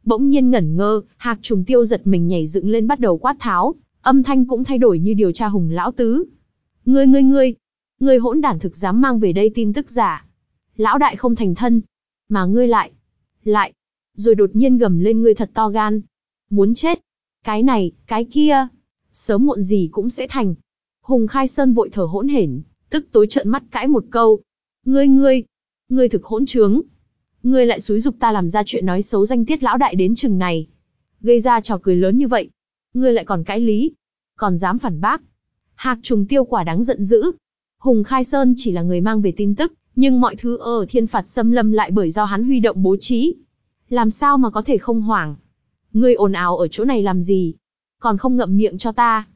Speaker 1: Bỗng nhiên ngẩn ngơ, Hạc Trùng Tiêu giật mình nhảy dựng lên bắt đầu quát tháo, âm thanh cũng thay đổi như điều tra Hùng lão tứ. Ngươi ngươi ngươi, ngươi hỗn đản thực dám mang về đây tin tức giả. Lão đại không thành thân, mà ngươi lại, lại, rồi đột nhiên gầm lên ngươi thật to gan. Muốn chết. Cái này, cái kia. Sớm muộn gì cũng sẽ thành. Hùng Khai Sơn vội thở hỗn hển, tức tối trợn mắt cãi một câu. Ngươi ngươi, Ngươi thực hỗn trướng. Ngươi lại xúi dục ta làm ra chuyện nói xấu danh tiết lão đại đến chừng này. Gây ra trò cười lớn như vậy. Ngươi lại còn cãi lý. Còn dám phản bác. Hạc trùng tiêu quả đáng giận dữ. Hùng Khai Sơn chỉ là người mang về tin tức, nhưng mọi thứ ở thiên phạt xâm lâm lại bởi do hắn huy động bố trí. Làm sao mà có thể không hoảng? Ngươi ồn ào ở chỗ này làm gì? Còn không ngậm miệng cho ta.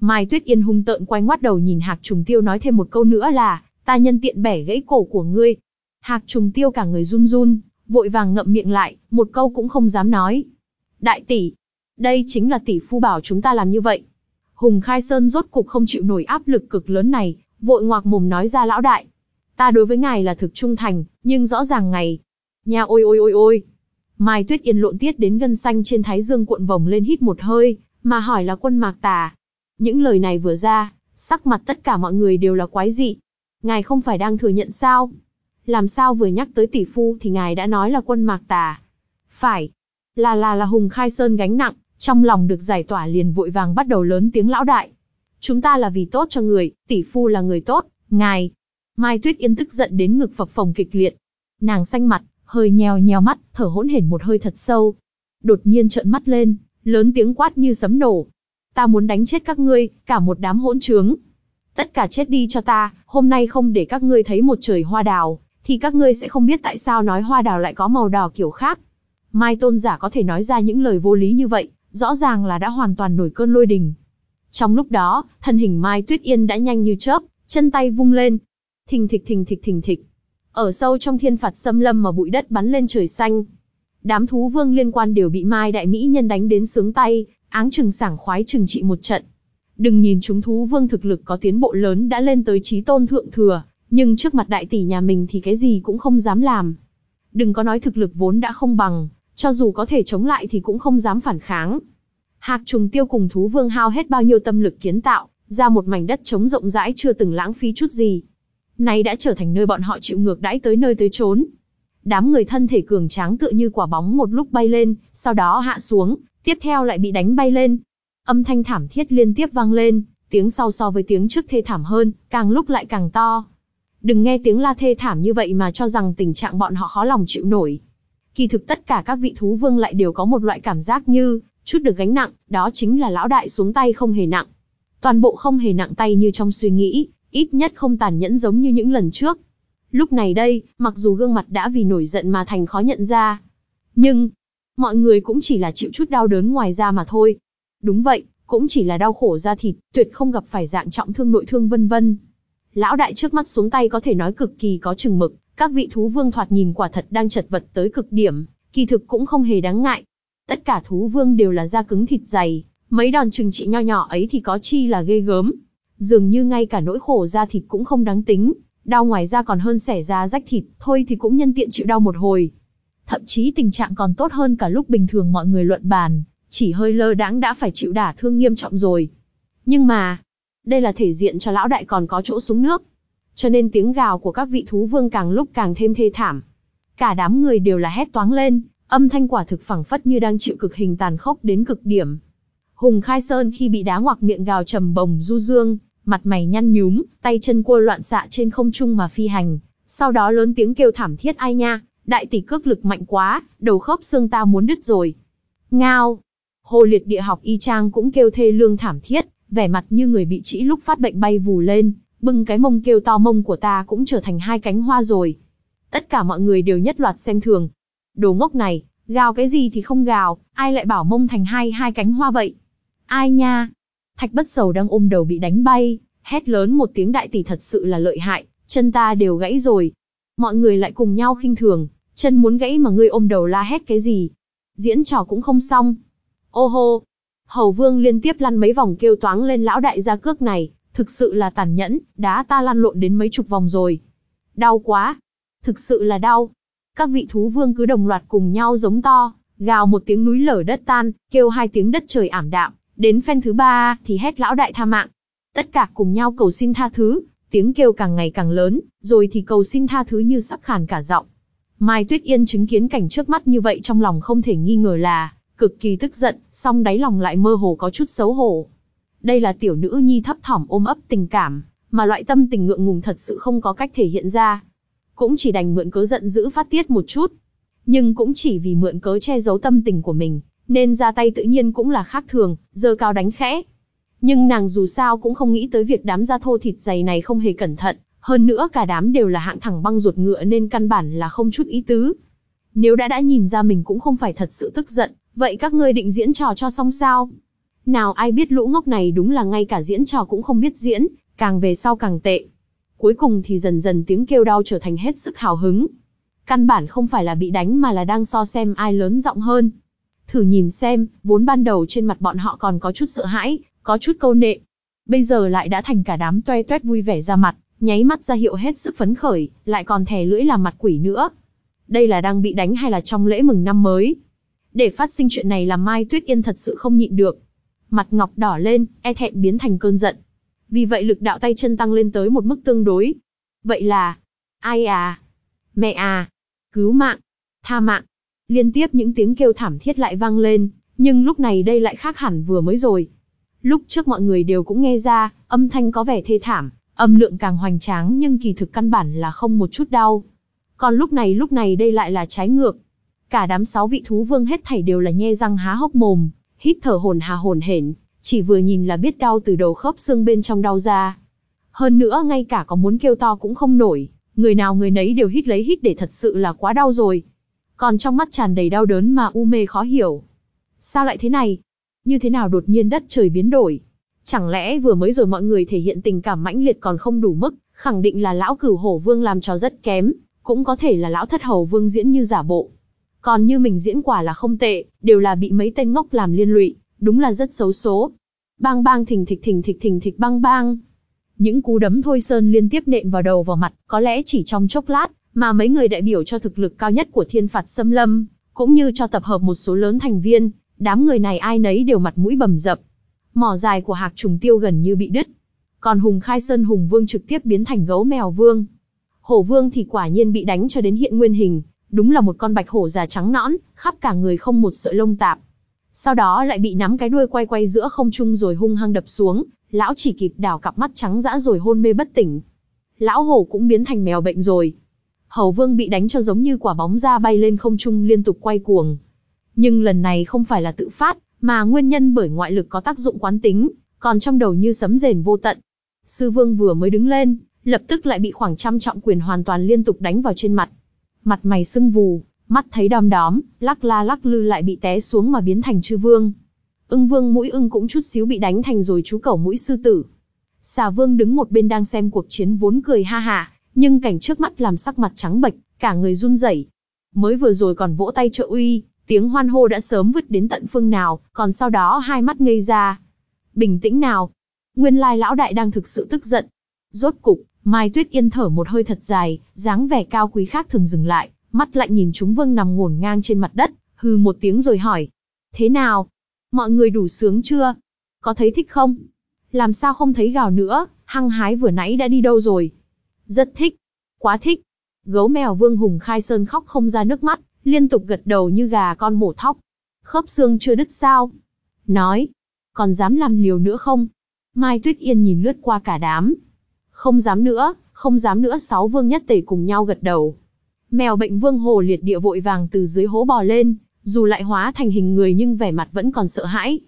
Speaker 1: Mai Tuyết Yên hung tợn quay ngoắt đầu nhìn Hạc Trùng Tiêu nói thêm một câu nữa là, ta nhân tiện bẻ gãy cổ của ngươi. Hạc Trùng Tiêu cả người run run, vội vàng ngậm miệng lại, một câu cũng không dám nói. Đại tỷ, đây chính là tỷ phu bảo chúng ta làm như vậy. Hùng Khai Sơn rốt cục không chịu nổi áp lực cực lớn này, vội ngoạc mồm nói ra lão đại. Ta đối với ngài là thực trung thành, nhưng rõ ràng ngày. Nhà ôi ôi ôi ôi. Mai Tuyết Yên lộn tiết đến gân xanh trên thái dương cuộn vòng lên hít một hơi, mà hỏi là quân mạc tà. Những lời này vừa ra, sắc mặt tất cả mọi người đều là quái dị. Ngài không phải đang thừa nhận sao? Làm sao vừa nhắc tới tỷ phu thì ngài đã nói là quân mạc tà? Phải. Là là là Hùng Khai Sơn gánh nặng, trong lòng được giải tỏa liền vội vàng bắt đầu lớn tiếng lão đại. Chúng ta là vì tốt cho người, tỷ phu là người tốt, ngài. Mai Tuyết Yên tức giận đến ngực phập phồng kịch liệt. Nàng xanh mặt, hơi nheo nheo mắt, thở hỗn hển một hơi thật sâu. Đột nhiên trợn mắt lên, lớn tiếng quát như sấm nổ. Ta muốn đánh chết các ngươi, cả một đám hỗn trướng. Tất cả chết đi cho ta, hôm nay không để các ngươi thấy một trời hoa đào, thì các ngươi sẽ không biết tại sao nói hoa đào lại có màu đỏ kiểu khác. Mai tôn giả có thể nói ra những lời vô lý như vậy, rõ ràng là đã hoàn toàn nổi cơn lôi đình. Trong lúc đó, thân hình Mai Tuyết Yên đã nhanh như chớp, chân tay vung lên. Thình thịch thình thịch thình thịch. Ở sâu trong thiên phạt xâm lâm mà bụi đất bắn lên trời xanh. Đám thú vương liên quan đều bị Mai Đại Mỹ Nhân đánh đến sướng tay, áng chừng sảng khoái chừng trị một trận. Đừng nhìn chúng thú vương thực lực có tiến bộ lớn đã lên tới trí tôn thượng thừa, nhưng trước mặt đại tỷ nhà mình thì cái gì cũng không dám làm. Đừng có nói thực lực vốn đã không bằng, cho dù có thể chống lại thì cũng không dám phản kháng. Hạc trùng tiêu cùng thú vương hao hết bao nhiêu tâm lực kiến tạo, ra một mảnh đất trống rộng rãi chưa từng lãng phí chút gì. Nay đã trở thành nơi bọn họ chịu ngược đãi tới nơi tới chốn. Đám người thân thể cường tráng tựa như quả bóng một lúc bay lên, sau đó hạ xuống, tiếp theo lại bị đánh bay lên. Âm thanh thảm thiết liên tiếp vang lên, tiếng sau so với tiếng trước thê thảm hơn, càng lúc lại càng to. Đừng nghe tiếng la thê thảm như vậy mà cho rằng tình trạng bọn họ khó lòng chịu nổi. Kỳ thực tất cả các vị thú vương lại đều có một loại cảm giác như, chút được gánh nặng, đó chính là lão đại xuống tay không hề nặng. Toàn bộ không hề nặng tay như trong suy nghĩ, ít nhất không tàn nhẫn giống như những lần trước. Lúc này đây, mặc dù gương mặt đã vì nổi giận mà thành khó nhận ra, nhưng mọi người cũng chỉ là chịu chút đau đớn ngoài da mà thôi. Đúng vậy, cũng chỉ là đau khổ da thịt, tuyệt không gặp phải dạng trọng thương nội thương vân vân. Lão đại trước mắt xuống tay có thể nói cực kỳ có chừng mực, các vị thú vương thoạt nhìn quả thật đang chật vật tới cực điểm, kỳ thực cũng không hề đáng ngại. Tất cả thú vương đều là da cứng thịt dày, mấy đòn trừng trị nho nhỏ ấy thì có chi là ghê gớm. Dường như ngay cả nỗi khổ da thịt cũng không đáng tính, đau ngoài da còn hơn xẻ da rách thịt, thôi thì cũng nhân tiện chịu đau một hồi. Thậm chí tình trạng còn tốt hơn cả lúc bình thường mọi người luận bàn, chỉ hơi lơ đãng đã phải chịu đả thương nghiêm trọng rồi. Nhưng mà, đây là thể diện cho lão đại còn có chỗ xuống nước. Cho nên tiếng gào của các vị thú vương càng lúc càng thêm thê thảm. Cả đám người đều là hét toáng lên, âm thanh quả thực phẳng phất như đang chịu cực hình tàn khốc đến cực điểm. Hùng Khai Sơn khi bị đá ngoặc miệng gào trầm bồng du dương, mặt mày nhăn nhúm, tay chân cua loạn xạ trên không trung mà phi hành, sau đó lớn tiếng kêu thảm thiết ai nha, đại tỷ cước lực mạnh quá, đầu khớp xương ta muốn đứt rồi. Ngao! Hồ liệt địa học y trang cũng kêu thê lương thảm thiết, vẻ mặt như người bị trĩ lúc phát bệnh bay vù lên, bưng cái mông kêu to mông của ta cũng trở thành hai cánh hoa rồi. Tất cả mọi người đều nhất loạt xem thường. Đồ ngốc này, gào cái gì thì không gào, ai lại bảo mông thành hai hai cánh hoa vậy? Ai nha? Thạch bất sầu đang ôm đầu bị đánh bay, hét lớn một tiếng đại tỷ thật sự là lợi hại, chân ta đều gãy rồi. Mọi người lại cùng nhau khinh thường, chân muốn gãy mà ngươi ôm đầu la hét cái gì? Diễn trò cũng không xong. Ô hô! Hầu vương liên tiếp lăn mấy vòng kêu toáng lên lão đại gia cước này, thực sự là tàn nhẫn, đá ta lăn lộn đến mấy chục vòng rồi. Đau quá! Thực sự là đau. Các vị thú vương cứ đồng loạt cùng nhau giống to, gào một tiếng núi lở đất tan, kêu hai tiếng đất trời ảm đạm, đến phen thứ ba thì hét lão đại tha mạng. Tất cả cùng nhau cầu xin tha thứ, tiếng kêu càng ngày càng lớn, rồi thì cầu xin tha thứ như sắc khàn cả giọng. Mai Tuyết Yên chứng kiến cảnh trước mắt như vậy trong lòng không thể nghi ngờ là cực kỳ tức giận, song đáy lòng lại mơ hồ có chút xấu hổ. Đây là tiểu nữ nhi thấp thỏm ôm ấp tình cảm, mà loại tâm tình ngượng ngùng thật sự không có cách thể hiện ra cũng chỉ đành mượn cớ giận dữ phát tiết một chút. Nhưng cũng chỉ vì mượn cớ che giấu tâm tình của mình, nên ra tay tự nhiên cũng là khác thường, giơ cao đánh khẽ. Nhưng nàng dù sao cũng không nghĩ tới việc đám da thô thịt dày này không hề cẩn thận, hơn nữa cả đám đều là hạng thẳng băng ruột ngựa nên căn bản là không chút ý tứ. Nếu đã đã nhìn ra mình cũng không phải thật sự tức giận, vậy các ngươi định diễn trò cho xong sao? Nào ai biết lũ ngốc này đúng là ngay cả diễn trò cũng không biết diễn, càng về sau càng tệ. Cuối cùng thì dần dần tiếng kêu đau trở thành hết sức hào hứng. Căn bản không phải là bị đánh mà là đang so xem ai lớn giọng hơn. Thử nhìn xem, vốn ban đầu trên mặt bọn họ còn có chút sợ hãi, có chút câu nệ. Bây giờ lại đã thành cả đám toe toét vui vẻ ra mặt, nháy mắt ra hiệu hết sức phấn khởi, lại còn thè lưỡi làm mặt quỷ nữa. Đây là đang bị đánh hay là trong lễ mừng năm mới? Để phát sinh chuyện này làm Mai Tuyết Yên thật sự không nhịn được. Mặt ngọc đỏ lên, e thẹn biến thành cơn giận. Vì vậy lực đạo tay chân tăng lên tới một mức tương đối. Vậy là, ai à? Mẹ à? Cứu mạng? Tha mạng? Liên tiếp những tiếng kêu thảm thiết lại vang lên, nhưng lúc này đây lại khác hẳn vừa mới rồi. Lúc trước mọi người đều cũng nghe ra, âm thanh có vẻ thê thảm, âm lượng càng hoành tráng nhưng kỳ thực căn bản là không một chút đau. Còn lúc này lúc này đây lại là trái ngược. Cả đám sáu vị thú vương hết thảy đều là nhe răng há hốc mồm, hít thở hồn hà hồn hển, chỉ vừa nhìn là biết đau từ đầu khớp xương bên trong đau ra. Hơn nữa ngay cả có muốn kêu to cũng không nổi, người nào người nấy đều hít lấy hít để thật sự là quá đau rồi. Còn trong mắt tràn đầy đau đớn mà u mê khó hiểu. Sao lại thế này? Như thế nào đột nhiên đất trời biến đổi? Chẳng lẽ vừa mới rồi mọi người thể hiện tình cảm mãnh liệt còn không đủ mức, khẳng định là lão cửu hổ vương làm cho rất kém, cũng có thể là lão thất hầu vương diễn như giả bộ. Còn như mình diễn quả là không tệ, đều là bị mấy tên ngốc làm liên lụy, đúng là rất xấu số. Bang bang thình thịch thình thịch thình thịch bang bang. Những cú đấm thôi sơn liên tiếp nện vào đầu vào mặt, có lẽ chỉ trong chốc lát, mà mấy người đại biểu cho thực lực cao nhất của thiên phạt xâm lâm, cũng như cho tập hợp một số lớn thành viên, đám người này ai nấy đều mặt mũi bầm dập. Mỏ dài của hạc trùng tiêu gần như bị đứt. Còn Hùng Khai Sơn Hùng Vương trực tiếp biến thành gấu mèo vương. Hổ Vương thì quả nhiên bị đánh cho đến hiện nguyên hình, đúng là một con bạch hổ già trắng nõn, khắp cả người không một sợi lông tạp. Sau đó lại bị nắm cái đuôi quay quay giữa không trung rồi hung hăng đập xuống, lão chỉ kịp đảo cặp mắt trắng dã rồi hôn mê bất tỉnh. Lão hổ cũng biến thành mèo bệnh rồi. Hầu Vương bị đánh cho giống như quả bóng ra bay lên không trung liên tục quay cuồng. Nhưng lần này không phải là tự phát, mà nguyên nhân bởi ngoại lực có tác dụng quán tính, còn trong đầu như sấm rền vô tận. Sư Vương vừa mới đứng lên, lập tức lại bị khoảng trăm trọng quyền hoàn toàn liên tục đánh vào trên mặt. Mặt mày sưng vù, mắt thấy đom đóm, lắc la lắc lư lại bị té xuống mà biến thành chư vương. Ưng vương mũi ưng cũng chút xíu bị đánh thành rồi chú cẩu mũi sư tử. Xà vương đứng một bên đang xem cuộc chiến vốn cười ha ha, nhưng cảnh trước mắt làm sắc mặt trắng bệch, cả người run rẩy. Mới vừa rồi còn vỗ tay trợ uy, tiếng hoan hô đã sớm vứt đến tận phương nào, còn sau đó hai mắt ngây ra. Bình tĩnh nào. Nguyên lai lão đại đang thực sự tức giận. Rốt cục, Mai Tuyết Yên thở một hơi thật dài, dáng vẻ cao quý khác thường dừng lại, mắt lạnh nhìn chúng vương nằm ngổn ngang trên mặt đất, hừ một tiếng rồi hỏi. Thế nào? Mọi người đủ sướng chưa? Có thấy thích không? Làm sao không thấy gào nữa, hăng hái vừa nãy đã đi đâu rồi? Rất thích. Quá thích. Gấu mèo vương hùng khai sơn khóc không ra nước mắt, liên tục gật đầu như gà con mổ thóc. Khớp xương chưa đứt sao? Nói. Còn dám làm liều nữa không? Mai Tuyết Yên nhìn lướt qua cả đám, không dám nữa, không dám nữa sáu vương nhất tể cùng nhau gật đầu. Mèo bệnh vương hồ liệt địa vội vàng từ dưới hố bò lên, dù lại hóa thành hình người nhưng vẻ mặt vẫn còn sợ hãi.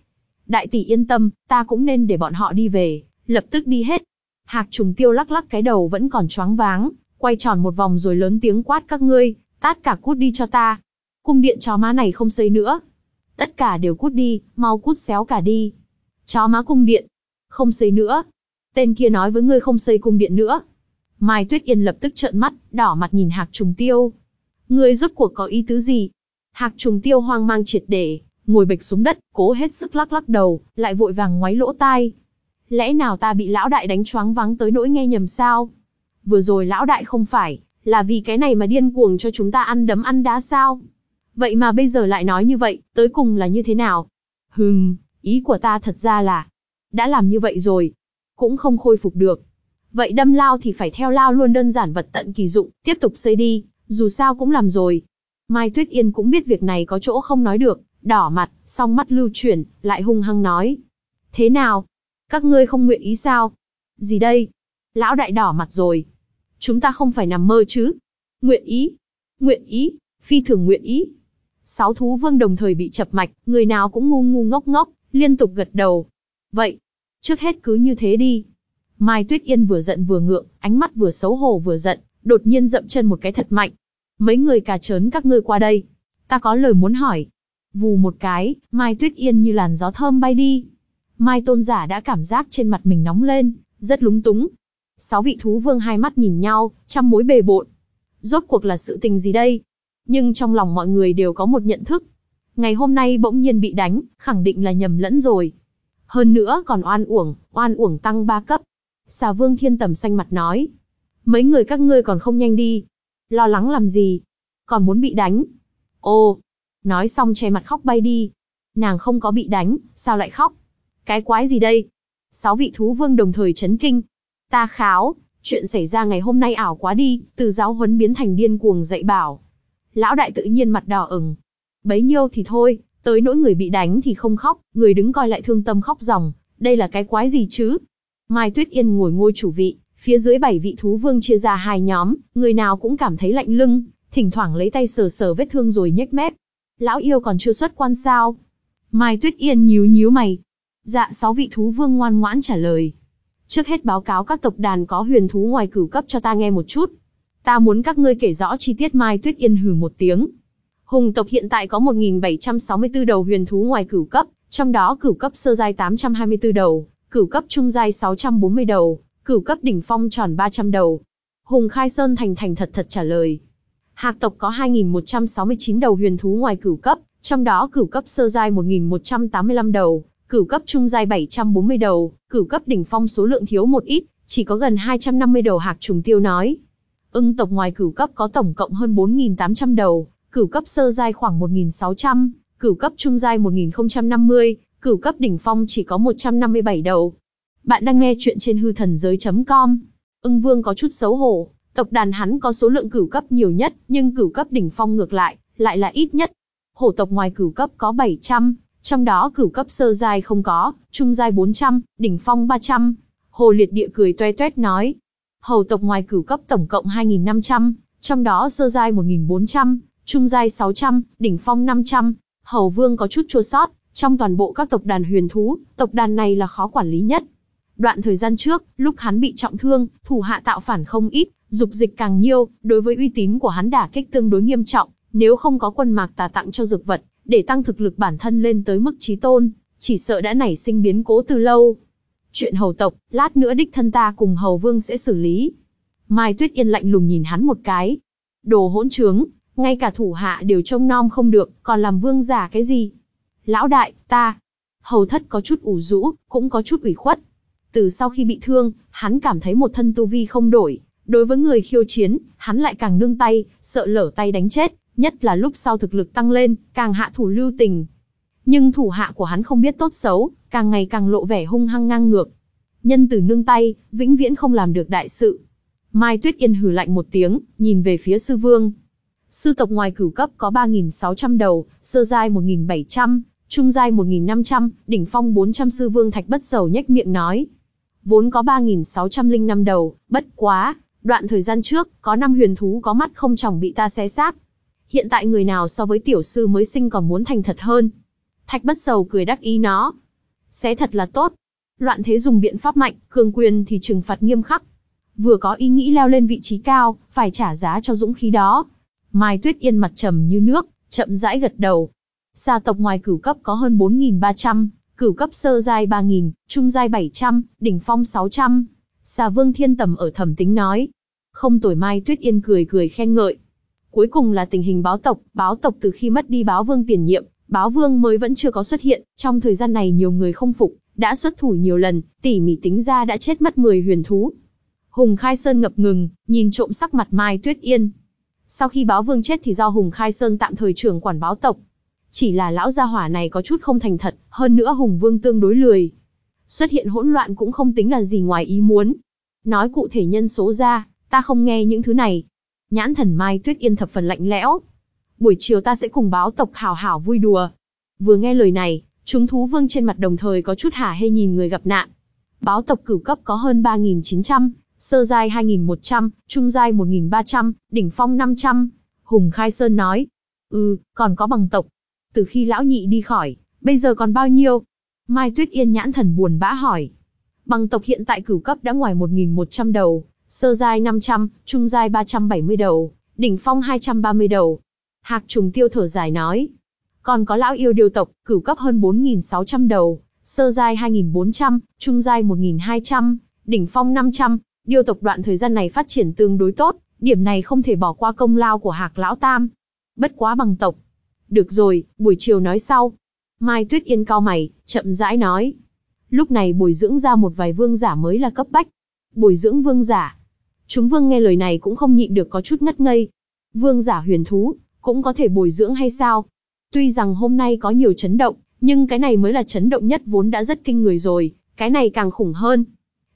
Speaker 1: Đại tỷ yên tâm, ta cũng nên để bọn họ đi về, lập tức đi hết. Hạc trùng tiêu lắc lắc cái đầu vẫn còn choáng váng, quay tròn một vòng rồi lớn tiếng quát các ngươi, tát cả cút đi cho ta. Cung điện chó má này không xây nữa. Tất cả đều cút đi, mau cút xéo cả đi. Chó má cung điện. Không xây nữa, Tên kia nói với ngươi không xây cung điện nữa. Mai Tuyết Yên lập tức trợn mắt, đỏ mặt nhìn Hạc Trùng Tiêu. Ngươi rốt cuộc có ý tứ gì? Hạc Trùng Tiêu hoang mang triệt để, ngồi bịch xuống đất, cố hết sức lắc lắc đầu, lại vội vàng ngoáy lỗ tai. Lẽ nào ta bị lão đại đánh choáng vắng tới nỗi nghe nhầm sao? Vừa rồi lão đại không phải, là vì cái này mà điên cuồng cho chúng ta ăn đấm ăn đá sao? Vậy mà bây giờ lại nói như vậy, tới cùng là như thế nào? Hừm, ý của ta thật ra là, đã làm như vậy rồi, cũng không khôi phục được. Vậy đâm lao thì phải theo lao luôn đơn giản vật tận kỳ dụng, tiếp tục xây đi, dù sao cũng làm rồi. Mai Tuyết Yên cũng biết việc này có chỗ không nói được, đỏ mặt, song mắt lưu chuyển, lại hung hăng nói. Thế nào? Các ngươi không nguyện ý sao? Gì đây? Lão đại đỏ mặt rồi. Chúng ta không phải nằm mơ chứ? Nguyện ý. Nguyện ý. Phi thường nguyện ý. Sáu thú vương đồng thời bị chập mạch, người nào cũng ngu ngu ngốc ngốc, liên tục gật đầu. Vậy, trước hết cứ như thế đi. Mai Tuyết Yên vừa giận vừa ngượng, ánh mắt vừa xấu hổ vừa giận, đột nhiên dậm chân một cái thật mạnh. Mấy người cà trớn các ngươi qua đây. Ta có lời muốn hỏi. Vù một cái, Mai Tuyết Yên như làn gió thơm bay đi. Mai tôn giả đã cảm giác trên mặt mình nóng lên, rất lúng túng. Sáu vị thú vương hai mắt nhìn nhau, trăm mối bề bộn. Rốt cuộc là sự tình gì đây? Nhưng trong lòng mọi người đều có một nhận thức. Ngày hôm nay bỗng nhiên bị đánh, khẳng định là nhầm lẫn rồi. Hơn nữa còn oan uổng, oan uổng tăng ba cấp. Xà vương thiên tầm xanh mặt nói. Mấy người các ngươi còn không nhanh đi. Lo lắng làm gì? Còn muốn bị đánh. Ô, nói xong che mặt khóc bay đi. Nàng không có bị đánh, sao lại khóc? Cái quái gì đây? Sáu vị thú vương đồng thời chấn kinh. Ta kháo, chuyện xảy ra ngày hôm nay ảo quá đi, từ giáo huấn biến thành điên cuồng dạy bảo. Lão đại tự nhiên mặt đỏ ửng. Bấy nhiêu thì thôi, tới nỗi người bị đánh thì không khóc, người đứng coi lại thương tâm khóc ròng, đây là cái quái gì chứ? Mai Tuyết Yên ngồi ngôi chủ vị, phía dưới bảy vị thú vương chia ra hai nhóm, người nào cũng cảm thấy lạnh lưng, thỉnh thoảng lấy tay sờ sờ vết thương rồi nhếch mép. Lão yêu còn chưa xuất quan sao? Mai Tuyết Yên nhíu nhíu mày. Dạ sáu vị thú vương ngoan ngoãn trả lời. Trước hết báo cáo các tộc đàn có huyền thú ngoài cửu cấp cho ta nghe một chút. Ta muốn các ngươi kể rõ chi tiết Mai Tuyết Yên hừ một tiếng. Hùng tộc hiện tại có 1.764 đầu huyền thú ngoài cửu cấp, trong đó cửu cấp sơ giai 824 đầu, cửu cấp trung giai 640 đầu, cửu cấp đỉnh phong tròn 300 đầu. Hùng Khai Sơn thành thành thật thật trả lời. Hạc tộc có 2.169 đầu huyền thú ngoài cửu cấp, trong đó cửu cấp sơ giai 1.185 đầu, cửu cấp trung giai 740 đầu, cửu cấp đỉnh phong số lượng thiếu một ít, chỉ có gần 250 đầu hạc trùng tiêu nói. Ưng tộc ngoài cửu cấp có tổng cộng hơn 4.800 đầu, cửu cấp sơ giai khoảng 1.600, cửu cấp trung giai 1.050, cửu cấp đỉnh phong chỉ có 157 đầu. Bạn đang nghe chuyện trên hư thần giới.com. Ưng vương có chút xấu hổ, tộc đàn hắn có số lượng cửu cấp nhiều nhất, nhưng cửu cấp đỉnh phong ngược lại, lại là ít nhất. Hổ tộc ngoài cửu cấp có 700, trong đó cửu cấp sơ giai không có, trung giai 400, đỉnh phong 300. Hồ liệt địa cười toe toét nói. Hầu tộc ngoài cửu cấp tổng cộng 2.500, trong đó sơ giai 1.400, trung giai 600, đỉnh phong 500. Hầu vương có chút chua sót, trong toàn bộ các tộc đàn huyền thú, tộc đàn này là khó quản lý nhất. Đoạn thời gian trước, lúc hắn bị trọng thương, thủ hạ tạo phản không ít, dục dịch càng nhiều, đối với uy tín của hắn đả kích tương đối nghiêm trọng, nếu không có quân mạc tà tặng cho dược vật, để tăng thực lực bản thân lên tới mức trí tôn, chỉ sợ đã nảy sinh biến cố từ lâu. Chuyện hầu tộc, lát nữa đích thân ta cùng hầu vương sẽ xử lý. Mai Tuyết Yên lạnh lùng nhìn hắn một cái. Đồ hỗn trướng, ngay cả thủ hạ đều trông nom không được, còn làm vương giả cái gì? Lão đại, ta. Hầu thất có chút ủ rũ, cũng có chút ủy khuất. Từ sau khi bị thương, hắn cảm thấy một thân tu vi không đổi. Đối với người khiêu chiến, hắn lại càng nương tay, sợ lở tay đánh chết, nhất là lúc sau thực lực tăng lên, càng hạ thủ lưu tình. Nhưng thủ hạ của hắn không biết tốt xấu, càng ngày càng lộ vẻ hung hăng ngang ngược. Nhân từ nương tay, vĩnh viễn không làm được đại sự. Mai Tuyết Yên hừ lạnh một tiếng, nhìn về phía sư vương. Sư tộc ngoài cửu cấp có 3.600 đầu, sơ giai 1.700, trung giai 1.500, đỉnh phong 400 sư vương thạch bất sầu nhếch miệng nói. Vốn có 3.605 đầu, bất quá, đoạn thời gian trước, có năm huyền thú có mắt không chồng bị ta xé xác. Hiện tại người nào so với tiểu sư mới sinh còn muốn thành thật hơn. Thạch bất sầu cười đắc ý nó. Xé thật là tốt. Loạn thế dùng biện pháp mạnh, cường quyền thì trừng phạt nghiêm khắc. Vừa có ý nghĩ leo lên vị trí cao, phải trả giá cho dũng khí đó. Mai Tuyết Yên mặt trầm như nước, chậm rãi gật đầu gia tộc ngoài cửu cấp có hơn 4.300, cửu cấp sơ giai 3.000, trung giai 700, đỉnh phong 600. Xà vương thiên tầm ở thẩm tính nói. Không tuổi Mai Tuyết Yên cười cười khen ngợi. Cuối cùng là tình hình báo tộc, báo tộc từ khi mất đi báo vương tiền nhiệm, báo vương mới vẫn chưa có xuất hiện, trong thời gian này nhiều người không phục, đã xuất thủ nhiều lần, tỉ mỉ tính ra đã chết mất 10 huyền thú. Hùng Khai Sơn ngập ngừng, nhìn trộm sắc mặt Mai Tuyết Yên. Sau khi báo vương chết thì do Hùng Khai Sơn tạm thời trưởng quản báo tộc. Chỉ là lão gia hỏa này có chút không thành thật, hơn nữa Hùng Vương tương đối lười. Xuất hiện hỗn loạn cũng không tính là gì ngoài ý muốn. Nói cụ thể nhân số ra, ta không nghe những thứ này. Nhãn thần Mai Tuyết Yên thập phần lạnh lẽo. Buổi chiều ta sẽ cùng báo tộc hào hảo vui đùa. Vừa nghe lời này, chúng thú vương trên mặt đồng thời có chút hả hê nhìn người gặp nạn. Báo tộc cửu cấp có hơn 3.900, sơ giai 2100, trung giai 1300, đỉnh phong 500. Hùng Khai Sơn nói, ừ, còn có bằng tộc. Từ khi lão nhị đi khỏi, bây giờ còn bao nhiêu? Mai Tuyết Yên nhãn thần buồn bã hỏi. Bằng tộc hiện tại cửu cấp đã ngoài 1.100 đầu, sơ giai 500, trung giai 370 đầu, đỉnh phong 230 đầu. Hạc trùng tiêu thở dài nói. Còn có lão yêu điều tộc, cửu cấp hơn 4.600 đầu, sơ giai 2.400, trung giai 1.200, đỉnh phong 500. Điều tộc đoạn thời gian này phát triển tương đối tốt, điểm này không thể bỏ qua công lao của Hạc Lão Tam. Bất quá bằng tộc. Được rồi, buổi chiều nói sau. Mai Tuyết Yên cao mày, chậm rãi nói. Lúc này bồi dưỡng ra một vài vương giả mới là cấp bách. Bồi dưỡng vương giả. Chúng vương nghe lời này cũng không nhịn được có chút ngất ngây. Vương giả huyền thú, cũng có thể bồi dưỡng hay sao? Tuy rằng hôm nay có nhiều chấn động, nhưng cái này mới là chấn động nhất vốn đã rất kinh người rồi, cái này càng khủng hơn.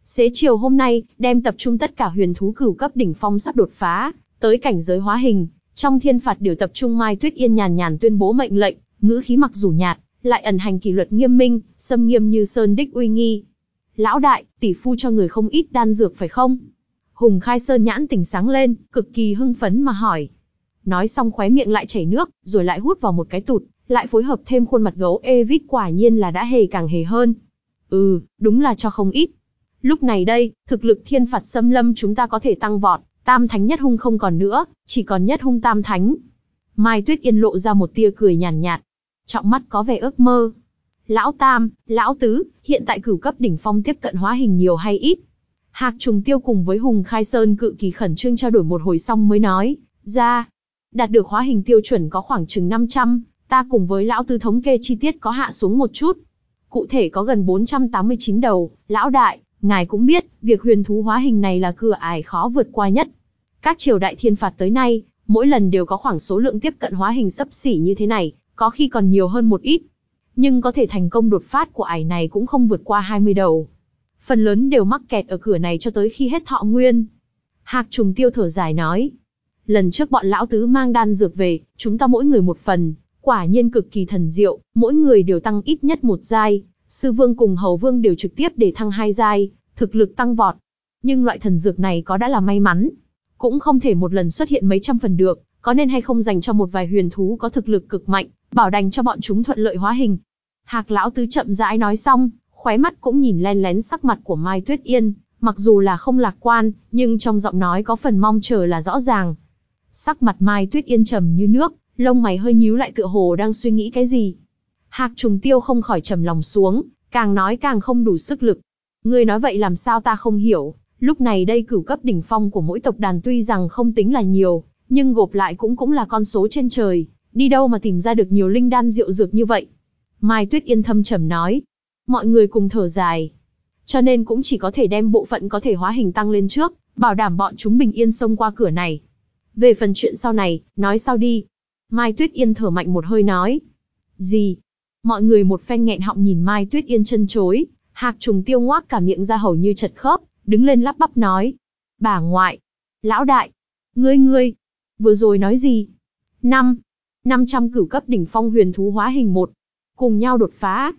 Speaker 1: Xế chiều hôm nay, đem tập trung tất cả huyền thú cửu cấp đỉnh phong sắp đột phá, tới cảnh giới hóa hình. Trong thiên phạt điều tập trung Mai Tuyết Yên nhàn nhàn tuyên bố mệnh lệnh, ngữ khí mặc dù nhạt, lại ẩn hành kỷ luật nghiêm minh, xâm nghiêm như sơn đích uy nghi. Lão đại, tỷ phu cho người không ít đan dược phải không? Hùng khai sơn nhãn tỉnh sáng lên, cực kỳ hưng phấn mà hỏi. Nói xong khóe miệng lại chảy nước, rồi lại hút vào một cái tụt, lại phối hợp thêm khuôn mặt gấu Evit quả nhiên là đã hề càng hề hơn. Ừ, đúng là cho không ít. Lúc này đây, thực lực thiên phạt xâm lâm chúng ta có thể tăng vọt, tam thánh nhất hung không còn nữa, chỉ còn nhất hung tam thánh. Mai Tuyết Yên lộ ra một tia cười nhàn nhạt, trọng mắt có vẻ ước mơ. Lão Tam, Lão Tứ, hiện tại cửu cấp đỉnh phong tiếp cận hóa hình nhiều hay ít? Hạc trùng tiêu cùng với Hùng Khai Sơn cự kỳ khẩn trương trao đổi một hồi xong mới nói, ra, đạt được hóa hình tiêu chuẩn có khoảng chừng 500, ta cùng với Lão Tứ thống kê chi tiết có hạ xuống một chút. Cụ thể có gần 489 đầu, Lão Đại, ngài cũng biết, việc huyền thú hóa hình này là cửa ải khó vượt qua nhất. Các triều đại thiên phạt tới nay, mỗi lần đều có khoảng số lượng tiếp cận hóa hình sấp xỉ như thế này, có khi còn nhiều hơn một ít. Nhưng có thể thành công đột phát của ải này cũng không vượt qua 20 đầu. Phần lớn đều mắc kẹt ở cửa này cho tới khi hết thọ nguyên. Hạc trùng tiêu thở dài nói. Lần trước bọn lão tứ mang đan dược về, chúng ta mỗi người một phần, quả nhiên cực kỳ thần diệu, mỗi người đều tăng ít nhất một giai, sư vương cùng hầu vương đều trực tiếp để thăng hai giai, thực lực tăng vọt. Nhưng loại thần dược này có đã là may mắn, cũng không thể một lần xuất hiện mấy trăm phần được, có nên hay không dành cho một vài huyền thú có thực lực cực mạnh, bảo đành cho bọn chúng thuận lợi hóa hình. Hạc lão tứ chậm rãi nói xong, khóe mắt cũng nhìn len lén sắc mặt của Mai Tuyết Yên, mặc dù là không lạc quan, nhưng trong giọng nói có phần mong chờ là rõ ràng. Sắc mặt Mai Tuyết Yên trầm như nước, lông mày hơi nhíu lại tựa hồ đang suy nghĩ cái gì. Hạc trùng tiêu không khỏi trầm lòng xuống, càng nói càng không đủ sức lực. Ngươi nói vậy làm sao ta không hiểu, lúc này đây cửu cấp đỉnh phong của mỗi tộc đàn tuy rằng không tính là nhiều, nhưng gộp lại cũng cũng là con số trên trời, đi đâu mà tìm ra được nhiều linh đan rượu dược như vậy. Mai Tuyết Yên thâm trầm nói, mọi người cùng thở dài. Cho nên cũng chỉ có thể đem bộ phận có thể hóa hình tăng lên trước, bảo đảm bọn chúng bình yên xông qua cửa này. Về phần chuyện sau này, nói sau đi. Mai Tuyết Yên thở mạnh một hơi nói. Gì? Mọi người một phen nghẹn họng nhìn Mai Tuyết Yên chân chối, hạc trùng tiêu ngoác cả miệng ra hầu như chật khớp, đứng lên lắp bắp nói. Bà ngoại. Lão đại. Ngươi ngươi. Vừa rồi nói gì? Năm. 500 cửu cấp đỉnh phong huyền thú hóa hình một. Cùng nhau đột phá.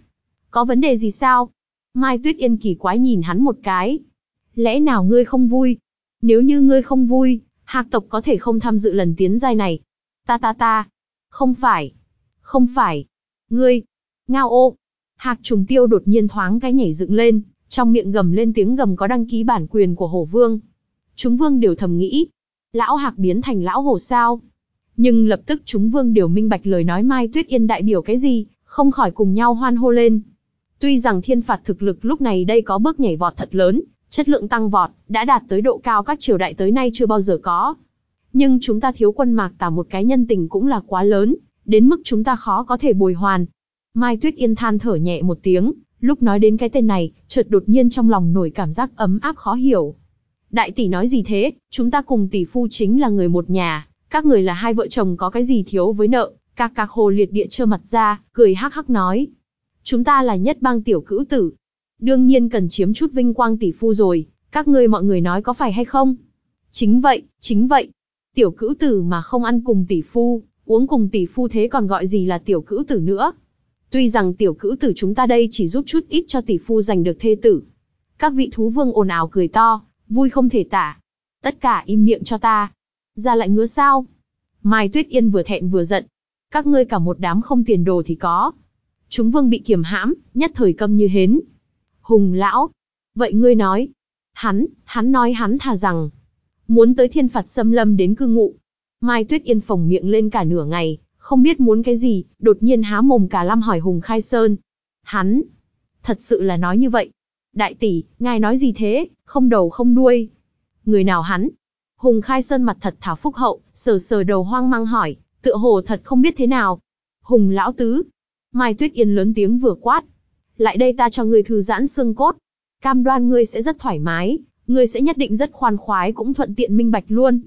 Speaker 1: Có vấn đề gì sao? Mai Tuyết Yên kỳ quái nhìn hắn một cái. Lẽ nào ngươi không vui? Nếu như ngươi không vui, hạc tộc có thể không tham dự lần tiến giai này. Ta ta ta. Không phải. Không phải. Ngươi. Ngao ô. Hạc trùng tiêu đột nhiên thoáng cái nhảy dựng lên, trong miệng gầm lên tiếng gầm có đăng ký bản quyền của hổ vương. Chúng vương đều thầm nghĩ. Lão hạc biến thành lão hổ sao? Nhưng lập tức chúng vương đều minh bạch lời nói Mai Tuyết Yên đại biểu cái gì, không khỏi cùng nhau hoan hô lên. Tuy rằng thiên phạt thực lực lúc này đây có bước nhảy vọt thật lớn, chất lượng tăng vọt, đã đạt tới độ cao các triều đại tới nay chưa bao giờ có. Nhưng chúng ta thiếu quân mạc tả một cái nhân tình cũng là quá lớn, đến mức chúng ta khó có thể bồi hoàn. Mai Tuyết Yên than thở nhẹ một tiếng, lúc nói đến cái tên này, chợt đột nhiên trong lòng nổi cảm giác ấm áp khó hiểu. Đại tỷ nói gì thế, chúng ta cùng tỷ phu chính là người một nhà, các người là hai vợ chồng có cái gì thiếu với nợ, các các hồ liệt địa trơ mặt ra, cười hắc hắc nói. Chúng ta là nhất bang tiểu cữu tử. Đương nhiên cần chiếm chút vinh quang tỷ phu rồi, các ngươi mọi người nói có phải hay không? Chính vậy, chính vậy. Tiểu cữu tử mà không ăn cùng tỷ phu, uống cùng tỷ phu thế còn gọi gì là tiểu cữu tử nữa. Tuy rằng tiểu cữu tử chúng ta đây chỉ giúp chút ít cho tỷ phu giành được thê tử. Các vị thú vương ồn ào cười to, vui không thể tả. Tất cả im miệng cho ta. Ra lại ngứa sao? Mai Tuyết Yên vừa thẹn vừa giận. Các ngươi cả một đám không tiền đồ thì có. Chúng vương bị kiềm hãm, nhất thời câm như hến. Hùng lão. Vậy ngươi nói. Hắn, hắn nói hắn thà rằng. Muốn tới thiên phạt xâm lâm đến cư ngụ. Mai Tuyết Yên phồng miệng lên cả nửa ngày, không biết muốn cái gì, đột nhiên há mồm cả lăm hỏi Hùng Khai Sơn. Hắn, thật sự là nói như vậy. Đại tỷ, ngài nói gì thế, không đầu không đuôi. Người nào hắn? Hùng Khai Sơn mặt thật thảo phúc hậu, sờ sờ đầu hoang mang hỏi, tựa hồ thật không biết thế nào. Hùng lão tứ. Mai Tuyết Yên lớn tiếng vừa quát. Lại đây ta cho ngươi thư giãn xương cốt. Cam đoan ngươi sẽ rất thoải mái, ngươi sẽ nhất định rất khoan khoái cũng thuận tiện minh bạch luôn.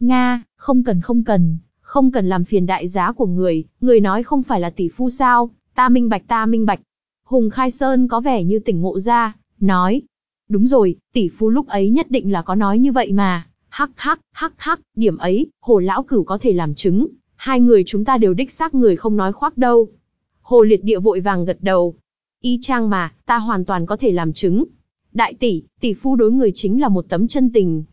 Speaker 1: Nga, không cần không cần, không cần làm phiền đại giá của người, người nói không phải là tỷ phu sao, ta minh bạch ta minh bạch. Hùng Khai Sơn có vẻ như tỉnh ngộ ra, nói. Đúng rồi, tỷ phu lúc ấy nhất định là có nói như vậy mà. Hắc hắc, hắc hắc, điểm ấy, hồ lão cửu có thể làm chứng. Hai người chúng ta đều đích xác người không nói khoác đâu. Hồ liệt địa vội vàng gật đầu. Y chang mà, ta hoàn toàn có thể làm chứng. Đại tỷ, tỷ phu đối người chính là một tấm chân tình.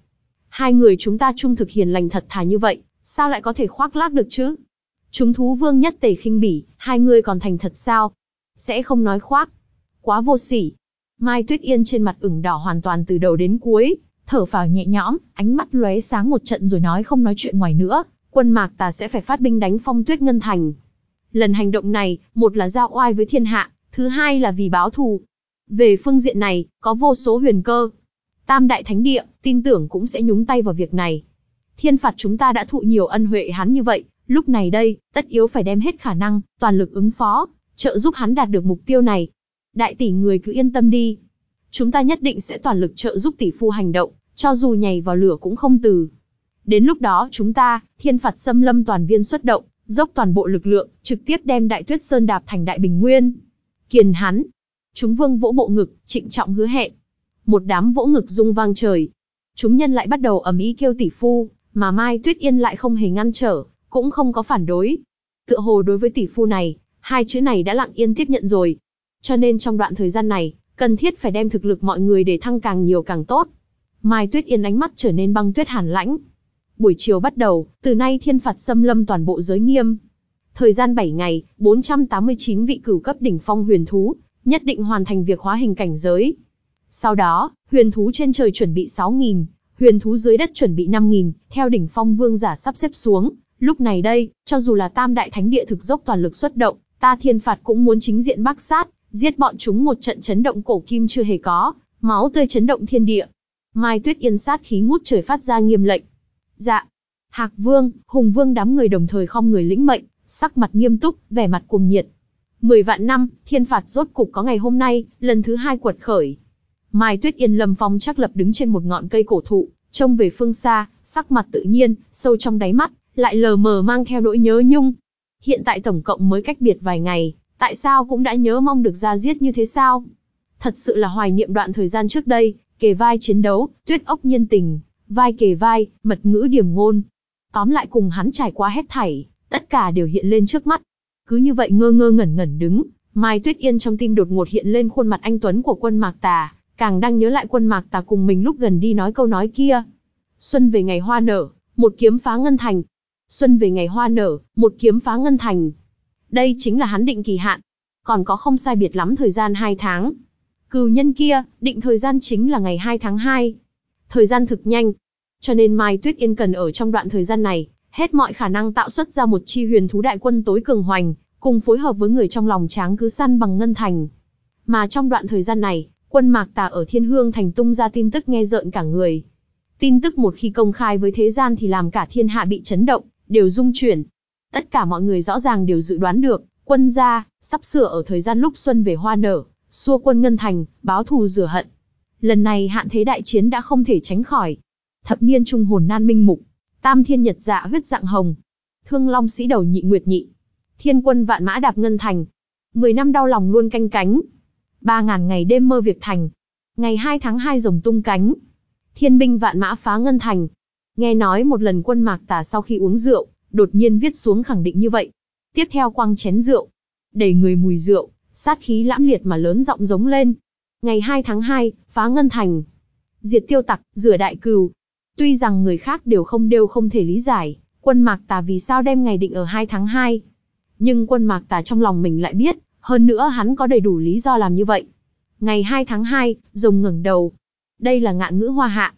Speaker 1: Hai người chúng ta trung thực hiền lành thật thà như vậy, sao lại có thể khoác lác được chứ? Chúng thú vương nhất tề khinh bỉ, hai người còn thành thật sao? Sẽ không nói khoác. Quá vô sỉ. Mai Tuyết Yên trên mặt ửng đỏ hoàn toàn từ đầu đến cuối, thở phào nhẹ nhõm, ánh mắt lóe sáng một trận rồi nói không nói chuyện ngoài nữa, quân mạc ta sẽ phải phát binh đánh phong tuyết ngân thành. Lần hành động này, một là giao oai với thiên hạ, thứ hai là vì báo thù. Về phương diện này, có vô số huyền cơ. Tam đại thánh địa, tin tưởng cũng sẽ nhúng tay vào việc này. Thiên phạt chúng ta đã thụ nhiều ân huệ hắn như vậy, lúc này đây, tất yếu phải đem hết khả năng, toàn lực ứng phó, trợ giúp hắn đạt được mục tiêu này. Đại tỷ người cứ yên tâm đi. Chúng ta nhất định sẽ toàn lực trợ giúp tỷ phu hành động, cho dù nhảy vào lửa cũng không từ. Đến lúc đó chúng ta, thiên phạt xâm lâm toàn viên xuất động, dốc toàn bộ lực lượng, trực tiếp đem đại tuyết sơn đạp thành đại bình nguyên. Kiền hắn. Chúng vương vỗ bộ ngực, trịnh trọng hứa hẹn. Một đám vỗ ngực rung vang trời. Chúng nhân lại bắt đầu ầm ý kêu tỷ phu, mà Mai Tuyết Yên lại không hề ngăn trở, cũng không có phản đối. Tựa hồ đối với tỷ phu này, hai chữ này đã lặng yên tiếp nhận rồi. Cho nên trong đoạn thời gian này, cần thiết phải đem thực lực mọi người để thăng càng nhiều càng tốt. Mai Tuyết Yên ánh mắt trở nên băng tuyết hàn lãnh. Buổi chiều bắt đầu, từ nay thiên phạt xâm lâm toàn bộ giới nghiêm. Thời gian 7 ngày, 489 vị cửu cấp đỉnh phong huyền thú, nhất định hoàn thành việc hóa hình cảnh giới. Sau đó, huyền thú trên trời chuẩn bị 6.000, huyền thú dưới đất chuẩn bị 5.000, theo đỉnh phong vương giả sắp xếp xuống. Lúc này đây, cho dù là tam đại thánh địa thực dốc toàn lực xuất động, ta thiên phạt cũng muốn chính diện bắc sát, giết bọn chúng một trận chấn động cổ kim chưa hề có, máu tươi chấn động thiên địa. Mai Tuyết Yên sát khí ngút trời phát ra nghiêm lệnh. Dạ. Hạc Vương, Hùng Vương đám người đồng thời không người lĩnh mệnh, sắc mặt nghiêm túc, vẻ mặt cuồng nhiệt. Mười vạn năm, thiên phạt rốt cục có ngày hôm nay, lần thứ hai quật khởi. Mai Tuyết Yên lâm phong chắc lập đứng trên một ngọn cây cổ thụ, trông về phương xa, sắc mặt tự nhiên, sâu trong đáy mắt, lại lờ mờ mang theo nỗi nhớ nhung. Hiện tại tổng cộng mới cách biệt vài ngày, tại sao cũng đã nhớ mong được ra giết như thế sao? Thật sự là hoài niệm đoạn thời gian trước đây, kề vai chiến đấu, tuyết ốc nhiên tình, vai kề vai, mật ngữ điểm ngôn. Tóm lại cùng hắn trải qua hết thảy, tất cả đều hiện lên trước mắt. Cứ như vậy ngơ ngơ ngẩn ngẩn đứng, Mai Tuyết Yên trong tim đột ngột hiện lên khuôn mặt anh Tuấn của quân Mạc Tà, càng đang nhớ lại quân Mạc Tà cùng mình lúc gần đi nói câu nói kia. Xuân về ngày hoa nở, một kiếm phá ngân thành. Xuân về ngày hoa nở, một kiếm phá ngân thành. Đây chính là hắn định kỳ hạn. Còn có không sai biệt lắm thời gian 2 tháng. Cừu nhân kia, định thời gian chính là ngày 2 tháng 2. Thời gian thực nhanh. Cho nên Mai Tuyết Yên cần ở trong đoạn thời gian này, hết mọi khả năng tạo xuất ra một chi huyền thú đại quân tối cường hoành, cùng phối hợp với người trong lòng tráng cứ săn bằng ngân thành. Mà trong đoạn thời gian này, quân Mạc Tà ở Thiên Hương thành tung ra tin tức nghe rợn cả người. Tin tức một khi công khai với thế gian thì làm cả thiên hạ bị chấn động, đều rung chuyển. Tất cả mọi người rõ ràng đều dự đoán được, quân gia, sắp sửa ở thời gian lúc xuân về hoa nở, xua quân Ngân Thành, báo thù rửa hận. Lần này hạn thế đại chiến đã không thể tránh khỏi. Thập niên trung hồn nan minh mục, tam thiên nhật dạ huyết dạng hồng, thương long sĩ đầu nhị nguyệt nhị, thiên quân vạn mã đạp Ngân Thành. Mười năm đau lòng luôn canh cánh. Ba ngàn ngày đêm mơ việc thành. Ngày 2 tháng 2 rồng tung cánh. Thiên binh vạn mã phá Ngân Thành. Nghe nói một lần quân mạc tà sau khi uống rượu, đột nhiên viết xuống khẳng định như vậy. Tiếp theo quăng chén rượu, đầy người mùi rượu, sát khí lãm liệt mà lớn giọng giống lên. Ngày 2 tháng 2, phá ngân thành. diệt tiêu tặc, rửa đại cừu. Tuy rằng người khác đều không đều không thể lý giải, quân mạc tà vì sao đem ngày định ở 2 tháng 2. Nhưng quân mạc tà trong lòng mình lại biết, hơn nữa hắn có đầy đủ lý do làm như vậy. Ngày 2 tháng 2, rồng ngẩng đầu. Đây là ngạn ngữ hoa hạ.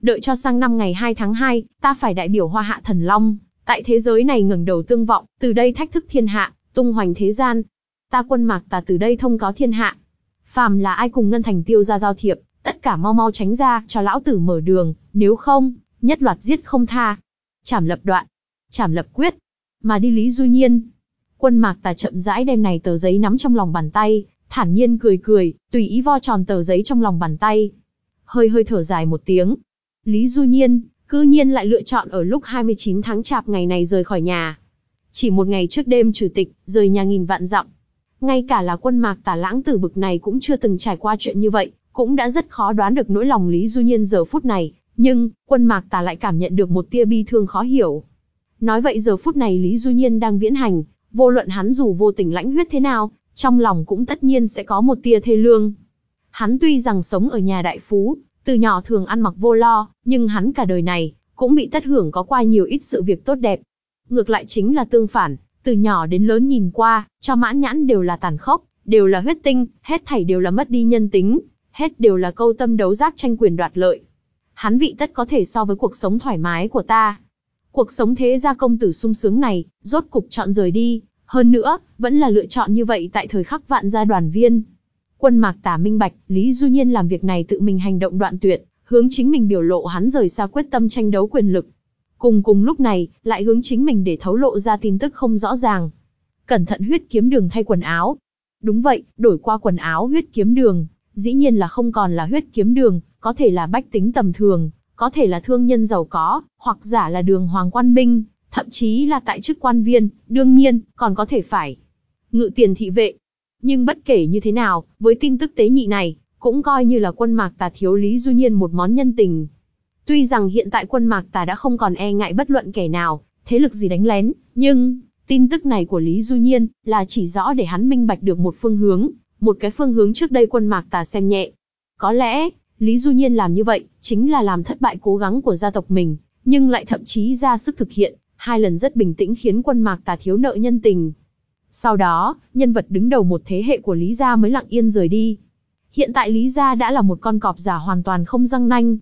Speaker 1: Đợi cho sang năm ngày 2 tháng 2, ta phải đại biểu hoa hạ thần long, tại thế giới này ngẩng đầu tương vọng, từ đây thách thức thiên hạ, tung hoành thế gian. Ta quân mạc tà từ đây thông cáo thiên hạ. Phàm là ai cùng ngân thành tiêu ra giao thiệp, tất cả mau mau tránh ra, cho lão tử mở đường, nếu không, nhất loạt giết không tha. Chảm lập đoạn, chảm lập quyết, mà đi Lý Du Nhiên. Quân mạc tà chậm rãi đem này tờ giấy nắm trong lòng bàn tay, thản nhiên cười cười, tùy ý vo tròn tờ giấy trong lòng bàn tay. Hơi hơi thở dài một tiếng. Lý Du Nhiên, cư nhiên lại lựa chọn ở lúc 29 tháng chạp ngày này rời khỏi nhà. Chỉ một ngày trước đêm trừ tịch, rời nhà nghìn vạn dặm. Ngay cả là quân mạc tả lãng tử bực này cũng chưa từng trải qua chuyện như vậy, cũng đã rất khó đoán được nỗi lòng Lý Du Nhiên giờ phút này, nhưng, quân mạc tà lại cảm nhận được một tia bi thương khó hiểu. Nói vậy giờ phút này Lý Du Nhiên đang viễn hành, vô luận hắn dù vô tình lãnh huyết thế nào, trong lòng cũng tất nhiên sẽ có một tia thê lương. Hắn tuy rằng sống ở nhà đại phú, từ nhỏ thường ăn mặc vô lo, nhưng hắn cả đời này, cũng bị tất hưởng có qua nhiều ít sự việc tốt đẹp. Ngược lại chính là tương phản, từ nhỏ đến lớn nhìn qua, cho mãn nhãn đều là tàn khốc, đều là huyết tinh, hết thảy đều là mất đi nhân tính, hết đều là câu tâm đấu giác tranh quyền đoạt lợi. Hắn vị tất có thể so với cuộc sống thoải mái của ta. Cuộc sống thế gia công tử sung sướng này, rốt cục chọn rời đi, hơn nữa, vẫn là lựa chọn như vậy tại thời khắc vạn gia đoàn viên. Quân mạc tả minh bạch, Lý Du Nhiên làm việc này tự mình hành động đoạn tuyệt, hướng chính mình biểu lộ hắn rời xa quyết tâm tranh đấu quyền lực. Cùng cùng lúc này, lại hướng chính mình để thấu lộ ra tin tức không rõ ràng. Cẩn thận huyết kiếm đường thay quần áo. Đúng vậy, đổi qua quần áo huyết kiếm đường, dĩ nhiên là không còn là huyết kiếm đường, có thể là bách tính tầm thường, có thể là thương nhân giàu có, hoặc giả là đường hoàng quan binh, thậm chí là tại chức quan viên, đương nhiên, còn có thể phải ngự tiền thị vệ. Nhưng bất kể như thế nào, với tin tức tế nhị này, cũng coi như là quân mạc tà thiếu Lý Du Nhiên một món nhân tình. Tuy rằng hiện tại quân mạc tà đã không còn e ngại bất luận kẻ nào, thế lực gì đánh lén, nhưng, tin tức này của Lý Du Nhiên, là chỉ rõ để hắn minh bạch được một phương hướng, một cái phương hướng trước đây quân mạc tà xem nhẹ. Có lẽ, Lý Du Nhiên làm như vậy, chính là làm thất bại cố gắng của gia tộc mình, nhưng lại thậm chí ra sức thực hiện, hai lần rất bình tĩnh khiến quân mạc tà thiếu nợ nhân tình. Sau đó, nhân vật đứng đầu một thế hệ của Lý Gia mới lặng yên rời đi. Hiện tại Lý Gia đã là một con cọp giả hoàn toàn không răng nanh,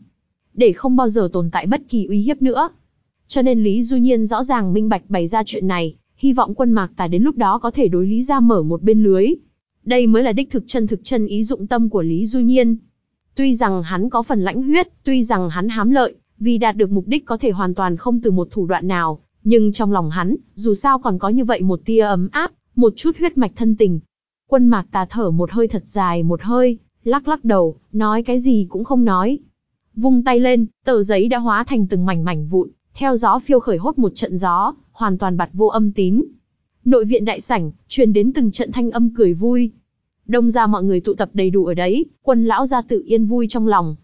Speaker 1: để không bao giờ tồn tại bất kỳ uy hiếp nữa. Cho nên Lý Du Nhiên rõ ràng minh bạch bày ra chuyện này, hy vọng quân mạc tà đến lúc đó có thể đối Lý Gia mở một bên lưới. Đây mới là đích thực chân thực chân ý dụng tâm của Lý Du Nhiên. Tuy rằng hắn có phần lãnh huyết, tuy rằng hắn hám lợi, vì đạt được mục đích có thể hoàn toàn không từ một thủ đoạn nào, nhưng trong lòng hắn, dù sao còn có như vậy một tia ấm áp, một chút huyết mạch thân tình. Quân mạc tà thở một hơi thật dài một hơi, lắc lắc đầu, nói cái gì cũng không nói. Vung tay lên, tờ giấy đã hóa thành từng mảnh mảnh vụn, theo gió phiêu khởi hốt một trận gió, hoàn toàn bạt vô âm tín. Nội viện đại sảnh, truyền đến từng trận thanh âm cười vui. Đông ra mọi người tụ tập đầy đủ ở đấy, quân lão gia tự yên vui trong lòng.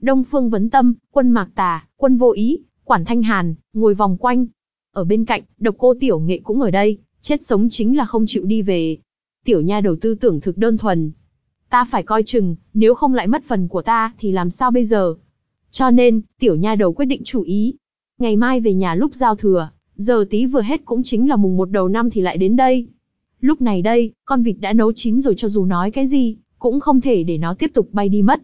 Speaker 1: Đông phương vấn tâm, quân mạc tà, quân vô ý, quản thanh hàn, ngồi vòng quanh. Ở bên cạnh, độc cô tiểu nghệ cũng ở đây, chết sống chính là không chịu đi về. Tiểu nha đầu tư tưởng thực đơn thuần. Ta phải coi chừng, nếu không lại mất phần của ta thì làm sao bây giờ? Cho nên, tiểu nha đầu quyết định chủ ý. Ngày mai về nhà lúc giao thừa, giờ tí vừa hết cũng chính là mùng một đầu năm thì lại đến đây. Lúc này đây, con vịt đã nấu chín rồi cho dù nói cái gì, cũng không thể để nó tiếp tục bay đi mất.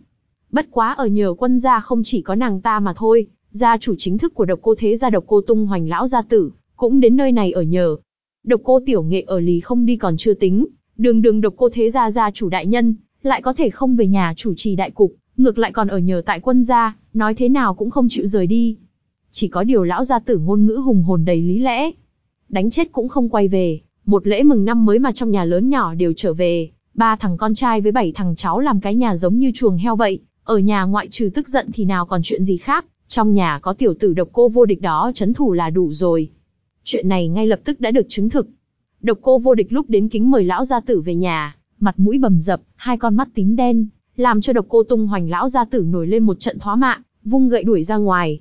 Speaker 1: Bất quá ở nhờ quân gia không chỉ có nàng ta mà thôi, gia chủ chính thức của độc cô thế gia độc cô tung hoành lão gia tử, cũng đến nơi này ở nhờ. Độc cô tiểu nghệ ở lì không đi còn chưa tính, đường đường độc cô thế gia gia chủ đại nhân, lại có thể không về nhà chủ trì đại cục, ngược lại còn ở nhờ tại quân gia, nói thế nào cũng không chịu rời đi. Chỉ có điều lão gia tử ngôn ngữ hùng hồn đầy lý lẽ. Đánh chết cũng không quay về, một lễ mừng năm mới mà trong nhà lớn nhỏ đều trở về, ba thằng con trai với bảy thằng cháu làm cái nhà giống như chuồng heo vậy, ở nhà ngoại trừ tức giận thì nào còn chuyện gì khác, trong nhà có tiểu tử độc cô vô địch đó chấn thủ là đủ rồi. Chuyện này ngay lập tức đã được chứng thực. Độc cô vô địch lúc đến kính mời lão gia tử về nhà, mặt mũi bầm dập, hai con mắt tím đen, làm cho độc cô tung hoành lão gia tử nổi lên một trận thoá mạ, vung gậy đuổi ra ngoài.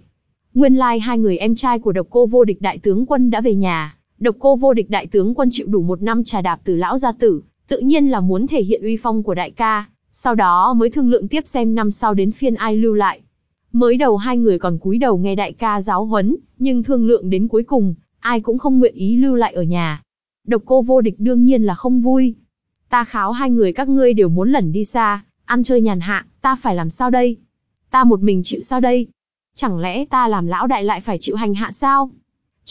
Speaker 1: Nguyên lai like hai người em trai của độc cô vô địch đại tướng quân đã về nhà, độc cô vô địch đại tướng quân chịu đủ một năm trà đạp từ lão gia tử, tự nhiên là muốn thể hiện uy phong của đại ca, sau đó mới thương lượng tiếp xem năm sau đến phiên ai lưu lại. Mới đầu hai người còn cúi đầu nghe đại ca giáo huấn, nhưng thương lượng đến cuối cùng, ai cũng không nguyện ý lưu lại ở nhà. Độc cô vô địch đương nhiên là không vui. Ta kháo hai người các ngươi đều muốn lẩn đi xa, ăn chơi nhàn hạ, ta phải làm sao đây? Ta một mình chịu sao đây? Chẳng lẽ ta làm lão đại lại phải chịu hành hạ sao?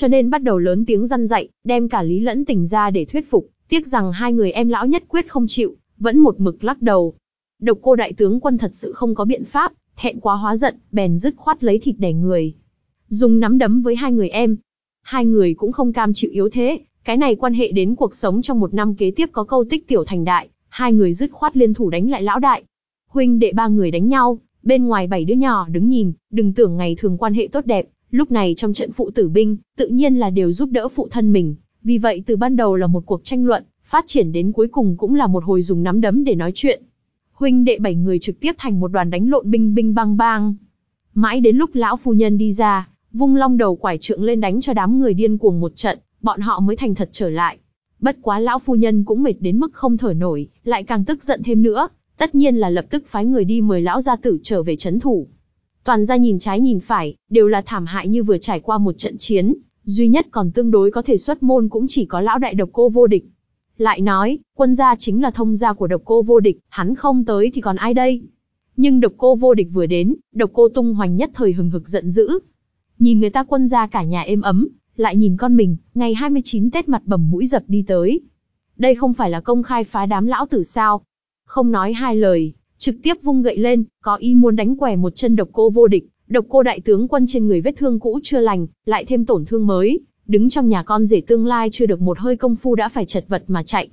Speaker 1: Cho nên bắt đầu lớn tiếng răn dạy, đem cả lý lẫn tình ra để thuyết phục, tiếc rằng hai người em lão nhất quyết không chịu, vẫn một mực lắc đầu. Độc cô đại tướng quân thật sự không có biện pháp, thẹn quá hóa giận, bèn dứt khoát lấy thịt đẻ người. Dùng nắm đấm với hai người em. Hai người cũng không cam chịu yếu thế, cái này quan hệ đến cuộc sống trong một năm kế tiếp có câu tích tiểu thành đại, hai người dứt khoát liên thủ đánh lại lão đại. Huynh đệ ba người đánh nhau, bên ngoài bảy đứa nhỏ đứng nhìn, đừng tưởng ngày thường quan hệ tốt đẹp, lúc này trong trận phụ tử binh, tự nhiên là đều giúp đỡ phụ thân mình. Vì vậy từ ban đầu là một cuộc tranh luận, phát triển đến cuối cùng cũng là một hồi dùng nắm đấm để nói chuyện. Huynh đệ bảy người trực tiếp thành một đoàn đánh lộn binh binh bang bang. Mãi đến lúc lão phu nhân đi ra, vung long đầu quải trượng lên đánh cho đám người điên cuồng một trận, bọn họ mới thành thật trở lại. Bất quá lão phu nhân cũng mệt đến mức không thở nổi, lại càng tức giận thêm nữa, tất nhiên là lập tức phái người đi mời lão gia tử trở về chấn thủ. Toàn gia nhìn trái nhìn phải, đều là thảm hại như vừa trải qua một trận chiến, duy nhất còn tương đối có thể xuất môn cũng chỉ có lão đại độc cô vô địch. Lại nói, quân gia chính là thông gia của độc cô vô địch, hắn không tới thì còn ai đây? Nhưng độc cô vô địch vừa đến, độc cô tung hoành nhất thời hừng hực giận dữ. Nhìn người ta quân gia cả nhà êm ấm, lại nhìn con mình, ngày 29 Tết mặt bầm mũi dập đi tới. Đây không phải là công khai phá đám lão tử sao? Không nói hai lời, trực tiếp vung gậy lên, có ý muốn đánh quẻ một chân độc cô vô địch, độc cô đại tướng quân trên người vết thương cũ chưa lành, lại thêm tổn thương mới, đứng trong nhà con rể tương lai chưa được một hơi công phu đã phải chật vật mà chạy.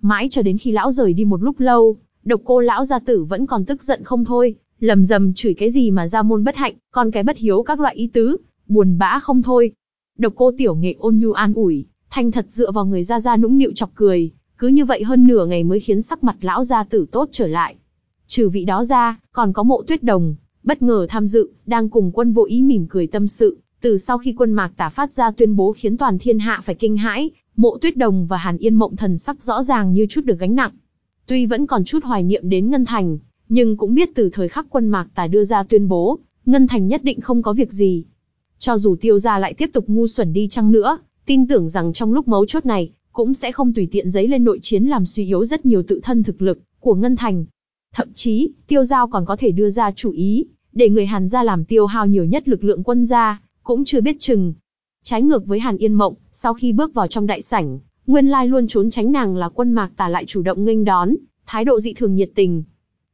Speaker 1: Mãi cho đến khi lão rời đi một lúc lâu, độc cô lão gia tử vẫn còn tức giận không thôi, lầm rầm chửi cái gì mà ra môn bất hạnh, con cái bất hiếu các loại ý tứ, buồn bã không thôi. Độc cô tiểu nghệ ôn nhu an ủi, thanh thật dựa vào người ra ra nũng nịu chọc cười, cứ như vậy hơn nửa ngày mới khiến sắc mặt lão gia tử tốt trở lại. Trừ vị đó ra, còn có mộ tuyết đồng, bất ngờ tham dự, đang cùng quân vô ý mỉm cười tâm sự, từ sau khi quân mạc tả phát ra tuyên bố khiến toàn thiên hạ phải kinh hãi, mộ tuyết đồng và hàn yên mộng thần sắc rõ ràng như chút được gánh nặng. Tuy vẫn còn chút hoài niệm đến Ngân Thành, nhưng cũng biết từ thời khắc quân mạc tả đưa ra tuyên bố, Ngân Thành nhất định không có việc gì. Cho dù tiêu gia lại tiếp tục ngu xuẩn đi chăng nữa, tin tưởng rằng trong lúc mấu chốt này, cũng sẽ không tùy tiện giấy lên nội chiến làm suy yếu rất nhiều tự thân thực lực của Ngân Thành. Thậm chí, tiêu giao còn có thể đưa ra chủ ý, để người Hàn gia làm tiêu hao nhiều nhất lực lượng quân gia, cũng chưa biết chừng. Trái ngược với Hàn Yên Mộng, sau khi bước vào trong đại sảnh, nguyên lai luôn trốn tránh nàng là quân mạc tà lại chủ động nghênh đón, thái độ dị thường nhiệt tình.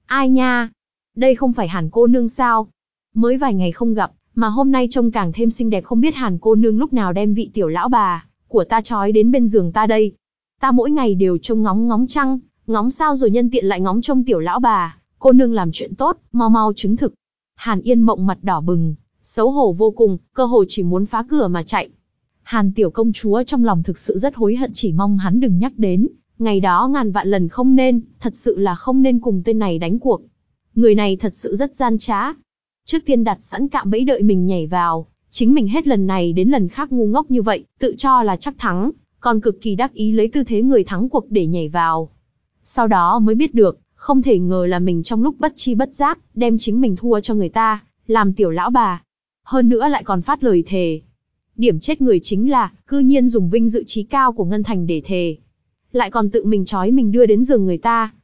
Speaker 1: Ai nha? Đây không phải Hàn cô nương sao? Mới vài ngày không gặp, mà hôm nay trông càng thêm xinh đẹp không biết Hàn cô nương lúc nào đem vị tiểu lão bà của ta trói đến bên giường ta đây. Ta mỗi ngày đều trông ngóng ngóng trăng, ngóng sao rồi nhân tiện lại ngóng trông tiểu lão bà, cô nương làm chuyện tốt, mau mau chứng thực. Hàn Yên mộng mặt đỏ bừng, xấu hổ vô cùng, cơ hồ chỉ muốn phá cửa mà chạy. Hàn tiểu công chúa trong lòng thực sự rất hối hận chỉ mong hắn đừng nhắc đến, ngày đó ngàn vạn lần không nên, thật sự là không nên cùng tên này đánh cuộc. Người này thật sự rất gian trá. Trước tiên đặt sẵn cạm bẫy đợi mình nhảy vào, chính mình hết lần này đến lần khác ngu ngốc như vậy, tự cho là chắc thắng, còn cực kỳ đắc ý lấy tư thế người thắng cuộc để nhảy vào. Sau đó mới biết được, không thể ngờ là mình trong lúc bất chi bất giác, đem chính mình thua cho người ta, làm tiểu lão bà. Hơn nữa lại còn phát lời thề. Điểm chết người chính là, cư nhiên dùng vinh dự trí cao của Ngân Thành để thề. Lại còn tự mình trói mình đưa đến giường người ta.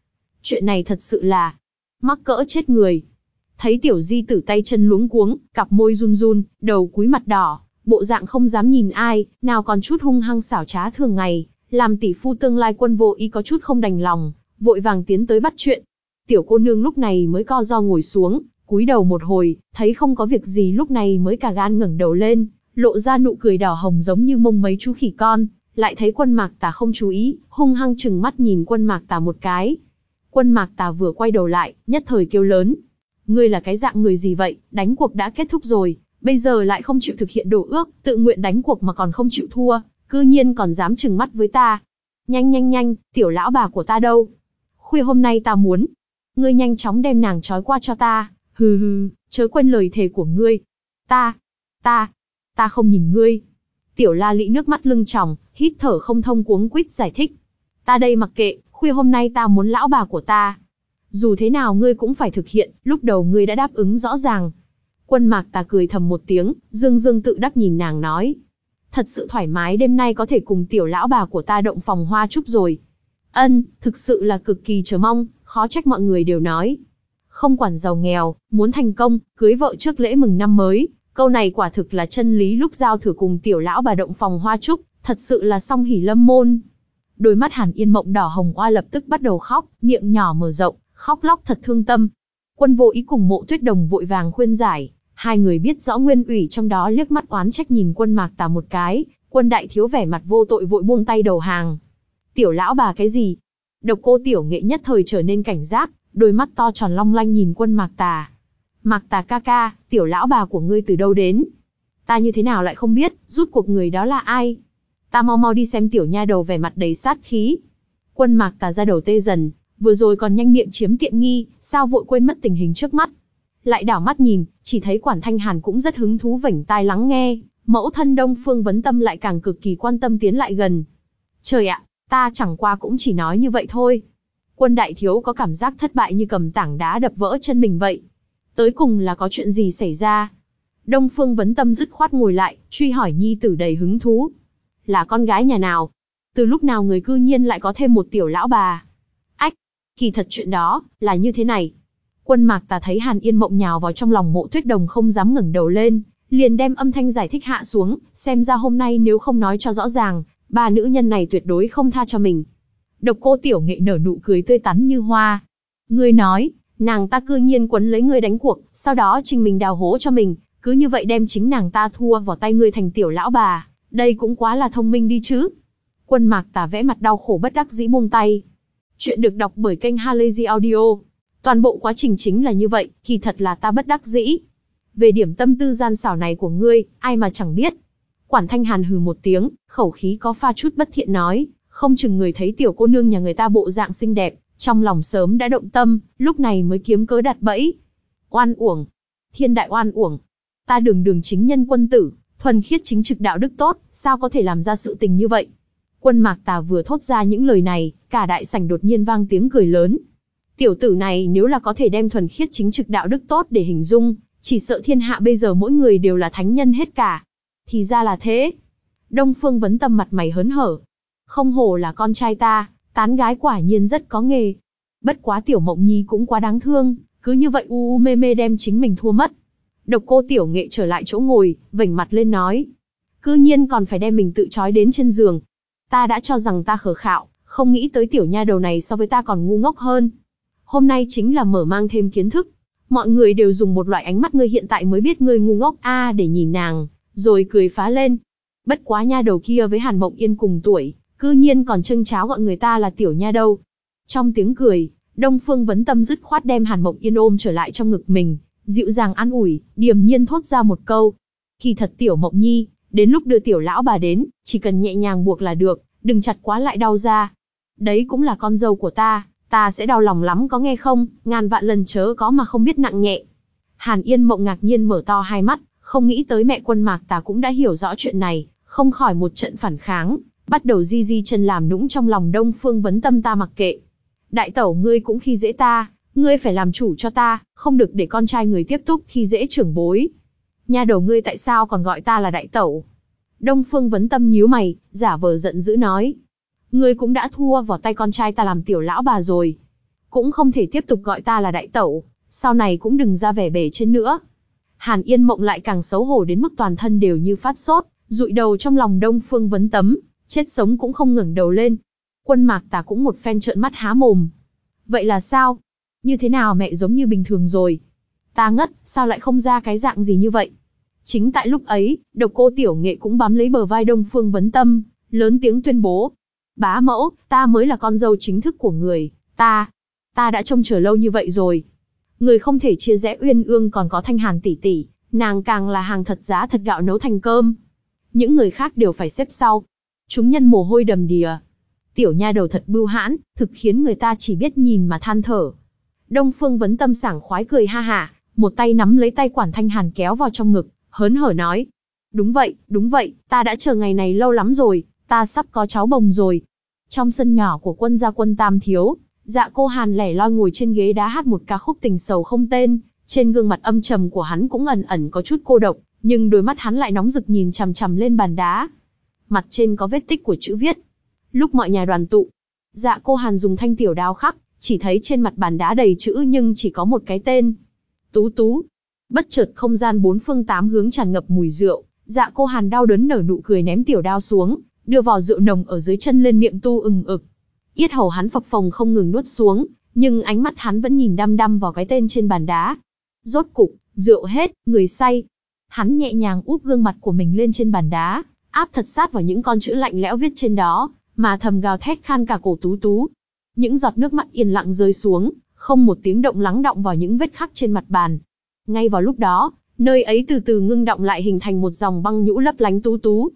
Speaker 1: Chuyện này thật sự là, mắc cỡ chết người. Thấy tiểu di tử tay chân luống cuống, cặp môi run run, đầu cúi mặt đỏ, bộ dạng không dám nhìn ai, nào còn chút hung hăng xảo trá thường ngày, làm tỷ phu tương lai quân vô ý có chút không đành lòng, vội vàng tiến tới bắt chuyện. Tiểu cô nương lúc này mới co do ngồi xuống, cúi đầu một hồi, thấy không có việc gì lúc này mới cả gan ngẩng đầu lên, lộ ra nụ cười đỏ hồng giống như mông mấy chú khỉ con, lại thấy quân mạc tà không chú ý, hung hăng chừng mắt nhìn quân mạc tà một cái. Quân mạc tà vừa quay đầu lại, nhất thời kêu lớn. Ngươi là cái dạng người gì vậy, đánh cuộc đã kết thúc rồi, bây giờ lại không chịu thực hiện đồ ước, tự nguyện đánh cuộc mà còn không chịu thua, cư nhiên còn dám chừng mắt với ta. Nhanh nhanh nhanh, tiểu lão bà của ta đâu? Khuya hôm nay ta muốn. Ngươi nhanh chóng đem nàng trói qua cho ta, hừ hừ, chớ quên lời thề của ngươi. Ta, ta, ta không nhìn ngươi. Tiểu la lị nước mắt lưng tròng, hít thở không thông cuống quýt giải thích. Ta đây mặc kệ, khuya hôm nay ta muốn lão bà của ta. Dù thế nào ngươi cũng phải thực hiện, lúc đầu ngươi đã đáp ứng rõ ràng. Quân mạc tà cười thầm một tiếng, dương dương tự đắc nhìn nàng nói. Thật sự thoải mái đêm nay có thể cùng tiểu lão bà của ta động phòng hoa chúc rồi. Ân, thực sự là cực kỳ chờ mong, khó trách mọi người đều nói. Không quản giàu nghèo, muốn thành công, cưới vợ trước lễ mừng năm mới, câu này quả thực là chân lý lúc giao thừa cùng tiểu lão bà động phòng hoa trúc, thật sự là song hỉ lâm môn. Đôi mắt Hàn Yên Mộng đỏ hồng oa lập tức bắt đầu khóc, miệng nhỏ mở rộng, khóc lóc thật thương tâm. Quân vô ý cùng mộ tuyết đồng vội vàng khuyên giải, hai người biết rõ nguyên ủy trong đó liếc mắt oán trách nhìn quân mạc tà một cái, quân đại thiếu vẻ mặt vô tội vội buông tay đầu hàng. Tiểu lão bà cái gì? Độc cô tiểu nghệ nhất thời trở nên cảnh giác, đôi mắt to tròn long lanh nhìn quân mạc tà. Mạc tà ca ca, tiểu lão bà của ngươi từ đâu đến? Ta như thế nào lại không biết, rút cuộc người đó là ai? Ta mau mau đi xem tiểu nha đầu vẻ mặt đầy sát khí. Quân mạc tà ra đầu tê dần, vừa rồi còn nhanh miệng chiếm tiện nghi, sao vội quên mất tình hình trước mắt. Lại đảo mắt nhìn, chỉ thấy quản thanh hàn cũng rất hứng thú vảnh tai lắng nghe, mẫu thân đông phương vấn tâm lại càng cực kỳ quan tâm tiến lại gần. Trời ạ, ta chẳng qua cũng chỉ nói như vậy thôi. Quân đại thiếu có cảm giác thất bại như cầm tảng đá đập vỡ chân mình vậy. Tới cùng là có chuyện gì xảy ra? Đông Phương vấn tâm dứt khoát ngồi lại, truy hỏi nhi tử đầy hứng thú. Là con gái nhà nào? Từ lúc nào người cư nhiên lại có thêm một tiểu lão bà? Ách, kỳ thật chuyện đó, là như thế này. Quân mạc ta thấy Hàn Yên mộng nhào vào trong lòng mộ tuyết đồng không dám ngẩng đầu lên, liền đem âm thanh giải thích hạ xuống, xem ra hôm nay nếu không nói cho rõ ràng, ba nữ nhân này tuyệt đối không tha cho mình. Độc cô tiểu nghệ nở nụ cười tươi tắn như hoa. Ngươi nói, nàng ta cư nhiên quấn lấy ngươi đánh cuộc, sau đó trình mình đào hố cho mình, cứ như vậy đem chính nàng ta thua vào tay ngươi thành tiểu lão bà, đây cũng quá là thông minh đi chứ. Quân mạc tả vẽ mặt đau khổ bất đắc dĩ buông tay. Chuyện được đọc bởi kênh Halazy Audio. Toàn bộ quá trình chính là như vậy, kỳ thật là ta bất đắc dĩ. Về điểm tâm tư gian xảo này của ngươi, ai mà chẳng biết. Quản thanh hàn hừ một tiếng, khẩu khí có pha chút bất thiện nói, không chừng người thấy tiểu cô nương nhà người ta bộ dạng xinh đẹp, trong lòng sớm đã động tâm, lúc này mới kiếm cớ đặt bẫy. Oan uổng, thiên đại oan uổng. Ta đường đường chính nhân quân tử, thuần khiết chính trực đạo đức tốt, sao có thể làm ra sự tình như vậy? Quân mạc tà vừa thốt ra những lời này, cả đại sảnh đột nhiên vang tiếng cười lớn. Tiểu tử này nếu là có thể đem thuần khiết chính trực đạo đức tốt để hình dung, chỉ sợ thiên hạ bây giờ mỗi người đều là thánh nhân hết cả. Thì ra là thế. Đông Phương vấn tâm mặt mày hớn hở. Không hổ là con trai ta, tán gái quả nhiên rất có nghề. Bất quá tiểu mộng nhi cũng quá đáng thương, cứ như vậy u u mê mê đem chính mình thua mất. Độc cô tiểu nghệ trở lại chỗ ngồi, vểnh mặt lên nói. Cư nhiên còn phải đem mình tự trói đến trên giường. Ta đã cho rằng ta khờ khạo, không nghĩ tới tiểu nha đầu này so với ta còn ngu ngốc hơn. Hôm nay chính là mở mang thêm kiến thức. Mọi người đều dùng một loại ánh mắt ngươi hiện tại mới biết ngươi ngu ngốc a để nhìn nàng, rồi cười phá lên. Bất quá nha đầu kia với Hàn Mộng Yên cùng tuổi, cư nhiên còn trưng cháo gọi người ta là tiểu nha đâu. Trong tiếng cười, Đông Phương Vấn Tâm dứt khoát đem Hàn Mộng Yên ôm trở lại trong ngực mình, dịu dàng an ủi, điềm nhiên thốt ra một câu. Kỳ thật tiểu Mộng Nhi, đến lúc đưa tiểu lão bà đến, chỉ cần nhẹ nhàng buộc là được, đừng chặt quá lại đau ra. Đấy cũng là con dâu của ta, ta sẽ đau lòng lắm có nghe không, ngàn vạn lần chớ có mà không biết nặng nhẹ. Hàn Yên Mộng ngạc nhiên mở to hai mắt, không nghĩ tới mẹ quân mạc ta cũng đã hiểu rõ chuyện này, không khỏi một trận phản kháng, bắt đầu di di chân làm nũng trong lòng đông phương vấn tâm ta mặc kệ. Đại tẩu ngươi cũng khi dễ ta, ngươi phải làm chủ cho ta, không được để con trai người tiếp tục khi dễ trưởng bối. Nhà đầu ngươi tại sao còn gọi ta là đại tẩu? Đông phương vấn tâm nhíu mày, giả vờ giận dữ nói. Ngươi cũng đã thua vào tay con trai ta làm tiểu lão bà rồi. Cũng không thể tiếp tục gọi ta là đại tẩu, sau này cũng đừng ra vẻ bể trên nữa. Hàn Yên Mộng lại càng xấu hổ đến mức toàn thân đều như phát sốt, rụi đầu trong lòng Đông Phương Vấn Tấm, chết sống cũng không ngẩng đầu lên. Quân Mạc Tà cũng một phen trợn mắt há mồm. Vậy là sao? Như thế nào mẹ giống như bình thường rồi? Ta ngất, sao lại không ra cái dạng gì như vậy? Chính tại lúc ấy, độc cô tiểu nghệ cũng bám lấy bờ vai Đông Phương Vấn Tâm, lớn tiếng tuyên bố. Bá mẫu, ta mới là con dâu chính thức của người, ta, ta đã trông chờ lâu như vậy rồi. Người không thể chia rẽ uyên ương còn có thanh hàn tỷ tỷ, nàng càng là hàng thật giá thật gạo nấu thành cơm. Những người khác đều phải xếp sau. Chúng nhân mồ hôi đầm đìa. Tiểu nha đầu thật bưu hãn, thực khiến người ta chỉ biết nhìn mà than thở. Đông Phương vấn tâm sảng khoái cười ha ha, một tay nắm lấy tay quản thanh hàn kéo vào trong ngực, hớn hở nói. Đúng vậy, đúng vậy, ta đã chờ ngày này lâu lắm rồi, ta sắp có cháu bồng rồi. Trong sân nhỏ của quân gia quân Tam Thiếu, Dạ cô Hàn lẻ loi ngồi trên ghế đá hát một ca khúc tình sầu không tên, Trên gương mặt âm trầm của hắn cũng ẩn ẩn có chút cô độc, nhưng đôi mắt hắn lại nóng rực nhìn chằm chằm lên bàn đá. Mặt trên có vết tích của chữ viết. Lúc mọi nhà đoàn tụ, dạ cô Hàn dùng thanh tiểu đao khắc, chỉ thấy trên mặt bàn đá đầy chữ nhưng chỉ có một cái tên. Tú tú. Bất chợt không gian bốn phương tám hướng tràn ngập mùi rượu, dạ cô Hàn đau đớn nở nụ cười ném tiểu đao xuống, đưa vò rượu nồng ở dưới chân lên miệng tu ừng ực. Yết hầu hắn phập phồng không ngừng nuốt xuống, nhưng ánh mắt hắn vẫn nhìn đăm đăm vào cái tên trên bàn đá. Rốt cục, rượu hết, người say. Hắn nhẹ nhàng úp gương mặt của mình lên trên bàn đá, áp thật sát vào những con chữ lạnh lẽo viết trên đó, mà thầm gào thét khan cả cổ tú tú. Những giọt nước mắt yên lặng rơi xuống, không một tiếng động lắng động vào những vết khắc trên mặt bàn. Ngay vào lúc đó, nơi ấy từ từ ngưng động lại hình thành một dòng băng nhũ lấp lánh tú tú.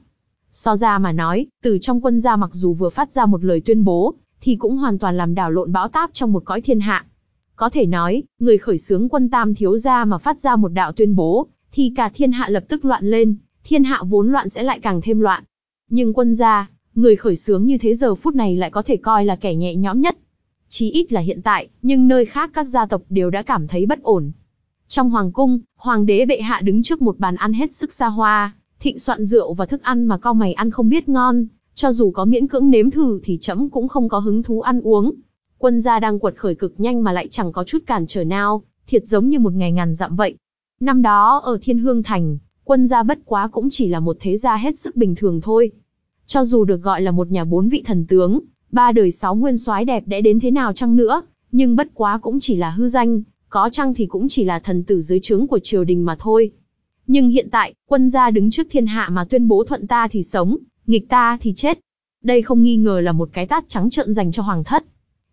Speaker 1: So ra mà nói, từ trong quân gia mặc dù vừa phát ra một lời tuyên bố, thì cũng hoàn toàn làm đảo lộn bão táp trong một cõi thiên hạ. Có thể nói, người khởi xướng quân tam thiếu gia mà phát ra một đạo tuyên bố, thì cả thiên hạ lập tức loạn lên, thiên hạ vốn loạn sẽ lại càng thêm loạn. Nhưng quân gia, người khởi xướng như thế giờ phút này lại có thể coi là kẻ nhẹ nhõm nhất. Chí ít là hiện tại, nhưng nơi khác các gia tộc đều đã cảm thấy bất ổn. Trong hoàng cung, hoàng đế bệ hạ đứng trước một bàn ăn hết sức xa hoa, thịnh soạn rượu và thức ăn mà cao mày ăn không biết ngon, cho dù có miễn cưỡng nếm thử thì chấm cũng không có hứng thú ăn uống. Quân gia đang quật khởi cực nhanh mà lại chẳng có chút cản trở nào, thiệt giống như một ngày ngàn dặm vậy. Năm đó ở Thiên Hương Thành, quân gia bất quá cũng chỉ là một thế gia hết sức bình thường thôi. Cho dù được gọi là một nhà bốn vị thần tướng, ba đời sáu nguyên soái đẹp đẽ đến thế nào chăng nữa, nhưng bất quá cũng chỉ là hư danh, có chăng thì cũng chỉ là thần tử dưới trướng của triều đình mà thôi. Nhưng hiện tại, quân gia đứng trước thiên hạ mà tuyên bố thuận ta thì sống, nghịch ta thì chết. Đây không nghi ngờ là một cái tát trắng trợn dành cho hoàng thất.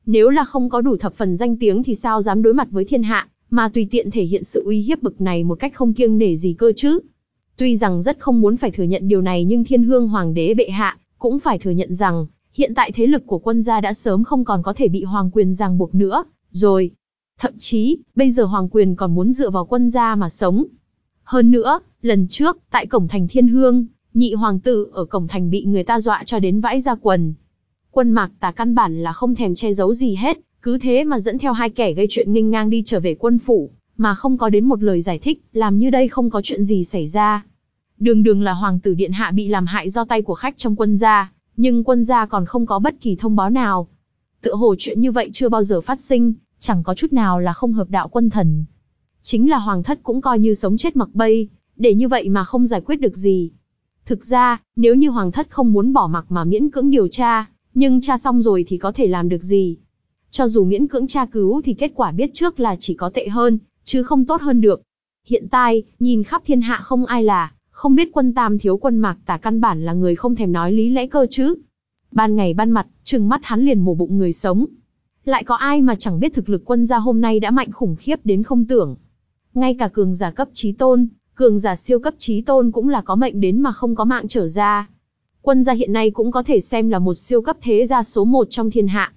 Speaker 1: Nếu là không có đủ thập phần danh tiếng thì sao dám đối mặt với thiên hạ, mà tùy tiện thể hiện sự uy hiếp bực này một cách không kiêng nể gì cơ chứ. Tuy rằng rất không muốn phải thừa nhận điều này nhưng thiên hương hoàng đế bệ hạ, cũng phải thừa nhận rằng, hiện tại thế lực của quân gia đã sớm không còn có thể bị hoàng quyền ràng buộc nữa, rồi. Thậm chí, bây giờ hoàng quyền còn muốn dựa vào quân gia mà sống. Hơn nữa, lần trước, tại cổng thành thiên hương, nhị hoàng tử ở cổng thành bị người ta dọa cho đến vãi ra quần. Quân mạc tà căn bản là không thèm che giấu gì hết, cứ thế mà dẫn theo hai kẻ gây chuyện nghênh ngang đi trở về quân phủ, mà không có đến một lời giải thích, làm như đây không có chuyện gì xảy ra. Đường đường là hoàng tử điện hạ bị làm hại do tay của khách trong quân gia, nhưng quân gia còn không có bất kỳ thông báo nào. Tựa hồ chuyện như vậy chưa bao giờ phát sinh, chẳng có chút nào là không hợp đạo quân thần. Chính là hoàng thất cũng coi như sống chết mặc bay, để như vậy mà không giải quyết được gì. Thực ra, nếu như hoàng thất không muốn bỏ mặc mà miễn cưỡng điều tra, nhưng tra xong rồi thì có thể làm được gì? Cho dù miễn cưỡng tra cứu thì kết quả biết trước là chỉ có tệ hơn, chứ không tốt hơn được. Hiện tại, nhìn khắp thiên hạ không ai là, không biết quân tam thiếu quân mạc tả căn bản là người không thèm nói lý lẽ cơ chứ. Ban ngày ban mặt, trừng mắt hắn liền mổ bụng người sống. Lại có ai mà chẳng biết thực lực quân gia hôm nay đã mạnh khủng khiếp đến không tưởng. Ngay cả cường giả cấp trí tôn, cường giả siêu cấp trí tôn cũng là có mệnh đến mà không có mạng trở ra. Quân gia hiện nay cũng có thể xem là một siêu cấp thế gia số một trong thiên hạ.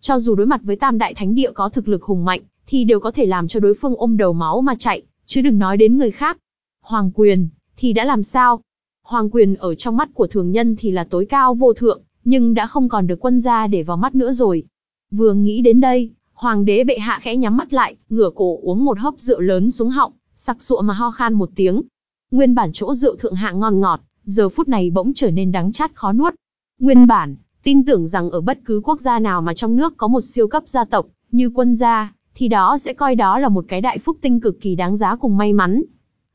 Speaker 1: Cho dù đối mặt với tam đại thánh địa có thực lực hùng mạnh, thì đều có thể làm cho đối phương ôm đầu máu mà chạy, chứ đừng nói đến người khác. Hoàng quyền, thì đã làm sao? Hoàng quyền ở trong mắt của thường nhân thì là tối cao vô thượng, nhưng đã không còn được quân gia để vào mắt nữa rồi. Vừa nghĩ đến đây, hoàng đế bệ hạ khẽ nhắm mắt lại, ngửa cổ uống một hớp rượu lớn xuống họng, sặc sụa mà ho khan một tiếng. Nguyên bản chỗ rượu thượng hạng ngon ngọt, giờ phút này bỗng trở nên đắng chát khó nuốt. Nguyên bản, tin tưởng rằng ở bất cứ quốc gia nào mà trong nước có một siêu cấp gia tộc, như quân gia, thì đó sẽ coi đó là một cái đại phúc tinh cực kỳ đáng giá cùng may mắn.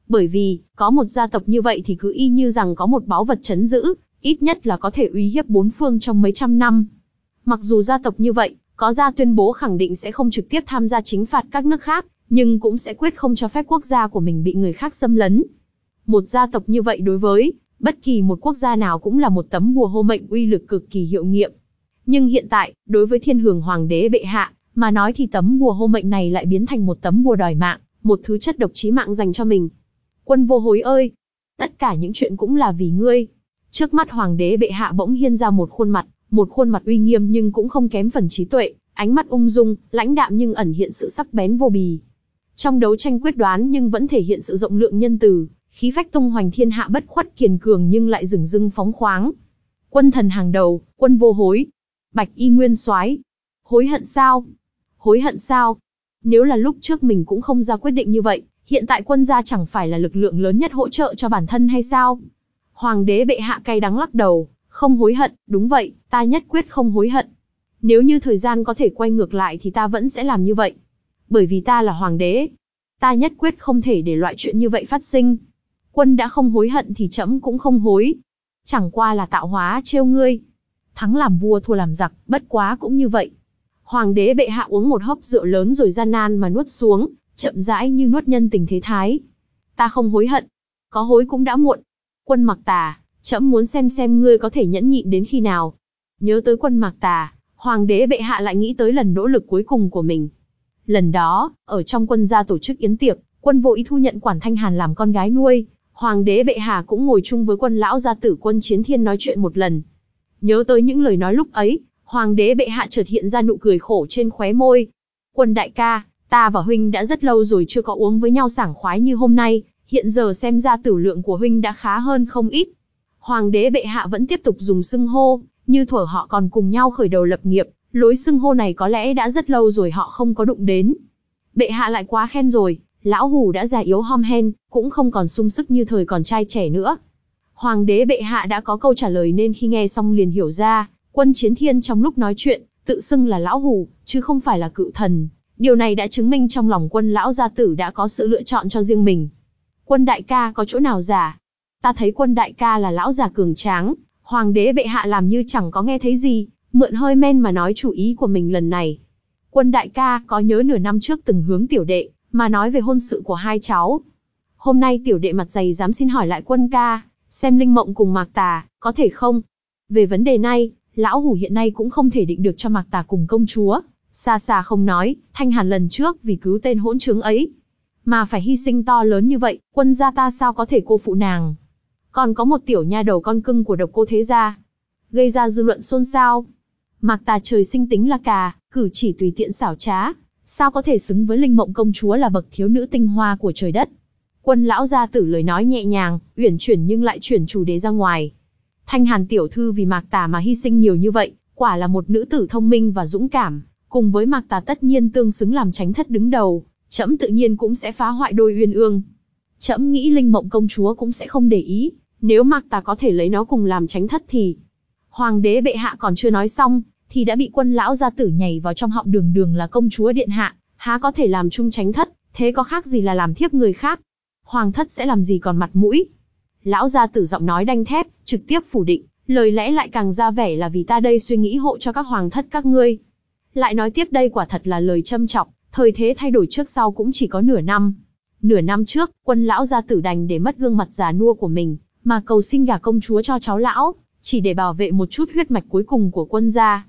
Speaker 1: Bởi vì, có một gia tộc như vậy thì cứ y như rằng có một báu vật chấn giữ, ít nhất là có thể uy hiếp bốn phương trong mấy trăm năm. Mặc dù gia tộc như vậy, có gia tuyên bố khẳng định sẽ không trực tiếp tham gia chính phạt các nước khác, nhưng cũng sẽ quyết không cho phép quốc gia của mình bị người khác xâm lấn. Một gia tộc như vậy đối với bất kỳ một quốc gia nào cũng là một tấm bùa hô mệnh uy lực cực kỳ hiệu nghiệm. Nhưng hiện tại, đối với thiên hưởng hoàng đế bệ hạ, mà nói thì tấm bùa hô mệnh này lại biến thành một tấm bùa đòi mạng, một thứ chất độc chí mạng dành cho mình. Quân vô hối ơi! Tất cả những chuyện cũng là vì ngươi. Trước mắt hoàng đế bệ hạ bỗng hiên ra một khuôn mặt, một khuôn mặt uy nghiêm nhưng cũng không kém phần trí tuệ, ánh mắt ung dung, lãnh đạm nhưng ẩn hiện sự sắc bén vô bì. Trong đấu tranh quyết đoán nhưng vẫn thể hiện sự rộng lượng nhân từ, khí phách tung hoành thiên hạ bất khuất kiền cường nhưng lại rừng rưng phóng khoáng. Quân thần hàng đầu, quân vô hối. Bạch y nguyên soái Hối hận sao? Hối hận sao? Nếu là lúc trước mình cũng không ra quyết định như vậy, hiện tại quân gia chẳng phải là lực lượng lớn nhất hỗ trợ cho bản thân hay sao? Hoàng đế bệ hạ cay đắng lắc đầu, không hối hận, đúng vậy, ta nhất quyết không hối hận. Nếu như thời gian có thể quay ngược lại thì ta vẫn sẽ làm như vậy. Bởi vì ta là hoàng đế. Ta nhất quyết không thể để loại chuyện như vậy phát sinh. Quân đã không hối hận thì trẫm cũng không hối. Chẳng qua là tạo hóa trêu ngươi. Thắng làm vua thua làm giặc, bất quá cũng như vậy. Hoàng đế bệ hạ uống một hớp rượu lớn rồi gian nan mà nuốt xuống, chậm rãi như nuốt nhân tình thế thái. Ta không hối hận. Có hối cũng đã muộn. Quân mặc tà, trẫm muốn xem xem ngươi có thể nhẫn nhịn đến khi nào. Nhớ tới quân mặc tà, hoàng đế bệ hạ lại nghĩ tới lần nỗ lực cuối cùng của mình. Lần đó, ở trong quân gia tổ chức yến tiệc, quân vô ý thu nhận quản thanh hàn làm con gái nuôi, hoàng đế bệ hạ cũng ngồi chung với quân lão gia tử quân chiến thiên nói chuyện một lần. Nhớ tới những lời nói lúc ấy, hoàng đế bệ hạ chợt hiện ra nụ cười khổ trên khóe môi. Quân đại ca, ta và huynh đã rất lâu rồi chưa có uống với nhau sảng khoái như hôm nay, hiện giờ xem ra tử lượng của huynh đã khá hơn không ít. Hoàng đế bệ hạ vẫn tiếp tục dùng xưng hô, như thuở họ còn cùng nhau khởi đầu lập nghiệp, lối xưng hô này có lẽ đã rất lâu rồi họ không có đụng đến. Bệ hạ lại quá khen rồi, lão hủ đã già yếu hom hen, cũng không còn sung sức như thời còn trai trẻ nữa. Hoàng đế bệ hạ đã có câu trả lời nên khi nghe xong liền hiểu ra, quân chiến thiên trong lúc nói chuyện, tự xưng là lão hủ, chứ không phải là cự thần. Điều này đã chứng minh trong lòng quân lão gia tử đã có sự lựa chọn cho riêng mình. Quân đại ca có chỗ nào giả? Ta thấy quân đại ca là lão già cường tráng, hoàng đế bệ hạ làm như chẳng có nghe thấy gì, mượn hơi men mà nói chủ ý của mình lần này. Quân đại ca có nhớ nửa năm trước từng hướng tiểu đệ, mà nói về hôn sự của hai cháu. Hôm nay tiểu đệ mặt dày dám xin hỏi lại quân ca, xem linh mộng cùng mạc tà, có thể không? Về vấn đề này, lão hủ hiện nay cũng không thể định được cho mạc tà cùng công chúa. Xa xa không nói, thanh hàn lần trước vì cứu tên hỗn trướng ấy. Mà phải hy sinh to lớn như vậy, quân gia ta sao có thể cô phụ nàng. Còn có một tiểu nha đầu con cưng của độc cô thế gia. Gây ra dư luận xôn xao. Mạc tà trời sinh tính là cà, cử chỉ tùy tiện xảo trá, sao có thể xứng với linh mộng công chúa là bậc thiếu nữ tinh hoa của trời đất. Quân lão gia tử lời nói nhẹ nhàng, uyển chuyển nhưng lại chuyển chủ đề ra ngoài. Thanh Hàn tiểu thư vì Mạc Tà mà hy sinh nhiều như vậy, quả là một nữ tử thông minh và dũng cảm, cùng với Mạc Tà tất nhiên tương xứng làm tránh thất đứng đầu, trẫm tự nhiên cũng sẽ phá hoại đôi uyên ương. Trẫm nghĩ Linh Mộng công chúa cũng sẽ không để ý, nếu Mạc Tà có thể lấy nó cùng làm tránh thất thì Hoàng đế bệ hạ còn chưa nói xong, thì đã bị quân lão gia tử nhảy vào trong họng đường đường là công chúa điện hạ, há có thể làm chung tránh thất, thế có khác gì là làm thiếp người khác. Hoàng thất sẽ làm gì còn mặt mũi. Lão gia tử giọng nói đanh thép, trực tiếp phủ định, lời lẽ lại càng ra vẻ là vì ta đây suy nghĩ hộ cho các hoàng thất các ngươi. Lại nói tiếp đây quả thật là lời châm trọng, thời thế thay đổi trước sau cũng chỉ có nửa năm. Nửa năm trước, quân lão gia tử đành để mất gương mặt già nua của mình, mà cầu xin gả công chúa cho cháu lão, chỉ để bảo vệ một chút huyết mạch cuối cùng của quân gia.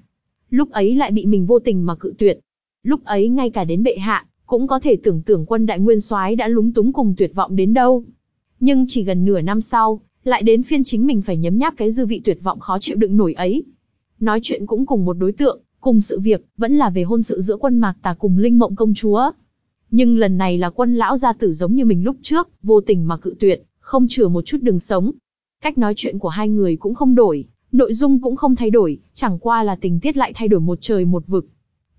Speaker 1: Lúc ấy lại bị mình vô tình mà cự tuyệt. Lúc ấy ngay cả đến bệ hạ, cũng có thể tưởng tượng quân đại nguyên soái đã lúng túng cùng tuyệt vọng đến đâu. Nhưng chỉ gần nửa năm sau, lại đến phiên chính mình phải nhấm nháp cái dư vị tuyệt vọng khó chịu đựng nổi ấy. Nói chuyện cũng cùng một đối tượng, cùng sự việc, vẫn là về hôn sự giữa quân mạc tà cùng linh mộng công chúa. Nhưng lần này là quân lão gia tử giống như mình lúc trước, vô tình mà cự tuyệt, không chừa một chút đường sống. Cách nói chuyện của hai người cũng không đổi, nội dung cũng không thay đổi, chẳng qua là tình tiết lại thay đổi một trời một vực.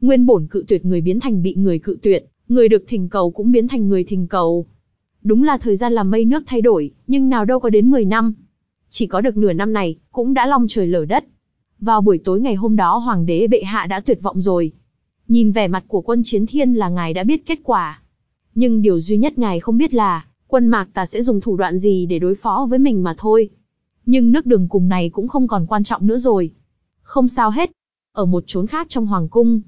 Speaker 1: Nguyên bổn cự tuyệt người biến thành bị người cự tuyệt, người được thỉnh cầu cũng biến thành người thỉnh cầu. Đúng là thời gian làm mây nước thay đổi, nhưng nào đâu có đến 10 năm. Chỉ có được nửa năm này, cũng đã long trời lở đất. Vào buổi tối ngày hôm đó hoàng đế bệ hạ đã tuyệt vọng rồi. Nhìn vẻ mặt của quân chiến thiên là ngài đã biết kết quả. Nhưng điều duy nhất ngài không biết là, quân mạc ta sẽ dùng thủ đoạn gì để đối phó với mình mà thôi. Nhưng nước đường cùng này cũng không còn quan trọng nữa rồi. Không sao hết. Ở một chốn khác trong hoàng cung,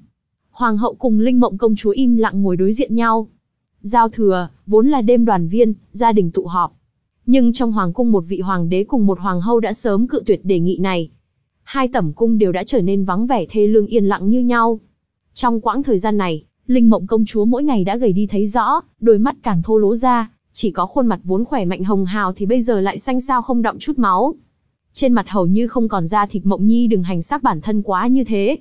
Speaker 1: hoàng hậu cùng linh mộng công chúa im lặng ngồi đối diện nhau. Giao thừa, vốn là đêm đoàn viên, gia đình tụ họp. Nhưng trong hoàng cung một vị hoàng đế cùng một hoàng hậu đã sớm cự tuyệt đề nghị này. Hai tẩm cung đều đã trở nên vắng vẻ thê lương yên lặng như nhau. Trong quãng thời gian này, Linh Mộng công chúa mỗi ngày đã gầy đi thấy rõ, đôi mắt càng thô lỗ ra, chỉ có khuôn mặt vốn khỏe mạnh hồng hào thì bây giờ lại xanh xao không động chút máu. Trên mặt hầu như không còn da thịt Mộng Nhi đừng hành xác bản thân quá như thế.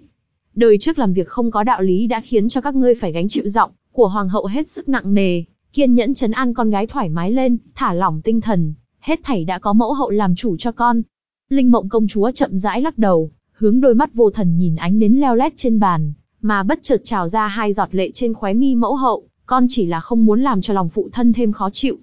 Speaker 1: Đời trước làm việc không có đạo lý đã khiến cho các ngươi phải gánh chịu giọng của hoàng hậu hết sức nặng nề, kiên nhẫn chấn an con gái thoải mái lên, thả lỏng tinh thần, hết thảy đã có mẫu hậu làm chủ cho con. Linh Mộng công chúa chậm rãi lắc đầu, hướng đôi mắt vô thần nhìn ánh đến leo lét trên bàn, mà bất chợt trào ra hai giọt lệ trên khóe mi mẫu hậu, con chỉ là không muốn làm cho lòng phụ thân thêm khó chịu.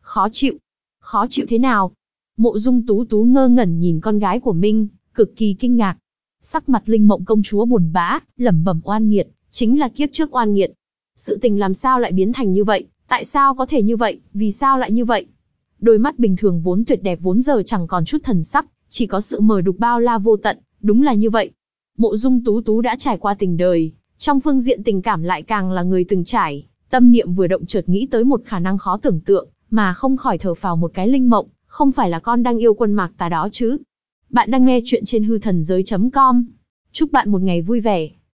Speaker 1: Khó chịu? Khó chịu thế nào? Mộ dung tú tú ngơ ngẩn nhìn con gái của Minh, cực kỳ kinh ngạc. Sắc mặt linh mộng công chúa buồn bã, lẩm bẩm oan nghiệt, chính là kiếp trước oan nghiệt. Sự tình làm sao lại biến thành như vậy, tại sao có thể như vậy, vì sao lại như vậy? Đôi mắt bình thường vốn tuyệt đẹp vốn giờ chẳng còn chút thần sắc, chỉ có sự mờ đục bao la vô tận, đúng là như vậy. Mộ dung tú tú đã trải qua tình đời, trong phương diện tình cảm lại càng là người từng trải, tâm niệm vừa động chợt nghĩ tới một khả năng khó tưởng tượng, mà không khỏi thở phào một cái linh mộng, không phải là con đang yêu quân mạc tà đó chứ. Bạn đang nghe chuyện trên hư thần giới.com. Chúc bạn một ngày vui vẻ.